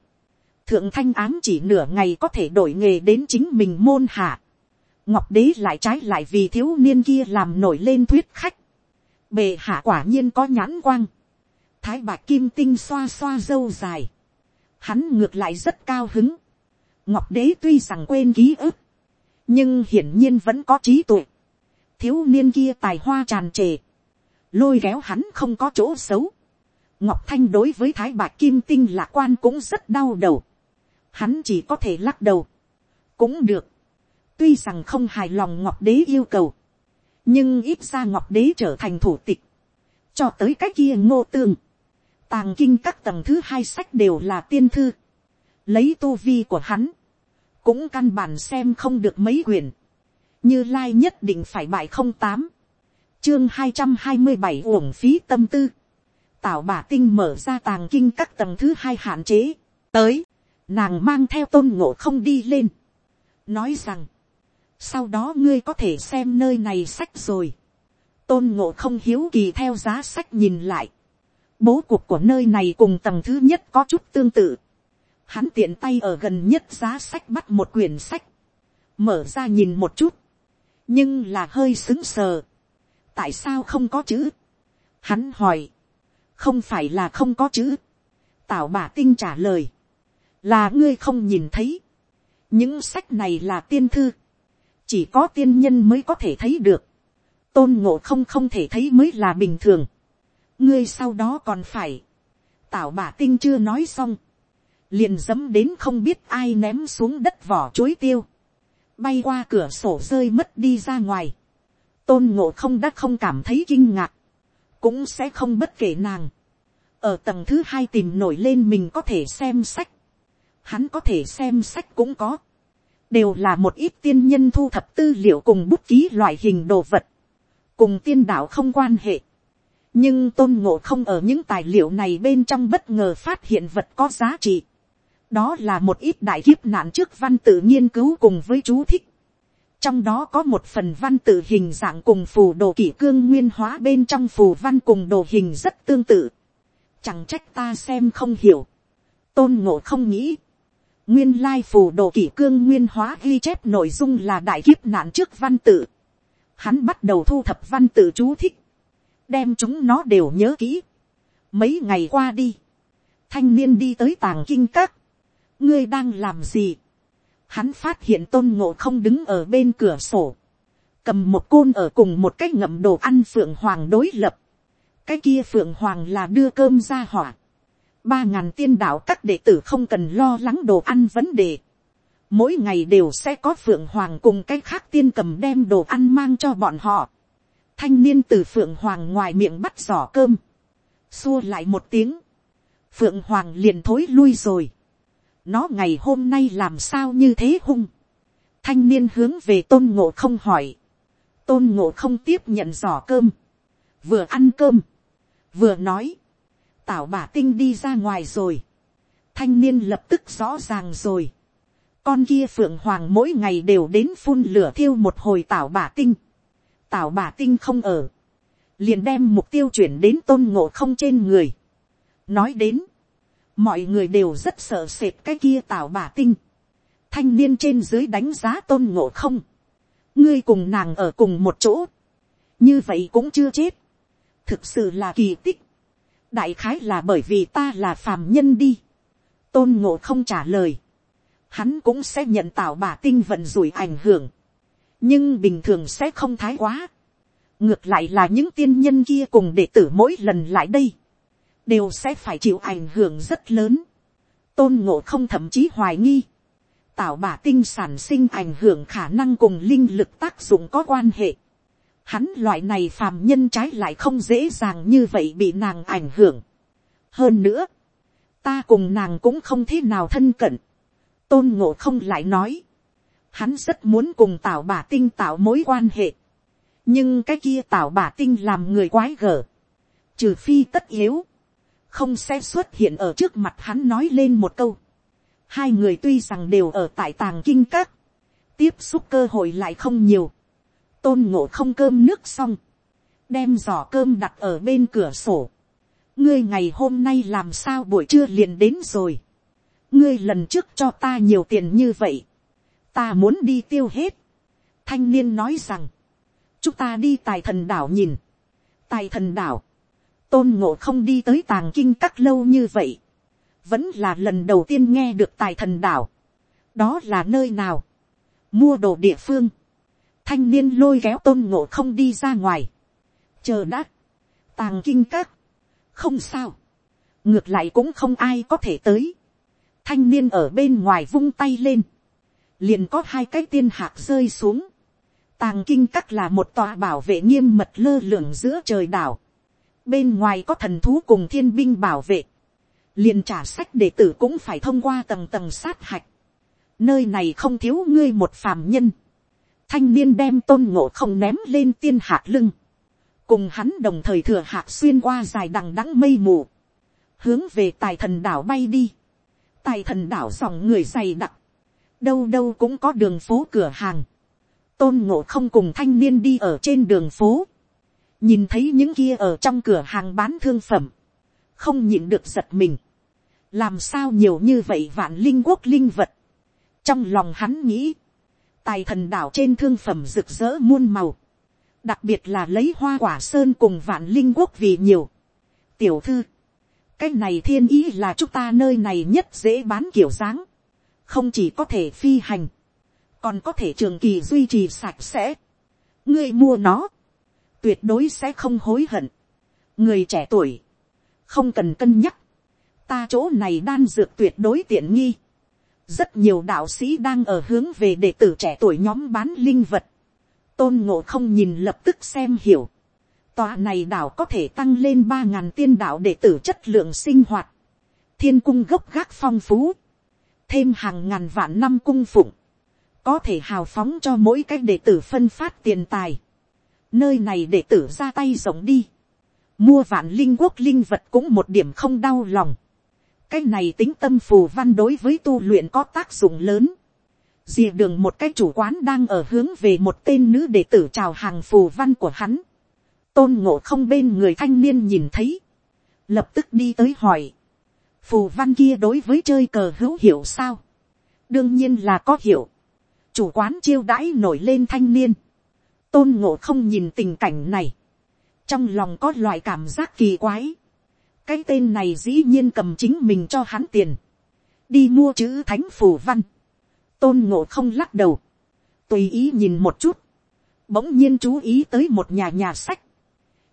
A: thượng thanh ám chỉ nửa ngày có thể đổi nghề đến chính mình môn hạ, ngọc đế lại trái lại vì thiếu niên kia làm nổi lên thuyết khách, bề hạ quả nhiên có nhãn quang, thái bạc kim tinh xoa xoa dâu dài, hắn ngược lại rất cao hứng, ngọc đế tuy rằng quên ký ức, nhưng hiển nhiên vẫn có trí tuệ, thiếu niên kia tài hoa tràn trề, lôi kéo hắn không có chỗ xấu, ngọc thanh đối với thái bạc kim tinh lạc quan cũng rất đau đầu, hắn chỉ có thể lắc đầu, cũng được, tuy rằng không hài lòng ngọc đế yêu cầu, nhưng ít ra ngọc đế trở thành thủ tịch, cho tới cái kia ngô tương, tàng kinh các tầng thứ hai sách đều là tiên thư, lấy tu vi của hắn, cũng căn bản xem không được mấy quyển, như lai nhất định phải bại không tám, chương hai trăm hai mươi bảy uổng phí tâm tư, tảo bà tinh mở ra tàng kinh các tầng thứ hai hạn chế, tới, nàng mang theo tôn ngộ không đi lên, nói rằng, sau đó ngươi có thể xem nơi này sách rồi, tôn ngộ không hiếu kỳ theo giá sách nhìn lại, bố cục của nơi này cùng tầng thứ nhất có chút tương tự, hắn tiện tay ở gần nhất giá sách bắt một quyển sách, mở ra nhìn một chút, nhưng là hơi xứng sờ, tại sao không có chữ, hắn hỏi, không phải là không có chữ, tảo bà tinh trả lời, là ngươi không nhìn thấy, những sách này là tiên thư, chỉ có tiên nhân mới có thể thấy được, tôn ngộ không không thể thấy mới là bình thường, ngươi sau đó còn phải, tảo bà tinh chưa nói xong, liền dẫm đến không biết ai ném xuống đất vỏ chối tiêu, bay qua cửa sổ rơi mất đi ra ngoài, tôn ngộ không đã không cảm thấy kinh ngạc, cũng sẽ không bất kể nàng, ở tầng thứ hai tìm nổi lên mình có thể xem sách, hắn có thể xem sách cũng có, đều là một ít tiên nhân thu thập tư liệu cùng bút ký loại hình đồ vật, cùng tiên đạo không quan hệ. nhưng tôn ngộ không ở những tài liệu này bên trong bất ngờ phát hiện vật có giá trị đó là một ít đại kiếp nạn trước văn tự nghiên cứu cùng với chú thích. trong đó có một phần văn tự hình dạng cùng phù đồ kỷ cương nguyên hóa bên trong phù văn cùng đồ hình rất tương tự. chẳng trách ta xem không hiểu. tôn ngộ không nghĩ Nguyên lai phù đồ kỷ cương nguyên hóa ghi chép nội dung là đại kiếp nạn trước văn tự. Hắn bắt đầu thu thập văn tự chú thích. Đem chúng nó đều nhớ kỹ. Mấy ngày qua đi. Thanh niên đi tới tàng kinh các. Ngươi đang làm gì? Hắn phát hiện tôn ngộ không đứng ở bên cửa sổ. Cầm một côn ở cùng một cái ngậm đồ ăn phượng hoàng đối lập. Cái kia phượng hoàng là đưa cơm ra hỏa ba ngàn tiên đạo các đệ tử không cần lo lắng đồ ăn vấn đề. Mỗi ngày đều sẽ có phượng hoàng cùng cái khác tiên cầm đem đồ ăn mang cho bọn họ. Thanh niên từ phượng hoàng ngoài miệng bắt giỏ cơm. Xua lại một tiếng. Phượng hoàng liền thối lui rồi. Nó ngày hôm nay làm sao như thế hung. Thanh niên hướng về tôn ngộ không hỏi. Tôn ngộ không tiếp nhận giỏ cơm. Vừa ăn cơm. Vừa nói tảo bả tinh đi ra ngoài rồi. Thanh niên lập tức rõ ràng rồi. Con kia phượng hoàng mỗi ngày đều đến phun lửa thiêu một hồi tảo bả tinh. Tảo bả tinh không ở. Liền đem mục tiêu chuyển đến tôn ngộ không trên người. Nói đến. Mọi người đều rất sợ sệt cái kia tào bà tinh. Thanh niên trên dưới đánh giá tôn ngộ không. Ngươi cùng nàng ở cùng một chỗ. Như vậy cũng chưa chết. Thực sự là kỳ tích đại khái là bởi vì ta là phàm nhân đi. tôn ngộ không trả lời. hắn cũng sẽ nhận tạo bà tinh vận rủi ảnh hưởng. nhưng bình thường sẽ không thái quá. ngược lại là những tiên nhân kia cùng đệ tử mỗi lần lại đây đều sẽ phải chịu ảnh hưởng rất lớn. tôn ngộ không thậm chí hoài nghi. tạo bà tinh sản sinh ảnh hưởng khả năng cùng linh lực tác dụng có quan hệ hắn loại này phàm nhân trái lại không dễ dàng như vậy bị nàng ảnh hưởng. hơn nữa, ta cùng nàng cũng không thế nào thân cận. tôn ngộ không lại nói, hắn rất muốn cùng tạo bà tinh tạo mối quan hệ. nhưng cái kia tạo bà tinh làm người quái gở, trừ phi tất yếu, không sẽ xuất hiện ở trước mặt hắn nói lên một câu. hai người tuy rằng đều ở tại tàng kinh các, tiếp xúc cơ hội lại không nhiều tôn ngộ không cơm nước xong, đem giỏ cơm đặt ở bên cửa sổ. ngươi ngày hôm nay làm sao buổi trưa liền đến rồi. ngươi lần trước cho ta nhiều tiền như vậy. ta muốn đi tiêu hết. thanh niên nói rằng, chúng ta đi tài thần đảo nhìn. tài thần đảo, tôn ngộ không đi tới tàng kinh các lâu như vậy. vẫn là lần đầu tiên nghe được tài thần đảo. đó là nơi nào. mua đồ địa phương thanh niên lôi kéo tôn ngộ không đi ra ngoài. chờ đã, tàng kinh các, không sao, ngược lại cũng không ai có thể tới. thanh niên ở bên ngoài vung tay lên, liền có hai cái tiên hạc rơi xuống, Tàng kinh các là một tòa bảo vệ nghiêm mật lơ lửng giữa trời đảo. Bên ngoài có thần thú cùng thiên binh bảo vệ. liền trả sách đệ tử cũng phải thông qua tầng tầng sát hạch. Nơi này không thiếu ngươi một phàm nhân. Thanh niên đem tôn ngộ không ném lên tiên hạt lưng. Cùng hắn đồng thời thừa hạt xuyên qua dài đằng đắng mây mù. Hướng về tài thần đảo bay đi. Tài thần đảo dòng người dày đặc. Đâu đâu cũng có đường phố cửa hàng tôn ngộ không cùng thanh niên đi ở trên đường phố, nhìn thấy những kia ở trong cửa hàng bán thương phẩm, không nhịn được giật mình, làm sao nhiều như vậy vạn linh quốc linh vật, trong lòng hắn nghĩ, tài thần đảo trên thương phẩm rực rỡ muôn màu, đặc biệt là lấy hoa quả sơn cùng vạn linh quốc vì nhiều. tiểu thư, cái này thiên ý là chúng ta nơi này nhất dễ bán kiểu dáng, không chỉ có thể phi hành, còn có thể trường kỳ duy trì sạch sẽ. ngươi mua nó, tuyệt đối sẽ không hối hận. người trẻ tuổi, không cần cân nhắc, ta chỗ này đan dược tuyệt đối tiện nghi. rất nhiều đạo sĩ đang ở hướng về đệ tử trẻ tuổi nhóm bán linh vật. tôn ngộ không nhìn lập tức xem hiểu. tòa này đảo có thể tăng lên ba ngàn tiên đạo đệ tử chất lượng sinh hoạt. thiên cung gốc gác phong phú. thêm hàng ngàn vạn năm cung phụng có thể hào phóng cho mỗi cái đệ tử phân phát tiền tài. Nơi này đệ tử ra tay rộng đi. Mua vạn linh quốc linh vật cũng một điểm không đau lòng. Cái này tính tâm phù văn đối với tu luyện có tác dụng lớn. Dìa đường một cái chủ quán đang ở hướng về một tên nữ đệ tử chào hàng phù văn của hắn. Tôn ngộ không bên người thanh niên nhìn thấy. Lập tức đi tới hỏi. Phù văn kia đối với chơi cờ hữu hiệu sao? Đương nhiên là có hiểu chủ quán chiêu đãi nổi lên thanh niên, tôn ngộ không nhìn tình cảnh này, trong lòng có loại cảm giác kỳ quái, cái tên này dĩ nhiên cầm chính mình cho hắn tiền, đi mua chữ thánh phù văn, tôn ngộ không lắc đầu, tùy ý nhìn một chút, bỗng nhiên chú ý tới một nhà nhà sách,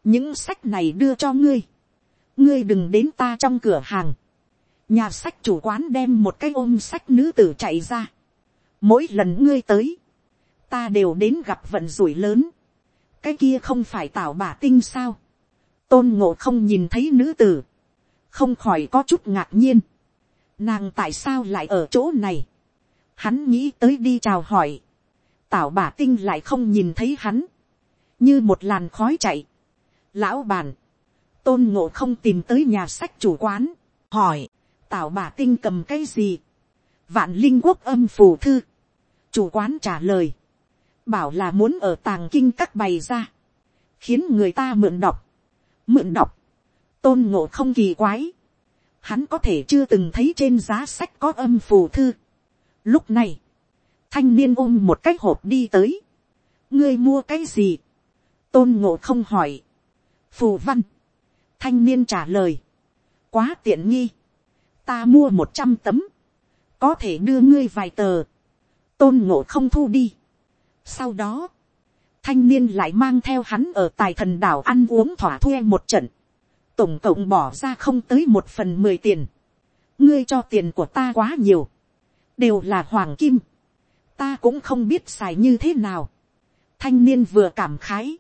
A: những sách này đưa cho ngươi, ngươi đừng đến ta trong cửa hàng, nhà sách chủ quán đem một cái ôm sách nữ tử chạy ra, mỗi lần ngươi tới, ta đều đến gặp vận rủi lớn, cái kia không phải tảo bà tinh sao, tôn ngộ không nhìn thấy nữ tử, không khỏi có chút ngạc nhiên, nàng tại sao lại ở chỗ này, hắn nghĩ tới đi chào hỏi, tảo bà tinh lại không nhìn thấy hắn, như một làn khói chạy, lão bàn, tôn ngộ không tìm tới nhà sách chủ quán, hỏi, tảo bà tinh cầm cái gì, vạn linh quốc âm phù thư, chủ quán trả lời, bảo là muốn ở tàng kinh các bày ra, khiến người ta mượn đọc, mượn đọc, tôn ngộ không kỳ quái, hắn có thể chưa từng thấy trên giá sách có âm phù thư. Lúc này, thanh niên ôm một cái hộp đi tới, ngươi mua cái gì, tôn ngộ không hỏi, phù văn, thanh niên trả lời, quá tiện nghi, ta mua một trăm tấm, có thể đưa ngươi vài tờ, tôn ngộ không thu đi. Sau đó, thanh niên lại mang theo hắn ở tài thần đảo ăn uống thỏa thuê một trận. Tổng cộng bỏ ra không tới một phần mười tiền. Ngươi cho tiền của ta quá nhiều. Đều là hoàng kim. Ta cũng không biết xài như thế nào. Thanh niên vừa cảm khái.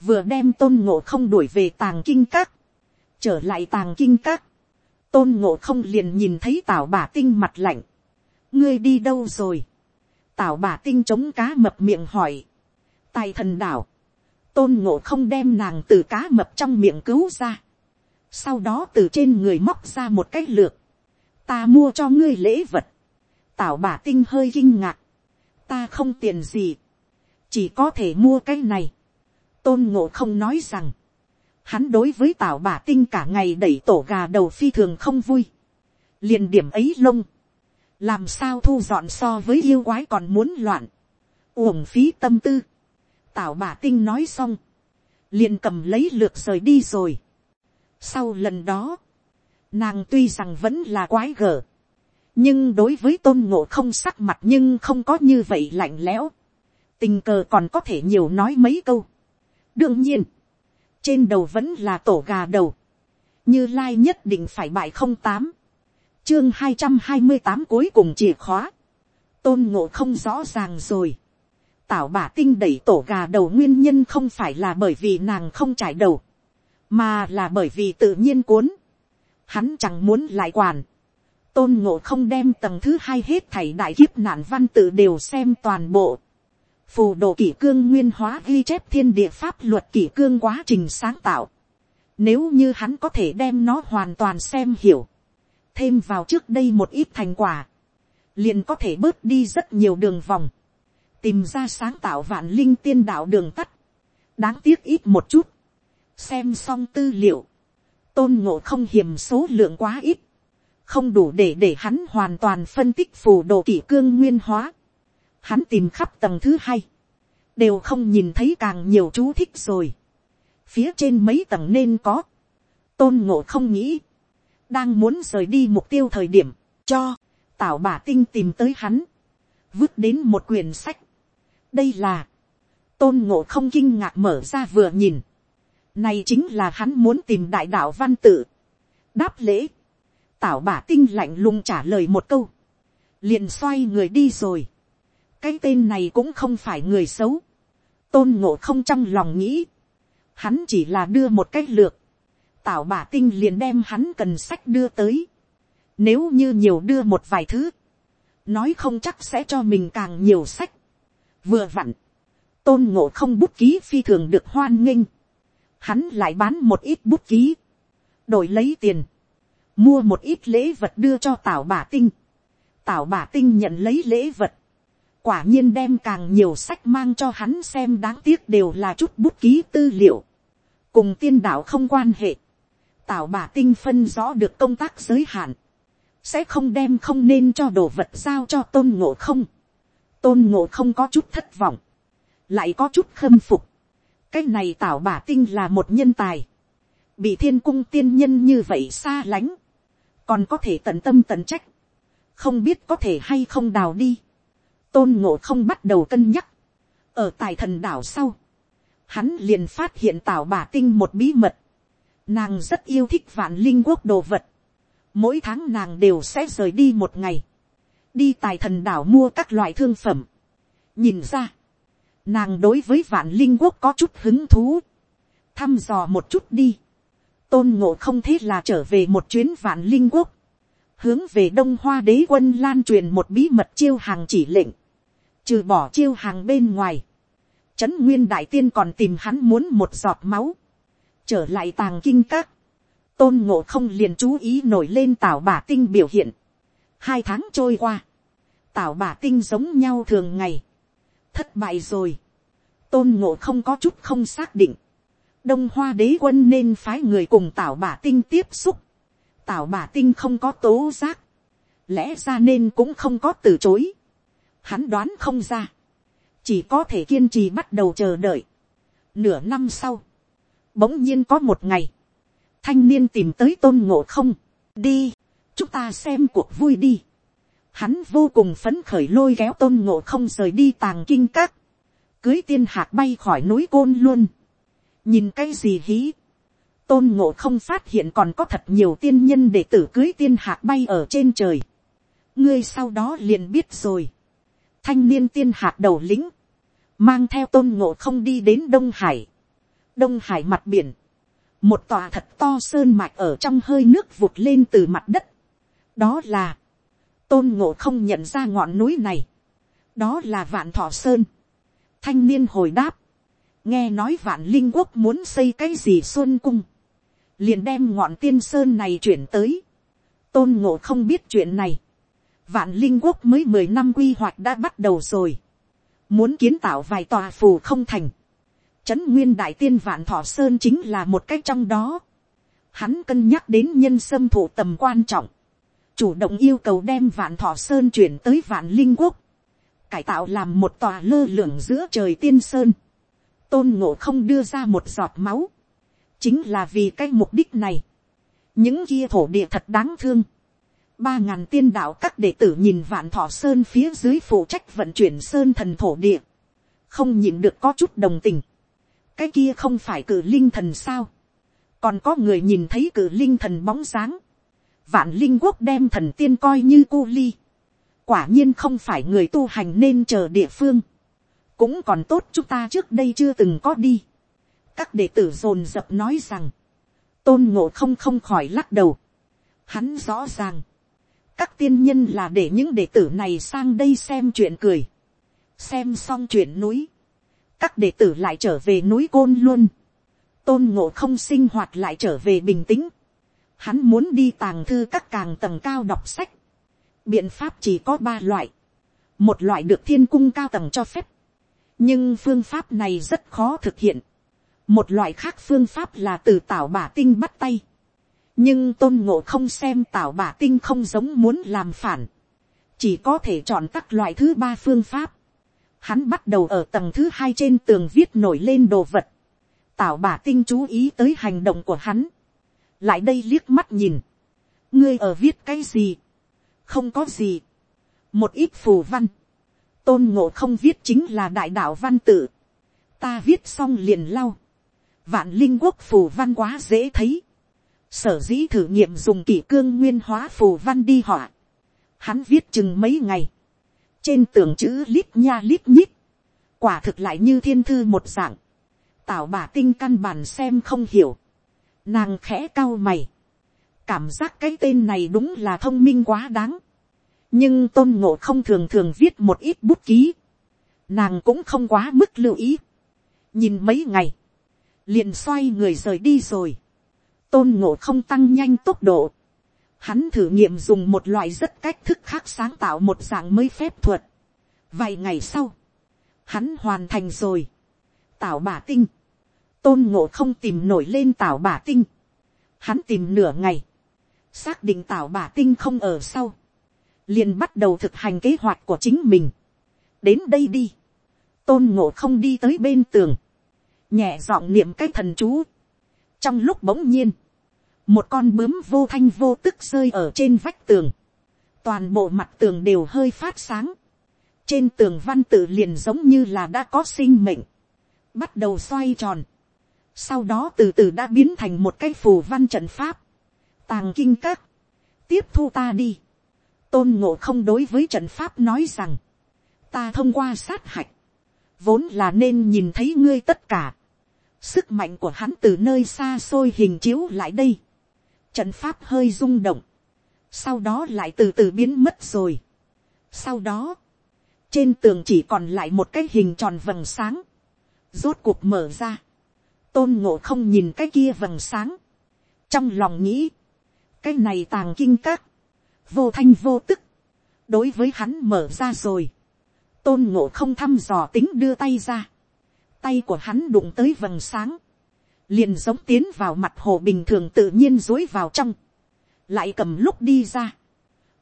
A: Vừa đem tôn ngộ không đuổi về tàng kinh các. Trở lại tàng kinh các. Tôn ngộ không liền nhìn thấy tảo bà tinh mặt lạnh. Ngươi đi đâu rồi? Tào bà tinh chống cá mập miệng hỏi. tài thần đảo. tôn ngộ không đem nàng từ cá mập trong miệng cứu ra. sau đó từ trên người móc ra một cái lược. ta mua cho ngươi lễ vật. tào bà tinh hơi kinh ngạc. ta không tiền gì. chỉ có thể mua cái này. tôn ngộ không nói rằng. hắn đối với tào bà tinh cả ngày đẩy tổ gà đầu phi thường không vui. liền điểm ấy lông làm sao thu dọn so với yêu quái còn muốn loạn, uổng phí tâm tư, tảo bà tinh nói xong, liền cầm lấy lược rời đi rồi. sau lần đó, nàng tuy rằng vẫn là quái gở, nhưng đối với tôn ngộ không sắc mặt nhưng không có như vậy lạnh lẽo, tình cờ còn có thể nhiều nói mấy câu. đương nhiên, trên đầu vẫn là tổ gà đầu, như lai nhất định phải bại không tám, chương hai trăm hai mươi tám cuối cùng chìa khóa. tôn ngộ không rõ ràng rồi. tảo bà tinh đẩy tổ gà đầu nguyên nhân không phải là bởi vì nàng không trải đầu, mà là bởi vì tự nhiên cuốn. Hắn chẳng muốn lại quản. Tôn ngộ không đem tầng thứ hai hết thảy đại kiếp nạn văn tự đều xem toàn bộ. Phù đồ kỷ cương nguyên hóa ghi chép thiên địa pháp luật kỷ cương quá trình sáng tạo. Nếu như hắn có thể đem nó hoàn toàn xem hiểu. Thêm vào trước đây một ít thành quả. Liền có thể bớt đi rất nhiều đường vòng tìm ra sáng tạo vạn linh tiên đạo đường tắt, đáng tiếc ít một chút, xem xong tư liệu, tôn ngộ không hiểm số lượng quá ít, không đủ để để hắn hoàn toàn phân tích phù đồ kỷ cương nguyên hóa. Hắn tìm khắp tầng thứ hai, đều không nhìn thấy càng nhiều chú thích rồi. Phía trên mấy tầng nên có, tôn ngộ không nghĩ, đang muốn rời đi mục tiêu thời điểm, cho, tảo bà tinh tìm tới hắn, vứt đến một quyển sách, đây là, tôn ngộ không kinh ngạc mở ra vừa nhìn, này chính là hắn muốn tìm đại đạo văn tự, đáp lễ, tảo bả tinh lạnh lùng trả lời một câu, liền xoay người đi rồi, cái tên này cũng không phải người xấu, tôn ngộ không trong lòng nghĩ, hắn chỉ là đưa một cách lược, tảo bả tinh liền đem hắn cần sách đưa tới, nếu như nhiều đưa một vài thứ, nói không chắc sẽ cho mình càng nhiều sách, vừa vặn, tôn ngộ không bút ký phi thường được hoan nghênh, hắn lại bán một ít bút ký, đổi lấy tiền, mua một ít lễ vật đưa cho tảo bà tinh, tảo bà tinh nhận lấy lễ vật, quả nhiên đem càng nhiều sách mang cho hắn xem đáng tiếc đều là chút bút ký tư liệu, cùng tiên đạo không quan hệ, tào bà tinh phân rõ được công tác giới hạn, sẽ không đem không nên cho đồ vật giao cho tôn ngộ không, tôn ngộ không có chút thất vọng, lại có chút khâm phục. cái này tào bả tinh là một nhân tài, bị thiên cung tiên nhân như vậy xa lánh, còn có thể tận tâm tận trách, không biết có thể hay không đào đi. tôn ngộ không bắt đầu cân nhắc, ở tại thần đảo sau, hắn liền phát hiện tào bả tinh một bí mật, nàng rất yêu thích vạn linh quốc đồ vật, mỗi tháng nàng đều sẽ rời đi một ngày, đi tài thần đảo mua các loại thương phẩm. nhìn ra, nàng đối với vạn linh quốc có chút hứng thú, thăm dò một chút đi, tôn ngộ không thế là trở về một chuyến vạn linh quốc, hướng về đông hoa đế quân lan truyền một bí mật chiêu hàng chỉ lệnh, trừ bỏ chiêu hàng bên ngoài, trấn nguyên đại tiên còn tìm hắn muốn một giọt máu, trở lại tàng kinh các, tôn ngộ không liền chú ý nổi lên tảo bà tinh biểu hiện, hai tháng trôi qua, tảo bà tinh giống nhau thường ngày, thất bại rồi, tôn ngộ không có chút không xác định, đông hoa đế quân nên phái người cùng tảo bà tinh tiếp xúc, tảo bà tinh không có tố giác, lẽ ra nên cũng không có từ chối, hắn đoán không ra, chỉ có thể kiên trì bắt đầu chờ đợi. Nửa năm sau, bỗng nhiên có một ngày, thanh niên tìm tới tôn ngộ không, đi, chúng ta xem cuộc vui đi. Hắn vô cùng phấn khởi lôi kéo tôn ngộ không rời đi tàng kinh các. Cưới tiên hạc bay khỏi núi côn luôn. Nhìn cái gì hí. Tôn ngộ không phát hiện còn có thật nhiều tiên nhân để tử cưới tiên hạc bay ở trên trời. Ngươi sau đó liền biết rồi. Thanh niên tiên hạc đầu lính. Mang theo tôn ngộ không đi đến Đông Hải. Đông Hải mặt biển. Một tòa thật to sơn mạch ở trong hơi nước vụt lên từ mặt đất. Đó là tôn ngộ không nhận ra ngọn núi này, đó là vạn thọ sơn. thanh niên hồi đáp, nghe nói vạn linh quốc muốn xây cái gì xuân cung, liền đem ngọn tiên sơn này chuyển tới, tôn ngộ không biết chuyện này, vạn linh quốc mới mười năm quy hoạch đã bắt đầu rồi, muốn kiến tạo vài tòa phù không thành, trấn nguyên đại tiên vạn thọ sơn chính là một cách trong đó, hắn cân nhắc đến nhân sâm thủ tầm quan trọng, chủ động yêu cầu đem vạn thọ sơn chuyển tới vạn linh quốc, cải tạo làm một tòa lơ lửng giữa trời tiên sơn, tôn ngộ không đưa ra một giọt máu, chính là vì cái mục đích này, những kia thổ địa thật đáng thương, ba ngàn tiên đạo các đệ tử nhìn vạn thọ sơn phía dưới phụ trách vận chuyển sơn thần thổ địa, không nhìn được có chút đồng tình, cái kia không phải cử linh thần sao, còn có người nhìn thấy cử linh thần bóng dáng, vạn linh quốc đem thần tiên coi như cu ly. quả nhiên không phải người tu hành nên chờ địa phương. cũng còn tốt chúng ta trước đây chưa từng có đi. các đệ tử dồn dập nói rằng, tôn ngộ không không khỏi lắc đầu. hắn rõ ràng, các tiên nhân là để những đệ tử này sang đây xem chuyện cười, xem xong chuyện núi, các đệ tử lại trở về núi côn luôn, tôn ngộ không sinh hoạt lại trở về bình tĩnh, hắn muốn đi tàng thư các càng tầng cao đọc sách, biện pháp chỉ có ba loại, một loại được thiên cung cao tầng cho phép, nhưng phương pháp này rất khó thực hiện, một loại khác phương pháp là từ tảo bả tinh bắt tay, nhưng tôn ngộ không xem tảo bả tinh không giống muốn làm phản, chỉ có thể chọn các loại thứ ba phương pháp. Hắn bắt đầu ở tầng thứ hai trên tường viết nổi lên đồ vật. Tảo bà tinh chú ý tới hành động của hắn. Lại đây liếc mắt nhìn. Ngươi ở viết cái gì? Không có gì. Một ít phù văn. Tôn ngộ không viết chính là đại đạo văn tự. Ta viết xong liền lau. Vạn linh quốc phù văn quá dễ thấy sở dĩ thử nghiệm dùng kỷ cương nguyên hóa phù văn đi họa. Hắn viết chừng mấy ngày. Trên tường chữ lít nha lít nhít. Quả thực lại như thiên thư một dạng. Tảo bà tinh căn bản xem không hiểu. Nàng khẽ cao mày. Cảm giác cái tên này đúng là thông minh quá đáng. Nhưng tôn ngộ không thường thường viết một ít bút ký. Nàng cũng không quá mức lưu ý. Nhìn mấy ngày. Liền xoay người rời đi rồi tôn ngộ không tăng nhanh tốc độ. Hắn thử nghiệm dùng một loại rất cách thức khác sáng tạo một dạng mới phép thuật. Vài ngày sau, hắn hoàn thành rồi. Tảo bà tinh. Tôn ngộ không tìm nổi lên tảo bà tinh. Hắn tìm nửa ngày. Xác định tảo bà tinh không ở sau. Liền bắt đầu thực hành kế hoạch của chính mình. Đến đây đi. Tôn ngộ không đi tới bên tường. Nhẹ giọng niệm cái thần chú trong lúc bỗng nhiên, một con bướm vô thanh vô tức rơi ở trên vách tường, toàn bộ mặt tường đều hơi phát sáng, trên tường văn tự liền giống như là đã có sinh mệnh, bắt đầu xoay tròn, sau đó từ từ đã biến thành một cái phù văn trận pháp, tàng kinh các, tiếp thu ta đi, tôn ngộ không đối với trận pháp nói rằng, ta thông qua sát hạch, vốn là nên nhìn thấy ngươi tất cả, Sức mạnh của hắn từ nơi xa xôi hình chiếu lại đây. Trận pháp hơi rung động. Sau đó lại từ từ biến mất rồi. Sau đó, trên tường chỉ còn lại một cái hình tròn vầng sáng. Rốt cuộc mở ra. Tôn ngộ không nhìn cái kia vầng sáng. Trong lòng nghĩ, cái này tàng kinh các. Vô thanh vô tức. Đối với hắn mở ra rồi. Tôn ngộ không thăm dò tính đưa tay ra tay của hắn đụng tới vầng sáng, liền giống tiến vào mặt hồ bình thường tự nhiên dối vào trong, lại cầm lúc đi ra,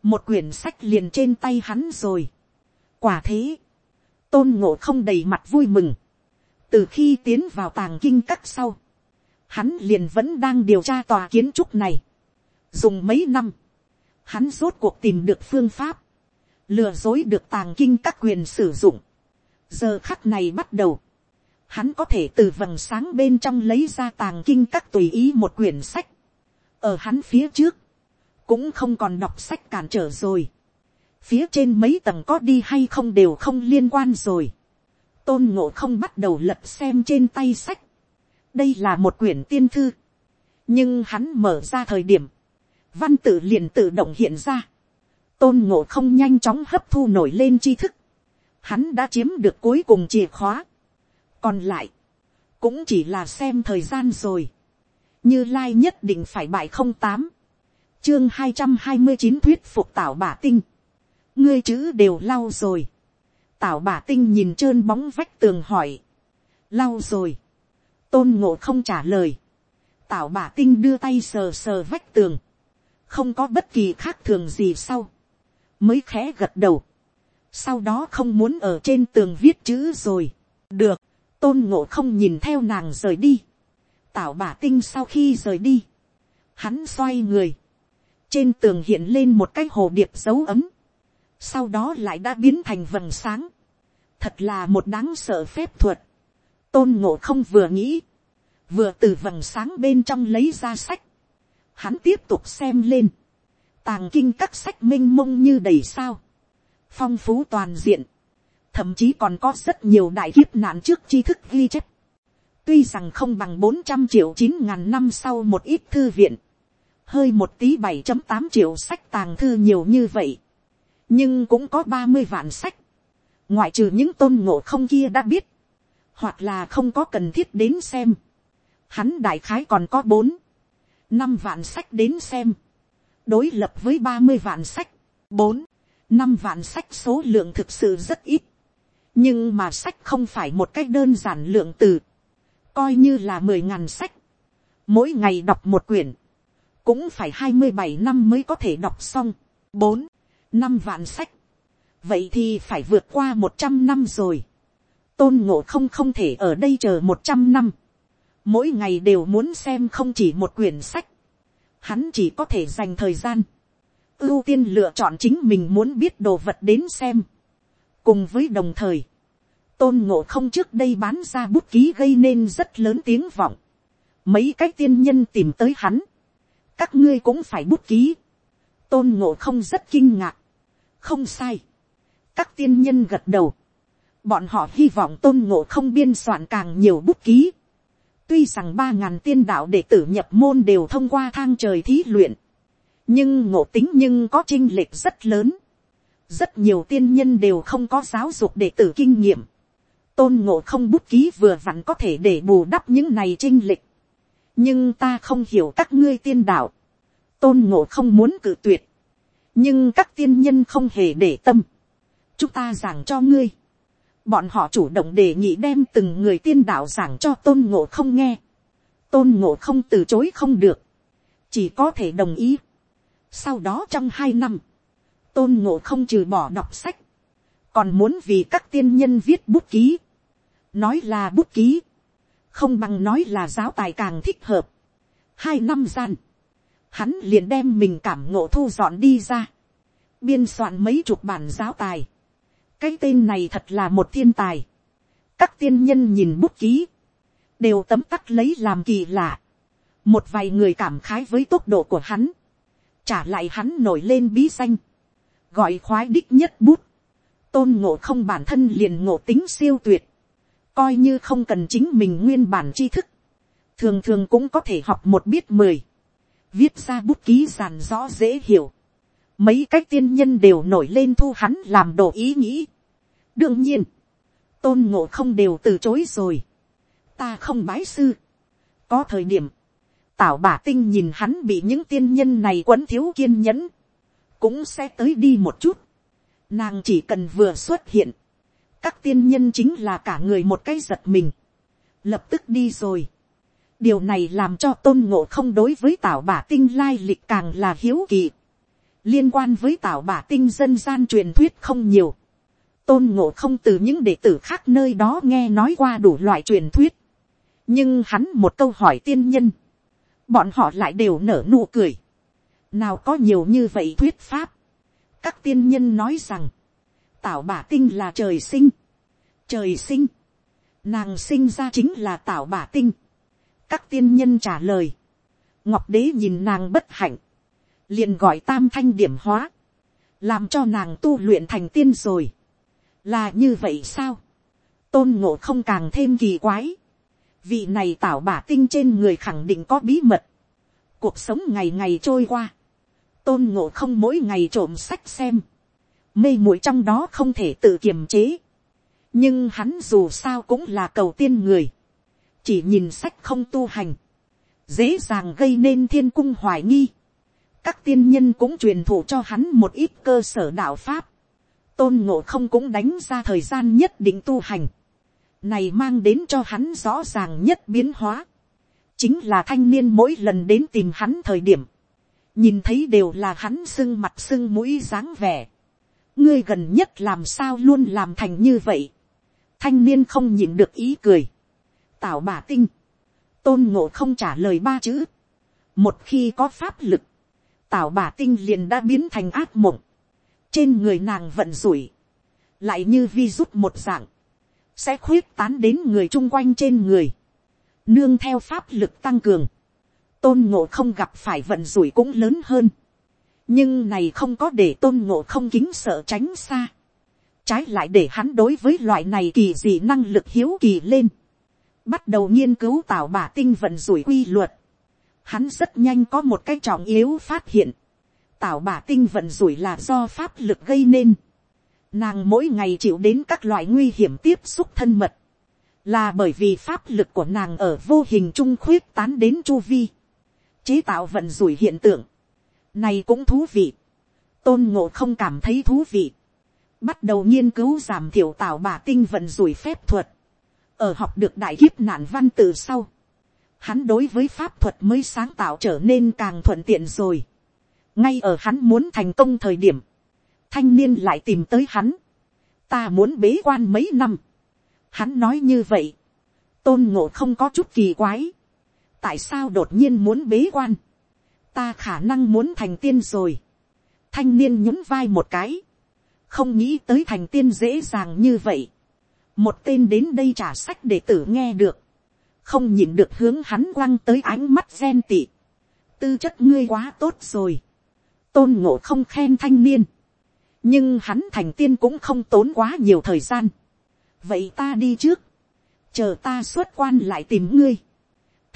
A: một quyển sách liền trên tay hắn rồi. quả thế, tôn ngộ không đầy mặt vui mừng, từ khi tiến vào tàng kinh các sau, hắn liền vẫn đang điều tra tòa kiến trúc này, dùng mấy năm, hắn rốt cuộc tìm được phương pháp, lừa dối được tàng kinh các quyền sử dụng. giờ khắc này bắt đầu, hắn có thể từ vầng sáng bên trong lấy ra tàng kinh các tùy ý một quyển sách. ở hắn phía trước, cũng không còn đọc sách cản trở rồi. phía trên mấy tầng có đi hay không đều không liên quan rồi. tôn ngộ không bắt đầu lật xem trên tay sách. đây là một quyển tiên thư. nhưng hắn mở ra thời điểm, văn tự liền tự động hiện ra. tôn ngộ không nhanh chóng hấp thu nổi lên tri thức. hắn đã chiếm được cuối cùng chìa khóa còn lại, cũng chỉ là xem thời gian rồi. như lai nhất định phải bại không tám, chương hai trăm hai mươi chín thuyết phục tảo bả tinh, ngươi chữ đều lau rồi. tảo bả tinh nhìn trơn bóng vách tường hỏi, lau rồi, tôn ngộ không trả lời, tảo bả tinh đưa tay sờ sờ vách tường, không có bất kỳ khác thường gì sau, mới khẽ gật đầu, sau đó không muốn ở trên tường viết chữ rồi, được, tôn ngộ không nhìn theo nàng rời đi, tảo bả tinh sau khi rời đi, hắn xoay người, trên tường hiện lên một cái hồ điệp dấu ấm, sau đó lại đã biến thành vầng sáng, thật là một đáng sợ phép thuật, tôn ngộ không vừa nghĩ, vừa từ vầng sáng bên trong lấy ra sách, hắn tiếp tục xem lên, tàng kinh các sách m i n h mông như đầy sao, phong phú toàn diện, thậm chí còn có rất nhiều đại kiếp nạn trước tri thức ghi chép. tuy rằng không bằng bốn trăm triệu chín ngàn năm sau một ít thư viện, hơi một tí bảy chấm tám triệu sách tàng thư nhiều như vậy, nhưng cũng có ba mươi vạn sách, ngoại trừ những tôn ngộ không kia đã biết, hoặc là không có cần thiết đến xem, hắn đại khái còn có bốn, năm vạn sách đến xem, đối lập với ba mươi vạn sách, bốn, năm vạn sách số lượng thực sự rất ít, nhưng mà sách không phải một cách đơn giản lượng từ, coi như là mười ngàn sách, mỗi ngày đọc một quyển, cũng phải hai mươi bảy năm mới có thể đọc xong, bốn, năm vạn sách, vậy thì phải vượt qua một trăm năm rồi, tôn ngộ không không thể ở đây chờ một trăm năm, mỗi ngày đều muốn xem không chỉ một quyển sách, hắn chỉ có thể dành thời gian, ưu tiên lựa chọn chính mình muốn biết đồ vật đến xem cùng với đồng thời, tôn ngộ không trước đây bán ra bút ký gây nên rất lớn tiếng vọng. mấy cái tiên nhân tìm tới hắn, các ngươi cũng phải bút ký. tôn ngộ không rất kinh ngạc. không sai. các tiên nhân gật đầu. bọn họ hy vọng tôn ngộ không biên soạn càng nhiều bút ký. tuy rằng ba ngàn tiên đạo đệ tử nhập môn đều thông qua thang trời thí luyện nhưng ngộ tính nhưng có chinh lệch rất lớn rất nhiều tiên nhân đều không có giáo dục đệ tử kinh nghiệm. tôn ngộ không bút ký vừa vặn có thể để bù đắp những này chinh lịch nhưng ta không hiểu các ngươi tiên đạo. tôn ngộ không muốn cự tuyệt. nhưng các tiên nhân không hề để tâm. chúng ta giảng cho ngươi. bọn họ chủ động đề nghị đem từng người tiên đạo giảng cho tôn ngộ không nghe. tôn ngộ không từ chối không được. chỉ có thể đồng ý sau đó trong hai năm, tôn ngộ không trừ bỏ đọc sách, còn muốn vì các tiên nhân viết bút ký. Nói là bút ký, không bằng nói là giáo tài càng thích hợp. Hai năm gian, hắn liền đem mình cảm ngộ thu dọn đi ra, biên soạn mấy chục bản giáo tài. cái tên này thật là một thiên tài. các tiên nhân nhìn bút ký, đều tấm tắc lấy làm kỳ lạ. một vài người cảm khái với tốc độ của hắn, trả lại hắn nổi lên bí danh, gọi khoái đích nhất bút, tôn ngộ không bản thân liền ngộ tính siêu tuyệt, coi như không cần chính mình nguyên bản tri thức, thường thường cũng có thể học một biết mười, viết ra bút ký giàn rõ dễ hiểu, mấy cái tiên nhân đều nổi lên thu hắn làm đồ ý nghĩ. đương nhiên, tôn ngộ không đều từ chối rồi, ta không bái sư, có thời điểm, Tảo bả tinh nhìn hắn bị những tiên nhân này quấn thiếu kiên nhẫn. Cũng sẽ tới đi một chút. Nàng chỉ cần vừa xuất hiện. Các tiên nhân chính là cả người một cái giật mình. Lập tức đi rồi. Điều này làm cho tôn ngộ không đối với tảo bả tinh lai lịch càng là hiếu kỳ. Liên quan với tảo bả tinh dân gian truyền thuyết không nhiều. Tôn ngộ không từ những đệ tử khác nơi đó nghe nói qua đủ loại truyền thuyết. Nhưng hắn một câu hỏi tiên nhân bọn họ lại đều nở nụ cười nào có nhiều như vậy thuyết pháp. các tiên nhân nói rằng, tảo bả tinh là trời sinh. trời sinh, nàng sinh ra chính là tảo bả tinh. các tiên nhân trả lời, ngọc đế nhìn nàng bất hạnh, liền gọi tam thanh điểm hóa, làm cho nàng tu luyện thành tiên rồi. là như vậy sao, tôn ngộ không càng thêm kỳ quái vị này tảo bả tinh trên người khẳng định có bí mật. cuộc sống ngày ngày trôi qua tôn ngộ không mỗi ngày trộm sách xem. mê muội trong đó không thể tự kiềm chế. nhưng hắn dù sao cũng là cầu tiên người. chỉ nhìn sách không tu hành. dễ dàng gây nên thiên cung hoài nghi. các tiên nhân cũng truyền thụ cho hắn một ít cơ sở đạo pháp. tôn ngộ không cũng đánh ra thời gian nhất định tu hành này mang đến cho hắn rõ ràng nhất biến hóa, chính là thanh niên mỗi lần đến tìm hắn thời điểm, nhìn thấy đều là hắn sưng mặt sưng mũi dáng vẻ, ngươi gần nhất làm sao luôn làm thành như vậy, thanh niên không nhìn được ý cười, tào bà tinh, tôn ngộ không trả lời ba chữ, một khi có pháp lực, tào bà tinh liền đã biến thành ác mộng, trên người nàng vận rủi, lại như vi rút một dạng, sẽ khuyết tán đến người chung quanh trên người, nương theo pháp lực tăng cường, tôn ngộ không gặp phải vận rủi cũng lớn hơn, nhưng này không có để tôn ngộ không kính sợ tránh xa, trái lại để hắn đối với loại này kỳ dị năng lực hiếu kỳ lên, bắt đầu nghiên cứu tạo bà tinh vận rủi quy luật, hắn rất nhanh có một cái trọng yếu phát hiện, tạo bà tinh vận rủi là do pháp lực gây nên, nàng mỗi ngày chịu đến các loại nguy hiểm tiếp xúc thân mật, là bởi vì pháp lực của nàng ở vô hình trung khuyết tán đến chu vi, chế tạo vận rủi hiện tượng, này cũng thú vị, tôn ngộ không cảm thấy thú vị, bắt đầu nghiên cứu giảm thiểu tạo bà tinh vận rủi phép thuật, ở học được đại kiếp nạn văn từ sau, hắn đối với pháp thuật mới sáng tạo trở nên càng thuận tiện rồi. ngay ở hắn muốn thành công thời điểm, thanh niên lại tìm tới hắn, ta muốn bế quan mấy năm. hắn nói như vậy, tôn ngộ không có chút kỳ quái, tại sao đột nhiên muốn bế quan, ta khả năng muốn thành tiên rồi. thanh niên nhún vai một cái, không nghĩ tới thành tiên dễ dàng như vậy. một tên đến đây trả sách để tử nghe được, không nhìn được hướng hắn quăng tới ánh mắt ghen tị. tư chất ngươi quá tốt rồi. tôn ngộ không khen thanh niên. nhưng hắn thành tiên cũng không tốn quá nhiều thời gian. vậy ta đi trước. chờ ta xuất quan lại tìm ngươi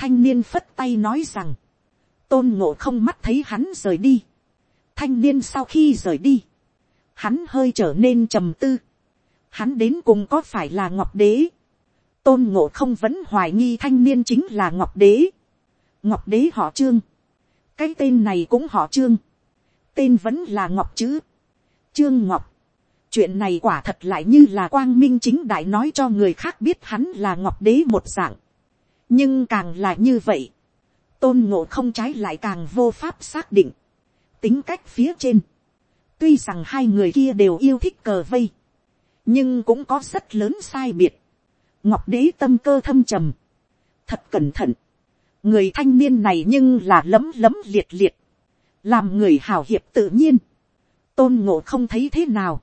A: thanh niên phất tay nói rằng, tôn ngộ không mắt thấy hắn rời đi. thanh niên sau khi rời đi, hắn hơi trở nên trầm tư. hắn đến cùng có phải là ngọc đế tôn ngộ không vẫn hoài nghi thanh niên chính là ngọc đế. ngọc đế họ trương. cái tên này cũng họ trương. tên vẫn là ngọc chứ. trương ngọc. chuyện này quả thật lại như là quang minh chính đại nói cho người khác biết hắn là ngọc đế một dạng nhưng càng là như vậy. tôn ngộ không trái lại càng vô pháp xác định. tính cách phía trên. tuy rằng hai người kia đều yêu thích cờ vây. nhưng cũng có rất lớn sai biệt ngọc đế tâm cơ thâm trầm, thật cẩn thận, người thanh niên này nhưng là lấm lấm liệt liệt, làm người hào hiệp tự nhiên, tôn ngộ không thấy thế nào,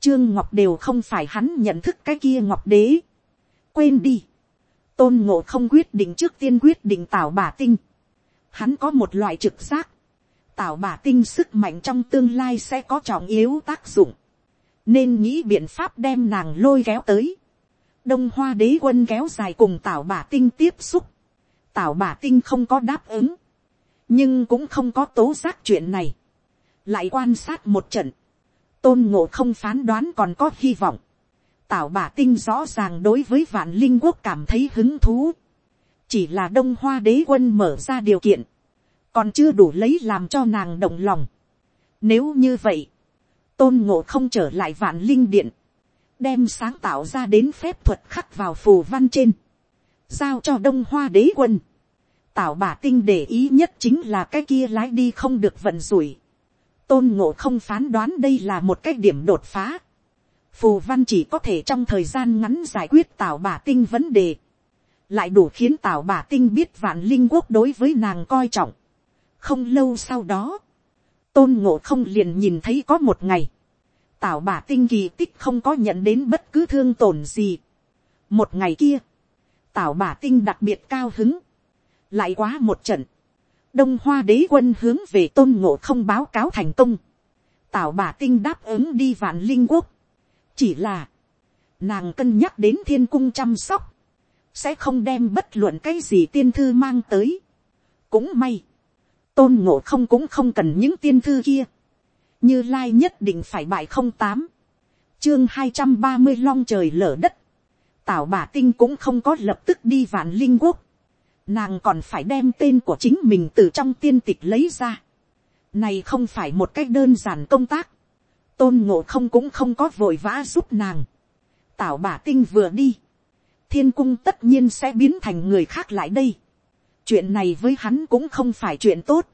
A: trương ngọc đều không phải hắn nhận thức cái kia ngọc đế, quên đi, tôn ngộ không quyết định trước tiên quyết định tạo bà tinh, hắn có một loại trực giác, tạo bà tinh sức mạnh trong tương lai sẽ có trọng yếu tác dụng, nên nghĩ biện pháp đem nàng lôi kéo tới đông hoa đế quân kéo dài cùng tảo bả tinh tiếp xúc. tảo bả tinh không có đáp ứng. nhưng cũng không có tố giác chuyện này. lại quan sát một trận. tôn ngộ không phán đoán còn có hy vọng tảo bả tinh rõ ràng đối với vạn linh quốc cảm thấy hứng thú. chỉ là đông hoa đế quân mở ra điều kiện. còn chưa đủ lấy làm cho nàng động lòng. nếu như vậy, tôn ngộ không trở lại vạn linh điện đem sáng tạo ra đến phép thuật khắc vào phù văn trên, giao cho đông hoa đế quân. Tảo bà tinh để ý nhất chính là cái kia lái đi không được vận rủi. Tôn ngộ không phán đoán đây là một cái điểm đột phá. Phù văn chỉ có thể trong thời gian ngắn giải quyết tào bà tinh vấn đề. Lại đủ khiến tào bà tinh biết vạn linh quốc đối với nàng coi trọng. Không lâu sau đó, tôn ngộ không liền nhìn thấy có một ngày tào bà tinh kỳ tích không có nhận đến bất cứ thương tổn gì. một ngày kia, tào bà tinh đặc biệt cao hứng, lại quá một trận, đông hoa đế quân hướng về tôn ngộ không báo cáo thành công, tào bà tinh đáp ứng đi vạn linh quốc, chỉ là, nàng cân nhắc đến thiên cung chăm sóc, sẽ không đem bất luận cái gì tiên thư mang tới. cũng may, tôn ngộ không cũng không cần những tiên thư kia. Như lai nhất định phải bại không tám, chương hai trăm ba mươi long trời lở đất, tảo bà tinh cũng không có lập tức đi vạn linh quốc, nàng còn phải đem tên của chính mình từ trong tiên tịch lấy ra. Này không phải một cách đơn giản công tác, tôn ngộ không cũng không có vội vã giúp nàng. tảo bà tinh vừa đi, thiên cung tất nhiên sẽ biến thành người khác lại đây. chuyện này với hắn cũng không phải chuyện tốt.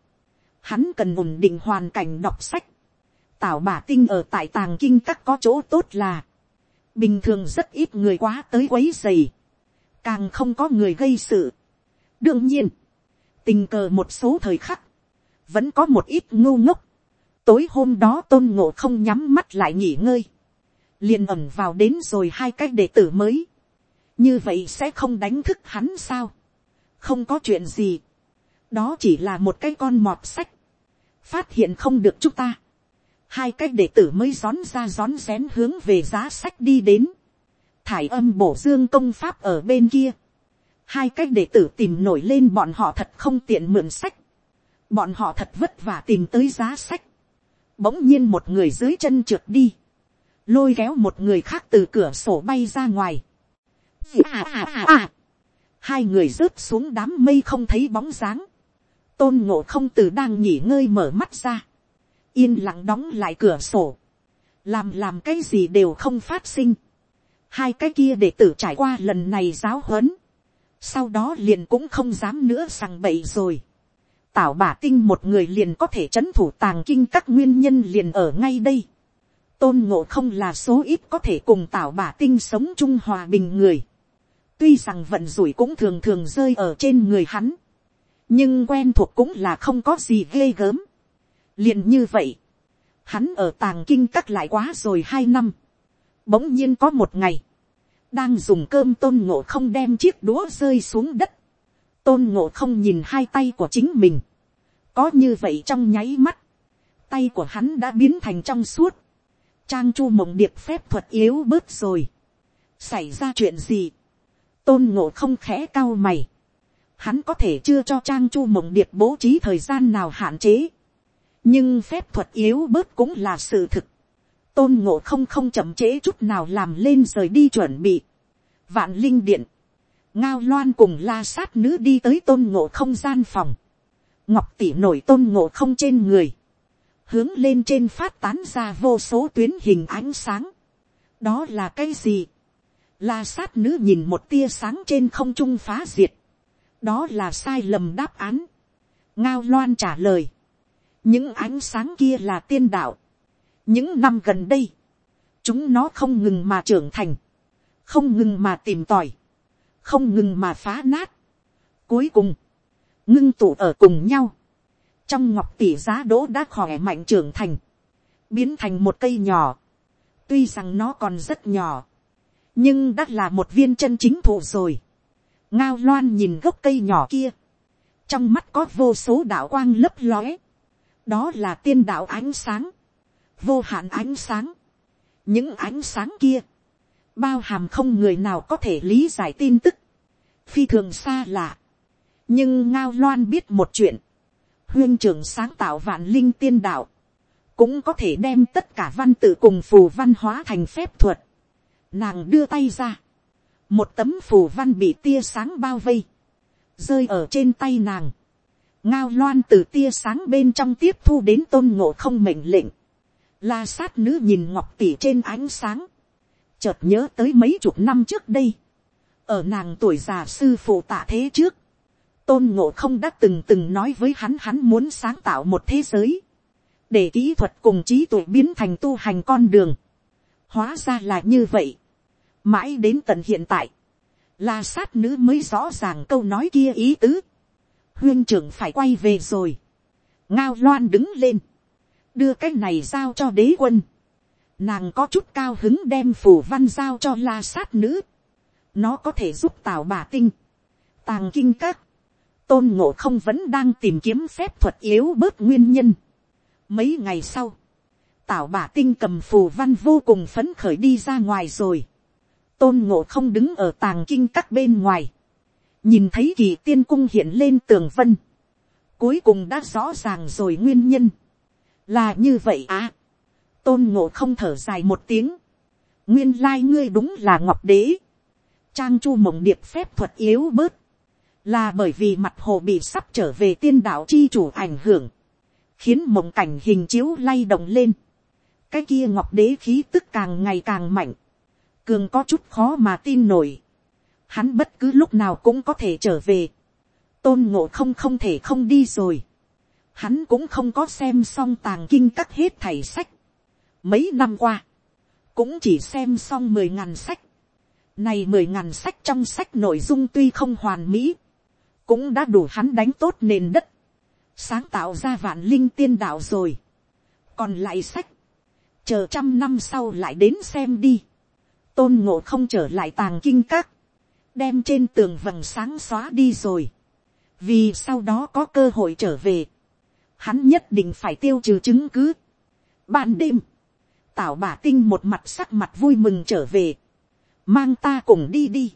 A: hắn cần ổn định hoàn cảnh đọc sách, tảo bà tinh ở tại tàng kinh các có chỗ tốt là, bình thường rất ít người quá tới quấy dày, càng không có người gây sự. đương nhiên, tình cờ một số thời khắc, vẫn có một ít ngu ngốc, tối hôm đó tôn ngộ không nhắm mắt lại nghỉ ngơi, liền ẩm vào đến rồi hai cái đệ tử mới, như vậy sẽ không đánh thức hắn sao, không có chuyện gì, đó chỉ là một cái con mọt sách, phát hiện không được chúng ta, hai cái đệ tử mới rón ra rón rén hướng về giá sách đi đến, thải âm bổ dương công pháp ở bên kia, hai cái đệ tử tìm nổi lên bọn họ thật không tiện mượn sách, bọn họ thật vất vả tìm tới giá sách, bỗng nhiên một người dưới chân trượt đi, lôi kéo một người khác từ cửa sổ bay ra ngoài, à, à, à, à. hai người rớt xuống đám mây không thấy bóng dáng, tôn ngộ không từ đang nghỉ ngơi mở mắt ra, yên lặng đóng lại cửa sổ, làm làm cái gì đều không phát sinh, hai cái kia để tử trải qua lần này giáo huấn, sau đó liền cũng không dám nữa sằng bậy rồi. Tảo bả tinh một người liền có thể chấn thủ tàng kinh các nguyên nhân liền ở ngay đây. Tôn ngộ không là số ít có thể cùng tảo bả tinh sống chung hòa bình người. Tuy rằng vận rủi cũng thường thường rơi ở trên người hắn. Nhưng quen thuộc cũng là không có gì ghê gớm. liền như vậy. Hắn ở tàng kinh các lại quá rồi hai năm. Bỗng nhiên có một ngày, đang dùng cơm tôn ngộ không đem chiếc đũa rơi xuống đất tôn ngộ không nhìn hai tay của chính mình. có như vậy trong nháy mắt, tay của hắn đã biến thành trong suốt. trang chu mộng điệp phép thuật yếu bớt rồi. xảy ra chuyện gì. tôn ngộ không khẽ cao mày. hắn có thể chưa cho trang chu mộng điệp bố trí thời gian nào hạn chế. nhưng phép thuật yếu bớt cũng là sự thực tôn ngộ không không chậm chế chút nào làm lên rời đi chuẩn bị. vạn linh điện, ngao loan cùng la sát nữ đi tới tôn ngộ không gian phòng, ngọc tỉ nổi tôn ngộ không trên người, hướng lên trên phát tán ra vô số tuyến hình ánh sáng. đó là cái gì, la sát nữ nhìn một tia sáng trên không trung phá diệt, đó là sai lầm đáp án. ngao loan trả lời, những ánh sáng kia là tiên đạo, những năm gần đây, chúng nó không ngừng mà trưởng thành, không ngừng mà tìm tòi, không ngừng mà phá nát. Cuối cùng, ngưng tụ ở cùng nhau, trong ngọc tỷ giá đỗ đã khỏe mạnh trưởng thành, biến thành một cây nhỏ, tuy rằng nó còn rất nhỏ, nhưng đã là một viên chân chính thụ rồi. ngao loan nhìn gốc cây nhỏ kia, trong mắt có vô số đạo quang lấp lóe, đó là tiên đạo ánh sáng, vô hạn ánh sáng, những ánh sáng kia, bao hàm không người nào có thể lý giải tin tức, phi thường xa lạ. nhưng ngao loan biết một chuyện, huyên trưởng sáng tạo vạn linh tiên đạo, cũng có thể đem tất cả văn tự cùng phù văn hóa thành phép thuật. Nàng đưa tay ra, một tấm phù văn bị tia sáng bao vây, rơi ở trên tay nàng. ngao loan từ tia sáng bên trong tiếp thu đến tôn ngộ không mệnh lệnh, La sát nữ nhìn ngọc tỷ trên ánh sáng. Chợt nhớ tới mấy chục năm trước đây. Ở nàng tuổi già sư phụ tạ thế trước. Tôn ngộ không đã từng từng nói với hắn hắn muốn sáng tạo một thế giới. Để kỹ thuật cùng trí tuệ biến thành tu hành con đường. Hóa ra là như vậy. Mãi đến tận hiện tại. La sát nữ mới rõ ràng câu nói kia ý tứ. Huyên trưởng phải quay về rồi. Ngao loan đứng lên đưa cái này giao cho đế quân. Nàng có chút cao hứng đem phủ văn giao cho la sát nữ. Nó có thể giúp tào bà tinh. Tàng kinh các. Tôn ngộ không vẫn đang tìm kiếm phép thuật yếu bớt nguyên nhân. Mấy ngày sau. Tào bà tinh cầm phù văn vô cùng phấn khởi đi ra ngoài rồi. Tôn ngộ không đứng ở tàng kinh các bên ngoài. Nhìn thấy kỳ tiên cung hiện lên tường vân. Cuối cùng đã rõ ràng rồi nguyên nhân là như vậy à tôn ngộ không thở dài một tiếng. nguyên lai ngươi đúng là ngọc đế. trang chu mộng điệp phép thuật yếu bớt. là bởi vì mặt hồ bị sắp trở về tiên đạo chi chủ ảnh hưởng. khiến mộng cảnh hình chiếu lay động lên. cái kia ngọc đế khí tức càng ngày càng mạnh. cường có chút khó mà tin nổi. hắn bất cứ lúc nào cũng có thể trở về. tôn ngộ không không thể không đi rồi hắn cũng không có xem xong tàng kinh các hết thầy sách. Mấy năm qua, cũng chỉ xem xong mười ngàn sách. Này mười ngàn sách trong sách nội dung tuy không hoàn mỹ, cũng đã đủ hắn đánh tốt nền đất, sáng tạo ra vạn linh tiên đạo rồi. Còn lại sách, chờ trăm năm sau lại đến xem đi. Tôn ngộ không trở lại tàng kinh các, đem trên tường vầng sáng xóa đi rồi. Vì sau đó có cơ hội trở về hắn nhất định phải tiêu trừ chứng cứ. Ban đêm, tảo bà tinh một mặt sắc mặt vui mừng trở về. Mang ta cùng đi đi.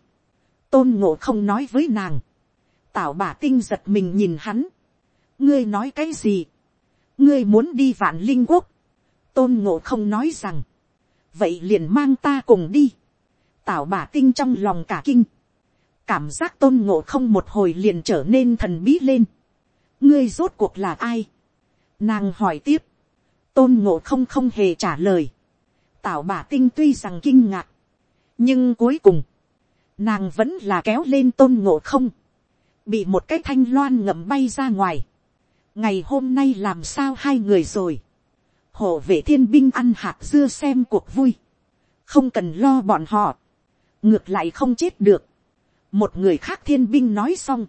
A: Tôn ngộ không nói với nàng. Tảo bà tinh giật mình nhìn hắn. Ngươi nói cái gì? Ngươi muốn đi vạn linh quốc. Tôn ngộ không nói rằng. Vậy liền mang ta cùng đi. Tảo bà tinh trong lòng cả kinh. Cảm giác tôn ngộ không một hồi liền trở nên thần bí lên. Ngươi rốt cuộc là ai? Nàng hỏi tiếp tôn ngộ không không hề trả lời. tảo bà tinh tuy rằng kinh ngạc, nhưng cuối cùng, nàng vẫn là kéo lên tôn ngộ không, bị một cái thanh loan ngậm bay ra ngoài. ngày hôm nay làm sao hai người rồi, hộ vệ thiên binh ăn hạt dưa xem cuộc vui, không cần lo bọn họ, ngược lại không chết được. một người khác thiên binh nói xong,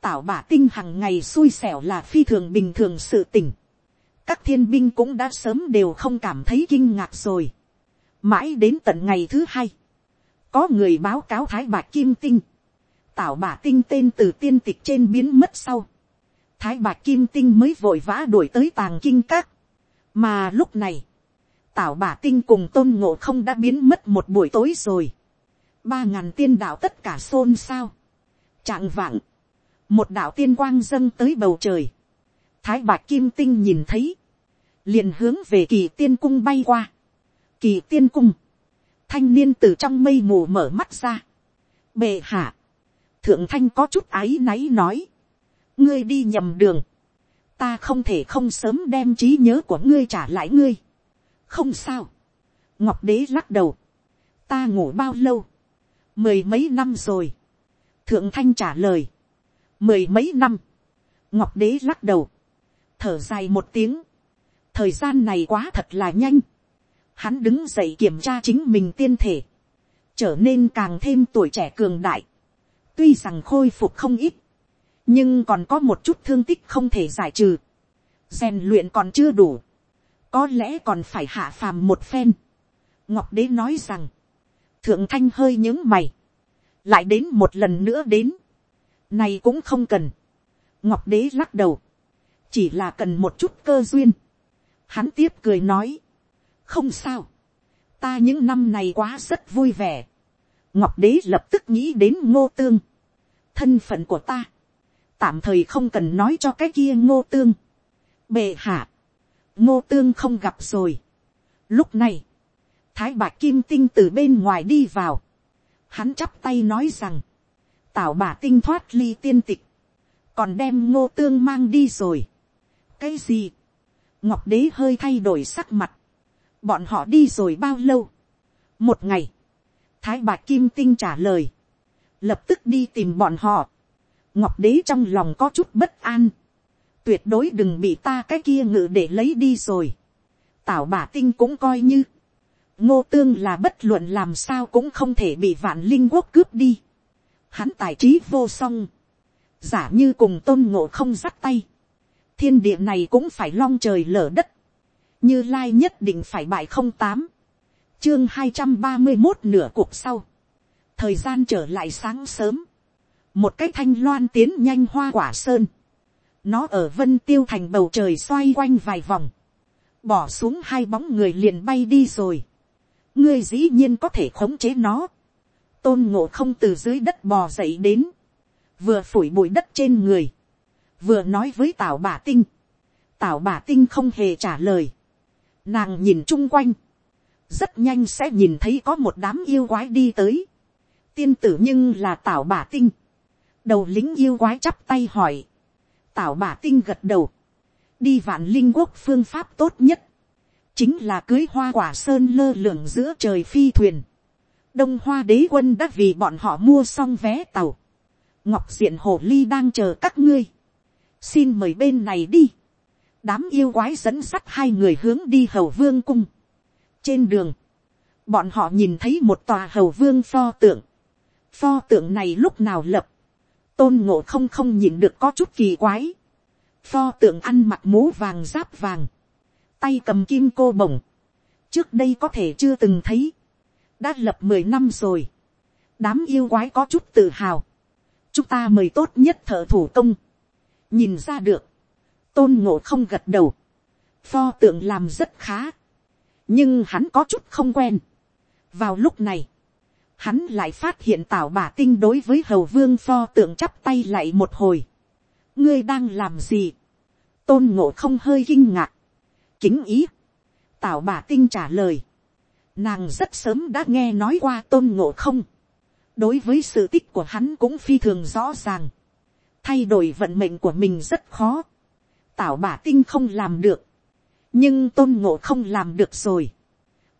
A: tảo bà tinh hằng ngày xui xẻo là phi thường bình thường sự tình các thiên binh cũng đã sớm đều không cảm thấy kinh ngạc rồi. mãi đến tận ngày thứ hai, có người báo cáo thái bạc kim tinh, tảo bả tinh tên từ tiên tịch trên biến mất sau, thái bạc kim tinh mới vội vã đuổi tới tàng kinh các, mà lúc này, tảo bả tinh cùng tôn ngộ không đã biến mất một buổi tối rồi, ba ngàn tiên đạo tất cả xôn xao, trạng vạng, một đạo tiên quang dâng tới bầu trời, thái bạc kim tinh nhìn thấy, liền hướng về kỳ tiên cung bay qua. kỳ tiên cung, thanh niên từ trong mây mù mở mắt ra. bệ hạ, thượng thanh có chút áy náy nói, ngươi đi nhầm đường, ta không thể không sớm đem trí nhớ của ngươi trả lại ngươi. không sao, ngọc đế lắc đầu, ta ngủ bao lâu, mười mấy năm rồi, thượng thanh trả lời, mười mấy năm, ngọc đế lắc đầu, thở dài một tiếng, thời gian này quá thật là nhanh. Hắn đứng dậy kiểm tra chính mình tiên thể. Trở nên càng thêm tuổi trẻ cường đại. Tuy rằng khôi phục không ít. Nhưng còn có một chút thương tích không thể giải trừ. rèn luyện còn chưa đủ. Có lẽ còn phải hạ phàm một phen. Ngọc Đế nói rằng. Thượng Thanh hơi những mày. Lại đến một lần nữa đến. Này cũng không cần. Ngọc Đế lắc đầu. Chỉ là cần một chút cơ duyên Hắn tiếp cười nói. Không sao. Ta những năm này quá rất vui vẻ. Ngọc đế lập tức nghĩ đến ngô tương. Thân phận của ta. Tạm thời không cần nói cho cái kia ngô tương. Bệ hạ. Ngô tương không gặp rồi. Lúc này. Thái bạc kim tinh từ bên ngoài đi vào. Hắn chắp tay nói rằng. Tảo bà tinh thoát ly tiên tịch. Còn đem ngô tương mang đi rồi. Cái gì? Ngọc đế hơi thay đổi sắc mặt, bọn họ đi rồi bao lâu, một ngày, thái bạc kim tinh trả lời, lập tức đi tìm bọn họ, ngọc đế trong lòng có chút bất an, tuyệt đối đừng bị ta cái kia ngự để lấy đi rồi, tảo bà tinh cũng coi như, ngô tương là bất luận làm sao cũng không thể bị vạn linh quốc cướp đi, hắn tài trí vô song, giả như cùng tôn ngộ không dắt tay, thiên địa này cũng phải long trời lở đất, như lai nhất định phải bại không tám, chương hai trăm ba mươi một nửa cuộc sau, thời gian trở lại sáng sớm, một cái thanh loan tiến nhanh hoa quả sơn, nó ở vân tiêu thành bầu trời xoay quanh vài vòng, bỏ xuống hai bóng người liền bay đi rồi, ngươi dĩ nhiên có thể khống chế nó, tôn ngộ không từ dưới đất bò dậy đến, vừa phủi bụi đất trên người, vừa nói với tào bà tinh, tào bà tinh không hề trả lời, nàng nhìn chung quanh, rất nhanh sẽ nhìn thấy có một đám yêu quái đi tới, tiên tử nhưng là tào bà tinh, đầu lính yêu quái chắp tay hỏi, tào bà tinh gật đầu, đi vạn linh quốc phương pháp tốt nhất, chính là cưới hoa quả sơn lơ lửng giữa trời phi thuyền, đông hoa đế quân đã vì bọn họ mua xong vé tàu, ngọc diện hồ ly đang chờ các ngươi, xin mời bên này đi. đám yêu quái dẫn sắt hai người hướng đi hầu vương cung. trên đường, bọn họ nhìn thấy một tòa hầu vương pho tượng. pho tượng này lúc nào lập, tôn ngộ không không nhìn được có chút kỳ quái. pho tượng ăn mặc mũ vàng giáp vàng, tay cầm kim cô bồng. trước đây có thể chưa từng thấy, đã lập mười năm rồi. đám yêu quái có chút tự hào. chúng ta mời tốt nhất thợ thủ công nhìn ra được, tôn ngộ không gật đầu, pho tượng làm rất khá, nhưng hắn có chút không quen. vào lúc này, hắn lại phát hiện tảo bà tinh đối với hầu vương pho tượng chắp tay lại một hồi. ngươi đang làm gì, tôn ngộ không hơi kinh ngạc, kính ý, tảo bà tinh trả lời, nàng rất sớm đã nghe nói qua tôn ngộ không, đối với sự tích của hắn cũng phi thường rõ ràng, thay đổi vận mệnh của mình rất khó, tảo bà tinh không làm được, nhưng tôn ngộ không làm được rồi,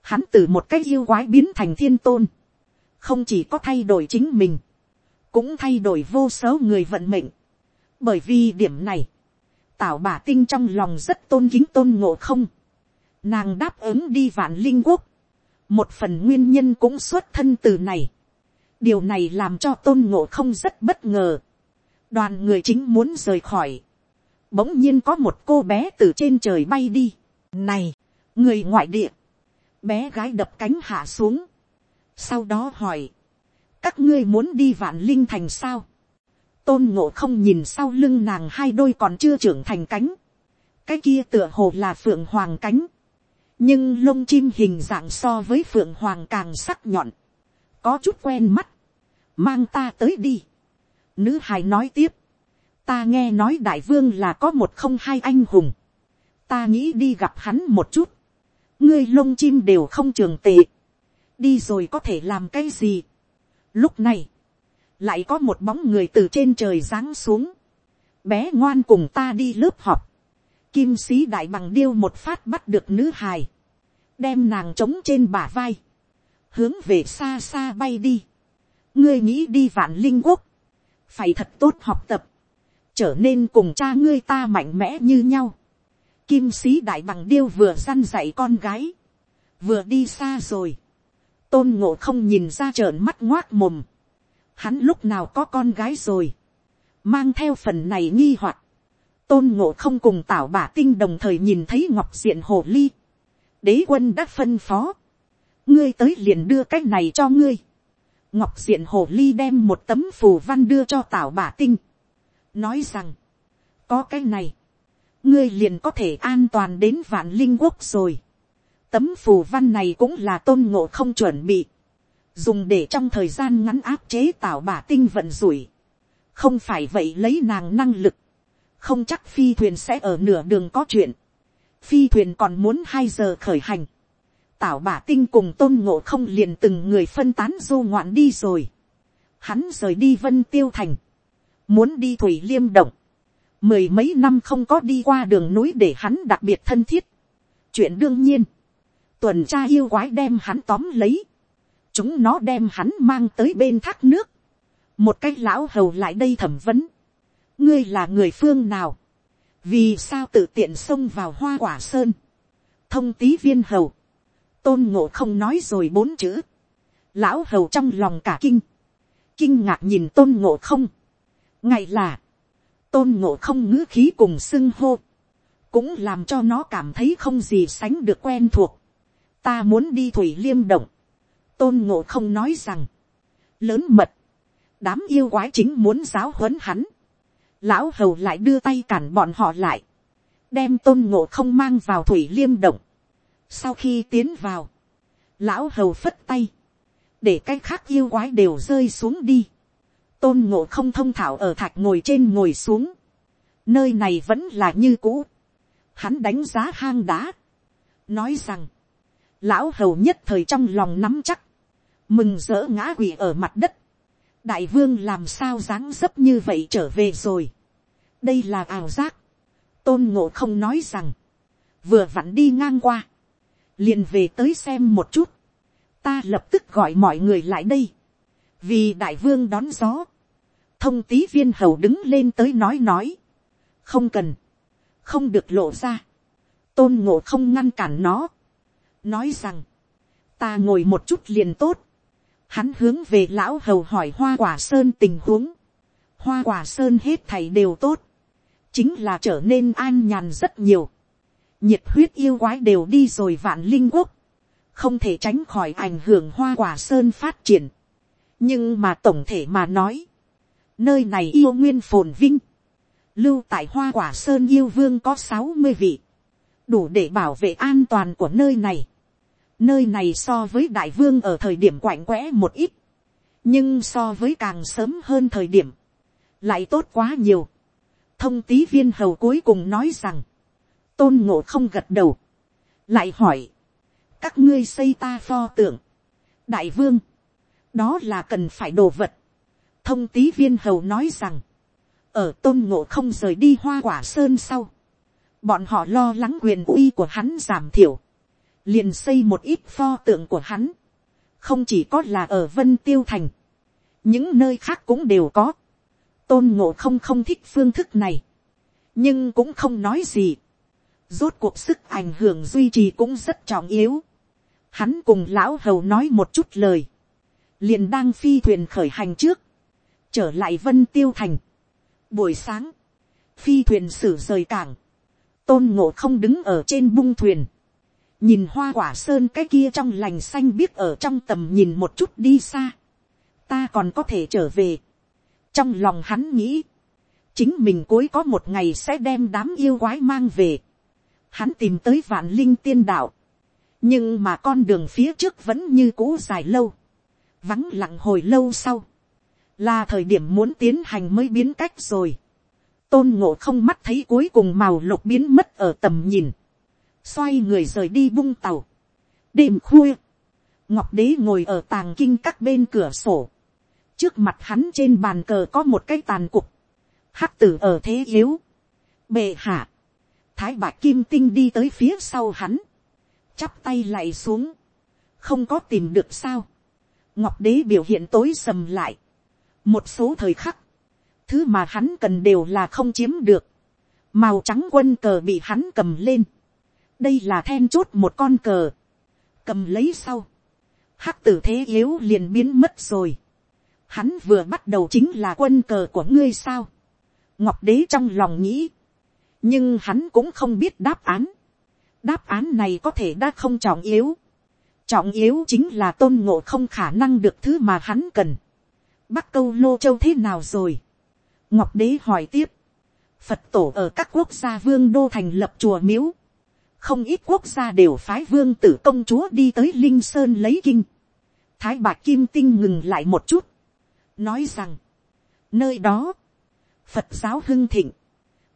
A: hắn từ một cái yêu quái biến thành thiên tôn, không chỉ có thay đổi chính mình, cũng thay đổi vô số người vận mệnh. bởi vì điểm này, tảo bà tinh trong lòng rất tôn kính tôn ngộ không, nàng đáp ứng đi vạn linh quốc, một phần nguyên nhân cũng xuất thân từ này, điều này làm cho tôn ngộ không rất bất ngờ, đoàn người chính muốn rời khỏi, bỗng nhiên có một cô bé từ trên trời bay đi, này, người ngoại địa, bé gái đập cánh hạ xuống, sau đó hỏi, các ngươi muốn đi vạn linh thành sao, tôn ngộ không nhìn sau lưng nàng hai đôi còn chưa trưởng thành cánh, cái kia tựa hồ là phượng hoàng cánh, nhưng lông chim hình dạng so với phượng hoàng càng sắc nhọn, có chút quen mắt, mang ta tới đi. Nữ hài nói tiếp, ta nghe nói đại vương là có một không hai anh hùng, ta nghĩ đi gặp hắn một chút, ngươi lông chim đều không trường tệ, đi rồi có thể làm cái gì. Lúc này, lại có một bóng người từ trên trời giáng xuống, bé ngoan cùng ta đi lớp học, kim sĩ đại bằng điêu một phát bắt được nữ hài, đem nàng trống trên bả vai, hướng về xa xa bay đi, ngươi nghĩ đi vạn linh quốc, phải thật tốt học tập, trở nên cùng cha ngươi ta mạnh mẽ như nhau, kim sĩ đại bằng điêu vừa săn dạy con gái, vừa đi xa rồi, tôn ngộ không nhìn ra trợn mắt ngoác mồm, hắn lúc nào có con gái rồi, mang theo phần này nghi hoặc, tôn ngộ không cùng tảo bả tinh đồng thời nhìn thấy ngọc diện hồ ly, đế quân đã phân phó, ngươi tới liền đưa cách này cho ngươi, ngọc diện hồ ly đem một tấm phù văn đưa cho tảo bả tinh, nói rằng, có cái này, ngươi liền có thể an toàn đến vạn linh quốc rồi. Tấm phù văn này cũng là tôn ngộ không chuẩn bị. Dùng để trong thời gian ngắn áp chế tạo bả tinh vận rủi. Không phải vậy lấy nàng năng lực. Không chắc phi thuyền sẽ ở nửa đường có chuyện. Phi thuyền còn muốn hai giờ khởi hành. Tảo bả tinh cùng tôn ngộ không liền từng người phân tán du ngoạn đi rồi. Hắn rời đi vân tiêu thành. Muốn đi thủy liêm động. Mười mấy năm không có đi qua đường núi để hắn đặc biệt thân thiết. chuyện đương nhiên, tuần tra yêu quái đem hắn tóm lấy, chúng nó đem hắn mang tới bên thác nước, một cái lão hầu lại đây thẩm vấn, ngươi là người phương nào, vì sao tự tiện xông vào hoa quả sơn, thông tý viên hầu, tôn ngộ không nói rồi bốn chữ, lão hầu trong lòng cả kinh, kinh ngạc nhìn tôn ngộ không, ngày là, tôn ngộ không ngữ khí cùng xưng hô, cũng làm cho nó cảm thấy không gì sánh được quen thuộc. ta muốn đi thủy liêm động, tôn ngộ không nói rằng, lớn mật, đám yêu quái chính muốn giáo huấn hắn, lão hầu lại đưa tay cản bọn họ lại, đem tôn ngộ không mang vào thủy liêm động sau khi tiến vào, lão hầu phất tay, để cái khác yêu quái đều rơi xuống đi tôn ngộ không thông thảo ở thạch ngồi trên ngồi xuống. nơi này vẫn là như cũ. hắn đánh giá hang đá. nói rằng, lão hầu nhất thời trong lòng nắm chắc, mừng rỡ ngã quỷ ở mặt đất. đại vương làm sao dáng dấp như vậy trở về rồi. đây là ảo giác. tôn ngộ không nói rằng, vừa vặn đi ngang qua, liền về tới xem một chút. ta lập tức gọi mọi người lại đây. Vì đại vương đón gió, thông tý viên hầu đứng lên tới nói nói, không cần, không được lộ ra, tôn ngộ không ngăn cản nó, nói rằng, ta ngồi một chút liền tốt, hắn hướng về lão hầu hỏi hoa quả sơn tình huống, hoa quả sơn hết thầy đều tốt, chính là trở nên an nhàn rất nhiều, nhiệt huyết yêu quái đều đi rồi vạn linh quốc, không thể tránh khỏi ảnh hưởng hoa quả sơn phát triển, nhưng mà tổng thể mà nói, nơi này yêu nguyên phồn vinh, lưu tại hoa quả sơn yêu vương có sáu mươi vị, đủ để bảo vệ an toàn của nơi này. Nơi này so với đại vương ở thời điểm quạnh quẽ một ít, nhưng so với càng sớm hơn thời điểm, lại tốt quá nhiều. thông tý viên hầu cuối cùng nói rằng, tôn ngộ không gật đầu, lại hỏi, các ngươi xây ta pho tượng, đại vương, đó là cần phải đồ vật. thông tý viên hầu nói rằng, ở tôn ngộ không rời đi hoa quả sơn sau, bọn họ lo lắng quyền uy của hắn giảm thiểu, liền xây một ít pho tượng của hắn, không chỉ có là ở vân tiêu thành, những nơi khác cũng đều có, tôn ngộ không không thích phương thức này, nhưng cũng không nói gì, rốt cuộc sức ảnh hưởng duy trì cũng rất trọng yếu, hắn cùng lão hầu nói một chút lời, liền đang phi thuyền khởi hành trước, trở lại vân tiêu thành. Buổi sáng, phi thuyền xử rời cảng, tôn ngộ không đứng ở trên bung thuyền, nhìn hoa quả sơn cái kia trong lành xanh biết ở trong tầm nhìn một chút đi xa, ta còn có thể trở về. trong lòng hắn nghĩ, chính mình cuối có một ngày sẽ đem đám yêu quái mang về hắn tìm tới vạn linh tiên đạo, nhưng mà con đường phía trước vẫn như cũ dài lâu, vắng lặng hồi lâu sau, là thời điểm muốn tiến hành mới biến cách rồi. tôn ngộ không mắt thấy cuối cùng màu lục biến mất ở tầm nhìn, xoay người rời đi bung tàu. đêm khuya, ngọc đế ngồi ở tàng kinh các bên cửa sổ, trước mặt hắn trên bàn cờ có một cái tàn cục, hắc tử ở thế yếu, bệ hạ, thái bạc kim tinh đi tới phía sau hắn, chắp tay lạy xuống, không có tìm được sao, ngọc đế biểu hiện tối sầm lại, một số thời khắc, thứ mà hắn cần đều là không chiếm được, màu trắng quân cờ bị hắn cầm lên, đây là then chốt một con cờ, cầm lấy sau, hắc tử thế yếu liền biến mất rồi, hắn vừa bắt đầu chính là quân cờ của ngươi sao, ngọc đế trong lòng nghĩ, nhưng hắn cũng không biết đáp án, đáp án này có thể đã không trọng yếu, trọng yếu chính là tôn ngộ không khả năng được thứ mà hắn cần. bắc câu lô châu thế nào rồi. ngọc đế hỏi tiếp. phật tổ ở các quốc gia vương đô thành lập chùa miếu. không ít quốc gia đều phái vương tử công chúa đi tới linh sơn lấy kinh. thái bạc kim tinh ngừng lại một chút. nói rằng, nơi đó, phật giáo hưng thịnh.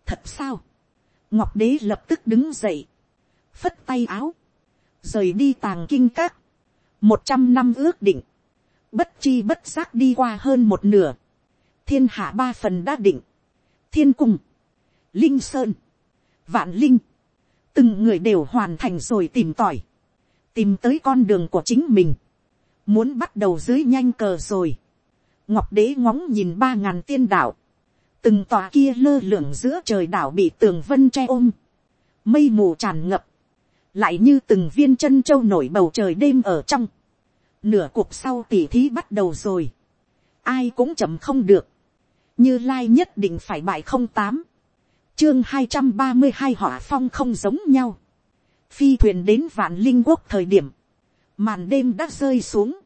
A: thật sao ngọc đế lập tức đứng dậy. phất tay áo rời đi tàng kinh các, một trăm năm ước định, bất chi bất giác đi qua hơn một nửa, thiên hạ ba phần đã định, thiên cung, linh sơn, vạn linh, từng người đều hoàn thành rồi tìm tòi, tìm tới con đường của chính mình, muốn bắt đầu dưới nhanh cờ rồi, ngọc đế ngóng nhìn ba ngàn tiên đảo, từng tòa kia lơ lửng giữa trời đảo bị tường vân che ôm, mây mù tràn ngập, lại như từng viên chân châu nổi bầu trời đêm ở trong, nửa cuộc sau tỉ thí bắt đầu rồi, ai cũng chậm không được, như lai nhất định phải bại không tám, chương hai trăm ba mươi hai hỏa phong không giống nhau, phi thuyền đến vạn linh quốc thời điểm, màn đêm đã rơi xuống,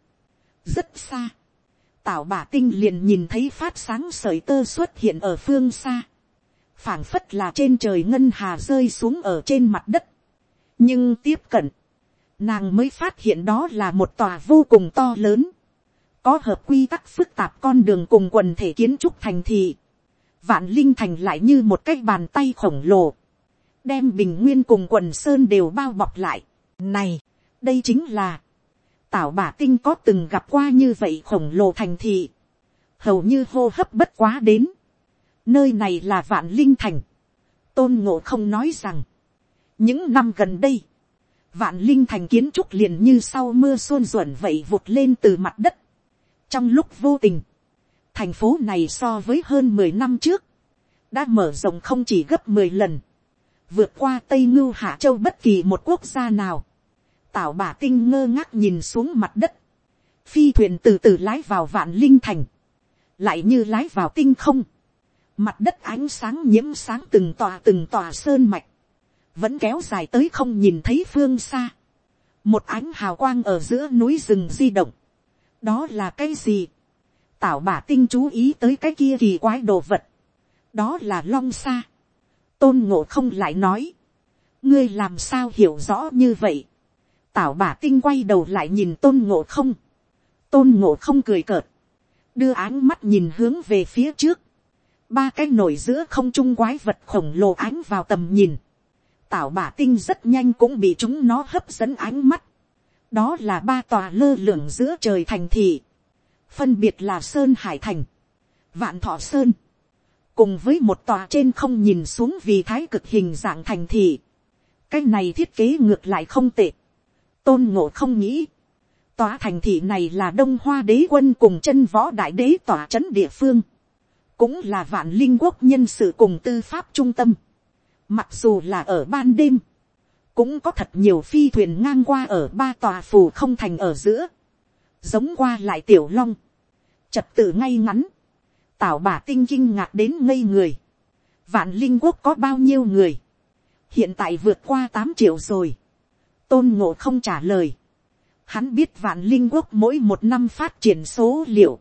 A: rất xa, tảo bà tinh liền nhìn thấy phát sáng sởi tơ xuất hiện ở phương xa, phảng phất là trên trời ngân hà rơi xuống ở trên mặt đất, nhưng tiếp cận, nàng mới phát hiện đó là một tòa vô cùng to lớn, có hợp quy tắc phức tạp con đường cùng quần thể kiến trúc thành thị, vạn linh thành lại như một cái bàn tay khổng lồ, đem bình nguyên cùng quần sơn đều bao bọc lại. Này, đây chính là, tảo bả tinh có từng gặp qua như vậy khổng lồ thành thị, hầu như hô hấp bất quá đến. Nơi này là vạn linh thành. Tôn ngộ không nói rằng, những năm gần đây, vạn linh thành kiến trúc liền như sau mưa xuân ruẩn vậy vụt lên từ mặt đất. trong lúc vô tình, thành phố này so với hơn mười năm trước, đã mở rộng không chỉ gấp mười lần, vượt qua tây ngưu hạ châu bất kỳ một quốc gia nào tảo bà tinh ngơ ngác nhìn xuống mặt đất, phi thuyền từ từ lái vào vạn linh thành, lại như lái vào tinh không, mặt đất ánh sáng nhiễm sáng từng tòa từng tòa sơn mạch, vẫn kéo dài tới không nhìn thấy phương xa. một ánh hào quang ở giữa núi rừng di động. đó là cái gì. tảo bả tinh chú ý tới cái kia kỳ quái đồ vật. đó là long xa. tôn ngộ không lại nói. ngươi làm sao hiểu rõ như vậy tảo bà tinh quay đầu lại nhìn tôn ngộ không. tôn ngộ không cười cợt. đưa áng mắt nhìn hướng về phía trước. ba cái nổi giữa không trung quái vật khổng lồ ánh vào tầm nhìn. tảo bà tinh rất nhanh cũng bị chúng nó hấp dẫn ánh mắt. đó là ba tòa lơ lửng giữa trời thành thị. phân biệt là sơn hải thành, vạn thọ sơn, cùng với một tòa trên không nhìn xuống vì thái cực hình dạng thành thị cái này thiết kế ngược lại không tệ tôn ngộ không nghĩ. tòa thành thị này là đông hoa đế quân cùng chân võ đại đế tòa c h ấ n địa phương. cũng là vạn linh quốc nhân sự cùng tư pháp trung tâm. mặc dù là ở ban đêm, cũng có thật nhiều phi thuyền ngang qua ở ba tòa phù không thành ở giữa. giống qua lại tiểu long. trật tự ngay ngắn. tảo bà tinh kinh ngạc đến ngây người. vạn linh quốc có bao nhiêu người hiện tại vượt qua tám triệu rồi tôn ngộ không trả lời. hắn biết vạn linh quốc mỗi một năm phát triển số liệu.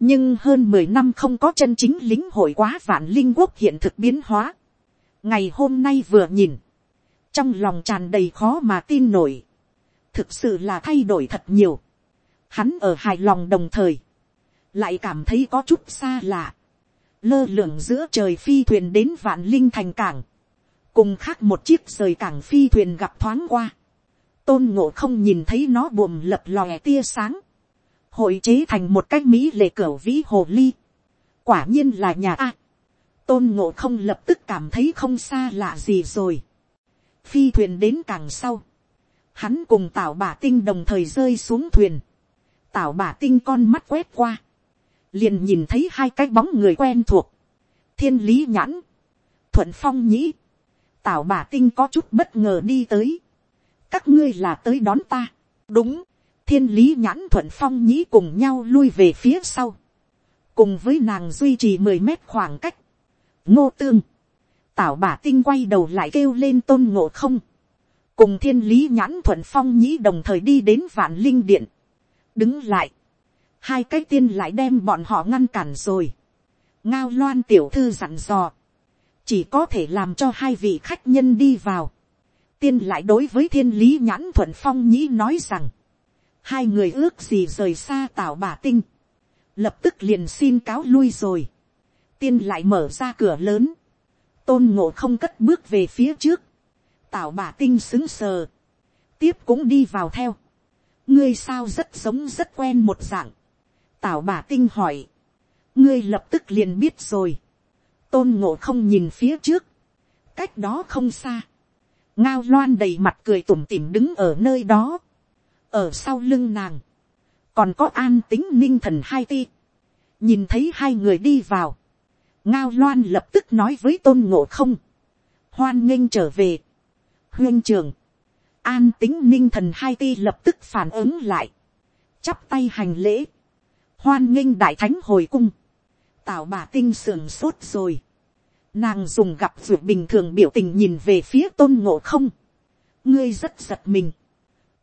A: nhưng hơn mười năm không có chân chính lính hội quá vạn linh quốc hiện thực biến hóa. ngày hôm nay vừa nhìn, trong lòng tràn đầy khó mà tin nổi. thực sự là thay đổi thật nhiều. hắn ở hài lòng đồng thời, lại cảm thấy có chút xa lạ. lơ lửng giữa trời phi thuyền đến vạn linh thành cảng cùng khác một chiếc rời cảng phi thuyền gặp thoáng qua, tôn ngộ không nhìn thấy nó buồm lập lòe tia sáng, hội chế thành một cách mỹ lệ cửa vĩ hồ ly, quả nhiên là nhà a, tôn ngộ không lập tức cảm thấy không xa lạ gì rồi, phi thuyền đến càng sau, hắn cùng tảo bà tinh đồng thời rơi xuống thuyền, tảo bà tinh con mắt quét qua, liền nhìn thấy hai cái bóng người quen thuộc, thiên lý nhãn, thuận phong nhĩ, tảo bà tinh có chút bất ngờ đi tới các ngươi là tới đón ta. đúng, thiên lý nhãn thuận phong nhĩ cùng nhau lui về phía sau. cùng với nàng duy trì mười mét khoảng cách. ngô tương, tảo bà tinh quay đầu lại kêu lên tôn ngộ không. cùng thiên lý nhãn thuận phong nhĩ đồng thời đi đến vạn linh điện. đứng lại. hai cái tiên lại đem bọn họ ngăn cản rồi. ngao loan tiểu thư dặn dò chỉ có thể làm cho hai vị khách nhân đi vào tiên lại đối với thiên lý nhãn thuận phong nhĩ nói rằng, hai người ước gì rời xa Tào bà tinh, lập tức liền xin cáo lui rồi. tiên lại mở ra cửa lớn, tôn ngộ không cất bước về phía trước, Tào bà tinh xứng sờ, tiếp cũng đi vào theo, ngươi sao rất giống rất quen một dạng, Tào bà tinh hỏi, ngươi lập tức liền biết rồi, tôn ngộ không nhìn phía trước, cách đó không xa, ngao loan đầy mặt cười tủm tỉm đứng ở nơi đó, ở sau lưng nàng, còn có an tính ninh thần hai ti, nhìn thấy hai người đi vào, ngao loan lập tức nói với tôn ngộ không, hoan nghênh trở về, huyên trường, an tính ninh thần hai ti lập tức phản ứng lại, chắp tay hành lễ, hoan nghênh đại thánh hồi cung, tào bà tinh sườn sốt rồi. Nàng dùng gặp ruột bình thường biểu tình nhìn về phía tôn ngộ không. ngươi rất giật mình.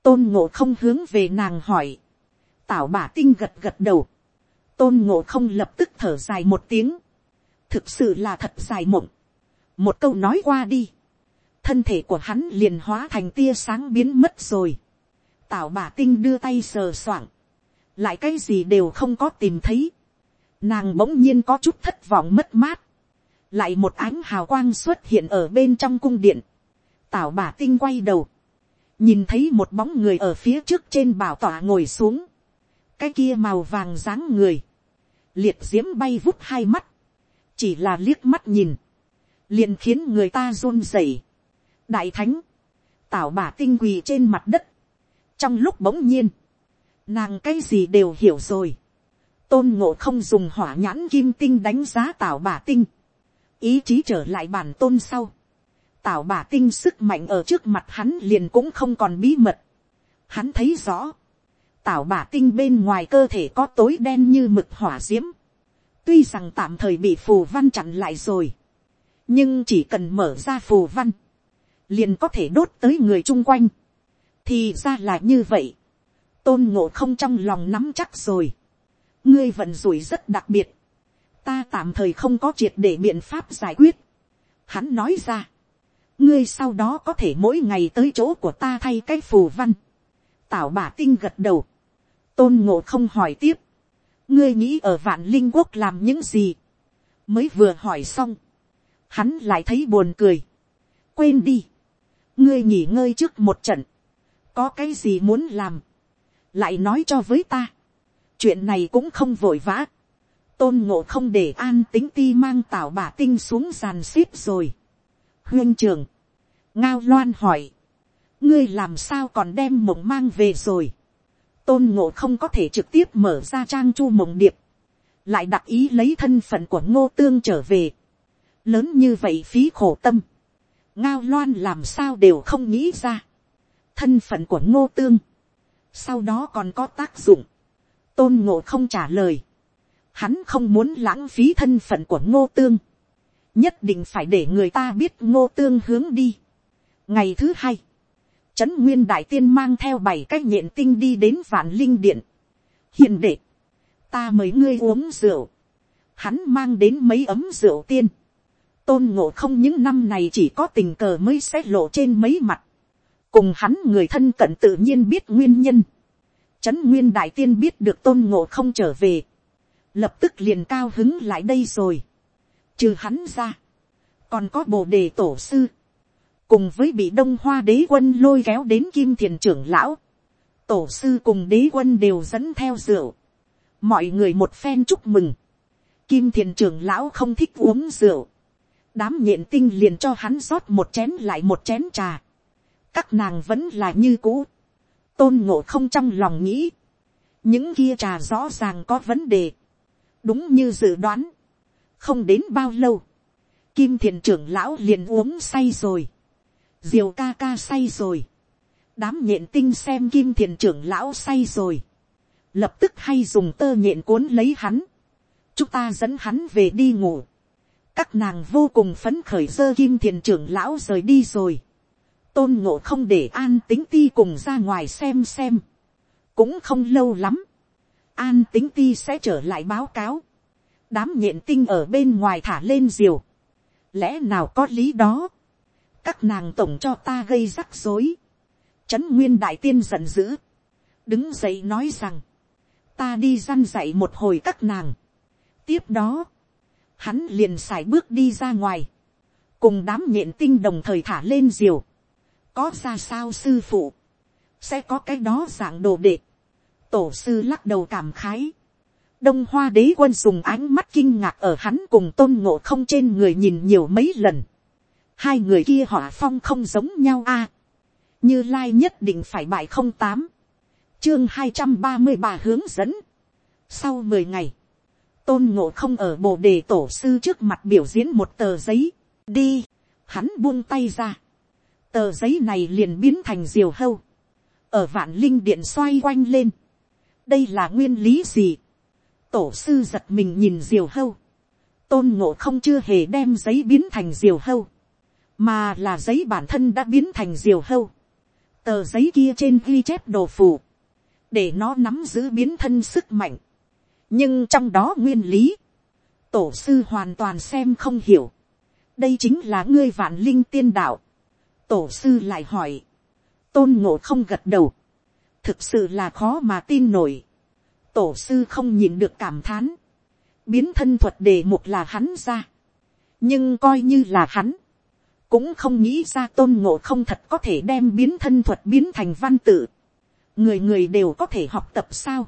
A: tôn ngộ không hướng về nàng hỏi. tảo bà tinh gật gật đầu. tôn ngộ không lập tức thở dài một tiếng. thực sự là thật dài mộng. một câu nói qua đi. thân thể của hắn liền hóa thành tia sáng biến mất rồi. tảo bà tinh đưa tay sờ soạng. lại cái gì đều không có tìm thấy nàng bỗng nhiên có chút thất vọng mất mát, lại một ánh hào quang xuất hiện ở bên trong cung điện, tảo bà tinh quay đầu, nhìn thấy một bóng người ở phía trước trên bảo tỏa ngồi xuống, cái kia màu vàng dáng người, liệt d i ễ m bay vút hai mắt, chỉ là liếc mắt nhìn, liền khiến người ta run rẩy. đại thánh, tảo bà tinh quỳ trên mặt đất, trong lúc bỗng nhiên, nàng cái gì đều hiểu rồi, tôn ngộ không dùng hỏa nhãn kim tinh đánh giá tảo bà tinh, ý chí trở lại bản tôn sau, tảo bà tinh sức mạnh ở trước mặt hắn liền cũng không còn bí mật, hắn thấy rõ, tảo bà tinh bên ngoài cơ thể có tối đen như mực hỏa diễm, tuy rằng tạm thời bị phù văn chặn lại rồi, nhưng chỉ cần mở ra phù văn, liền có thể đốt tới người chung quanh, thì ra là như vậy, tôn ngộ không trong lòng nắm chắc rồi, ngươi vận rủi rất đặc biệt, ta tạm thời không có triệt để biện pháp giải quyết. Hắn nói ra, ngươi sau đó có thể mỗi ngày tới chỗ của ta thay cái phù văn. tảo bà tinh gật đầu. tôn ngộ không hỏi tiếp. ngươi nghĩ ở vạn linh quốc làm những gì. mới vừa hỏi xong. hắn lại thấy buồn cười. quên đi. ngươi nghỉ ngơi trước một trận. có cái gì muốn làm. lại nói cho với ta. chuyện này cũng không vội vã tôn ngộ không để an tính ti mang tảo bà tinh xuống giàn xếp rồi. Huyên trường, ngao loan hỏi, ngươi làm sao còn đem mộng mang về rồi, tôn ngộ không có thể trực tiếp mở ra trang chu mộng điệp, lại đặc ý lấy thân phận của ngô tương trở về, lớn như vậy phí khổ tâm, ngao loan làm sao đều không nghĩ ra, thân phận của ngô tương, sau đó còn có tác dụng, tôn ngộ không trả lời, hắn không muốn lãng phí thân phận của ngô tương, nhất định phải để người ta biết ngô tương hướng đi. ngày thứ hai, trấn nguyên đại tiên mang theo bảy cái nhện tinh đi đến vạn linh điện. hiền đệ, ta mời ngươi uống rượu, hắn mang đến mấy ấm rượu tiên. tôn ngộ không những năm này chỉ có tình cờ mới sẽ lộ trên mấy mặt. cùng hắn người thân cận tự nhiên biết nguyên nhân. trấn nguyên đại tiên biết được tôn ngộ không trở về lập tức liền cao hứng lại đây rồi Trừ hắn ra. Còn có bồ đề tổ sư. Cùng với bị đông hoa đế quân lôi kéo đến kim thiền trưởng lão. Tổ sư cùng đế quân đều dẫn theo rượu. Mọi người một phen chúc mừng. Kim thiền trưởng lão không thích uống rượu. Đám nhện tinh liền cho hắn rót một chén lại một chén trà. Các nàng vẫn là như cũ. Tôn ngộ không trong lòng nghĩ. Những kia trà rõ ràng có vấn đề. Đúng như dự đoán. Không đến bao lâu, kim thiền trưởng lão liền uống say rồi, diều ca ca say rồi, đám nhện tinh xem kim thiền trưởng lão say rồi, lập tức hay dùng tơ nhện cuốn lấy hắn, chúng ta dẫn hắn về đi ngủ, các nàng vô cùng phấn khởi dơ kim thiền trưởng lão rời đi rồi, tôn ngộ không để an tính ti cùng ra ngoài xem xem, cũng không lâu lắm, an tính ti sẽ trở lại báo cáo, đám nhện tinh ở bên ngoài thả lên diều, lẽ nào có lý đó, các nàng tổng cho ta gây rắc rối, trấn nguyên đại tiên giận dữ, đứng dậy nói rằng, ta đi răn dạy một hồi các nàng, tiếp đó, hắn liền x à i bước đi ra ngoài, cùng đám nhện tinh đồng thời thả lên diều, có ra sao sư phụ, sẽ có cái đó dạng đồ đệ, tổ sư lắc đầu cảm khái, đông hoa đế quân dùng ánh mắt kinh ngạc ở hắn cùng tôn ngộ không trên người nhìn nhiều mấy lần. hai người kia hỏa phong không giống nhau a. như lai nhất định phải bại không tám. chương hai trăm ba mươi ba hướng dẫn. sau mười ngày, tôn ngộ không ở bồ đề tổ sư trước mặt biểu diễn một tờ giấy. đi, hắn buông tay ra. tờ giấy này liền biến thành diều hâu. ở vạn linh điện xoay quanh lên đây là nguyên lý gì tổ sư giật mình nhìn diều hâu. tôn ngộ không chưa hề đem giấy biến thành diều hâu. mà là giấy bản thân đã biến thành diều hâu. tờ giấy kia trên ghi chép đồ phù. để nó nắm giữ biến thân sức mạnh. nhưng trong đó nguyên lý, tổ sư hoàn toàn xem không hiểu. đây chính là ngươi vạn linh tiên đạo. tổ sư lại hỏi. tôn ngộ không gật đầu thực sự là khó mà tin nổi. Tổ sư không nhìn được cảm thán, biến thân thuật đề mục là hắn ra, nhưng coi như là hắn, cũng không nghĩ ra tôn ngộ không thật có thể đem biến thân thuật biến thành văn tự, người người đều có thể học tập sao,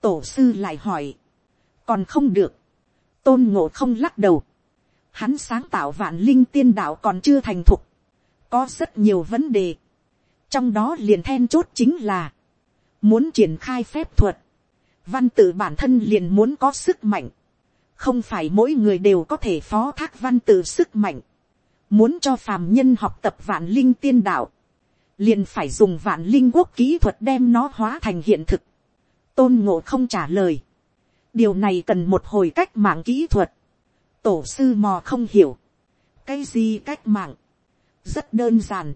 A: tổ sư lại hỏi, còn không được, tôn ngộ không lắc đầu, hắn sáng tạo vạn linh tiên đạo còn chưa thành thục, có rất nhiều vấn đề, trong đó liền then chốt chính là, muốn triển khai phép thuật, văn tự bản thân liền muốn có sức mạnh, không phải mỗi người đều có thể phó thác văn tự sức mạnh, muốn cho phàm nhân học tập vạn linh tiên đạo, liền phải dùng vạn linh quốc kỹ thuật đem nó hóa thành hiện thực. tôn ngộ không trả lời, điều này cần một hồi cách mạng kỹ thuật, tổ sư mò không hiểu, cái gì cách mạng, rất đơn giản,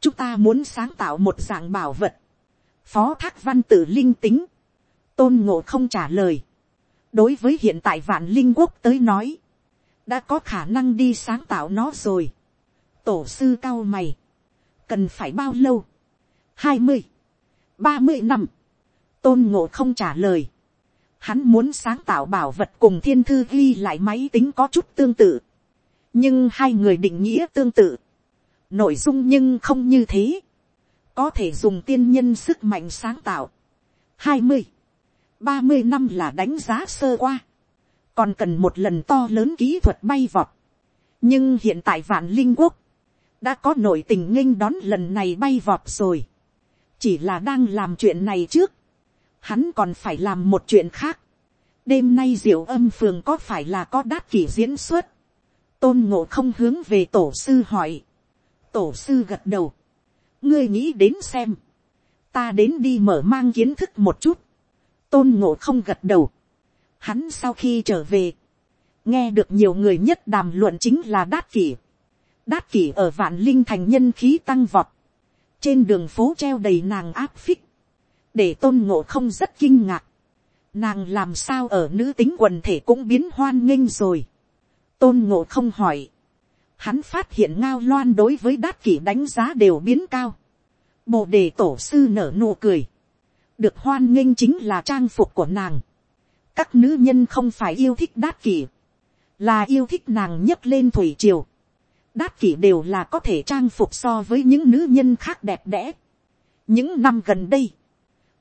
A: chúng ta muốn sáng tạo một dạng bảo vật, phó thác văn tự linh tính, tôn ngộ không trả lời. đối với hiện tại vạn linh quốc tới nói, đã có khả năng đi sáng tạo nó rồi. tổ sư cao mày, cần phải bao lâu, hai mươi, ba mươi năm, tôn ngộ không trả lời, hắn muốn sáng tạo bảo vật cùng thiên thư ghi lại máy tính có chút tương tự, nhưng hai người định nghĩa tương tự, nội dung nhưng không như thế, có thể dùng tiên nhân sức mạnh sáng tạo, hai mươi, ba mươi năm là đánh giá sơ qua, còn cần một lần to lớn kỹ thuật bay vọt, nhưng hiện tại vạn linh quốc, đã có nội tình nghênh đón lần này bay vọt rồi, chỉ là đang làm chuyện này trước, hắn còn phải làm một chuyện khác, đêm nay diệu âm phường có phải là có đát kỷ diễn xuất, tôn ngộ không hướng về tổ sư hỏi, tổ sư gật đầu, ngươi nghĩ đến xem, ta đến đi mở mang kiến thức một chút, tôn ngộ không gật đầu, hắn sau khi trở về, nghe được nhiều người nhất đàm luận chính là đát kỷ, đát kỷ ở vạn linh thành nhân khí tăng vọt, trên đường phố treo đầy nàng áp phích, để tôn ngộ không rất kinh ngạc, nàng làm sao ở nữ tính quần thể cũng biến hoan nghênh rồi, tôn ngộ không hỏi, hắn phát hiện ngao loan đối với đát kỷ đánh giá đều biến cao, bồ đề tổ sư nở nụ cười, được hoan nghênh chính là trang phục của nàng, các nữ nhân không phải yêu thích đát kỷ, là yêu thích nàng nhấc lên thủy triều, đát kỷ đều là có thể trang phục so với những nữ nhân khác đẹp đẽ. những năm gần đây,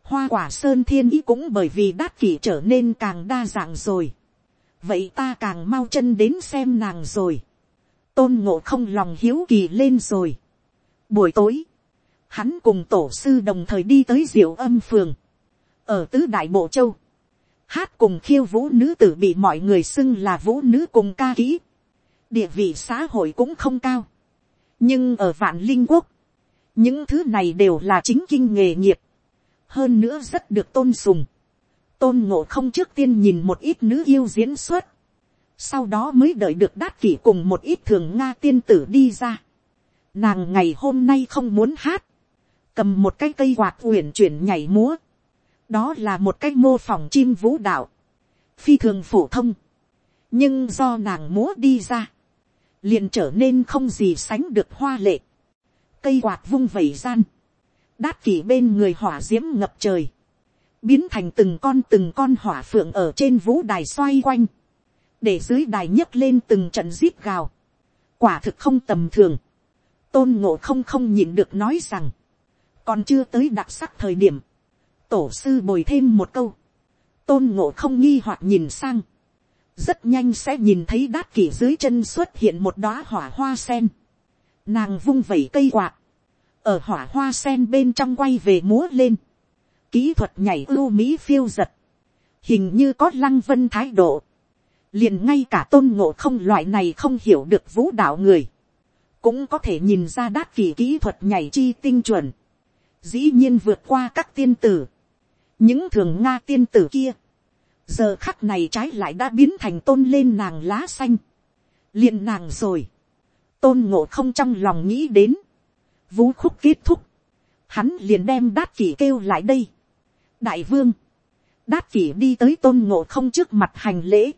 A: hoa quả sơn thiên ý cũng bởi vì đát kỷ trở nên càng đa dạng rồi. vậy ta càng mau chân đến xem nàng rồi tôn ngộ không lòng hiếu kỳ lên rồi. buổi tối, hắn cùng tổ sư đồng thời đi tới diệu âm phường, ở tứ đại bộ châu, hát cùng khiêu vũ nữ tử bị mọi người xưng là vũ nữ cùng ca kỹ, địa vị xã hội cũng không cao, nhưng ở vạn linh quốc, những thứ này đều là chính kinh nghề nghiệp, hơn nữa rất được tôn sùng, tôn ngộ không trước tiên nhìn một ít nữ yêu diễn xuất, sau đó mới đợi được đát kỷ cùng một ít thường nga tiên tử đi ra. Nàng ngày hôm nay không muốn hát, cầm một cái cây quạt uyển chuyển nhảy múa, đó là một cái mô phỏng chim vũ đạo, phi thường phổ thông, nhưng do nàng múa đi ra, liền trở nên không gì sánh được hoa lệ, cây quạt vung vẩy gian, đát kỷ bên người hỏa d i ễ m ngập trời, biến thành từng con từng con hỏa phượng ở trên vũ đài xoay quanh, để dưới đài nhấc lên từng trận zip gào, quả thực không tầm thường, tôn ngộ không không nhịn được nói rằng, còn chưa tới đặc sắc thời điểm, tổ sư bồi thêm một câu, tôn ngộ không nghi hoặc nhìn sang, rất nhanh sẽ nhìn thấy đát kỷ dưới chân xuất hiện một đóa hỏa hoa sen, nàng vung vẩy cây quạt, ở hỏa hoa sen bên trong quay về múa lên, kỹ thuật nhảy ưu mỹ phiêu giật, hình như có lăng vân thái độ, liền ngay cả tôn ngộ không loại này không hiểu được vũ đạo người, cũng có thể nhìn ra đát kỳ kỹ thuật nhảy chi tinh chuẩn, dĩ nhiên vượt qua các tiên tử, những thường nga tiên tử kia, giờ khắc này trái lại đã biến thành tôn lên nàng lá xanh, liền nàng rồi, tôn ngộ không trong lòng nghĩ đến, vũ khúc kết thúc, hắn liền đem đát kỷ kêu lại đây, đại vương, đát kỷ đi tới tôn ngộ không trước mặt hành lễ,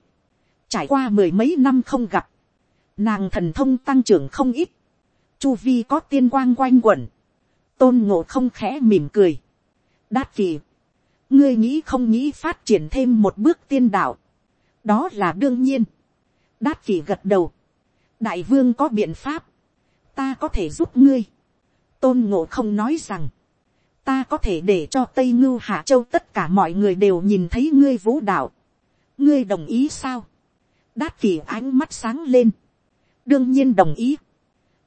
A: trải qua mười mấy năm không gặp, nàng thần thông tăng trưởng không ít, chu vi có tiên quang quanh quẩn, tôn ngộ không khẽ mỉm cười, đát kỷ, ngươi nghĩ không nghĩ phát triển thêm một bước tiên đạo, đó là đương nhiên. đát kỷ gật đầu, đại vương có biện pháp, ta có thể giúp ngươi. tôn ngộ không nói rằng, ta có thể để cho tây ngưu hạ châu tất cả mọi người đều nhìn thấy ngươi vũ đạo. ngươi đồng ý sao đát kỷ ánh mắt sáng lên, đương nhiên đồng ý.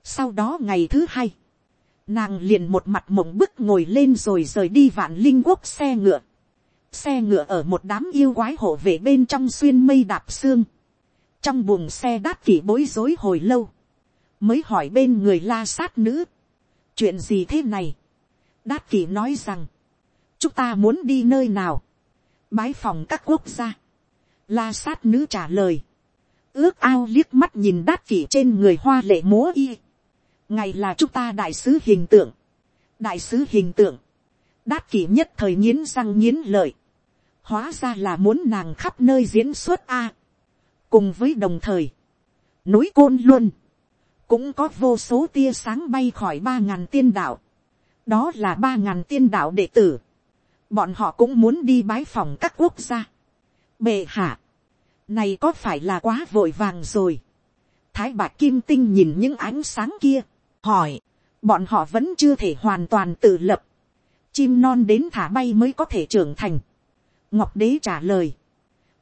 A: sau đó ngày thứ hai, nàng liền một mặt mộng bức ngồi lên rồi rời đi vạn linh quốc xe ngựa. Xe ngựa ở một đám yêu quái hộ vệ bên trong xuyên mây đạp xương, trong buồng xe đát kỷ bối rối hồi lâu, mới hỏi bên người la sát nữ, chuyện gì thế này, đát kỷ nói rằng, chúng ta muốn đi nơi nào, bái phòng các quốc gia, la sát nữ trả lời, ước ao liếc mắt nhìn đát kỷ trên người hoa lệ múa y, ngày là chúng ta đại sứ hình tượng, đại sứ hình tượng, đát kỷ nhất thời nghiến răng nghiến lợi, hóa ra là muốn nàng khắp nơi diễn xuất a. cùng với đồng thời, núi côn luôn, cũng có vô số tia sáng bay khỏi ba ngàn tiên đạo, đó là ba ngàn tiên đạo đệ tử, bọn họ cũng muốn đi bái phòng các quốc gia. bệ hạ, này có phải là quá vội vàng rồi. thái bạc kim tinh nhìn những ánh sáng kia, hỏi, bọn họ vẫn chưa thể hoàn toàn tự lập, chim non đến thả bay mới có thể trưởng thành. ngọc đế trả lời,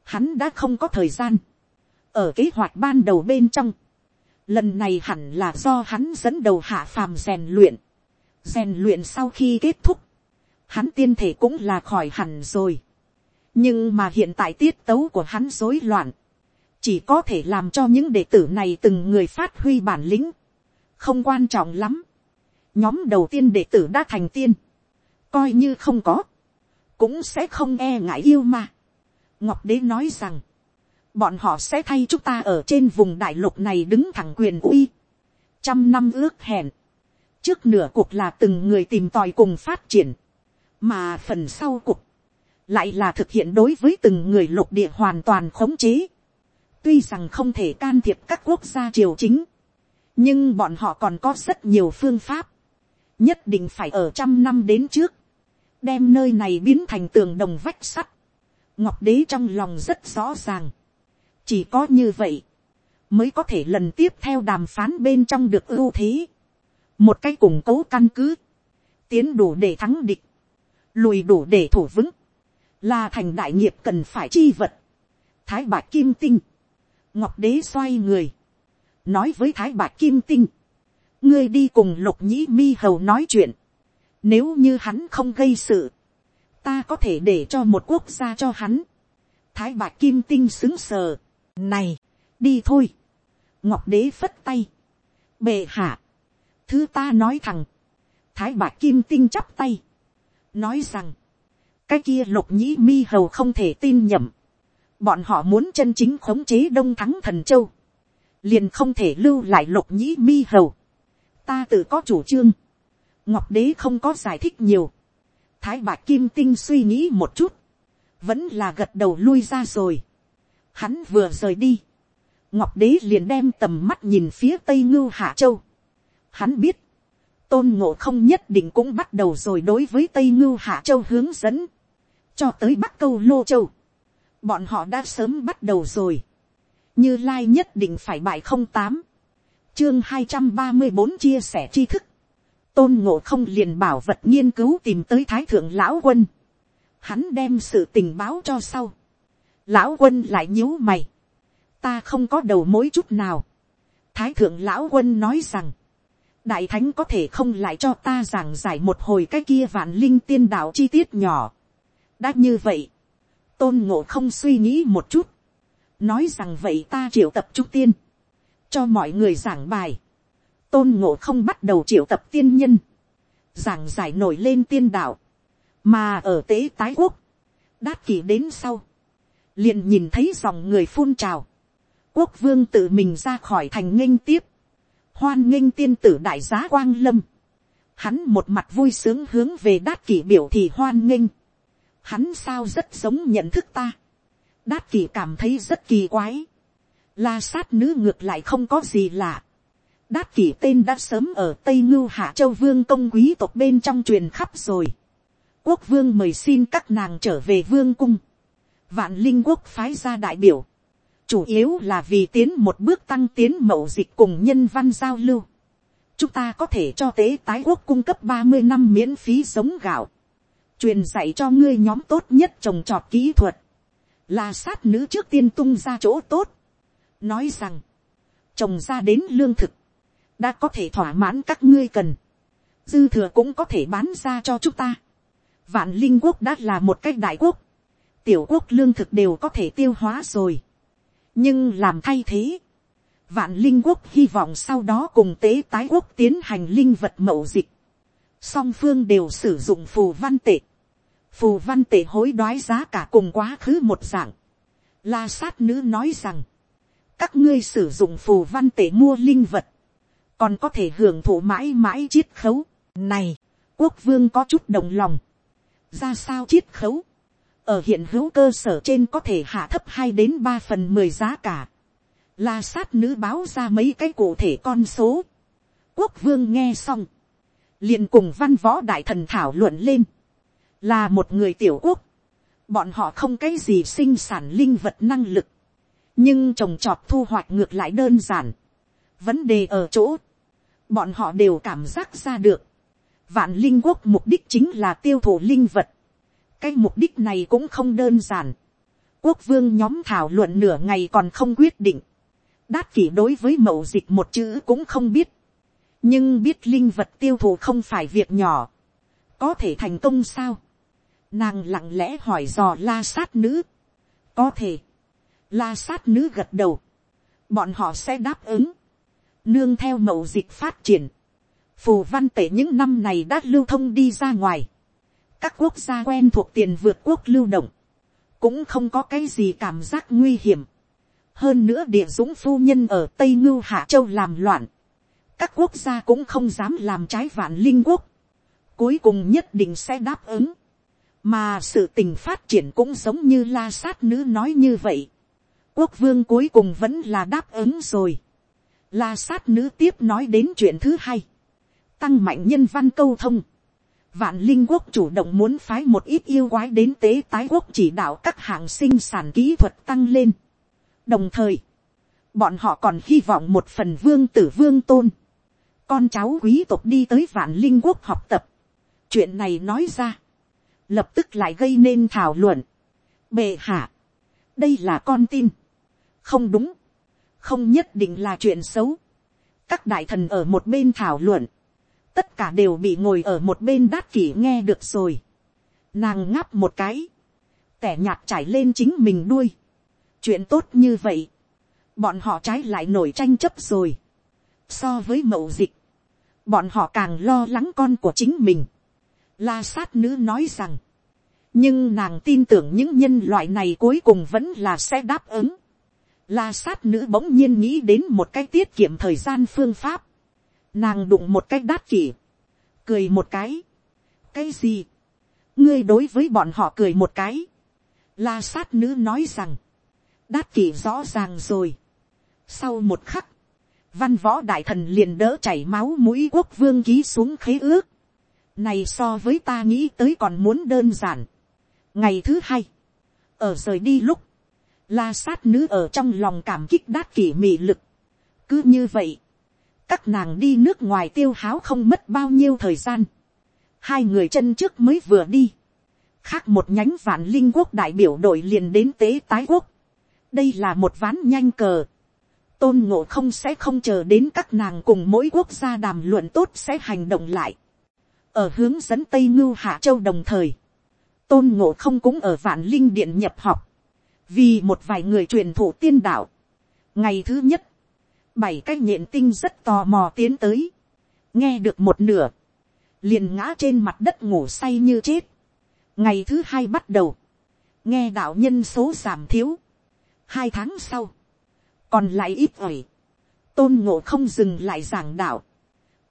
A: hắn đã không có thời gian, ở kế hoạch ban đầu bên trong, lần này hẳn là do hắn dẫn đầu hạ phàm rèn luyện, rèn luyện sau khi kết thúc, hắn tiên thể cũng là khỏi hẳn rồi nhưng mà hiện tại tiết tấu của hắn rối loạn, chỉ có thể làm cho những đệ tử này từng người phát huy bản lĩnh, không quan trọng lắm. nhóm đầu tiên đệ tử đã thành tiên, coi như không có, cũng sẽ không e ngại yêu mà. ngọc đế nói rằng, bọn họ sẽ thay chúng ta ở trên vùng đại lục này đứng thẳng quyền uy. trăm năm ước hẹn, trước nửa cuộc là từng người tìm tòi cùng phát triển, mà phần sau cuộc, lại là thực hiện đối với từng người lục địa hoàn toàn khống chế. tuy rằng không thể can thiệp các quốc gia triều chính, nhưng bọn họ còn có rất nhiều phương pháp, nhất định phải ở trăm năm đến trước, đem nơi này biến thành tường đồng vách sắt. ngọc đế trong lòng rất rõ ràng, chỉ có như vậy, mới có thể lần tiếp theo đàm phán bên trong được ưu thế, một cái củng cố căn cứ, tiến đủ để thắng địch, lùi đủ để thủ vững, là thành đại nghiệp cần phải chi vật, thái bạc kim tinh, ngọc đế xoay người, nói với thái bạc kim tinh, ngươi đi cùng lục nhĩ mi hầu nói chuyện, nếu như hắn không gây sự, ta có thể để cho một quốc gia cho hắn, thái bạc kim tinh xứng sờ, này, đi thôi, ngọc đế phất tay, bệ hạ, thứ ta nói thẳng, thái bạc kim tinh chắp tay, nói rằng, cái kia lục nhĩ mi hầu không thể tin nhầm, bọn họ muốn chân chính khống chế đông thắng thần châu, liền không thể lưu lại lục nhĩ mi hầu, ta tự có chủ trương, ngọc đế không có giải thích nhiều, thái bạc kim tinh suy nghĩ một chút, vẫn là gật đầu lui ra rồi, hắn vừa rời đi, ngọc đế liền đem tầm mắt nhìn phía tây ngưu hạ châu, hắn biết, tôn ngộ không nhất định cũng bắt đầu rồi đối với tây ngưu hạ châu hướng dẫn, cho tới bắc câu lô châu. bọn họ đã sớm bắt đầu rồi, như lai nhất định phải bại không tám, chương hai trăm ba mươi bốn chia sẻ tri thức, tôn ngộ không liền bảo vật nghiên cứu tìm tới thái thượng lão quân, hắn đem sự tình báo cho sau, lão quân lại nhíu mày, ta không có đầu mối chút nào, thái thượng lão quân nói rằng, đại thánh có thể không lại cho ta giảng giải một hồi cái kia vạn linh tiên đạo chi tiết nhỏ đã như vậy, tôn ngộ không suy nghĩ một chút, nói rằng vậy ta triệu tập trung tiên, cho mọi người giảng bài, tôn ngộ không bắt đầu triệu tập tiên nhân, giảng giải nổi lên tiên đạo, mà ở tế tái quốc, đát kỷ đến sau, liền nhìn thấy dòng người phun trào, quốc vương tự mình ra khỏi thành nghênh tiếp, hoan nghênh tiên tử đại giá quang lâm. Hắn một mặt vui sướng hướng về đát kỷ biểu thì hoan nghênh. Hắn sao rất giống nhận thức ta. Đát kỷ cảm thấy rất kỳ quái. La sát nữ ngược lại không có gì lạ. Đát kỷ tên đã sớm ở Tây Ngưu Hạ Châu Vương công quý tộc bên trong truyền khắp rồi. Quốc vương mời xin các nàng trở về vương cung. Vạn linh quốc phái ra đại biểu chủ yếu là vì tiến một bước tăng tiến mậu dịch cùng nhân văn giao lưu. chúng ta có thể cho tế tái quốc cung cấp ba mươi năm miễn phí giống gạo, truyền dạy cho ngươi nhóm tốt nhất trồng trọt kỹ thuật, là sát nữ trước tiên tung ra chỗ tốt, nói rằng, trồng ra đến lương thực, đã có thể thỏa mãn các ngươi cần, dư thừa cũng có thể bán ra cho chúng ta. Vạn linh quốc đã là một cái đại quốc, tiểu quốc lương thực đều có thể tiêu hóa rồi. Nhưng làm thay thế, vạn linh quốc hy vọng sau đó cùng tế tái quốc tiến hành linh vật mậu dịch, song phương đều sử dụng phù văn tệ, phù văn tệ hối đoái giá cả cùng quá khứ một dạng, la sát nữ nói rằng, các ngươi sử dụng phù văn tệ mua linh vật, còn có thể hưởng thụ mãi mãi chiết khấu, này, quốc vương có chút đồng lòng, ra sao chiết khấu, ở hiện hữu cơ sở trên có thể hạ thấp hai đến ba phần mười giá cả, la sát nữ báo ra mấy cái cụ thể con số, quốc vương nghe xong, liền cùng văn võ đại thần thảo luận lên, là một người tiểu quốc, bọn họ không cái gì sinh sản linh vật năng lực, nhưng trồng trọt thu hoạch ngược lại đơn giản. vấn đề ở chỗ, bọn họ đều cảm giác ra được, vạn linh quốc mục đích chính là tiêu thụ linh vật, cái mục đích này cũng không đơn giản, quốc vương nhóm thảo luận nửa ngày còn không quyết định, đát kỷ đối với mậu dịch một chữ cũng không biết, nhưng biết linh vật tiêu thụ không phải việc nhỏ, có thể thành công sao, nàng lặng lẽ hỏi dò la sát nữ, có thể, la sát nữ gật đầu, bọn họ sẽ đáp ứng, nương theo mậu dịch phát triển, phù văn tể những năm này đã lưu thông đi ra ngoài, các quốc gia quen thuộc tiền vượt quốc lưu động, cũng không có cái gì cảm giác nguy hiểm. hơn nữa địa dũng phu nhân ở tây ngưu hạ châu làm loạn, các quốc gia cũng không dám làm trái vạn linh quốc, cuối cùng nhất định sẽ đáp ứng, mà sự tình phát triển cũng giống như la sát nữ nói như vậy, quốc vương cuối cùng vẫn là đáp ứng rồi, la sát nữ tiếp nói đến chuyện thứ hai, tăng mạnh nhân văn câu thông, vạn linh quốc chủ động muốn phái một ít yêu quái đến tế tái quốc chỉ đạo các hạng sinh sản kỹ thuật tăng lên. đồng thời, bọn họ còn hy vọng một phần vương tử vương tôn, con cháu quý tộc đi tới vạn linh quốc học tập. chuyện này nói ra, lập tức lại gây nên thảo luận. bệ hạ, đây là con tin, không đúng, không nhất định là chuyện xấu. các đại thần ở một bên thảo luận, tất cả đều bị ngồi ở một bên đát kỷ nghe được rồi. Nàng ngáp một cái, tẻ nhạt trải lên chính mình đuôi. chuyện tốt như vậy, bọn họ trái lại nổi tranh chấp rồi. so với mậu dịch, bọn họ càng lo lắng con của chính mình. La sát nữ nói rằng, nhưng nàng tin tưởng những nhân loại này cuối cùng vẫn là sẽ đáp ứng. La sát nữ bỗng nhiên nghĩ đến một cái tiết kiệm thời gian phương pháp. Nàng đụng một cái đát chỉ, cười một cái, cái gì, ngươi đối với bọn họ cười một cái, la sát nữ nói rằng, đát kỷ rõ ràng rồi. sau một khắc, văn võ đại thần liền đỡ chảy máu mũi quốc vương ký xuống khế ước, này so với ta nghĩ tới còn muốn đơn giản. ngày thứ hai, ở rời đi lúc, la sát nữ ở trong lòng cảm kích đát kỷ mị lực. cứ như vậy, các nàng đi nước ngoài tiêu háo không mất bao nhiêu thời gian, hai người chân trước mới vừa đi, khác một nhánh vạn linh quốc đại biểu đội liền đến tế tái quốc, đây là một ván nhanh cờ, tôn ngộ không sẽ không chờ đến các nàng cùng mỗi quốc gia đàm luận tốt sẽ hành động lại, ở hướng dẫn tây ngưu hạ châu đồng thời, tôn ngộ không cũng ở vạn linh điện nhập học, vì một vài người truyền thụ tiên đạo. ngày thứ nhất, bảy cái nhện tinh rất tò mò tiến tới, nghe được một nửa, liền ngã trên mặt đất ngủ say như chết. ngày thứ hai bắt đầu, nghe đạo nhân số giảm thiếu, hai tháng sau, còn lại ít ỏi, tôn ngộ không dừng lại giảng đạo,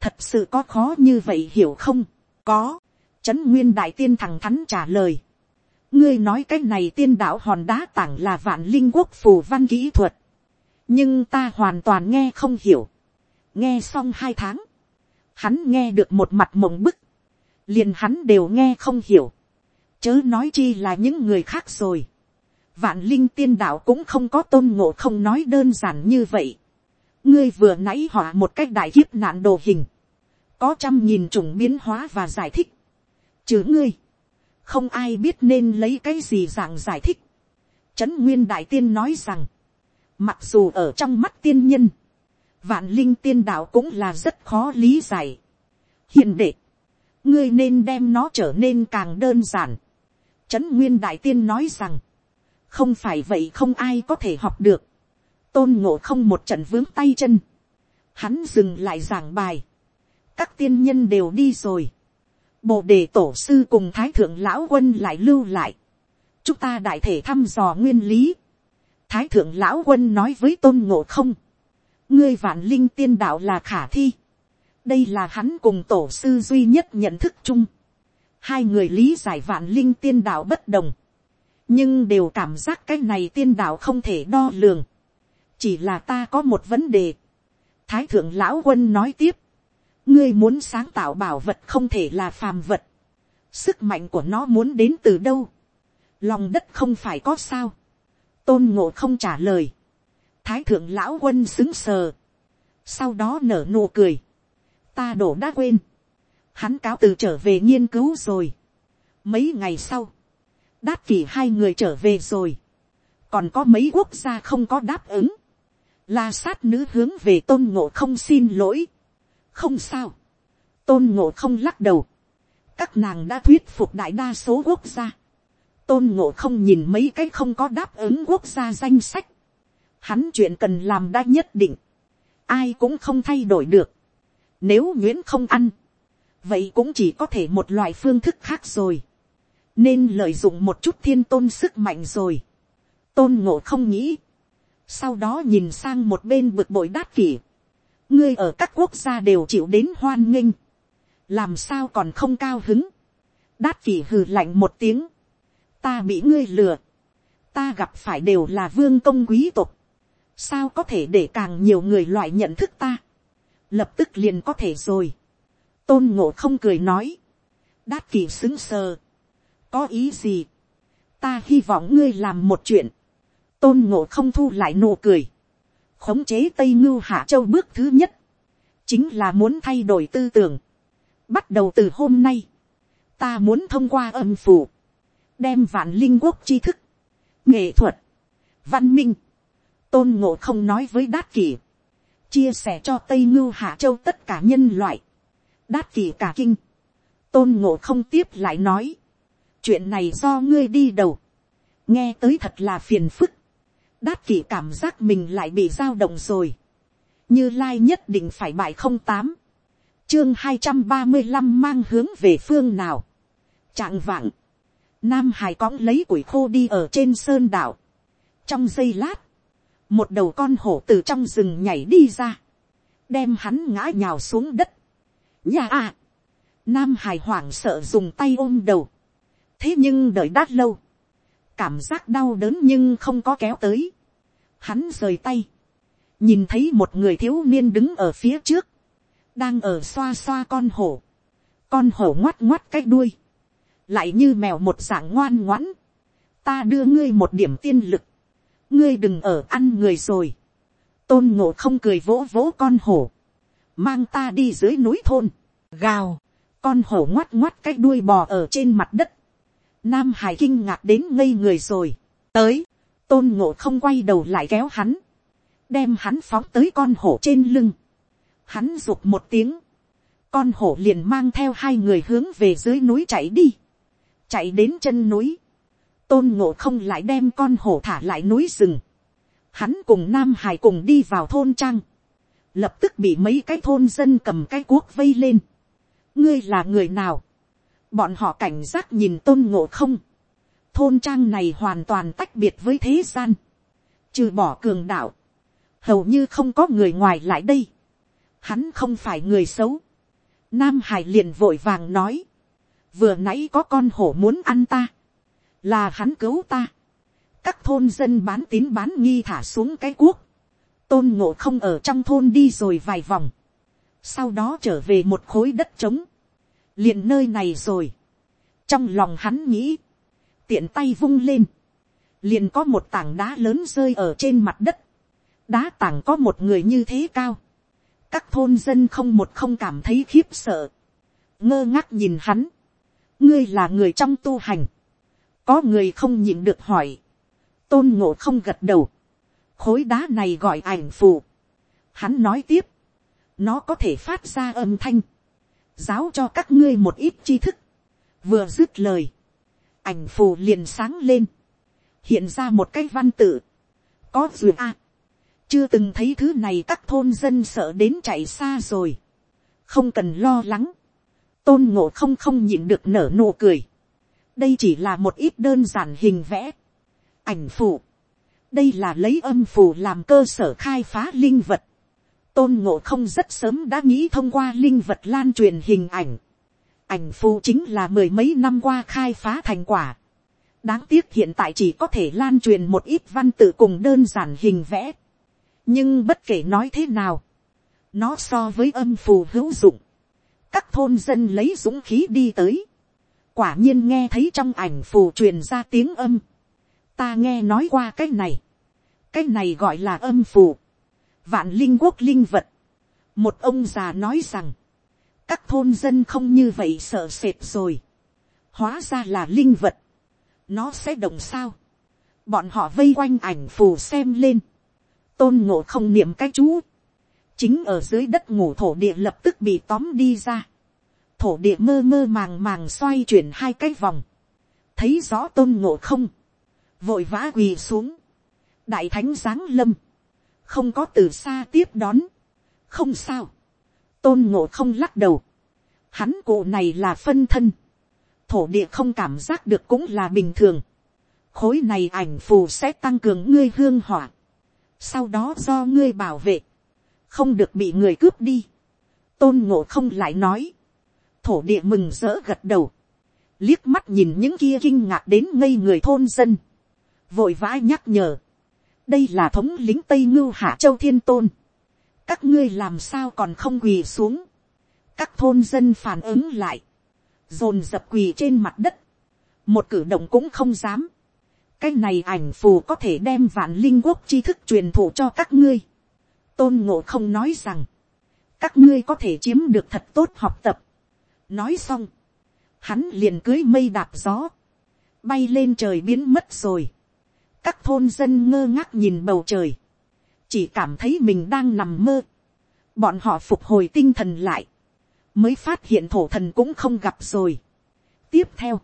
A: thật sự có khó như vậy hiểu không, có, trấn nguyên đại tiên thằng thắn trả lời, ngươi nói cái này tiên đạo hòn đá tảng là vạn linh quốc phù văn kỹ thuật, nhưng ta hoàn toàn nghe không hiểu. nghe xong hai tháng, hắn nghe được một mặt mộng bức, liền hắn đều nghe không hiểu, chớ nói chi là những người khác rồi. vạn linh tiên đạo cũng không có tôn ngộ không nói đơn giản như vậy. ngươi vừa nãy họa một cách đại kiếp nạn đồ hình, có trăm nghìn chủng biến hóa và giải thích. chứ ngươi, không ai biết nên lấy cái gì dạng giải thích. Trấn nguyên đại tiên nói rằng, Mặc dù ở trong mắt tiên nhân, vạn linh tiên đạo cũng là rất khó lý giải. Hiện đệ, ngươi nên đem nó trở nên càng đơn giản. Trấn Nguyên Đại Tiên nói rằng, không phải vậy không ai có thể học được. Tôn ngộ không một trận vướng tay chân. Hắn dừng lại giảng bài. Các tiên nhân đều đi rồi. Bồ đề tổ sư cùng Thái Thượng Lão Quân lại lưu lại. Chúng ta đại thể thăm dò nguyên lý. Thái thượng lão quân nói với tôn ngộ không, ngươi vạn linh tiên đạo là khả thi, đây là hắn cùng tổ sư duy nhất nhận thức chung, hai người lý giải vạn linh tiên đạo bất đồng, nhưng đều cảm giác cái này tiên đạo không thể đo lường, chỉ là ta có một vấn đề. thái thượng lão quân nói tiếp, ngươi muốn sáng tạo bảo vật không thể là phàm vật, sức mạnh của nó muốn đến từ đâu, lòng đất không phải có sao, tôn ngộ không trả lời, thái thượng lão quân xứng sờ, sau đó nở nụ cười, ta đổ đã quên, hắn cáo từ trở về nghiên cứu rồi, mấy ngày sau, đát kỷ hai người trở về rồi, còn có mấy quốc gia không có đáp ứng, la sát nữ hướng về tôn ngộ không xin lỗi, không sao, tôn ngộ không lắc đầu, các nàng đã thuyết phục đại đa số quốc gia, tôn ngộ không nhìn mấy cái không có đáp ứng quốc gia danh sách, hắn chuyện cần làm đã nhất định, ai cũng không thay đổi được, nếu nguyễn không ăn, vậy cũng chỉ có thể một loại phương thức khác rồi, nên lợi dụng một chút thiên tôn sức mạnh rồi, tôn ngộ không nghĩ, sau đó nhìn sang một bên bực bội đát kỷ, ngươi ở các quốc gia đều chịu đến hoan nghênh, làm sao còn không cao hứng, đát kỷ hừ lạnh một tiếng, ta bị ngươi lừa, ta gặp phải đều là vương công quý tộc, sao có thể để càng nhiều người loại nhận thức ta, lập tức liền có thể rồi, tôn ngộ không cười nói, đát kỷ xứng sờ, có ý gì, ta hy vọng ngươi làm một chuyện, tôn ngộ không thu lại nụ cười, khống chế tây ngưu hạ châu bước thứ nhất, chính là muốn thay đổi tư tưởng, bắt đầu từ hôm nay, ta muốn thông qua âm phủ, đem vạn linh quốc tri thức, nghệ thuật, văn minh, tôn ngộ không nói với đát kỷ, chia sẻ cho tây ngưu hạ châu tất cả nhân loại, đát kỷ cả kinh, tôn ngộ không tiếp lại nói, chuyện này do ngươi đi đầu, nghe tới thật là phiền phức, đát kỷ cảm giác mình lại bị dao động rồi, như lai nhất định phải bại không tám, chương hai trăm ba mươi năm mang hướng về phương nào, trạng vạng, nam hải cõng lấy củi khô đi ở trên sơn đảo, trong giây lát, một đầu con hổ từ trong rừng nhảy đi ra, đem hắn ngã nhào xuống đất. nhà à, nam hải hoảng sợ dùng tay ôm đầu, thế nhưng đợi đát lâu, cảm giác đau đớn nhưng không có kéo tới, hắn rời tay, nhìn thấy một người thiếu niên đứng ở phía trước, đang ở xoa xoa con hổ, con hổ ngoắt ngoắt cái đuôi, lại như mèo một dạng ngoan ngoãn, ta đưa ngươi một điểm tiên lực, ngươi đừng ở ăn người rồi, tôn ngộ không cười vỗ vỗ con hổ, mang ta đi dưới núi thôn, gào, con hổ ngoắt ngoắt cái đuôi bò ở trên mặt đất, nam hải kinh ngạc đến ngây người rồi, tới, tôn ngộ không quay đầu lại kéo hắn, đem hắn phóng tới con hổ trên lưng, hắn rụt một tiếng, con hổ liền mang theo hai người hướng về dưới núi chạy đi, chạy đến chân núi, tôn ngộ không lại đem con hổ thả lại núi rừng, hắn cùng nam hải cùng đi vào thôn trang, lập tức bị mấy cái thôn dân cầm cái cuốc vây lên, ngươi là người nào, bọn họ cảnh giác nhìn tôn ngộ không, thôn trang này hoàn toàn tách biệt với thế gian, trừ bỏ cường đạo, hầu như không có người ngoài lại đây, hắn không phải người xấu, nam hải liền vội vàng nói, vừa nãy có con hổ muốn ăn ta, là hắn cứu ta, các thôn dân bán tín bán nghi thả xuống cái cuốc, tôn ngộ không ở trong thôn đi rồi vài vòng, sau đó trở về một khối đất trống, liền nơi này rồi, trong lòng hắn nghĩ, tiện tay vung lên, liền có một tảng đá lớn rơi ở trên mặt đất, đá tảng có một người như thế cao, các thôn dân không một không cảm thấy khiếp sợ, ngơ ngác nhìn hắn, ngươi là người trong tu hành, có người không nhịn được hỏi, tôn ngộ không gật đầu, khối đá này gọi ảnh phù, hắn nói tiếp, nó có thể phát ra âm thanh, giáo cho các ngươi một ít tri thức, vừa dứt lời, ảnh phù liền sáng lên, hiện ra một cái văn tự, có dù a, chưa từng thấy thứ này các thôn dân sợ đến chạy xa rồi, không cần lo lắng, tôn ngộ không không nhịn được nở nụ cười, đây chỉ là một ít đơn giản hình vẽ, ảnh phù, đây là lấy âm phù làm cơ sở khai phá linh vật, tôn ngộ không rất sớm đã nghĩ thông qua linh vật lan truyền hình ảnh, ảnh phù chính là mười mấy năm qua khai phá thành quả. Đáng tiếc hiện tại chỉ có thể lan truyền một ít văn tự cùng đơn giản hình vẽ. nhưng bất kể nói thế nào, nó so với âm phù hữu dụng, các thôn dân lấy dũng khí đi tới, quả nhiên nghe thấy trong ảnh phù truyền ra tiếng âm, ta nghe nói qua cái này, cái này gọi là âm phù, vạn linh quốc linh vật, một ông già nói rằng, các thôn dân không như vậy sợ sệt rồi, hóa ra là linh vật, nó sẽ động sao, bọn họ vây quanh ảnh phù xem lên, tôn ngộ không niệm cái chú, chính ở dưới đất ngủ thổ địa lập tức bị tóm đi ra, thổ địa mơ mơ màng màng xoay chuyển hai cái vòng, thấy rõ tôn ngộ không, vội vã quỳ xuống, đại thánh giáng lâm, không có từ xa tiếp đón, không sao, tôn ngộ không lắc đầu, hắn cụ này là phân thân, thổ địa không cảm giác được cũng là bình thường, khối này ảnh phù sẽ tăng cường ngươi hương hỏa, sau đó do ngươi bảo vệ, không được bị người cướp đi, tôn ngộ không lại nói, thổ địa mừng rỡ gật đầu, liếc mắt nhìn những kia kinh ngạc đến ngây người thôn dân, vội vã nhắc nhở, đây là thống lính tây ngưu hạ châu thiên tôn, các ngươi làm sao còn không quỳ xuống, các thôn dân phản ứng lại, dồn dập quỳ trên mặt đất, một cử động cũng không dám, cái này ảnh phù có thể đem vạn linh quốc tri thức truyền thụ cho các ngươi, tôn ngộ không nói rằng, các ngươi có thể chiếm được thật tốt học tập, nói xong, hắn liền cưới mây đạp gió, bay lên trời biến mất rồi, các thôn dân ngơ ngác nhìn bầu trời, chỉ cảm thấy mình đang nằm mơ, bọn họ phục hồi tinh thần lại, mới phát hiện thổ thần cũng không gặp rồi. tiếp theo,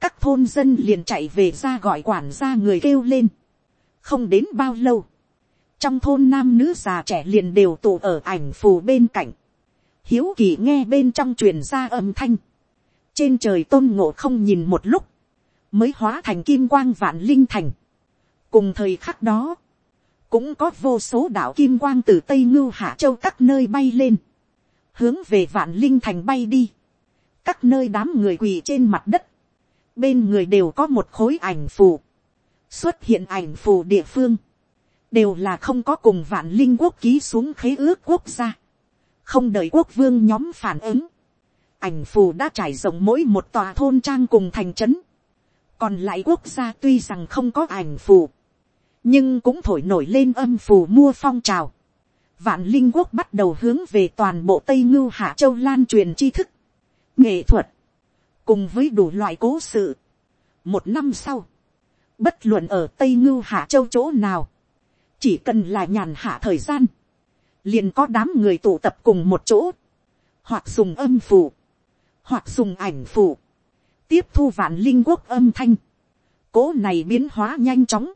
A: các thôn dân liền chạy về ra gọi quản gia người kêu lên, không đến bao lâu, trong thôn nam nữ già trẻ liền đều tụ ở ảnh phù bên cạnh, hiếu kỳ nghe bên trong truyền ra âm thanh, trên trời tôn ngộ không nhìn một lúc, mới hóa thành kim quang vạn linh thành, cùng thời khắc đó, cũng có vô số đạo kim quang từ tây ngưu hạ châu các nơi bay lên, hướng về vạn linh thành bay đi, các nơi đám người quỳ trên mặt đất, bên người đều có một khối ảnh phù, xuất hiện ảnh phù địa phương, đều là không có cùng vạn linh quốc ký xuống khế ước quốc gia, không đợi quốc vương nhóm phản ứng, ảnh phù đã trải rộng mỗi một tòa thôn trang cùng thành trấn, còn lại quốc gia tuy rằng không có ảnh phù, nhưng cũng thổi nổi lên âm phù mua phong trào. Vạn linh quốc bắt đầu hướng về toàn bộ tây ngưu hạ châu lan truyền tri thức, nghệ thuật, cùng với đủ loại cố sự. một năm sau, bất luận ở tây ngưu hạ châu chỗ nào, chỉ cần là nhàn hạ thời gian, liền có đám người tụ tập cùng một chỗ, hoặc dùng âm phù, hoặc dùng ảnh phù, tiếp thu vạn linh quốc âm thanh, cố này biến hóa nhanh chóng,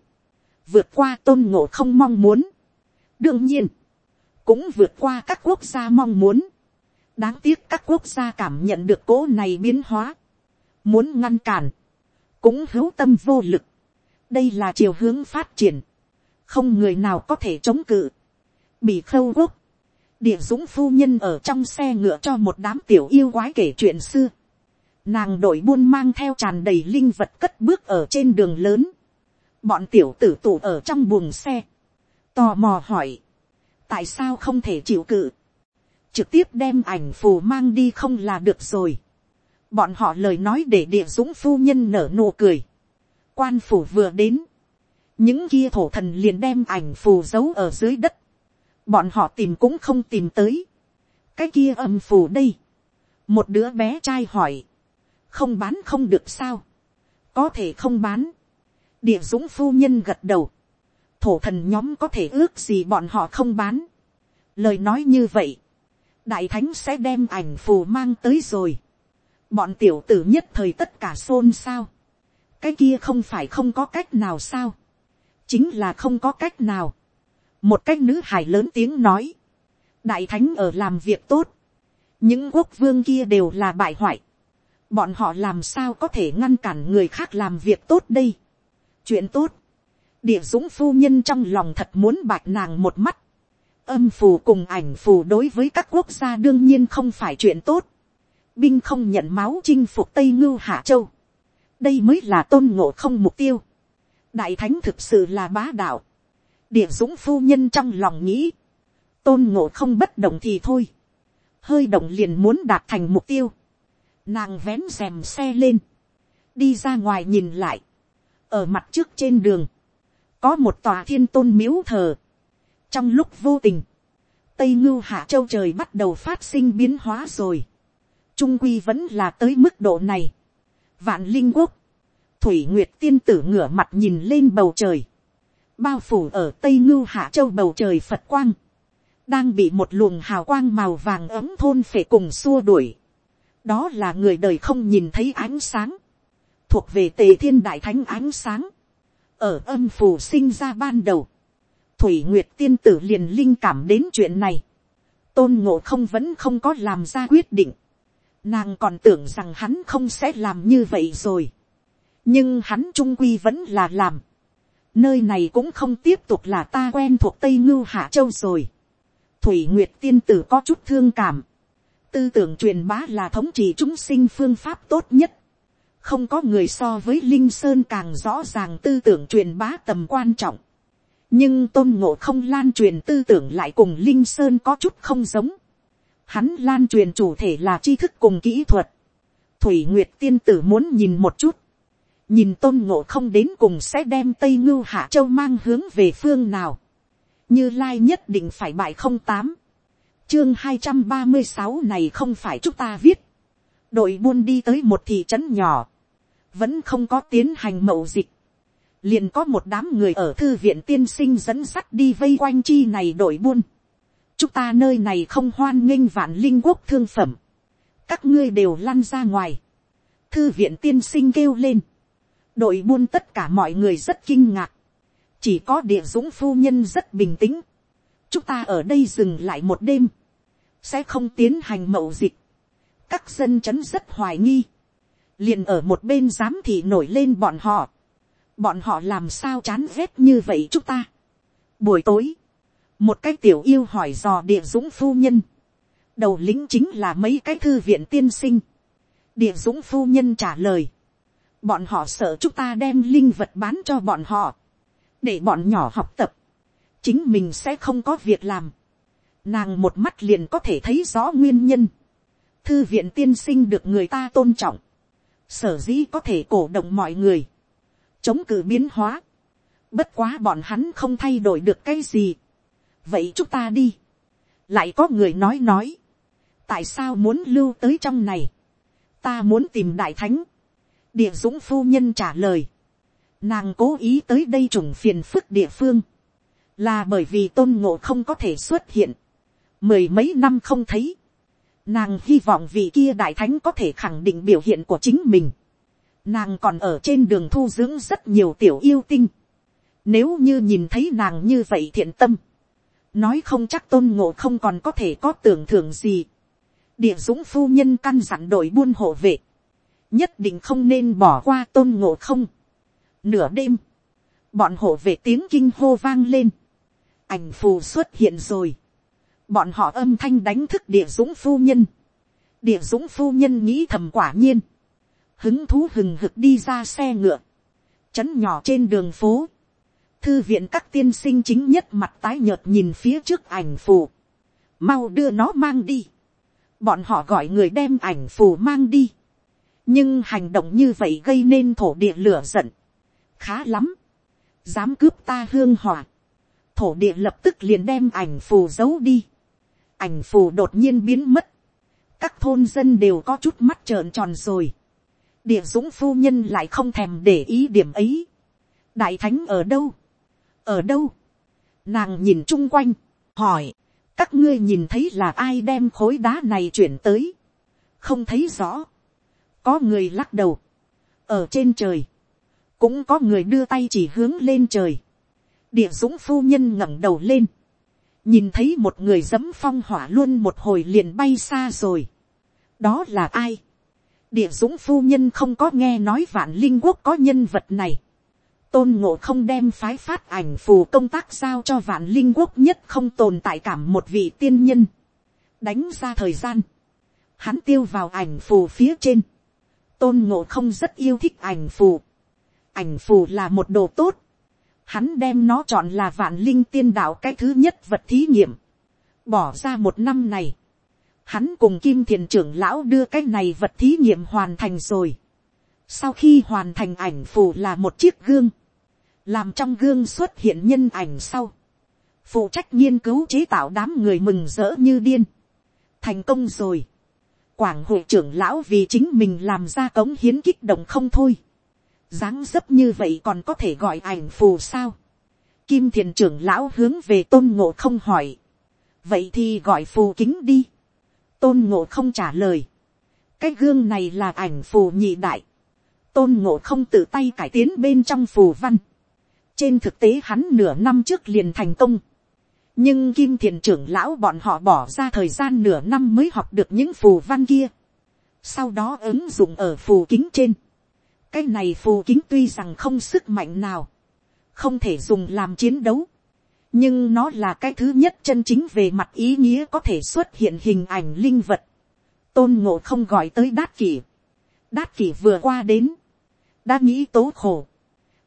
A: vượt qua tôn ngộ không mong muốn. đương nhiên, cũng vượt qua các quốc gia mong muốn. đáng tiếc các quốc gia cảm nhận được cố này biến hóa, muốn ngăn cản, cũng hữu tâm vô lực. đây là chiều hướng phát triển, không người nào có thể chống cự. bị khâu quốc, địa dũng phu nhân ở trong xe ngựa cho một đám tiểu yêu quái kể chuyện xưa. Nàng đội buôn mang theo tràn đầy linh vật cất bước ở trên đường lớn bọn tiểu tử tụ ở trong buồng xe, tò mò hỏi, tại sao không thể chịu cự, trực tiếp đem ảnh phù mang đi không là được rồi. bọn họ lời nói để địa dũng phu nhân nở nụ cười. quan phủ vừa đến, những kia thổ thần liền đem ảnh phù giấu ở dưới đất, bọn họ tìm cũng không tìm tới, cái kia âm phù đây, một đứa bé trai hỏi, không bán không được sao, có thể không bán, địa dũng phu nhân gật đầu, thổ thần nhóm có thể ước gì bọn họ không bán. lời nói như vậy, đại thánh sẽ đem ảnh phù mang tới rồi. bọn tiểu tử nhất thời tất cả xôn xao. cái kia không phải không có cách nào sao. chính là không có cách nào. một cách nữ hải lớn tiếng nói. đại thánh ở làm việc tốt. những quốc vương kia đều là bại hoại. bọn họ làm sao có thể ngăn cản người khác làm việc tốt đây chuyện tốt, địa dũng phu nhân trong lòng thật muốn bạch nàng một mắt, âm phù cùng ảnh phù đối với các quốc gia đương nhiên không phải chuyện tốt, binh không nhận máu chinh phục tây ngưu hạ châu, đây mới là tôn ngộ không mục tiêu, đại thánh thực sự là bá đạo, địa dũng phu nhân trong lòng nghĩ, tôn ngộ không bất động thì thôi, hơi động liền muốn đạt thành mục tiêu, nàng vén rèm xe lên, đi ra ngoài nhìn lại, ở mặt trước trên đường, có một tòa thiên tôn miếu thờ, trong lúc vô tình, tây ngưu hạ châu trời bắt đầu phát sinh biến hóa rồi, trung quy vẫn là tới mức độ này, vạn linh quốc, thủy nguyệt tiên tử ngửa mặt nhìn lên bầu trời, bao phủ ở tây ngưu hạ châu bầu trời phật quang, đang bị một luồng hào quang màu vàng ấm thôn phệ cùng xua đuổi. đó là người đời không nhìn thấy ánh sáng, thuộc về tề thiên đại thánh ánh sáng, ở âm phù sinh ra ban đầu, thủy nguyệt tiên tử liền linh cảm đến chuyện này, tôn ngộ không vẫn không có làm ra quyết định, nàng còn tưởng rằng hắn không sẽ làm như vậy rồi, nhưng hắn trung quy vẫn là làm, nơi này cũng không tiếp tục là ta quen thuộc tây ngưu hạ châu rồi, thủy nguyệt tiên tử có chút thương cảm, tư tưởng truyền bá là thống trị chúng sinh phương pháp tốt nhất, không có người so với linh sơn càng rõ ràng tư tưởng truyền bá tầm quan trọng, nhưng tôn ngộ không lan truyền tư tưởng lại cùng linh sơn có chút không giống, hắn lan truyền chủ thể là tri thức cùng kỹ thuật, thủy nguyệt tiên tử muốn nhìn một chút, nhìn tôn ngộ không đến cùng sẽ đem tây ngưu hạ châu mang hướng về phương nào, như lai nhất định phải bại không tám, chương hai trăm ba mươi sáu này không phải chúng ta viết, đội buôn đi tới một thị trấn nhỏ, vẫn không có tiến hành mậu dịch, liền có một đám người ở thư viện tiên sinh dẫn sắt đi vây quanh chi này đội buôn. chúng ta nơi này không hoan nghênh vạn linh quốc thương phẩm, các ngươi đều lăn ra ngoài. thư viện tiên sinh kêu lên, đội buôn tất cả mọi người rất kinh ngạc, chỉ có địa dũng phu nhân rất bình tĩnh. chúng ta ở đây dừng lại một đêm, sẽ không tiến hành mậu dịch. các dân chấn rất hoài nghi, liền ở một bên giám thị nổi lên bọn họ. bọn họ làm sao chán ghét như vậy chúng ta. buổi tối, một cái tiểu yêu hỏi dò địa dũng phu nhân. đầu lính chính là mấy cái thư viện tiên sinh. địa dũng phu nhân trả lời. bọn họ sợ chúng ta đem linh vật bán cho bọn họ để bọn nhỏ học tập, chính mình sẽ không có việc làm. Nàng một mắt liền có thể thấy rõ nguyên nhân. Thư viện tiên sinh được người ta tôn trọng. Sở dĩ có thể cổ động mọi người. Chống cử biến hóa. Bất quá bọn hắn không thay đổi được cái gì. Vậy chúng ta đi. Lại có người nói nói. Tại sao muốn lưu tới trong này? Ta muốn tìm đại thánh. Địa dũng phu nhân trả lời Nàng cố ý tới đây trùng phiền phức địa phương. Là bởi vì tôn ngộ không có thể xuất hiện. Mười mấy năm không thấy. Nàng hy vọng vị kia đại thánh có thể khẳng định biểu hiện của chính mình. Nàng còn ở trên đường thu dưỡng rất nhiều tiểu yêu tinh. Nếu như nhìn thấy nàng như vậy thiện tâm. Nói không chắc tôn ngộ không còn có thể có tưởng thưởng gì. Địa dũng phu nhân căn dặn đội buôn hộ vệ. Nhất định không nên bỏ qua tôn ngộ không Nửa đêm, bọn hộ vệ tiếng kinh hô vang lên. Ảnh phù xuất hiện rồi. Bọn họ âm thanh đánh thức địa dũng phu nhân. Địa dũng phu nhân nghĩ thầm quả nhiên. Hứng thú hừng hực đi ra xe ngựa. Chấn nhỏ trên đường phố. Thư viện các tiên sinh chính nhất mặt tái nhợt nhìn phía trước ảnh phù. Mau đưa nó mang đi. Bọn họ gọi người đem ảnh phù mang đi. Nhưng hành động như vậy gây nên thổ địa lửa giận khá lắm, dám cướp ta hương hỏa, thổ địa lập tức liền đem ảnh phù giấu đi, ảnh phù đột nhiên biến mất, các thôn dân đều có chút mắt trợn tròn rồi, địa dũng phu nhân lại không thèm để ý điểm ấy, đại thánh ở đâu, ở đâu, nàng nhìn chung quanh, hỏi, các ngươi nhìn thấy là ai đem khối đá này chuyển tới, không thấy rõ, có người lắc đầu, ở trên trời, cũng có người đưa tay chỉ hướng lên trời, địa dũng phu nhân ngẩng đầu lên, nhìn thấy một người dẫm phong hỏa luôn một hồi liền bay xa rồi. đó là ai. địa dũng phu nhân không có nghe nói vạn linh quốc có nhân vật này. tôn ngộ không đem phái phát ảnh phù công tác giao cho vạn linh quốc nhất không tồn tại cảm một vị tiên nhân. đánh ra thời gian. hắn tiêu vào ảnh phù phía trên. tôn ngộ không rất yêu thích ảnh phù ảnh phù là một đồ tốt, hắn đem nó chọn là vạn linh tiên đạo cái thứ nhất vật thí nghiệm, bỏ ra một năm này, hắn cùng kim thiền trưởng lão đưa cái này vật thí nghiệm hoàn thành rồi. sau khi hoàn thành ảnh phù là một chiếc gương, làm trong gương xuất hiện nhân ảnh sau, phụ trách nghiên cứu chế tạo đám người mừng rỡ như điên, thành công rồi. Quảng hội trưởng lão vì chính mình làm ra cống hiến kích động không thôi dáng dấp như vậy còn có thể gọi ảnh phù sao. Kim thiền trưởng lão hướng về tôn ngộ không hỏi. vậy thì gọi phù kính đi. tôn ngộ không trả lời. cái gương này là ảnh phù nhị đại. tôn ngộ không tự tay cải tiến bên trong phù văn. trên thực tế hắn nửa năm trước liền thành công. nhưng kim thiền trưởng lão bọn họ bỏ ra thời gian nửa năm mới học được những phù văn kia. sau đó ứng dụng ở phù kính trên cái này phù kính tuy rằng không sức mạnh nào, không thể dùng làm chiến đấu, nhưng nó là cái thứ nhất chân chính về mặt ý nghĩa có thể xuất hiện hình ảnh linh vật. tôn ngộ không gọi tới đát kỷ. đát kỷ vừa qua đến, đã nghĩ tố khổ.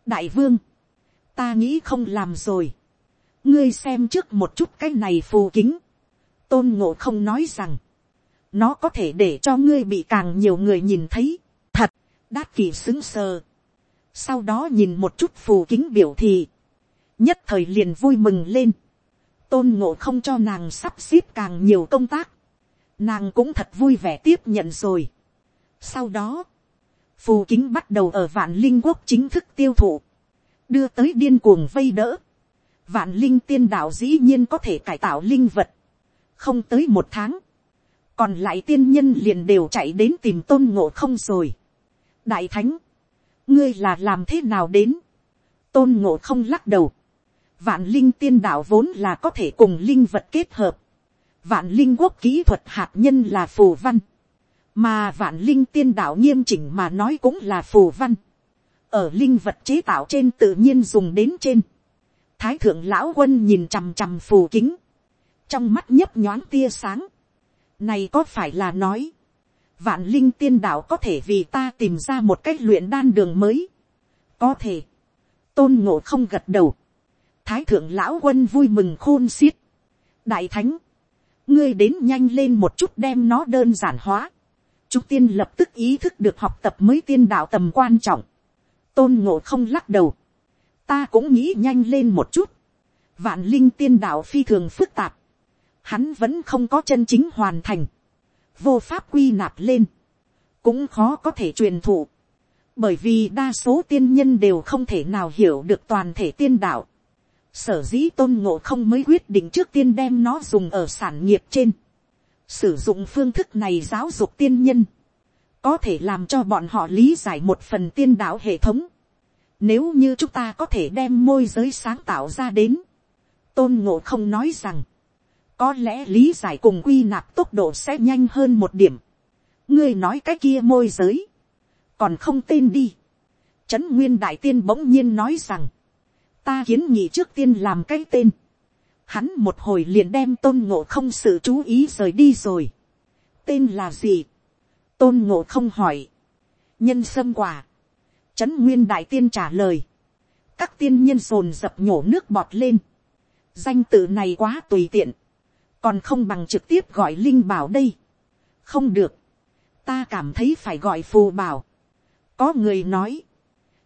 A: đại vương, ta nghĩ không làm rồi. ngươi xem trước một chút cái này phù kính. tôn ngộ không nói rằng, nó có thể để cho ngươi bị càng nhiều người nhìn thấy. Đát kỳ xứng sờ. Sau đó nhìn một chút phù kính biểu thị. Nhất thời liền vui mừng lên. Tôn ngộ không cho nàng sắp xếp càng nhiều công tác. Nàng cũng thật vui vẻ tiếp nhận rồi. Sau đó, phù kính bắt đầu ở vạn linh quốc chính thức tiêu thụ. Đưa tới điên cuồng vây đỡ. Vạn linh tiên đạo dĩ nhiên có thể cải tạo linh vật. Không tới một tháng. Còn lại tiên nhân liền đều chạy đến tìm tôn ngộ không rồi đại thánh, ngươi là làm thế nào đến, tôn ngộ không lắc đầu, vạn linh tiên đạo vốn là có thể cùng linh vật kết hợp, vạn linh quốc kỹ thuật hạt nhân là phù văn, mà vạn linh tiên đạo nghiêm chỉnh mà nói cũng là phù văn, ở linh vật chế tạo trên tự nhiên dùng đến trên, thái thượng lão quân nhìn chằm chằm phù kính, trong mắt nhấp nhoáng tia sáng, này có phải là nói, vạn linh tiên đạo có thể vì ta tìm ra một cách luyện đan đường mới. có thể, tôn ngộ không gật đầu, thái thượng lão quân vui mừng khôn xiết. đại thánh, ngươi đến nhanh lên một chút đem nó đơn giản hóa. Trúc tiên lập tức ý thức được học tập mới tiên đạo tầm quan trọng. tôn ngộ không lắc đầu. ta cũng nghĩ nhanh lên một chút. vạn linh tiên đạo phi thường phức tạp. hắn vẫn không có chân chính hoàn thành vô pháp quy nạp lên, cũng khó có thể truyền thụ, bởi vì đa số tiên nhân đều không thể nào hiểu được toàn thể tiên đạo. Sở dĩ tôn ngộ không mới quyết định trước tiên đem nó dùng ở sản nghiệp trên. Sử dụng phương thức này giáo dục tiên nhân. Có thể làm cho bọn họ lý giải một phần tiên đạo hệ thống. Nếu như chúng ta có thể đem môi giới sáng tạo ra đến. Tôn ngộ không nói rằng có lẽ lý giải cùng quy nạp tốc độ sẽ nhanh hơn một điểm. ngươi nói cái kia môi giới, còn không tên đi. trấn nguyên đại tiên bỗng nhiên nói rằng, ta kiến nghị trước tiên làm cái tên. hắn một hồi liền đem tôn ngộ không sự chú ý rời đi rồi. tên là gì. tôn ngộ không hỏi. nhân sâm quả. trấn nguyên đại tiên trả lời. các tiên nhân sồn dập nhổ nước bọt lên. danh tự này quá tùy tiện còn không bằng trực tiếp gọi linh bảo đây. không được, ta cảm thấy phải gọi phù bảo. có người nói,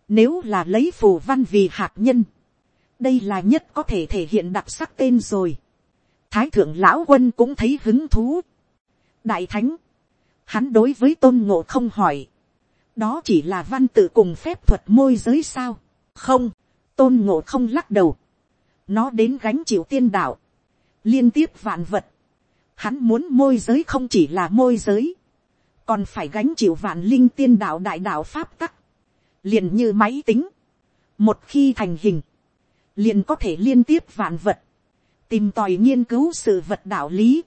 A: nếu là lấy phù văn vì hạt nhân, đây là nhất có thể thể hiện đặc sắc tên rồi. thái thượng lão quân cũng thấy hứng thú. đại thánh, hắn đối với tôn ngộ không hỏi, đó chỉ là văn tự cùng phép thuật môi giới sao, không, tôn ngộ không lắc đầu, nó đến gánh chịu tiên đạo, liên tiếp vạn vật. Hắn muốn môi giới không chỉ là môi giới, còn phải gánh chịu vạn linh tiên đạo đại đạo pháp tắc, liền như máy tính. Một khi thành hình, liền có thể liên tiếp vạn vật, tìm tòi nghiên cứu sự vật đạo lý.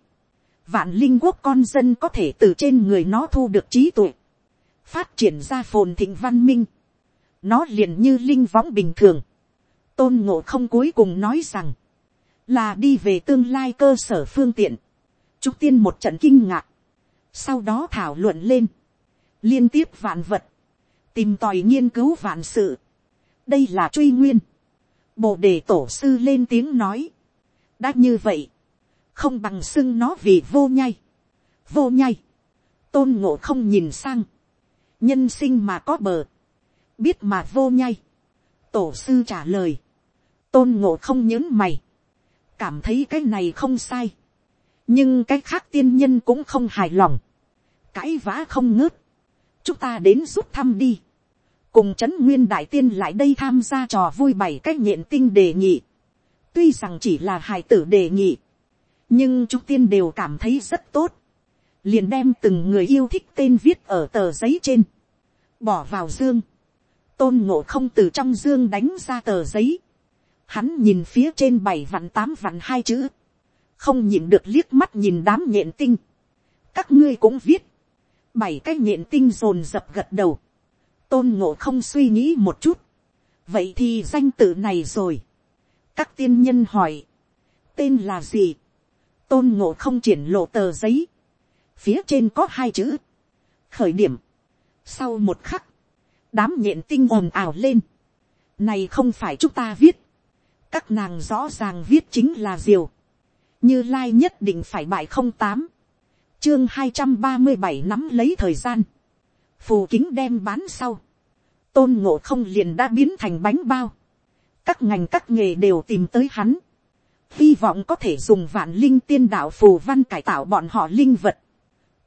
A: Vạn linh quốc con dân có thể từ trên người nó thu được trí tuệ, phát triển ra phồn thịnh văn minh. Nó liền như linh võng bình thường. Tôn ngộ không cuối cùng nói rằng, là đi về tương lai cơ sở phương tiện. Trúc tiên một trận kinh ngạc, sau đó thảo luận lên, liên tiếp vạn vật, tìm tòi nghiên cứu vạn sự. đây là truy nguyên, Bồ đề tổ sư lên tiếng nói. Đã như vậy. Không bằng xưng nó vì vô nhai. Vô nhai. Tôn ngộ không nhìn sang. Nhân sinh mà có bờ. Biết mà vô nhai. Tổ sư trả lời. Tôn ngộ không nhớ mày. Cảm thấy cái này không sai. Nhưng cái khác tiên nhân cũng không hài lòng. Cãi vã không ngớt. Chúng ta đến giúp thăm đi cùng trấn nguyên đại tiên lại đây tham gia trò vui bảy cách nhện tinh đề nghị. tuy rằng chỉ là hài tử đề nghị, nhưng chúng tiên đều cảm thấy rất tốt. liền đem từng người yêu thích tên viết ở tờ giấy trên, bỏ vào dương. tôn ngộ không từ trong dương đánh ra tờ giấy hắn nhìn phía trên bảy vạn tám vạn hai chữ, không nhìn được liếc mắt nhìn đám nhện tinh. các ngươi cũng viết, bảy cái nhện tinh rồn dập gật đầu. Tôn ngộ không suy nghĩ một chút, vậy thì danh tự này rồi. các tiên nhân hỏi, tên là gì, tôn ngộ không triển lộ tờ giấy, phía trên có hai chữ, khởi điểm, sau một khắc, đám nhện tinh ồn ào lên, này không phải chúng ta viết, các nàng rõ ràng viết chính là diều, như lai nhất định phải bại không tám, chương hai trăm ba mươi bảy nắm lấy thời gian, phù kính đem bán sau, tôn ngộ không liền đã biến thành bánh bao, các ngành các nghề đều tìm tới hắn, hy vọng có thể dùng vạn linh tiên đạo phù văn cải tạo bọn họ linh vật,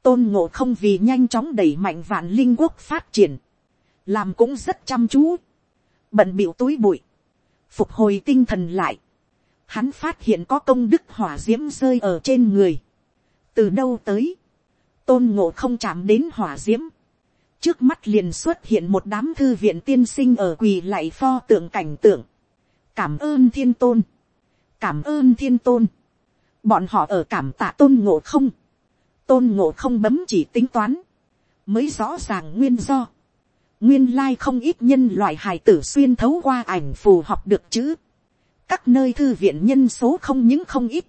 A: tôn ngộ không vì nhanh chóng đẩy mạnh vạn linh quốc phát triển, làm cũng rất chăm chú, bận b túi bụi, phục hồi tinh thần lại, hắn phát hiện có công đức hỏa d i ễ m rơi ở trên người, từ đâu tới, tôn ngộ không chạm đến hỏa d i ễ m trước mắt liền xuất hiện một đám thư viện tiên sinh ở quỳ lạy pho tượng cảnh tượng. cảm ơn thiên tôn, cảm ơn thiên tôn, bọn họ ở cảm tạ tôn ngộ không, tôn ngộ không bấm chỉ tính toán, mới rõ ràng nguyên do nguyên lai không ít nhân loại hài tử xuyên thấu qua ảnh phù học được chữ. các nơi thư viện nhân số không những không ít,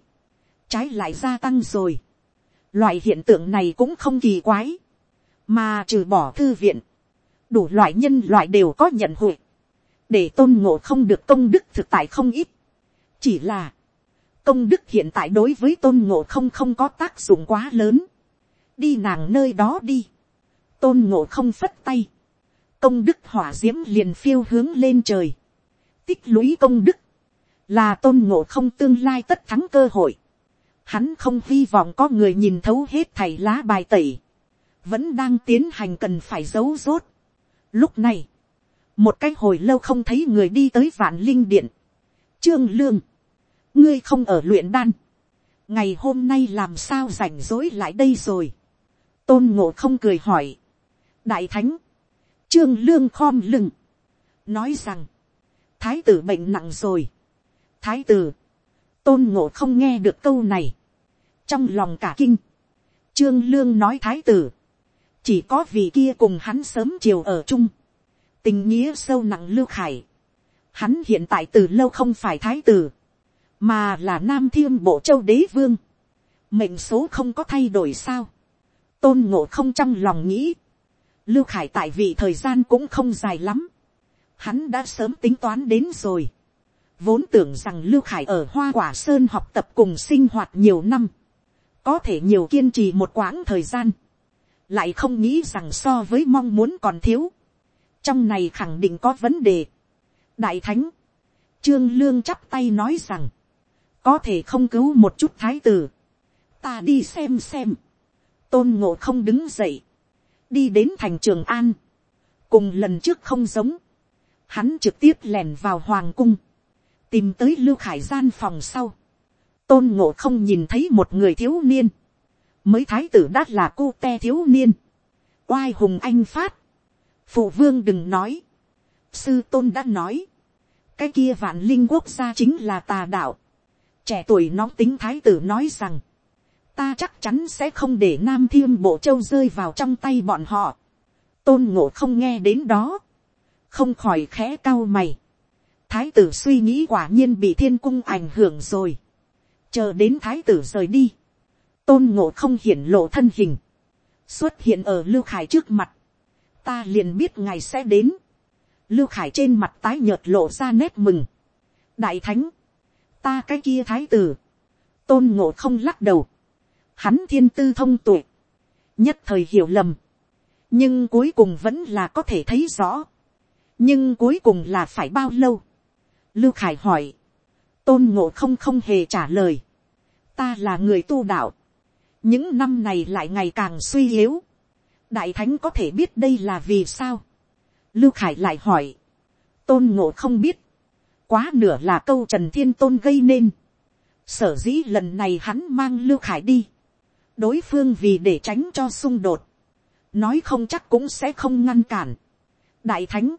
A: trái lại gia tăng rồi. loại hiện tượng này cũng không kỳ quái mà trừ bỏ thư viện, đủ loại nhân loại đều có nhận hội, để tôn ngộ không được công đức thực tại không ít. chỉ là, công đức hiện tại đối với tôn ngộ không không có tác dụng quá lớn. đi nàng nơi đó đi. tôn ngộ không phất tay công đức hỏa d i ễ m liền phiêu hướng lên trời. tích lũy công đức, là tôn ngộ không tương lai tất thắng cơ hội. hắn không hy vọng có người nhìn thấu hết thầy lá bài tẩy vẫn đang tiến hành cần phải giấu rốt. Lúc này, một cái hồi lâu không thấy người đi tới vạn linh điện. Trương Lương, ngươi không ở luyện đan. Ngày hôm nay làm sao rảnh rỗi lại đây rồi. Tôn ngộ không cười hỏi. Đại thánh, Trương Lương khom lưng. Nói rằng, thái tử bệnh nặng rồi. Thái tử, tôn ngộ không nghe được câu này. Trong lòng cả kinh, Trương Lương nói thái tử, chỉ có vị kia cùng hắn sớm chiều ở chung, tình nghĩa sâu nặng lưu khải, hắn hiện tại từ lâu không phải thái tử, mà là nam thiên bộ châu đế vương, mệnh số không có thay đổi sao, tôn ngộ không trong lòng nghĩ, lưu khải tại vị thời gian cũng không dài lắm, hắn đã sớm tính toán đến rồi, vốn tưởng rằng lưu khải ở hoa quả sơn học tập cùng sinh hoạt nhiều năm, có thể nhiều kiên trì một quãng thời gian, lại không nghĩ rằng so với mong muốn còn thiếu, trong này khẳng định có vấn đề. đại thánh, trương lương chắp tay nói rằng, có thể không cứu một chút thái tử, ta đi xem xem, tôn ngộ không đứng dậy, đi đến thành trường an, cùng lần trước không giống, hắn trực tiếp lèn vào hoàng cung, tìm tới lưu khải gian phòng sau, tôn ngộ không nhìn thấy một người thiếu niên, mới thái tử đã là cô te thiếu niên, oai hùng anh phát, phụ vương đừng nói, sư tôn đã nói, cái kia vạn linh quốc gia chính là tà đạo, trẻ tuổi nóng tính thái tử nói rằng, ta chắc chắn sẽ không để nam thiên bộ châu rơi vào trong tay bọn họ, tôn ngộ không nghe đến đó, không khỏi khẽ cao mày, thái tử suy nghĩ quả nhiên bị thiên cung ảnh hưởng rồi, chờ đến thái tử rời đi, tôn ngộ không hiển lộ thân hình, xuất hiện ở lưu khải trước mặt, ta liền biết ngài sẽ đến, lưu khải trên mặt tái nhợt lộ ra nét mừng, đại thánh, ta cái kia thái tử, tôn ngộ không lắc đầu, hắn thiên tư thông tuệ, nhất thời hiểu lầm, nhưng cuối cùng vẫn là có thể thấy rõ, nhưng cuối cùng là phải bao lâu, lưu khải hỏi, tôn ngộ không không hề trả lời, ta là người tu đạo, những năm này lại ngày càng suy yếu, đại thánh có thể biết đây là vì sao, lưu khải lại hỏi, tôn ngộ không biết, quá nửa là câu trần thiên tôn gây nên, sở dĩ lần này hắn mang lưu khải đi, đối phương vì để tránh cho xung đột, nói không chắc cũng sẽ không ngăn cản. đại thánh,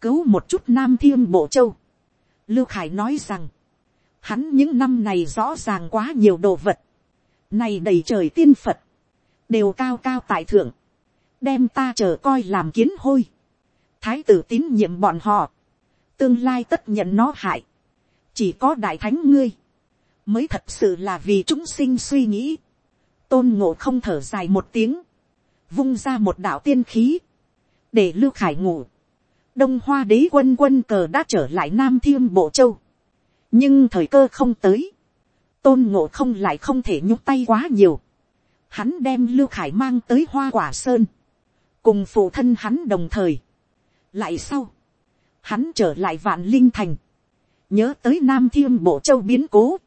A: cứu một chút nam thiên bộ châu. lưu khải nói rằng, hắn những năm này rõ ràng quá nhiều đồ vật, này đầy trời tiên phật, đều cao cao tại thượng, đem ta chờ coi làm kiến hôi, thái tử tín nhiệm bọn họ, tương lai tất nhận nó hại, chỉ có đại thánh ngươi, mới thật sự là vì chúng sinh suy nghĩ, tôn ngộ không thở dài một tiếng, vung ra một đạo tiên khí, để lưu khải ngủ. đông hoa đế quân quân cờ đã trở lại nam thiên bộ châu, nhưng thời cơ không tới, tôn ngộ không lại không thể nhúc tay quá nhiều, hắn đem lưu khải mang tới hoa quả sơn, cùng phụ thân hắn đồng thời. lại sau, hắn trở lại vạn linh thành, nhớ tới nam thiên bộ châu biến cố,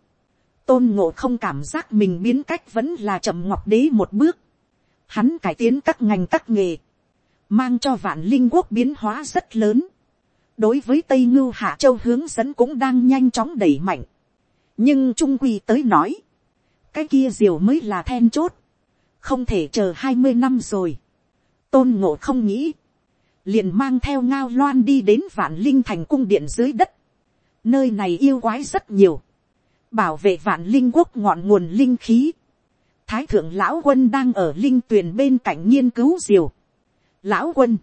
A: tôn ngộ không cảm giác mình biến cách vẫn là chậm ngọc đế một bước, hắn cải tiến các ngành các nghề, mang cho vạn linh quốc biến hóa rất lớn. đối với tây ngưu hạ châu hướng dẫn cũng đang nhanh chóng đẩy mạnh. nhưng trung quy tới nói, cái kia diều mới là then chốt, không thể chờ hai mươi năm rồi. tôn ngộ không nghĩ, liền mang theo ngao loan đi đến vạn linh thành cung điện dưới đất. nơi này yêu quái rất nhiều, bảo vệ vạn linh quốc ngọn nguồn linh khí. Thái thượng lão quân đang ở linh tuyền bên cạnh nghiên cứu diều. lão quân,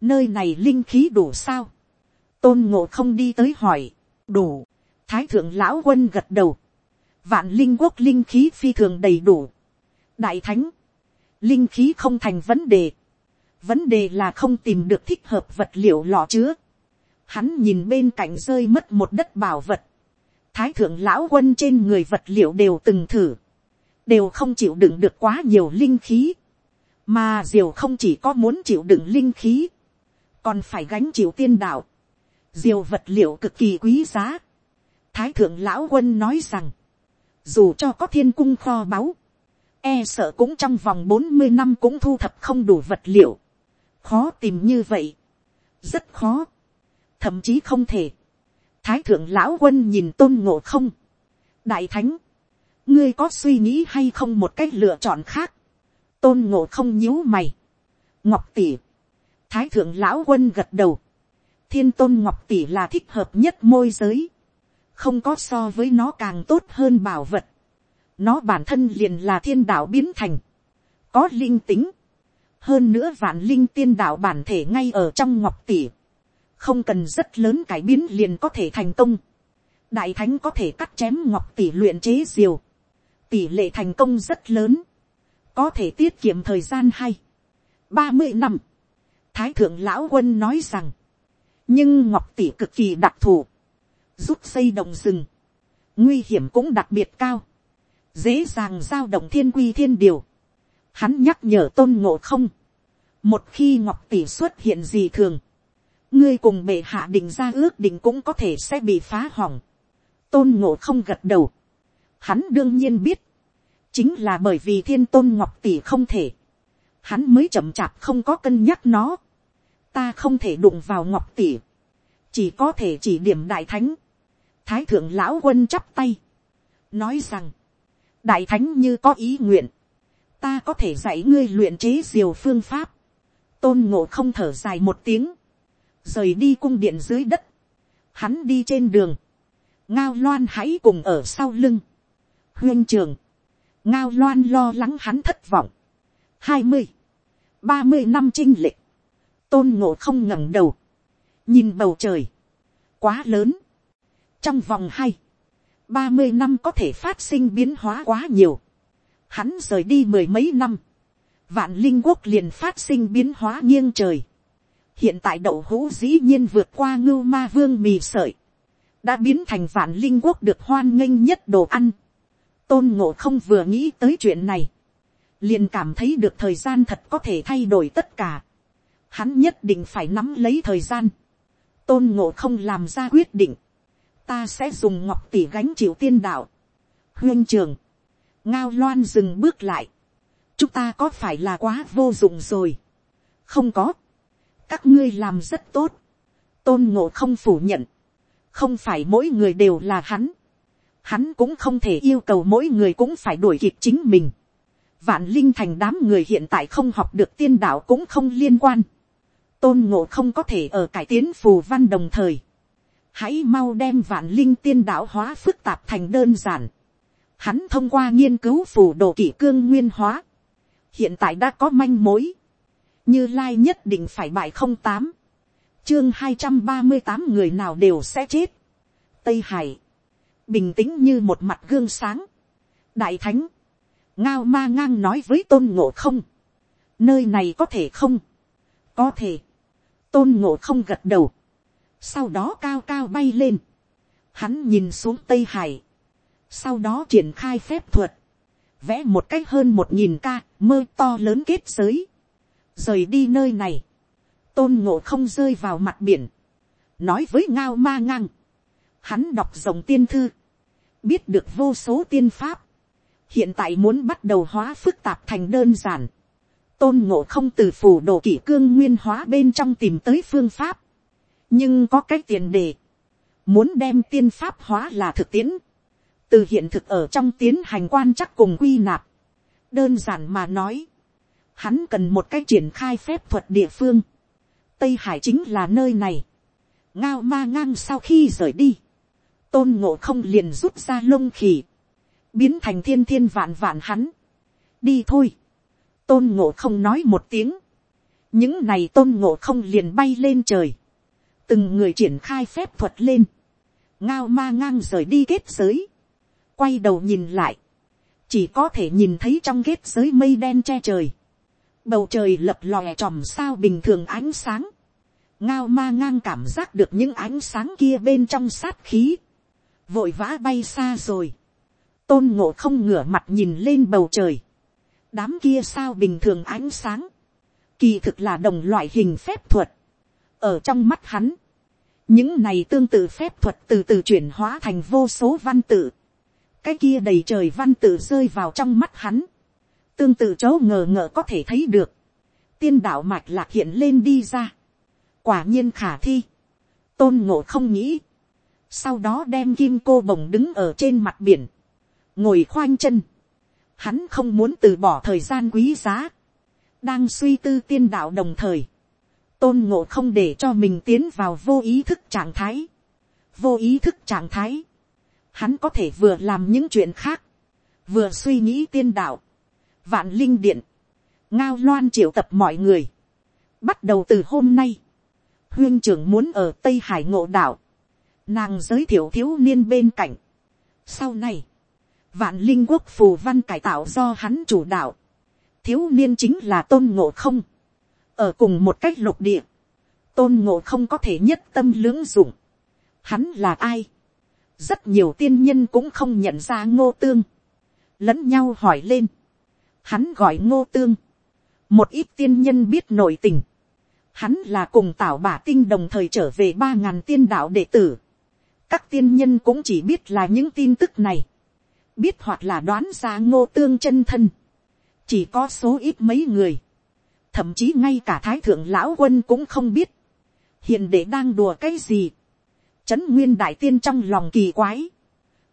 A: nơi này linh khí đủ sao, tôn ngộ không đi tới hỏi, đủ, thái thượng lão quân gật đầu, vạn linh quốc linh khí phi thường đầy đủ, đại thánh, linh khí không thành vấn đề, vấn đề là không tìm được thích hợp vật liệu lọ chứa, hắn nhìn bên cạnh rơi mất một đất bảo vật, thái thượng lão quân trên người vật liệu đều từng thử, đều không chịu đựng được quá nhiều linh khí, mà diều không chỉ có muốn chịu đựng linh khí, còn phải gánh chịu tiên đạo, diều vật liệu cực kỳ quý giá. Thái thượng lão quân nói rằng, dù cho có thiên cung kho báu, e sợ cũng trong vòng bốn mươi năm cũng thu thập không đủ vật liệu, khó tìm như vậy, rất khó, thậm chí không thể. Thái thượng lão quân nhìn tôn ngộ không, đại thánh, ngươi có suy nghĩ hay không một cách lựa chọn khác, tôn ngộ không nhíu mày, ngọc tỷ, thái thượng lão quân gật đầu, thiên tôn ngọc tỷ là thích hợp nhất môi giới, không có so với nó càng tốt hơn bảo vật, nó bản thân liền là thiên đạo biến thành, có linh tính, hơn nữa vạn linh tiên đạo bản thể ngay ở trong ngọc tỷ, không cần rất lớn cải biến liền có thể thành công, đại thánh có thể cắt chém ngọc tỷ luyện chế diều, tỷ lệ thành công rất lớn, có thể tiết kiệm thời gian hay, ba mươi năm, thái thượng lão quân nói rằng, nhưng ngọc tỷ cực kỳ đặc thù, giúp xây động rừng, nguy hiểm cũng đặc biệt cao, dễ dàng giao động thiên quy thiên điều, hắn nhắc nhở tôn ngộ không, một khi ngọc tỷ xuất hiện gì thường, ngươi cùng bệ hạ định ra ước định cũng có thể sẽ bị phá hỏng, tôn ngộ không gật đầu, Hắn đương nhiên biết. Chính là bởi vì thiên tôn ngọc tỷ không thể. Hắn mới chậm chạp không có cân nhắc nó. Ta không thể đụng vào ngọc tỷ. Chỉ có thể chỉ điểm đại thánh. Thái thượng lão quân chắp tay. Nói rằng. Đại thánh như có ý nguyện. Ta có thể dạy ngươi luyện chế diều phương pháp. Tôn ngộ không thở dài một tiếng. Rời đi cung điện dưới đất. Hắn đi trên đường. Ngao loan hãy cùng ở sau lưng. Huyên trường, ngao loan lo lắng hắn thất vọng. hai mươi, ba mươi năm trinh lệ, tôn ngộ không ngẩng đầu, nhìn bầu trời, quá lớn, trong vòng hai, ba mươi năm có thể phát sinh biến hóa quá nhiều, hắn rời đi mười mấy năm, vạn linh quốc liền phát sinh biến hóa nghiêng trời, hiện tại đậu hũ dĩ nhiên vượt qua ngưu ma vương mì sợi, đã biến thành vạn linh quốc được hoan nghênh nhất đồ ăn. tôn ngộ không vừa nghĩ tới chuyện này, liền cảm thấy được thời gian thật có thể thay đổi tất cả. Hắn nhất định phải nắm lấy thời gian. tôn ngộ không làm ra quyết định. ta sẽ dùng ngọc tỷ gánh chịu tiên đạo. huyên trường, ngao loan dừng bước lại. chúng ta có phải là quá vô dụng rồi. không có các ngươi làm rất tốt. tôn ngộ không phủ nhận không phải mỗi người đều là hắn, hắn cũng không thể yêu cầu mỗi người cũng phải đuổi kịp chính mình. Vạn linh thành đám người hiện tại không học được tiên đạo cũng không liên quan. Tôn ngộ không có thể ở cải tiến phù văn đồng thời. Hãy mau đem vạn linh tiên đạo hóa phức tạp thành đơn giản. Hắn thông qua nghiên cứu phù đồ kỷ cương nguyên hóa. Hiện tại đã có manh mối. Như Lai nhất định phải bại không tám. Chương hai trăm ba mươi tám người nào đều sẽ chết. tây hải, bình tĩnh như một mặt gương sáng. đại thánh, ngao ma ngang nói với tôn ngộ không, nơi này có thể không, có thể, tôn ngộ không gật đầu, sau đó cao cao bay lên, hắn nhìn xuống tây hải, sau đó triển khai phép thuật, vẽ một cách hơn một nghìn ca mơ to lớn kết giới, rời đi nơi này, tôn ngộ không rơi vào mặt biển, nói với ngao ma ngang, hắn đọc dòng tiên thư, biết được vô số tiên pháp, hiện tại muốn bắt đầu hóa phức tạp thành đơn giản, tôn ngộ không từ phủ đồ kỷ cương nguyên hóa bên trong tìm tới phương pháp, nhưng có cái tiền đề, muốn đem tiên pháp hóa là thực tiễn, từ hiện thực ở trong tiến hành quan chắc cùng quy nạp, đơn giản mà nói, hắn cần một cái triển khai phép thuật địa phương, tây hải chính là nơi này. ngao ma ngang sau khi rời đi, tôn ngộ không liền rút ra lông khỉ, biến thành thiên thiên vạn vạn hắn. đi thôi, tôn ngộ không nói một tiếng, những này tôn ngộ không liền bay lên trời, từng người triển khai phép thuật lên, ngao ma ngang rời đi kết giới, quay đầu nhìn lại, chỉ có thể nhìn thấy trong kết giới mây đen che trời, bầu trời lập lòe tròm sao bình thường ánh sáng, ngao ma ngang cảm giác được những ánh sáng kia bên trong sát khí, vội vã bay xa rồi, tôn ngộ không ngửa mặt nhìn lên bầu trời, đám kia sao bình thường ánh sáng, kỳ thực là đồng loại hình phép thuật, ở trong mắt hắn, những này tương tự phép thuật từ từ chuyển hóa thành vô số văn tự, cái kia đầy trời văn tự rơi vào trong mắt hắn, tương tự chỗ ngờ ngợ có thể thấy được, tiên đạo mạch lạc hiện lên đi ra, quả nhiên khả thi, tôn ngộ không nghĩ, sau đó đem kim cô bồng đứng ở trên mặt biển, ngồi khoanh chân, hắn không muốn từ bỏ thời gian quý giá, đang suy tư tiên đạo đồng thời, tôn ngộ không để cho mình tiến vào vô ý thức trạng thái, vô ý thức trạng thái, hắn có thể vừa làm những chuyện khác, vừa suy nghĩ tiên đạo, vạn linh điện, ngao loan triệu tập mọi người, bắt đầu từ hôm nay, huyên trưởng muốn ở tây hải ngộ đạo, nàng giới thiệu thiếu niên bên cạnh. sau này, vạn linh quốc phù văn cải tạo do hắn chủ đạo, thiếu niên chính là tôn ngộ không, ở cùng một cách lục địa, tôn ngộ không có thể nhất tâm lưỡng dụng, hắn là ai, rất nhiều tiên nhân cũng không nhận ra ngô tương, lẫn nhau hỏi lên, hắn gọi ngô tương, một ít tiên nhân biết nội tình, Hắn là cùng tảo bả tinh đồng thời trở về ba ngàn tiên đạo đệ tử. Các tiên nhân cũng chỉ biết là những tin tức này. Biết hoặc là đoán ra ngô tương chân thân. Chỉ có số ít mấy người. Thậm chí ngay cả thái thượng lão quân cũng không biết. Hiện đệ đang đùa cái gì. Trấn nguyên đại tiên trong lòng kỳ quái.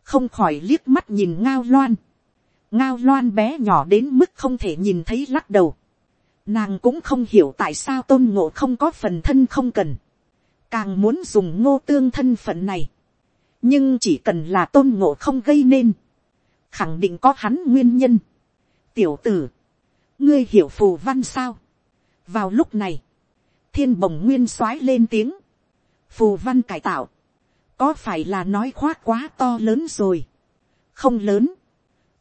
A: Không khỏi liếc mắt nhìn ngao loan. Ngao loan bé nhỏ đến mức không thể nhìn thấy lắc đầu Nàng cũng không hiểu tại sao tôn ngộ không có phần thân không cần. Càng muốn dùng ngô tương thân phận này. Nhưng chỉ cần là tôn ngộ không gây nên. Khẳng định có hắn nguyên nhân. Tiểu tử. Ngươi hiểu phù văn sao. Vào lúc này. Thiên bồng nguyên soái lên tiếng. Phù văn cải tạo. Có phải là nói khoác quá to lớn rồi. Không lớn.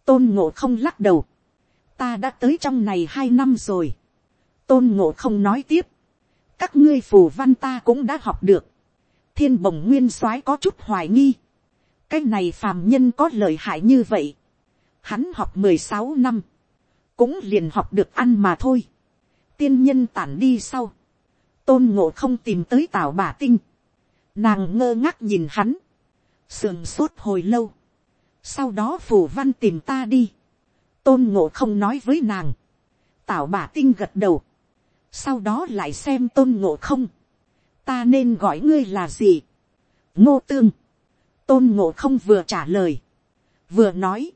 A: Tôn ngộ không lắc đầu. Ta đã tới trong này hai năm rồi. Tôn ngộ không nói tiếp, các ngươi phù văn ta cũng đã học được, thiên bồng nguyên soái có chút hoài nghi, cái này phàm nhân có lợi hại như vậy, hắn học mười sáu năm, cũng liền học được ăn mà thôi, tiên nhân tản đi sau, tôn ngộ không tìm tới tào bà tinh, nàng ngơ ngác nhìn hắn, sườn sốt hồi lâu, sau đó phù văn tìm ta đi, tôn ngộ không nói với nàng, tảo bà tinh gật đầu, sau đó lại xem tôn ngộ không, ta nên gọi ngươi là gì, ngô tương, tôn ngộ không vừa trả lời, vừa nói,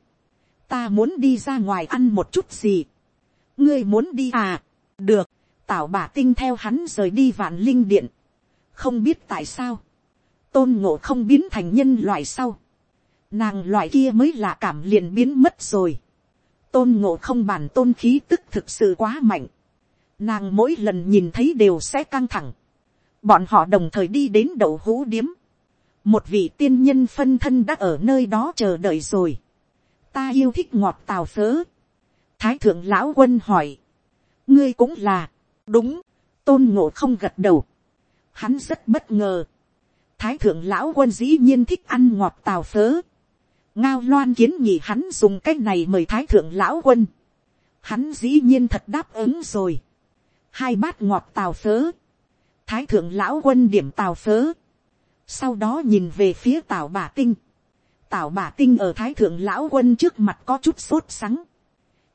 A: ta muốn đi ra ngoài ăn một chút gì, ngươi muốn đi à, được, tảo bà tinh theo hắn rời đi vạn linh điện, không biết tại sao, tôn ngộ không biến thành nhân loại sau, nàng loại kia mới là cảm liền biến mất rồi, tôn ngộ không bản tôn khí tức thực sự quá mạnh, nàng mỗi lần nhìn thấy đều sẽ căng thẳng, bọn họ đồng thời đi đến đậu hũ điếm, một vị tiên nhân phân thân đã ở nơi đó chờ đợi rồi, ta yêu thích ngọt tào phớ, thái thượng lão quân hỏi, ngươi cũng là, đúng, tôn ngộ không gật đầu, hắn rất bất ngờ, thái thượng lão quân dĩ nhiên thích ăn ngọt tào phớ, ngao loan kiến nghị hắn dùng cái này mời thái thượng lão quân, hắn dĩ nhiên thật đáp ứng rồi, hai bát ngọt tào phớ, thái thượng lão quân điểm tào phớ, sau đó nhìn về phía tào bà tinh, tào bà tinh ở thái thượng lão quân trước mặt có chút sốt sắng,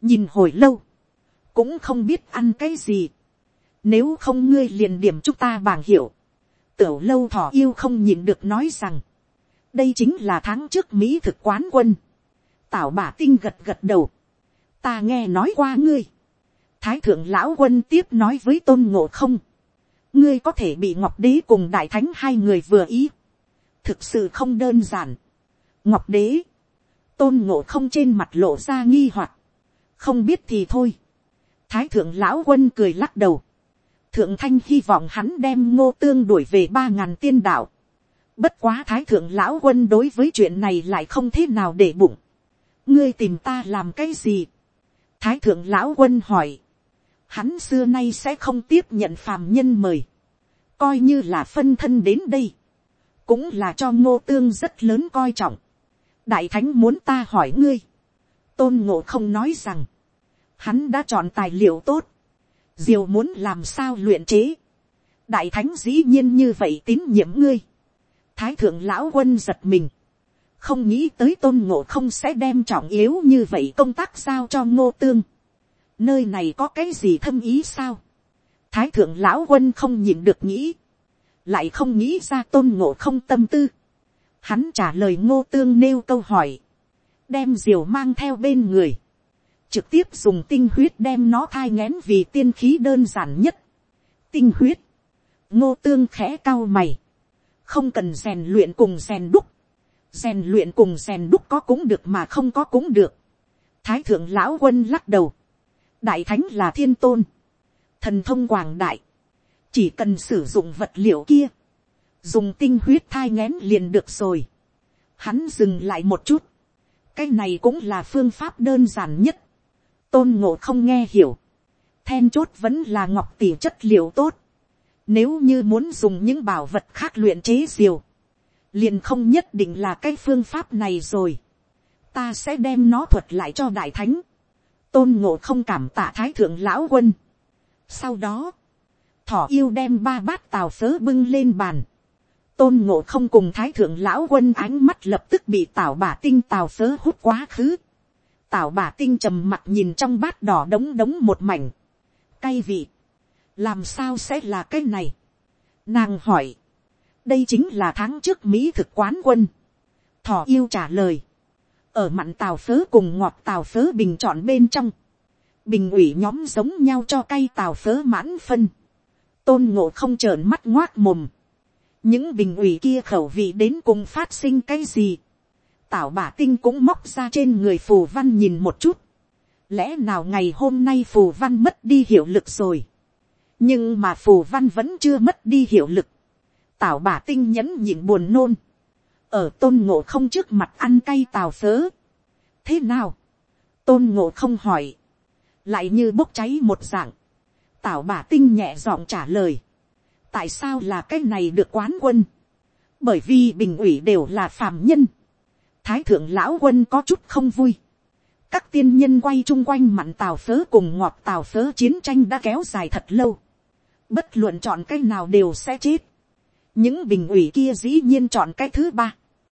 A: nhìn hồi lâu, cũng không biết ăn cái gì, nếu không ngươi liền điểm chúng ta bảng hiểu, tiểu lâu thỏ yêu không nhìn được nói rằng, đây chính là tháng trước mỹ thực quán quân, tảo bà tinh gật gật đầu, ta nghe nói qua ngươi, thái thượng lão quân tiếp nói với tôn ngộ không, ngươi có thể bị ngọc đế cùng đại thánh hai người vừa ý, thực sự không đơn giản. ngọc đế, tôn ngộ không trên mặt lộ ra nghi hoặc, không biết thì thôi. thái thượng lão quân cười lắc đầu, thượng thanh hy vọng hắn đem ngô tương đuổi về ba ngàn tiên đạo bất quá thái thượng lão quân đối với chuyện này lại không thế nào để bụng. ngươi tìm ta làm cái gì. thái thượng lão quân hỏi. hắn xưa nay sẽ không tiếp nhận phàm nhân mời. coi như là phân thân đến đây. cũng là cho ngô tương rất lớn coi trọng. đại thánh muốn ta hỏi ngươi. tôn ngộ không nói rằng. hắn đã chọn tài liệu tốt diều muốn làm sao luyện chế, đại thánh dĩ nhiên như vậy tín nhiệm ngươi, thái thượng lão quân giật mình, không nghĩ tới tôn ngộ không sẽ đem trọng yếu như vậy công tác giao cho ngô tương, nơi này có cái gì thâm ý sao, thái thượng lão quân không nhìn được nghĩ, lại không nghĩ ra tôn ngộ không tâm tư, hắn trả lời ngô tương nêu câu hỏi, đem diều mang theo bên người, trực tiếp dùng tinh huyết đem nó thai ngén vì tiên khí đơn giản nhất. tinh huyết, ngô tương khẽ cao mày, không cần rèn luyện cùng rèn đúc, rèn luyện cùng rèn đúc có cũng được mà không có cũng được. thái thượng lão quân lắc đầu, đại thánh là thiên tôn, thần thông quảng đại, chỉ cần sử dụng vật liệu kia, dùng tinh huyết thai ngén liền được rồi. Hắn dừng lại một chút, cái này cũng là phương pháp đơn giản nhất. Tôn ngộ không nghe hiểu, then chốt vẫn là ngọc tỉ chất liệu tốt, nếu như muốn dùng những bảo vật khác luyện chế diều, liền không nhất định là cái phương pháp này rồi, ta sẽ đem nó thuật lại cho đại thánh, tôn ngộ không cảm tạ thái thượng lão quân. sau đó, thỏ yêu đem ba bát tàu phớ bưng lên bàn, tôn ngộ không cùng thái thượng lão quân ánh mắt lập tức bị tảo bà tinh tàu phớ hút quá khứ tảo bà tinh trầm mặt nhìn trong bát đỏ đống đống một mảnh. Cay vị. Làm sao sẽ là cái này? Nàng hỏi. Đây chính là tháng trước Mỹ thực quán quân. Thỏ yêu trả lời. Ở mặn tàu phớ cùng ngọt tàu phớ bình chọn bên trong. Bình ủy nhóm giống nhau cho cay tàu phớ mãn phân. Tôn ngộ không trợn mắt ngoác mồm. Những bình ủy kia khẩu vị đến cùng phát sinh cái gì? tảo bà tinh cũng móc ra trên người phù văn nhìn một chút. lẽ nào ngày hôm nay phù văn mất đi hiệu lực rồi nhưng mà phù văn vẫn chưa mất đi hiệu lực. tảo bà tinh nhẫn nhịn buồn nôn. ở tôn ngộ không trước mặt ăn cay tào phớ. thế nào. tôn ngộ không hỏi. lại như bốc cháy một dạng. tảo bà tinh nhẹ giọng trả lời. tại sao là cái này được quán quân. bởi vì bình ủy đều là phàm nhân, thái thượng lão quân có chút không vui, các tiên nhân quay chung quanh mặn tàu phớ cùng ngọt tàu phớ chiến tranh đã kéo dài thật lâu, bất luận chọn cái nào đều sẽ chết, những bình ủy kia dĩ nhiên chọn cái thứ ba,